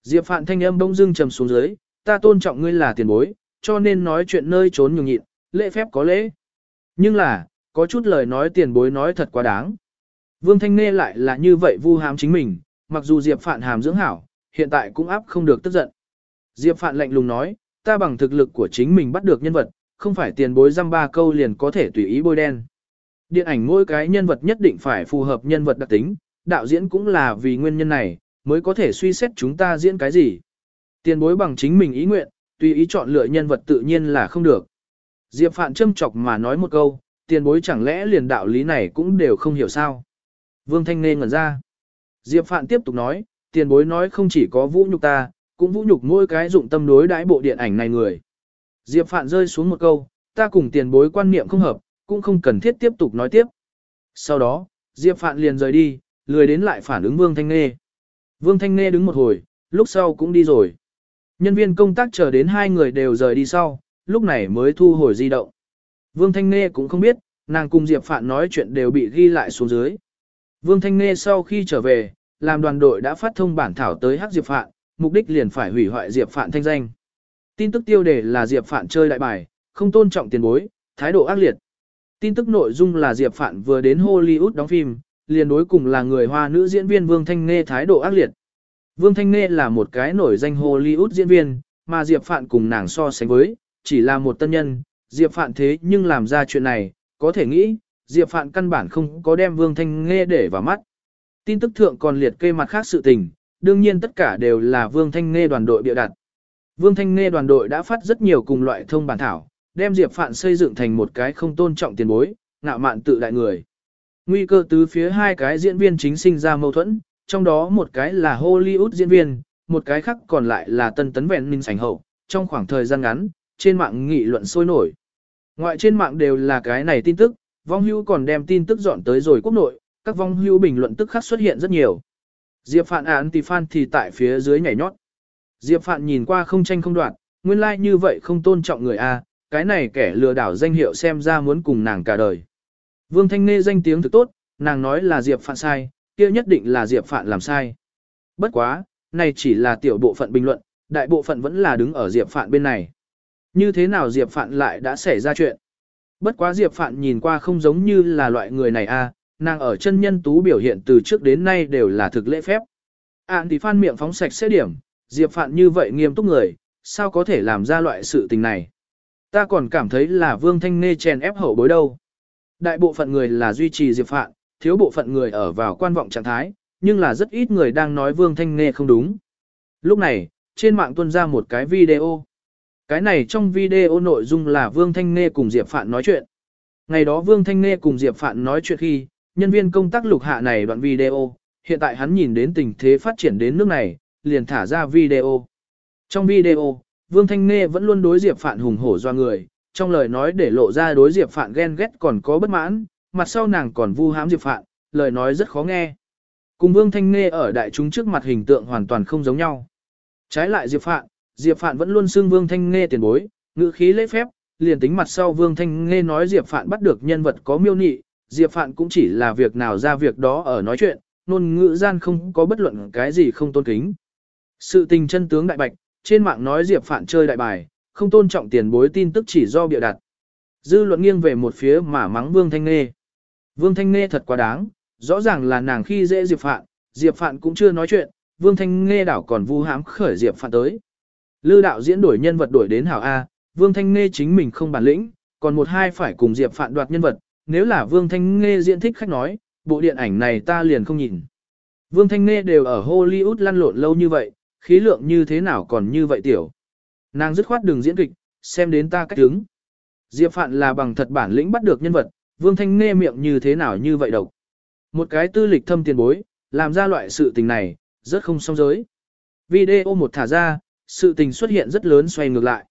Diệp Phạn thanh âm bỗng dưng trầm xuống dưới, ta tôn trọng ngươi là tiền bối, cho nên nói chuyện nơi trốn nhường nhịn, lễ phép có lễ. Nhưng là, có chút lời nói tiền bối nói thật quá đáng. Vương Thanh Nê lại là như vậy vu hám chính mình, mặc dù Diệp Phạn hàm dưỡng hảo, hiện tại cũng áp không được tức giận. Diệp Phạn lạnh lùng nói, ta bằng thực lực của chính mình bắt được nhân vật, không phải tiền bối răm ba câu liền có thể tùy ý bôi đen. Điện ảnh mỗi cái nhân vật nhất định phải phù hợp nhân vật đặc tính, đạo diễn cũng là vì nguyên nhân này, mới có thể suy xét chúng ta diễn cái gì. Tiền bối bằng chính mình ý nguyện, tùy ý chọn lựa nhân vật tự nhiên là không được. Diệp Phạn châm chọc mà nói một câu, tiền bối chẳng lẽ liền đạo lý này cũng đều không hiểu sao. Vương Thanh Nê ngẩn ra. Diệp Phạn tiếp tục nói, tiền bối nói không chỉ có vũ nhục ta, cũng vũ nhục mỗi cái dụng tâm đối đãi bộ điện ảnh này người. Diệp Phạn rơi xuống một câu, ta cùng tiền bối quan niệm không hợp, cũng không cần thiết tiếp tục nói tiếp. Sau đó, Diệp Phạn liền rời đi, lười đến lại phản ứng Vương Thanh Nghê. Vương Thanh Nghê đứng một hồi, lúc sau cũng đi rồi. Nhân viên công tác chờ đến hai người đều rời đi sau, lúc này mới thu hồi di động. Vương Thanh Nghê cũng không biết, nàng cùng Diệp Phạn nói chuyện đều bị ghi lại xuống dưới. Vương Thanh Nghê sau khi trở về, làm đoàn đội đã phát thông bản thảo tới hắc Diệp Phạn, mục đích liền phải hủy hoại Diệp Phạn thanh danh. Tin tức tiêu đề là Diệp Phạn chơi đại bài, không tôn trọng tiền bối, thái độ ác liệt. Tin tức nội dung là Diệp Phạn vừa đến Hollywood đóng phim, liền đối cùng là người hoa nữ diễn viên Vương Thanh Nghê thái độ ác liệt. Vương Thanh Nghê là một cái nổi danh Hollywood diễn viên, mà Diệp Phạn cùng nàng so sánh với, chỉ là một tân nhân, Diệp Phạn thế nhưng làm ra chuyện này, có thể nghĩ, Diệp Phạn căn bản không có đem Vương Thanh Nghê để vào mắt. Tin tức thượng còn liệt kê mặt khác sự tình, đương nhiên tất cả đều là Vương Thanh Nghê đoàn đội bịa đặt. Vương Thanh Nghê đoàn đội đã phát rất nhiều cùng loại thông bản thảo, đem Diệp Phạn xây dựng thành một cái không tôn trọng tiền bối, ngạo mạn tự đại người. Nguy cơ tứ phía hai cái diễn viên chính sinh ra mâu thuẫn, trong đó một cái là Hollywood diễn viên, một cái khác còn lại là tân tấn vẹn minh sảnh hậu, trong khoảng thời gian ngắn, trên mạng nghị luận sôi nổi. Ngoại trên mạng đều là cái này tin tức, vong hưu còn đem tin tức dọn tới rồi quốc nội, các vong hưu bình luận tức khắc xuất hiện rất nhiều. Diệp Phạn án thì fan thì tại phía dưới nhảy nhót. Diệp Phạn nhìn qua không tranh không đoạt, nguyên lai like như vậy không tôn trọng người A, cái này kẻ lừa đảo danh hiệu xem ra muốn cùng nàng cả đời. Vương Thanh Nê danh tiếng thực tốt, nàng nói là Diệp Phạn sai, kia nhất định là Diệp Phạn làm sai. Bất quá, này chỉ là tiểu bộ phận bình luận, đại bộ phận vẫn là đứng ở Diệp Phạn bên này. Như thế nào Diệp Phạn lại đã xảy ra chuyện? Bất quá Diệp Phạn nhìn qua không giống như là loại người này a, nàng ở chân nhân tú biểu hiện từ trước đến nay đều là thực lễ phép. Ản thì phan miệng phóng sạch sẽ điểm, Diệp Phạn như vậy nghiêm túc người, sao có thể làm ra loại sự tình này? Ta còn cảm thấy là Vương Thanh Nê chèn ép hậu bối đâu. Đại bộ phận người là duy trì Diệp Phạn, thiếu bộ phận người ở vào quan vọng trạng thái, nhưng là rất ít người đang nói Vương Thanh Nê không đúng. Lúc này, trên mạng tuôn ra một cái video. Cái này trong video nội dung là Vương Thanh Nê cùng Diệp Phạn nói chuyện. Ngày đó Vương Thanh Nê cùng Diệp Phạn nói chuyện khi, nhân viên công tác lục hạ này đoạn video, hiện tại hắn nhìn đến tình thế phát triển đến nước này, liền thả ra video. Trong video, Vương Thanh Nê vẫn luôn đối Diệp Phạn hùng hổ do người, trong lời nói để lộ ra đối Diệp Phạn ghen ghét còn có bất mãn, mặt sau nàng còn vu hãm Diệp Phạn, lời nói rất khó nghe. Cùng Vương Thanh Nê ở đại chúng trước mặt hình tượng hoàn toàn không giống nhau. Trái lại Diệp Phạn, Diệp Phạn vẫn luôn xưng Vương Thanh Nê tiền bối, ngữ khí lễ phép, liền tính mặt sau Vương Thanh Nê nói Diệp Phạn bắt được nhân vật có miêu nị, Diệp Phạn cũng chỉ là việc nào ra việc đó ở nói chuyện, nôn ngữ gian không có bất luận cái gì không tôn kính. Sự tình chân tướng đại bạch, trên mạng nói Diệp Phạn chơi đại bài, không tôn trọng tiền bối tin tức chỉ do bịa đặt. Dư luận nghiêng về một phía mà mắng Vương Thanh Nê. Vương Thanh Nê thật quá đáng, rõ ràng là nàng khi dễ Diệp Phạn, Diệp Phạn cũng chưa nói chuyện, Vương Thanh Nê đảo còn vu hãm khởi Diệp Phạn tới. Lư đạo diễn đổi nhân vật đổi đến hảo A, Vương Thanh Nê chính mình không bản lĩnh, còn một hai phải cùng Diệp Phạn đoạt nhân vật, nếu là Vương Thanh Nê diễn thích khách nói, bộ điện ảnh này ta liền không nhìn. Vương Thanh Nê đều ở Hollywood lăn lộn lâu như vậy, khí lượng như thế nào còn như vậy tiểu. Nàng dứt khoát đường diễn kịch, xem đến ta cách đứng. Diệp Phạn là bằng thật bản lĩnh bắt được nhân vật, Vương Thanh Nê miệng như thế nào như vậy độc. Một cái tư lịch thâm tiền bối, làm ra loại sự tình này, rất không song giới. Video một thả ra, sự tình xuất hiện rất lớn xoay ngược lại.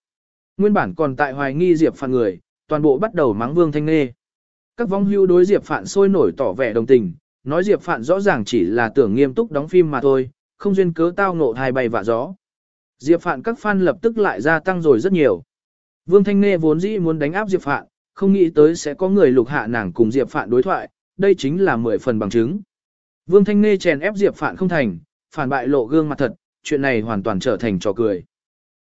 Nguyên bản còn tại hoài nghi Diệp Phạn người, toàn bộ bắt đầu mắng Vương Thanh Nê. Các vong hưu đối Diệp Phạn sôi nổi tỏ vẻ đồng tình, nói Diệp Phạn rõ ràng chỉ là tưởng nghiêm túc đóng phim mà thôi, không duyên cớ tao ngộ hai bay vạ gió. Diệp Phạn các fan lập tức lại gia tăng rồi rất nhiều. Vương Thanh Nê vốn dĩ muốn đánh áp Diệp Phạn, không nghĩ tới sẽ có người lục hạ nàng cùng Diệp Phạn đối thoại, đây chính là mười phần bằng chứng. Vương Thanh Nê chèn ép Diệp Phạn không thành, phản bại lộ gương mặt thật, chuyện này hoàn toàn trở thành trò cười.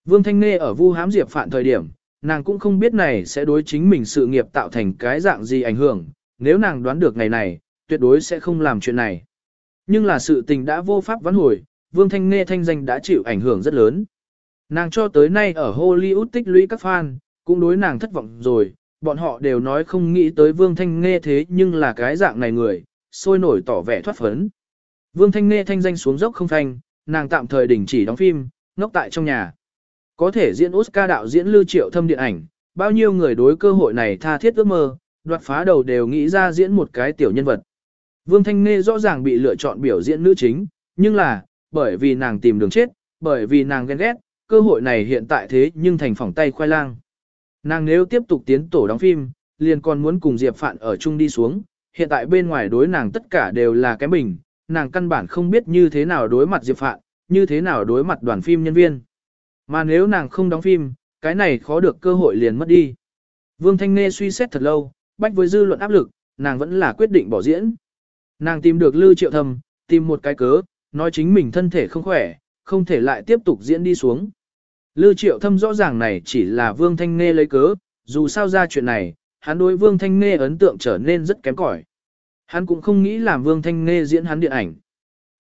Vương Thanh Nê ở vu hám Diệp Phạn thời điểm, nàng cũng không biết này sẽ đối chính mình sự nghiệp tạo thành cái dạng gì ảnh hưởng, nếu nàng đoán được ngày này, tuyệt đối sẽ không làm chuyện này. Nhưng là sự tình đã vô pháp vãn hồi, Vương Thanh Nê thanh danh đã chịu ảnh hưởng rất lớn. Nàng cho tới nay ở Hollywood tích lũy các fan, cũng đối nàng thất vọng rồi, bọn họ đều nói không nghĩ tới Vương Thanh Nê thế nhưng là cái dạng này người, sôi nổi tỏ vẻ thoát phấn. Vương Thanh Nê thanh danh xuống dốc không thanh, nàng tạm thời đình chỉ đóng phim, ngốc tại trong nhà. Có thể diễn Oscar đạo diễn lưu triệu thâm điện ảnh, bao nhiêu người đối cơ hội này tha thiết ước mơ, đoạt phá đầu đều nghĩ ra diễn một cái tiểu nhân vật. Vương Thanh Nê rõ ràng bị lựa chọn biểu diễn nữ chính, nhưng là, bởi vì nàng tìm đường chết, bởi vì nàng ghen ghét, cơ hội này hiện tại thế nhưng thành phỏng tay khoai lang. Nàng nếu tiếp tục tiến tổ đóng phim, liền còn muốn cùng Diệp Phạn ở chung đi xuống, hiện tại bên ngoài đối nàng tất cả đều là cái bình, nàng căn bản không biết như thế nào đối mặt Diệp Phạn, như thế nào đối mặt đoàn phim nhân viên. Mà nếu nàng không đóng phim, cái này khó được cơ hội liền mất đi. Vương Thanh Nê suy xét thật lâu, bách với dư luận áp lực, nàng vẫn là quyết định bỏ diễn. Nàng tìm được Lưu Triệu Thâm, tìm một cái cớ, nói chính mình thân thể không khỏe, không thể lại tiếp tục diễn đi xuống. Lưu Triệu Thâm rõ ràng này chỉ là Vương Thanh Nghê lấy cớ, dù sao ra chuyện này, hắn đối Vương Thanh Nghê ấn tượng trở nên rất kém cỏi. Hắn cũng không nghĩ làm Vương Thanh Nghê diễn hắn điện ảnh.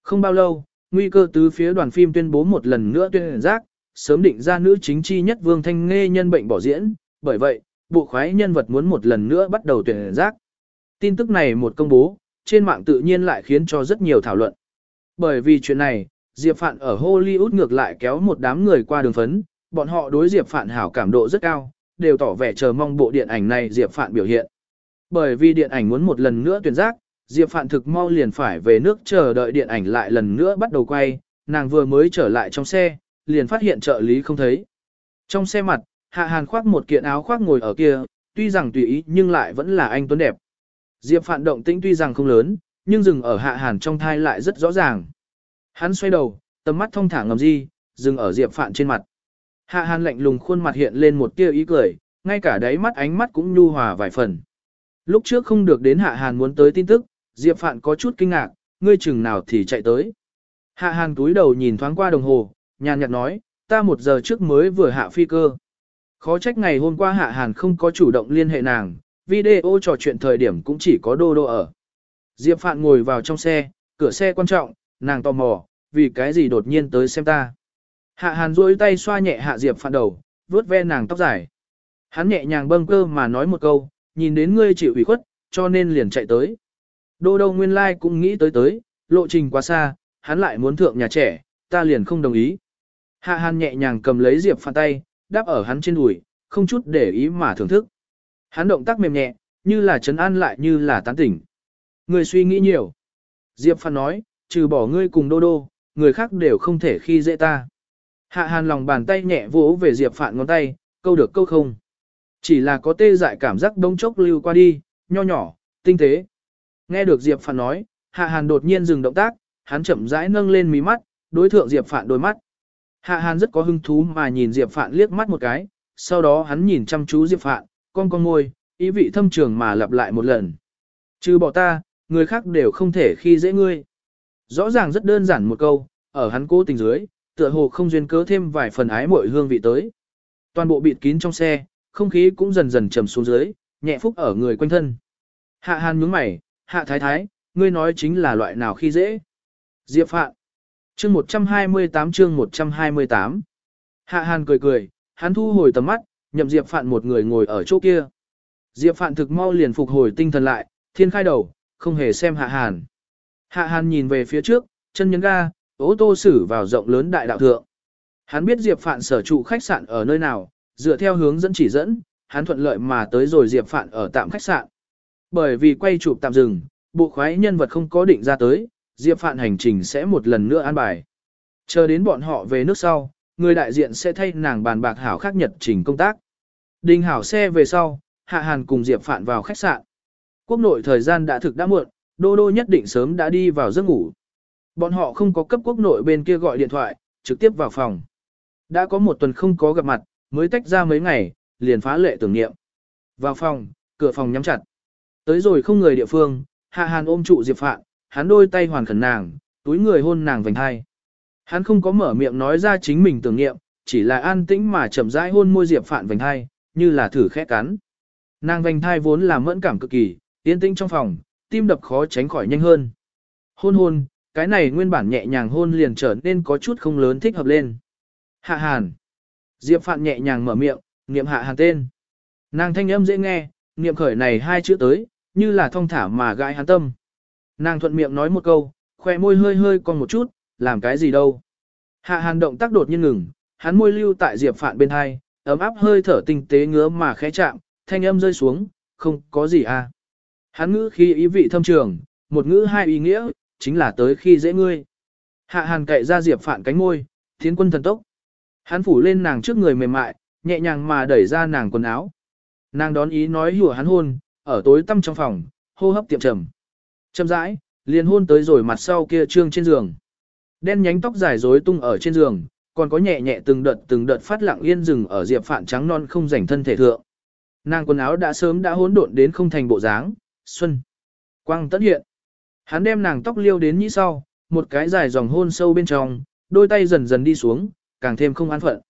Không bao lâu, nguy cơ tứ phía đoàn phim tuyên bố một lần nữa tuyên giác, sớm định ra nữ chính chi nhất Vương Thanh Nghê nhân bệnh bỏ diễn, bởi vậy, bộ khoái nhân vật muốn một lần nữa bắt đầu tuyển giác. Tin tức này một công bố, trên mạng tự nhiên lại khiến cho rất nhiều thảo luận. Bởi vì chuyện này, Diệp Phạn ở Hollywood ngược lại kéo một đám người qua đường phấn, bọn họ đối Diệp Phạn hảo cảm độ rất cao, đều tỏ vẻ chờ mong bộ điện ảnh này Diệp Phạn biểu hiện. Bởi vì điện ảnh muốn một lần nữa tuyển giác, Diệp Phạn thực mau liền phải về nước chờ đợi điện ảnh lại lần nữa bắt đầu quay, nàng vừa mới trở lại trong xe, liền phát hiện trợ lý không thấy. Trong xe mặt, Hạ Hàn khoác một kiện áo khoác ngồi ở kia, tuy rằng tùy ý nhưng lại vẫn là anh tuấn đẹp. Diệp Phạn động tĩnh tuy rằng không lớn, nhưng dừng ở Hạ Hàn trong thai lại rất rõ ràng. Hắn xoay đầu, tầm mắt thông thả ngầm di, dừng ở Diệp Phạn trên mặt. Hạ Hàn lạnh lùng khuôn mặt hiện lên một tia ý cười, ngay cả đáy mắt ánh mắt cũng nhu hòa vài phần. Lúc trước không được đến Hạ Hàn muốn tới tin tức, Diệp Phạn có chút kinh ngạc, ngươi chừng nào thì chạy tới. Hạ Hàn túi đầu nhìn thoáng qua đồng hồ, nhàn nhạt nói, ta một giờ trước mới vừa hạ phi cơ. Khó trách ngày hôm qua Hạ Hàn không có chủ động liên hệ nàng, video trò chuyện thời điểm cũng chỉ có đô đô ở. Diệp Phạn ngồi vào trong xe, cửa xe quan trọng, nàng tò mò, vì cái gì đột nhiên tới xem ta. Hạ Hàn duỗi tay xoa nhẹ Hạ Diệp Phạn đầu, vuốt ve nàng tóc dài. Hắn nhẹ nhàng bâng cơ mà nói một câu, nhìn đến ngươi chịu ủy khuất, cho nên liền chạy tới. Đô đô nguyên lai like cũng nghĩ tới tới, lộ trình quá xa, hắn lại muốn thượng nhà trẻ, ta liền không đồng ý. Hạ Hàn nhẹ nhàng cầm lấy Diệp Phạn tay, đáp ở hắn trên đùi, không chút để ý mà thưởng thức. Hắn động tác mềm nhẹ, như là trấn an lại như là tán tỉnh. Người suy nghĩ nhiều. Diệp Phạn nói, trừ bỏ ngươi cùng đô đô, người khác đều không thể khi dễ ta. Hạ hàn lòng bàn tay nhẹ vỗ về Diệp Phạn ngón tay, câu được câu không. Chỉ là có tê dại cảm giác đông chốc lưu qua đi, nho nhỏ, tinh tế. Nghe được Diệp Phạn nói, Hạ hàn đột nhiên dừng động tác, hắn chậm rãi nâng lên mí mắt, đối thượng Diệp Phạn đôi mắt. Hạ hàn rất có hứng thú mà nhìn Diệp Phạn liếc mắt một cái, sau đó hắn nhìn chăm chú Diệp Phạn, con con môi, ý vị thâm trường mà lặp lại một lần. Chứ bỏ ta, người khác đều không thể khi dễ ngươi. Rõ ràng rất đơn giản một câu, ở hắn cố tình dưới, tựa hồ không duyên cớ thêm vài phần ái mội hương vị tới. Toàn bộ bịt kín trong xe, không khí cũng dần dần trầm xuống dưới, nhẹ phúc ở người quanh thân. Hạ hàn nhướng mày, hạ thái thái, ngươi nói chính là loại nào khi dễ. Diệp Phạn. Chương 128 chương 128. Hạ hàn cười cười, hắn thu hồi tầm mắt, nhậm Diệp Phạn một người ngồi ở chỗ kia. Diệp Phạn thực mau liền phục hồi tinh thần lại, thiên khai đầu, không hề xem hạ hàn. Hạ hàn nhìn về phía trước, chân nhấn ga, ô tô xử vào rộng lớn đại đạo thượng. Hắn biết Diệp Phạn sở trụ khách sạn ở nơi nào, dựa theo hướng dẫn chỉ dẫn, hắn thuận lợi mà tới rồi Diệp Phạn ở tạm khách sạn. Bởi vì quay chụp tạm dừng, bộ khoái nhân vật không có định ra tới, Diệp Phạn hành trình sẽ một lần nữa an bài. Chờ đến bọn họ về nước sau, người đại diện sẽ thay nàng bàn bạc hảo khác nhật trình công tác. Đình hảo xe về sau, Hạ Hàn cùng Diệp Phạn vào khách sạn. Quốc nội thời gian đã thực đã muộn, Đô Đô nhất định sớm đã đi vào giấc ngủ. Bọn họ không có cấp quốc nội bên kia gọi điện thoại, trực tiếp vào phòng. Đã có một tuần không có gặp mặt, mới tách ra mấy ngày, liền phá lệ tưởng niệm. Vào phòng, cửa phòng nhắm chặt. Tới rồi không người địa phương, Hạ Hàn ôm trụ Diệp Phạn, hắn đôi tay hoàn khẩn nàng, túi người hôn nàng vành hai. Hắn không có mở miệng nói ra chính mình tưởng niệm, chỉ là an tĩnh mà chậm rãi hôn môi Diệp Phạn vành hai, như là thử khẽ cắn. Nàng vành thai vốn là mẫn cảm cực kỳ, yên tĩnh trong phòng, tim đập khó tránh khỏi nhanh hơn. Hôn hôn, cái này nguyên bản nhẹ nhàng hôn liền trở nên có chút không lớn thích hợp lên. Hạ hàn. Diệp Phạn nhẹ nhàng mở miệng, niệm hạ hàn tên. Nàng thanh âm dễ nghe, niệm khởi này hai chữ tới, như là thong thả mà gãi hắn tâm. Nàng thuận miệng nói một câu, khoe môi hơi hơi còn một chút, làm cái gì đâu. Hạ hàn động tác đột nhiên ngừng, hắn môi lưu tại Diệp Phạn bên hai, ấm áp hơi thở tinh tế ngứa mà khẽ chạm, thanh âm rơi xuống, không có gì à. Hắn ngữ khi ý vị thâm trường, một ngữ hai ý nghĩa, chính là tới khi dễ ngươi. Hạ hàn cậy ra Diệp Phạn cánh môi, thiên quân thần tốc. Hắn phủ lên nàng trước người mềm mại, nhẹ nhàng mà đẩy ra nàng quần áo. Nàng đón ý nói hùa hắn hôn, ở tối tăm trong phòng, hô hấp tiệm trầm châm rãi, liền hôn tới rồi mặt sau kia trương trên giường. Đen nhánh tóc dài rối tung ở trên giường, còn có nhẹ nhẹ từng đợt từng đợt phát lặng yên rừng ở Diệp Phạn trắng non không rảnh thân thể thượng. Nàng quần áo đã sớm đã hỗn độn đến không thành bộ dáng, xuân. Quang tất hiện. Hắn đem nàng tóc liêu đến nhĩ sau, một cái dài dòng hôn sâu bên trong, đôi tay dần dần đi xuống, càng thêm không an phận.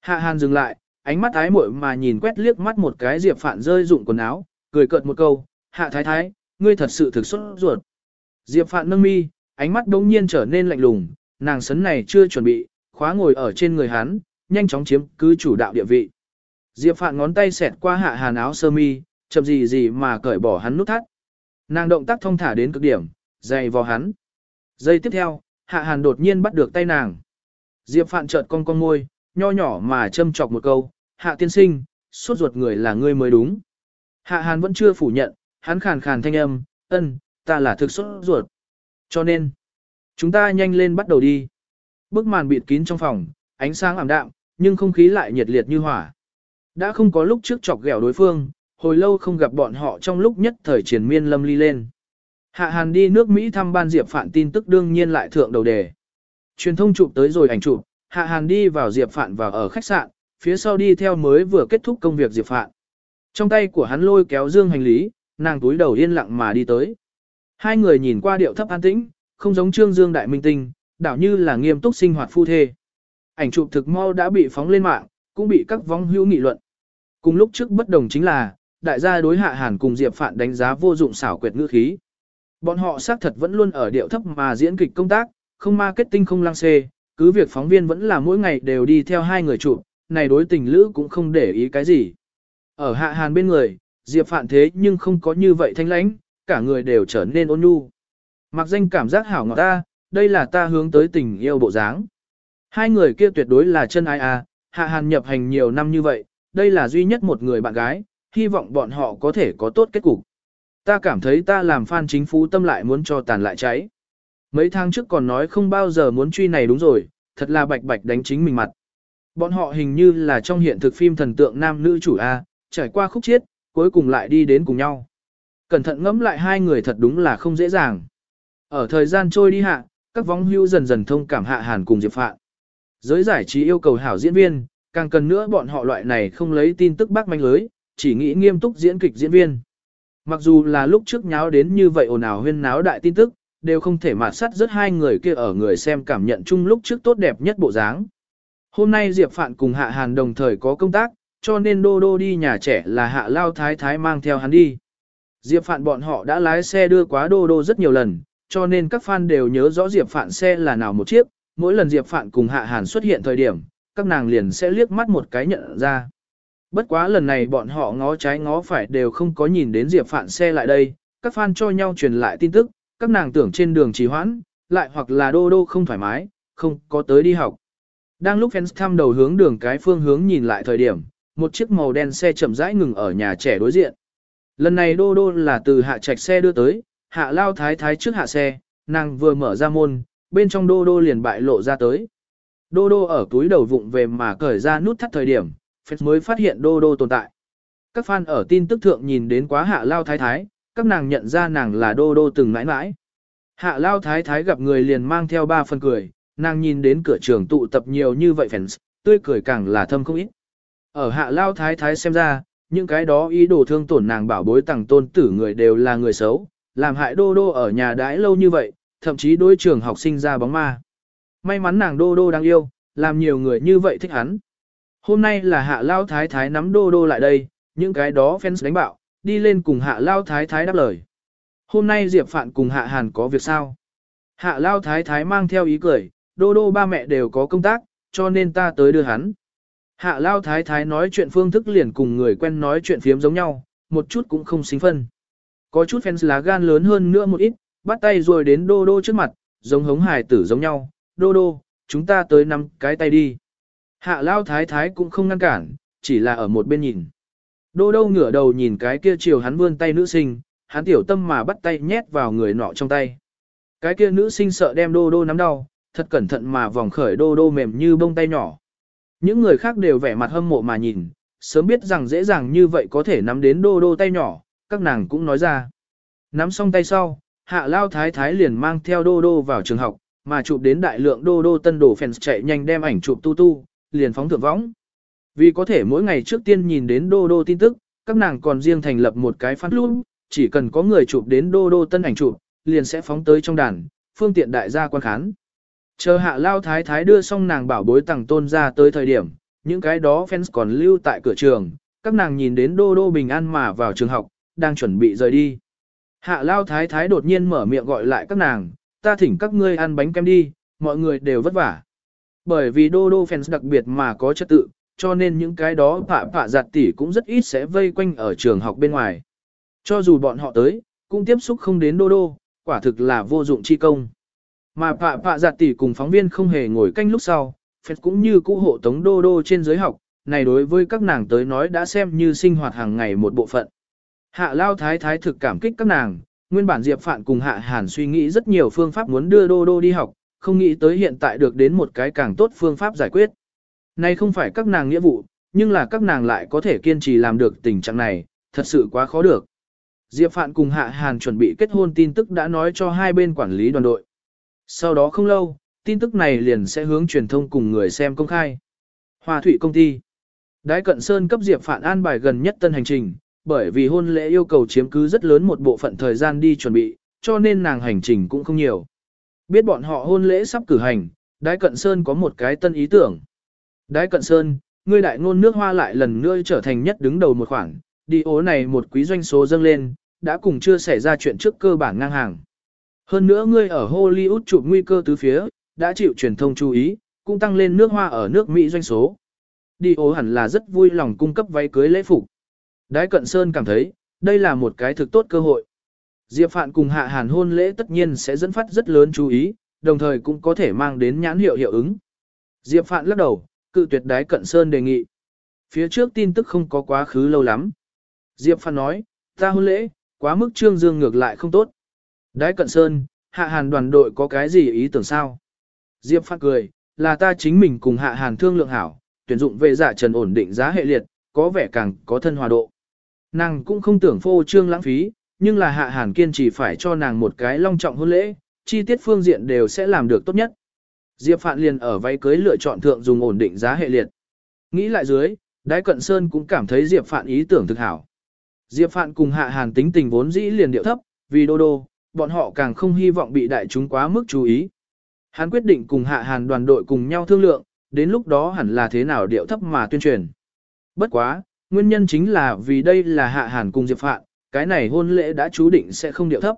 Hạ Hàn dừng lại, ánh mắt ái muội mà nhìn quét liếc mắt một cái Diệp Phạn rơi dụng quần áo, cười cợt một câu, "Hạ thái thái, ngươi thật sự thực xuất ruột." Diệp Phạn nâng mi, ánh mắt đống nhiên trở nên lạnh lùng, nàng sấn này chưa chuẩn bị, khóa ngồi ở trên người hắn, nhanh chóng chiếm cứ chủ đạo địa vị. Diệp Phạn ngón tay xẹt qua Hạ Hàn áo sơ mi, chậm gì gì mà cởi bỏ hắn nút thắt. Nàng động tác thông thả đến cực điểm, dày vào hắn. Giây tiếp theo, Hạ Hàn đột nhiên bắt được tay nàng. Diệp Phạn chợt cong cong môi, nho nhỏ mà châm chọc một câu, Hạ tiên sinh, suốt ruột người là ngươi mới đúng. Hạ Hàn vẫn chưa phủ nhận, hắn khàn khàn thanh âm, ân, ta là thực xuất ruột. Cho nên, chúng ta nhanh lên bắt đầu đi. Bức màn bịt kín trong phòng, ánh sáng ảm đạm, nhưng không khí lại nhiệt liệt như hỏa. Đã không có lúc trước chọc ghẹo đối phương, hồi lâu không gặp bọn họ trong lúc nhất thời triển miên lâm ly lên. Hạ Hàn đi nước Mỹ thăm ban Diệp Phạn tin tức đương nhiên lại thượng đầu đề. Truyền thông chụp tới rồi ảnh chụp, Hạ Hàn đi vào Diệp Phạn vào ở khách sạn, phía sau đi theo mới vừa kết thúc công việc Diệp Phạn. Trong tay của hắn lôi kéo dương hành lý, nàng túi đầu yên lặng mà đi tới. Hai người nhìn qua điệu thấp an tĩnh, không giống Trương Dương đại minh tinh, đảo như là nghiêm túc sinh hoạt phu thê. Ảnh chụp thực mau đã bị phóng lên mạng, cũng bị các vong hữu nghị luận. Cùng lúc trước bất đồng chính là, đại gia đối hạ hàn cùng Diệp Phạn đánh giá vô dụng xảo quyệt ngữ khí. Bọn họ xác thật vẫn luôn ở điệu thấp mà diễn kịch công tác, không marketing không lăng xê, cứ việc phóng viên vẫn là mỗi ngày đều đi theo hai người chụp, này đối tình lữ cũng không để ý cái gì. Ở hạ hàn bên người, Diệp Phạn thế nhưng không có như vậy thanh lãnh, cả người đều trở nên ôn nhu. Mặc danh cảm giác hảo ngọt ta, đây là ta hướng tới tình yêu bộ dáng. Hai người kia tuyệt đối là chân ai à, hạ hàn nhập hành nhiều năm như vậy, đây là duy nhất một người bạn gái, hy vọng bọn họ có thể có tốt kết cục. Ta cảm thấy ta làm fan chính phú tâm lại muốn cho tàn lại cháy. Mấy tháng trước còn nói không bao giờ muốn truy này đúng rồi, thật là bạch bạch đánh chính mình mặt. Bọn họ hình như là trong hiện thực phim thần tượng nam nữ chủ A, trải qua khúc chiết, cuối cùng lại đi đến cùng nhau. Cẩn thận ngẫm lại hai người thật đúng là không dễ dàng. Ở thời gian trôi đi hạ, các vong hưu dần dần thông cảm hạ hàn cùng Diệp Phạn. Giới giải trí yêu cầu hảo diễn viên, càng cần nữa bọn họ loại này không lấy tin tức bác manh lưới, chỉ nghĩ nghiêm túc diễn kịch diễn viên. Mặc dù là lúc trước nháo đến như vậy ồn ào huyên náo đại tin tức, đều không thể mà sắt rất hai người kia ở người xem cảm nhận chung lúc trước tốt đẹp nhất bộ dáng. Hôm nay Diệp Phạn cùng Hạ Hàn đồng thời có công tác, cho nên Đô Đô đi nhà trẻ là Hạ Lao Thái Thái mang theo hắn đi. Diệp Phạn bọn họ đã lái xe đưa quá Đô Đô rất nhiều lần, cho nên các fan đều nhớ rõ Diệp Phạn xe là nào một chiếc, mỗi lần Diệp Phạn cùng Hạ Hàn xuất hiện thời điểm, các nàng liền sẽ liếc mắt một cái nhận ra. Bất quá lần này bọn họ ngó trái ngó phải đều không có nhìn đến Diệp Phạn xe lại đây, các fan cho nhau truyền lại tin tức, các nàng tưởng trên đường trì hoãn, lại hoặc là đô đô không thoải mái, không có tới đi học. Đang lúc fans thăm đầu hướng đường cái phương hướng nhìn lại thời điểm, một chiếc màu đen xe chậm rãi ngừng ở nhà trẻ đối diện. Lần này đô đô là từ hạ trạch xe đưa tới, hạ lao thái thái trước hạ xe, nàng vừa mở ra môn, bên trong đô đô liền bại lộ ra tới. Đô đô ở túi đầu vụng về mà cởi ra nút thắt thời điểm, Phép mới phát hiện đô đô tồn tại. Các fan ở tin tức thượng nhìn đến quá hạ lao thái thái, các nàng nhận ra nàng là đô đô từng mãi mãi. Hạ lao thái thái gặp người liền mang theo ba phần cười, nàng nhìn đến cửa trường tụ tập nhiều như vậy fans, tươi cười càng là thâm không ít. Ở hạ lao thái thái xem ra, những cái đó ý đồ thương tổn nàng bảo bối tặng tôn tử người đều là người xấu, làm hại đô đô ở nhà đãi lâu như vậy, thậm chí đối trường học sinh ra bóng ma. May mắn nàng đô đô đang yêu, làm nhiều người như vậy thích hắn. Hôm nay là hạ lao thái thái nắm đô đô lại đây, những cái đó fans đánh bạo, đi lên cùng hạ lao thái thái đáp lời. Hôm nay Diệp Phạn cùng hạ hàn có việc sao? Hạ lao thái thái mang theo ý cười, đô đô ba mẹ đều có công tác, cho nên ta tới đưa hắn. Hạ lao thái thái nói chuyện phương thức liền cùng người quen nói chuyện phiếm giống nhau, một chút cũng không xính phân. Có chút fans lá gan lớn hơn nữa một ít, bắt tay rồi đến đô đô trước mặt, giống hống hài tử giống nhau, đô đô, chúng ta tới năm cái tay đi. Hạ lao thái thái cũng không ngăn cản, chỉ là ở một bên nhìn. Đô đô ngửa đầu nhìn cái kia chiều hắn vươn tay nữ sinh, hắn tiểu tâm mà bắt tay nhét vào người nọ trong tay. Cái kia nữ sinh sợ đem đô đô nắm đau, thật cẩn thận mà vòng khởi đô đô mềm như bông tay nhỏ. Những người khác đều vẻ mặt hâm mộ mà nhìn, sớm biết rằng dễ dàng như vậy có thể nắm đến đô đô tay nhỏ, các nàng cũng nói ra. Nắm xong tay sau, hạ lao thái thái liền mang theo đô đô vào trường học, mà chụp đến đại lượng đô đô tân đồ fans chạy nhanh đem ảnh chụp tu tu, liền phóng thượng võng. Vì có thể mỗi ngày trước tiên nhìn đến đô đô tin tức, các nàng còn riêng thành lập một cái fan club, chỉ cần có người chụp đến đô đô tân ảnh chụp, liền sẽ phóng tới trong đàn, phương tiện đại gia quan khán. Chờ hạ lao thái thái đưa xong nàng bảo bối tặng tôn ra tới thời điểm, những cái đó fans còn lưu tại cửa trường, các nàng nhìn đến đô đô bình an mà vào trường học, đang chuẩn bị rời đi. Hạ lao thái thái đột nhiên mở miệng gọi lại các nàng, ta thỉnh các ngươi ăn bánh kem đi, mọi người đều vất vả. Bởi vì đô đô fans đặc biệt mà có trật tự, cho nên những cái đó phạ phạ giặt tỉ cũng rất ít sẽ vây quanh ở trường học bên ngoài. Cho dù bọn họ tới, cũng tiếp xúc không đến đô đô, quả thực là vô dụng chi công. Mà pạ pạ giặt tỷ cùng phóng viên không hề ngồi canh lúc sau, phép cũng như cũ hộ tống đô đô trên giới học, này đối với các nàng tới nói đã xem như sinh hoạt hàng ngày một bộ phận. Hạ Lao Thái Thái thực cảm kích các nàng, nguyên bản Diệp Phạn cùng Hạ Hàn suy nghĩ rất nhiều phương pháp muốn đưa Đô Đô đi học, không nghĩ tới hiện tại được đến một cái càng tốt phương pháp giải quyết. Này không phải các nàng nghĩa vụ, nhưng là các nàng lại có thể kiên trì làm được tình trạng này, thật sự quá khó được. Diệp Phạn cùng Hạ Hàn chuẩn bị kết hôn tin tức đã nói cho hai bên quản lý đoàn đội. Sau đó không lâu, tin tức này liền sẽ hướng truyền thông cùng người xem công khai. Hoa Thụy công ty. Đái Cận Sơn cấp Diệp Phạn an bài gần nhất tân hành trình, bởi vì hôn lễ yêu cầu chiếm cứ rất lớn một bộ phận thời gian đi chuẩn bị, cho nên nàng hành trình cũng không nhiều. Biết bọn họ hôn lễ sắp cử hành, Đái Cận Sơn có một cái tân ý tưởng. Đái Cận Sơn, ngươi đại ngôn nước hoa lại lần nữa trở thành nhất đứng đầu một khoản, đi ố này một quý doanh số dâng lên, đã cùng chưa xảy ra chuyện trước cơ bản ngang hàng. Hơn nữa ngươi ở Hollywood chụp nguy cơ tứ phía, đã chịu truyền thông chú ý, cũng tăng lên nước hoa ở nước Mỹ doanh số. Đi ố hẳn là rất vui lòng cung cấp váy cưới lễ phục. Đái Cận Sơn cảm thấy, đây là một cái thực tốt cơ hội. Diệp Phạn cùng Hạ Hàn hôn lễ tất nhiên sẽ dẫn phát rất lớn chú ý, đồng thời cũng có thể mang đến nhãn hiệu hiệu ứng. Diệp Phạn lắc đầu, cự tuyệt Đái Cận Sơn đề nghị. Phía trước tin tức không có quá khứ lâu lắm. Diệp Phạn nói, ta hôn lễ, quá mức trương dương ngược lại không tốt. Đái Cận Sơn, Hạ Hàn đoàn đội có cái gì ý tưởng sao? Diệp Phạn cười, là ta chính mình cùng Hạ Hàn thương lượng hảo, tuyển dụng về giả dạ trần ổn định giá hệ liệt, có vẻ càng có thân hòa độ. Nàng cũng không tưởng phô trương lãng phí, nhưng là hạ hàn kiên trì phải cho nàng một cái long trọng hôn lễ, chi tiết phương diện đều sẽ làm được tốt nhất. Diệp Phạn liền ở váy cưới lựa chọn thượng dùng ổn định giá hệ liệt. Nghĩ lại dưới, Đái Cận Sơn cũng cảm thấy Diệp Phạn ý tưởng thực hảo. Diệp Phạn cùng Hạ Hàn tính tình vốn dĩ liền điệu thấp, vì đô đô, bọn họ càng không hy vọng bị đại chúng quá mức chú ý. Hắn quyết định cùng Hạ Hàn đoàn đội cùng nhau thương lượng, đến lúc đó hẳn là thế nào điệu thấp mà tuyên truyền. Bất quá, nguyên nhân chính là vì đây là hạ hàn cùng Diệp Phạn, cái này hôn lễ đã chú định sẽ không điệu thấp.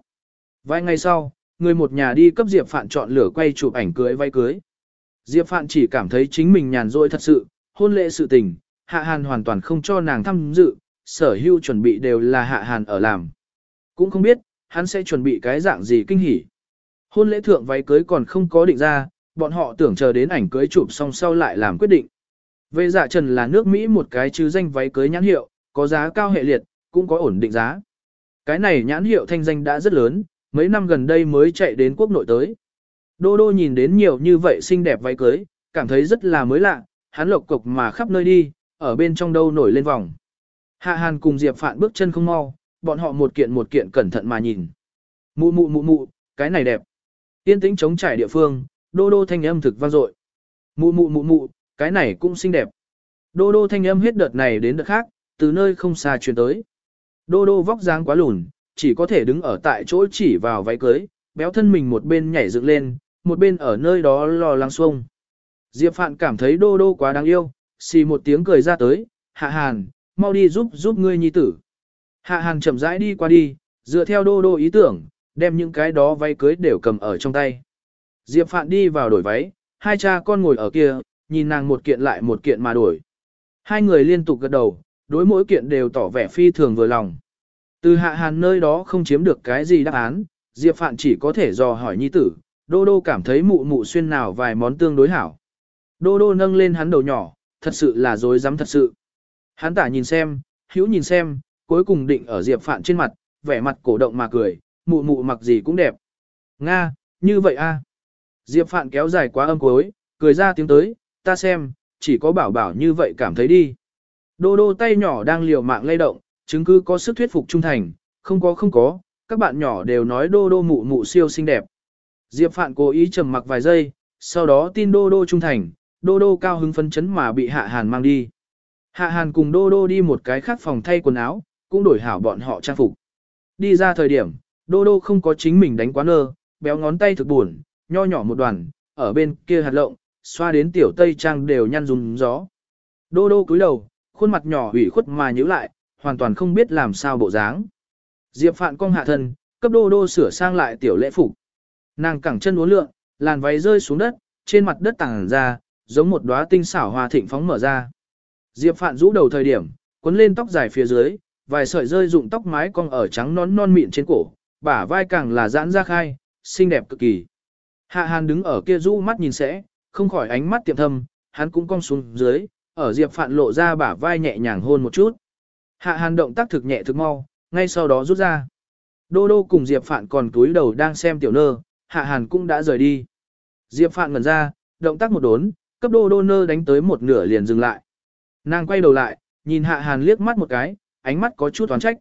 Vài ngày sau, người một nhà đi cấp Diệp Phạn chọn lửa quay chụp ảnh cưới vay cưới. Diệp Phạn chỉ cảm thấy chính mình nhàn rỗi thật sự, hôn lễ sự tình, hạ hàn hoàn toàn không cho nàng tham dự, sở hữu chuẩn bị đều là hạ hàn ở làm. Cũng không biết, hắn sẽ chuẩn bị cái dạng gì kinh hỉ. Hôn lễ thượng váy cưới còn không có định ra, bọn họ tưởng chờ đến ảnh cưới chụp xong sau lại làm quyết định. Về dạ trần là nước Mỹ một cái chứ danh váy cưới nhãn hiệu, có giá cao hệ liệt, cũng có ổn định giá. Cái này nhãn hiệu thanh danh đã rất lớn, mấy năm gần đây mới chạy đến quốc nội tới. Đô đô nhìn đến nhiều như vậy xinh đẹp váy cưới, cảm thấy rất là mới lạ, hắn lộc cục mà khắp nơi đi, ở bên trong đâu nổi lên vòng. Hạ Hàn cùng Diệp Phạn bước chân không mau, bọn họ một kiện một kiện cẩn thận mà nhìn. Mụ mụ mụ mụ, cái này đẹp. Tiên tĩnh chống trải địa phương, đô đô thanh âm thực vang dội. Mụ mụ mụ mụ, cái này cũng xinh đẹp. Đô đô thanh âm hết đợt này đến đợt khác, từ nơi không xa truyền tới. Đô đô vóc dáng quá lùn, chỉ có thể đứng ở tại chỗ chỉ vào váy cưới, béo thân mình một bên nhảy dựng lên, một bên ở nơi đó lò lăng xuông. Diệp Phạn cảm thấy đô đô quá đáng yêu, xì một tiếng cười ra tới, hạ hàn, mau đi giúp giúp ngươi nhi tử. Hạ hàn chậm rãi đi qua đi, dựa theo đô đô ý tưởng, đem những cái đó váy cưới đều cầm ở trong tay. Diệp Phạn đi vào đổi váy, hai cha con ngồi ở kia, nhìn nàng một kiện lại một kiện mà đổi. Hai người liên tục gật đầu, đối mỗi kiện đều tỏ vẻ phi thường vừa lòng. Từ hạ hàn nơi đó không chiếm được cái gì đáp án, Diệp Phạn chỉ có thể dò hỏi nhi tử, Đô Đô cảm thấy mụ mụ xuyên nào vài món tương đối hảo. Đô Đô nâng lên hắn đầu nhỏ, thật sự là dối dám thật sự. Hắn tả nhìn xem, hữu nhìn xem, cuối cùng định ở Diệp Phạn trên mặt, vẻ mặt cổ động mà cười, mụ mụ mặc gì cũng đẹp. Nga, như vậy a. Diệp Phạn kéo dài quá âm cuối, cười ra tiếng tới, ta xem, chỉ có bảo bảo như vậy cảm thấy đi. Đô đô tay nhỏ đang liều mạng lay động, chứng cứ có sức thuyết phục trung thành, không có không có, các bạn nhỏ đều nói đô đô mụ mụ siêu xinh đẹp. Diệp Phạn cố ý trầm mặc vài giây, sau đó tin đô đô trung thành, đô đô cao hứng phấn chấn mà bị hạ hàn mang đi. Hạ Hàn cùng Đô Đô đi một cái khác phòng thay quần áo, cũng đổi hảo bọn họ trang phục. Đi ra thời điểm, Đô Đô không có chính mình đánh quá nơ, béo ngón tay thực buồn, nho nhỏ một đoàn, ở bên kia hạt lộng, xoa đến tiểu tây trang đều nhăn rung gió. Đô Đô cúi đầu, khuôn mặt nhỏ ủy khuất mà nhíu lại, hoàn toàn không biết làm sao bộ dáng. Diệp Phạn cong hạ thân, cấp Đô Đô sửa sang lại tiểu lễ phục. Nàng cẳng chân uốn lượn, làn váy rơi xuống đất, trên mặt đất tàng ra, giống một đóa tinh xảo hoa thịnh phóng mở ra. Diệp Phạn rũ đầu thời điểm, quấn lên tóc dài phía dưới, vài sợi rơi rụng tóc mái cong ở trắng nón non mịn trên cổ, bả vai càng là giãn ra khai, xinh đẹp cực kỳ. Hạ Hàn đứng ở kia rũ mắt nhìn sẽ, không khỏi ánh mắt tiệm thâm, hắn cũng cong xuống dưới, ở Diệp Phạn lộ ra bả vai nhẹ nhàng hôn một chút. Hạ Hàn động tác thực nhẹ thực mau, ngay sau đó rút ra. Đô Đô cùng Diệp Phạn còn túi đầu đang xem tiểu nơ, Hạ Hàn cũng đã rời đi. Diệp Phạn ngẩn ra, động tác một đốn, cấp Đô Đô nơ đánh tới một nửa liền dừng lại. Nàng quay đầu lại, nhìn Hạ Hàn liếc mắt một cái, ánh mắt có chút toán trách.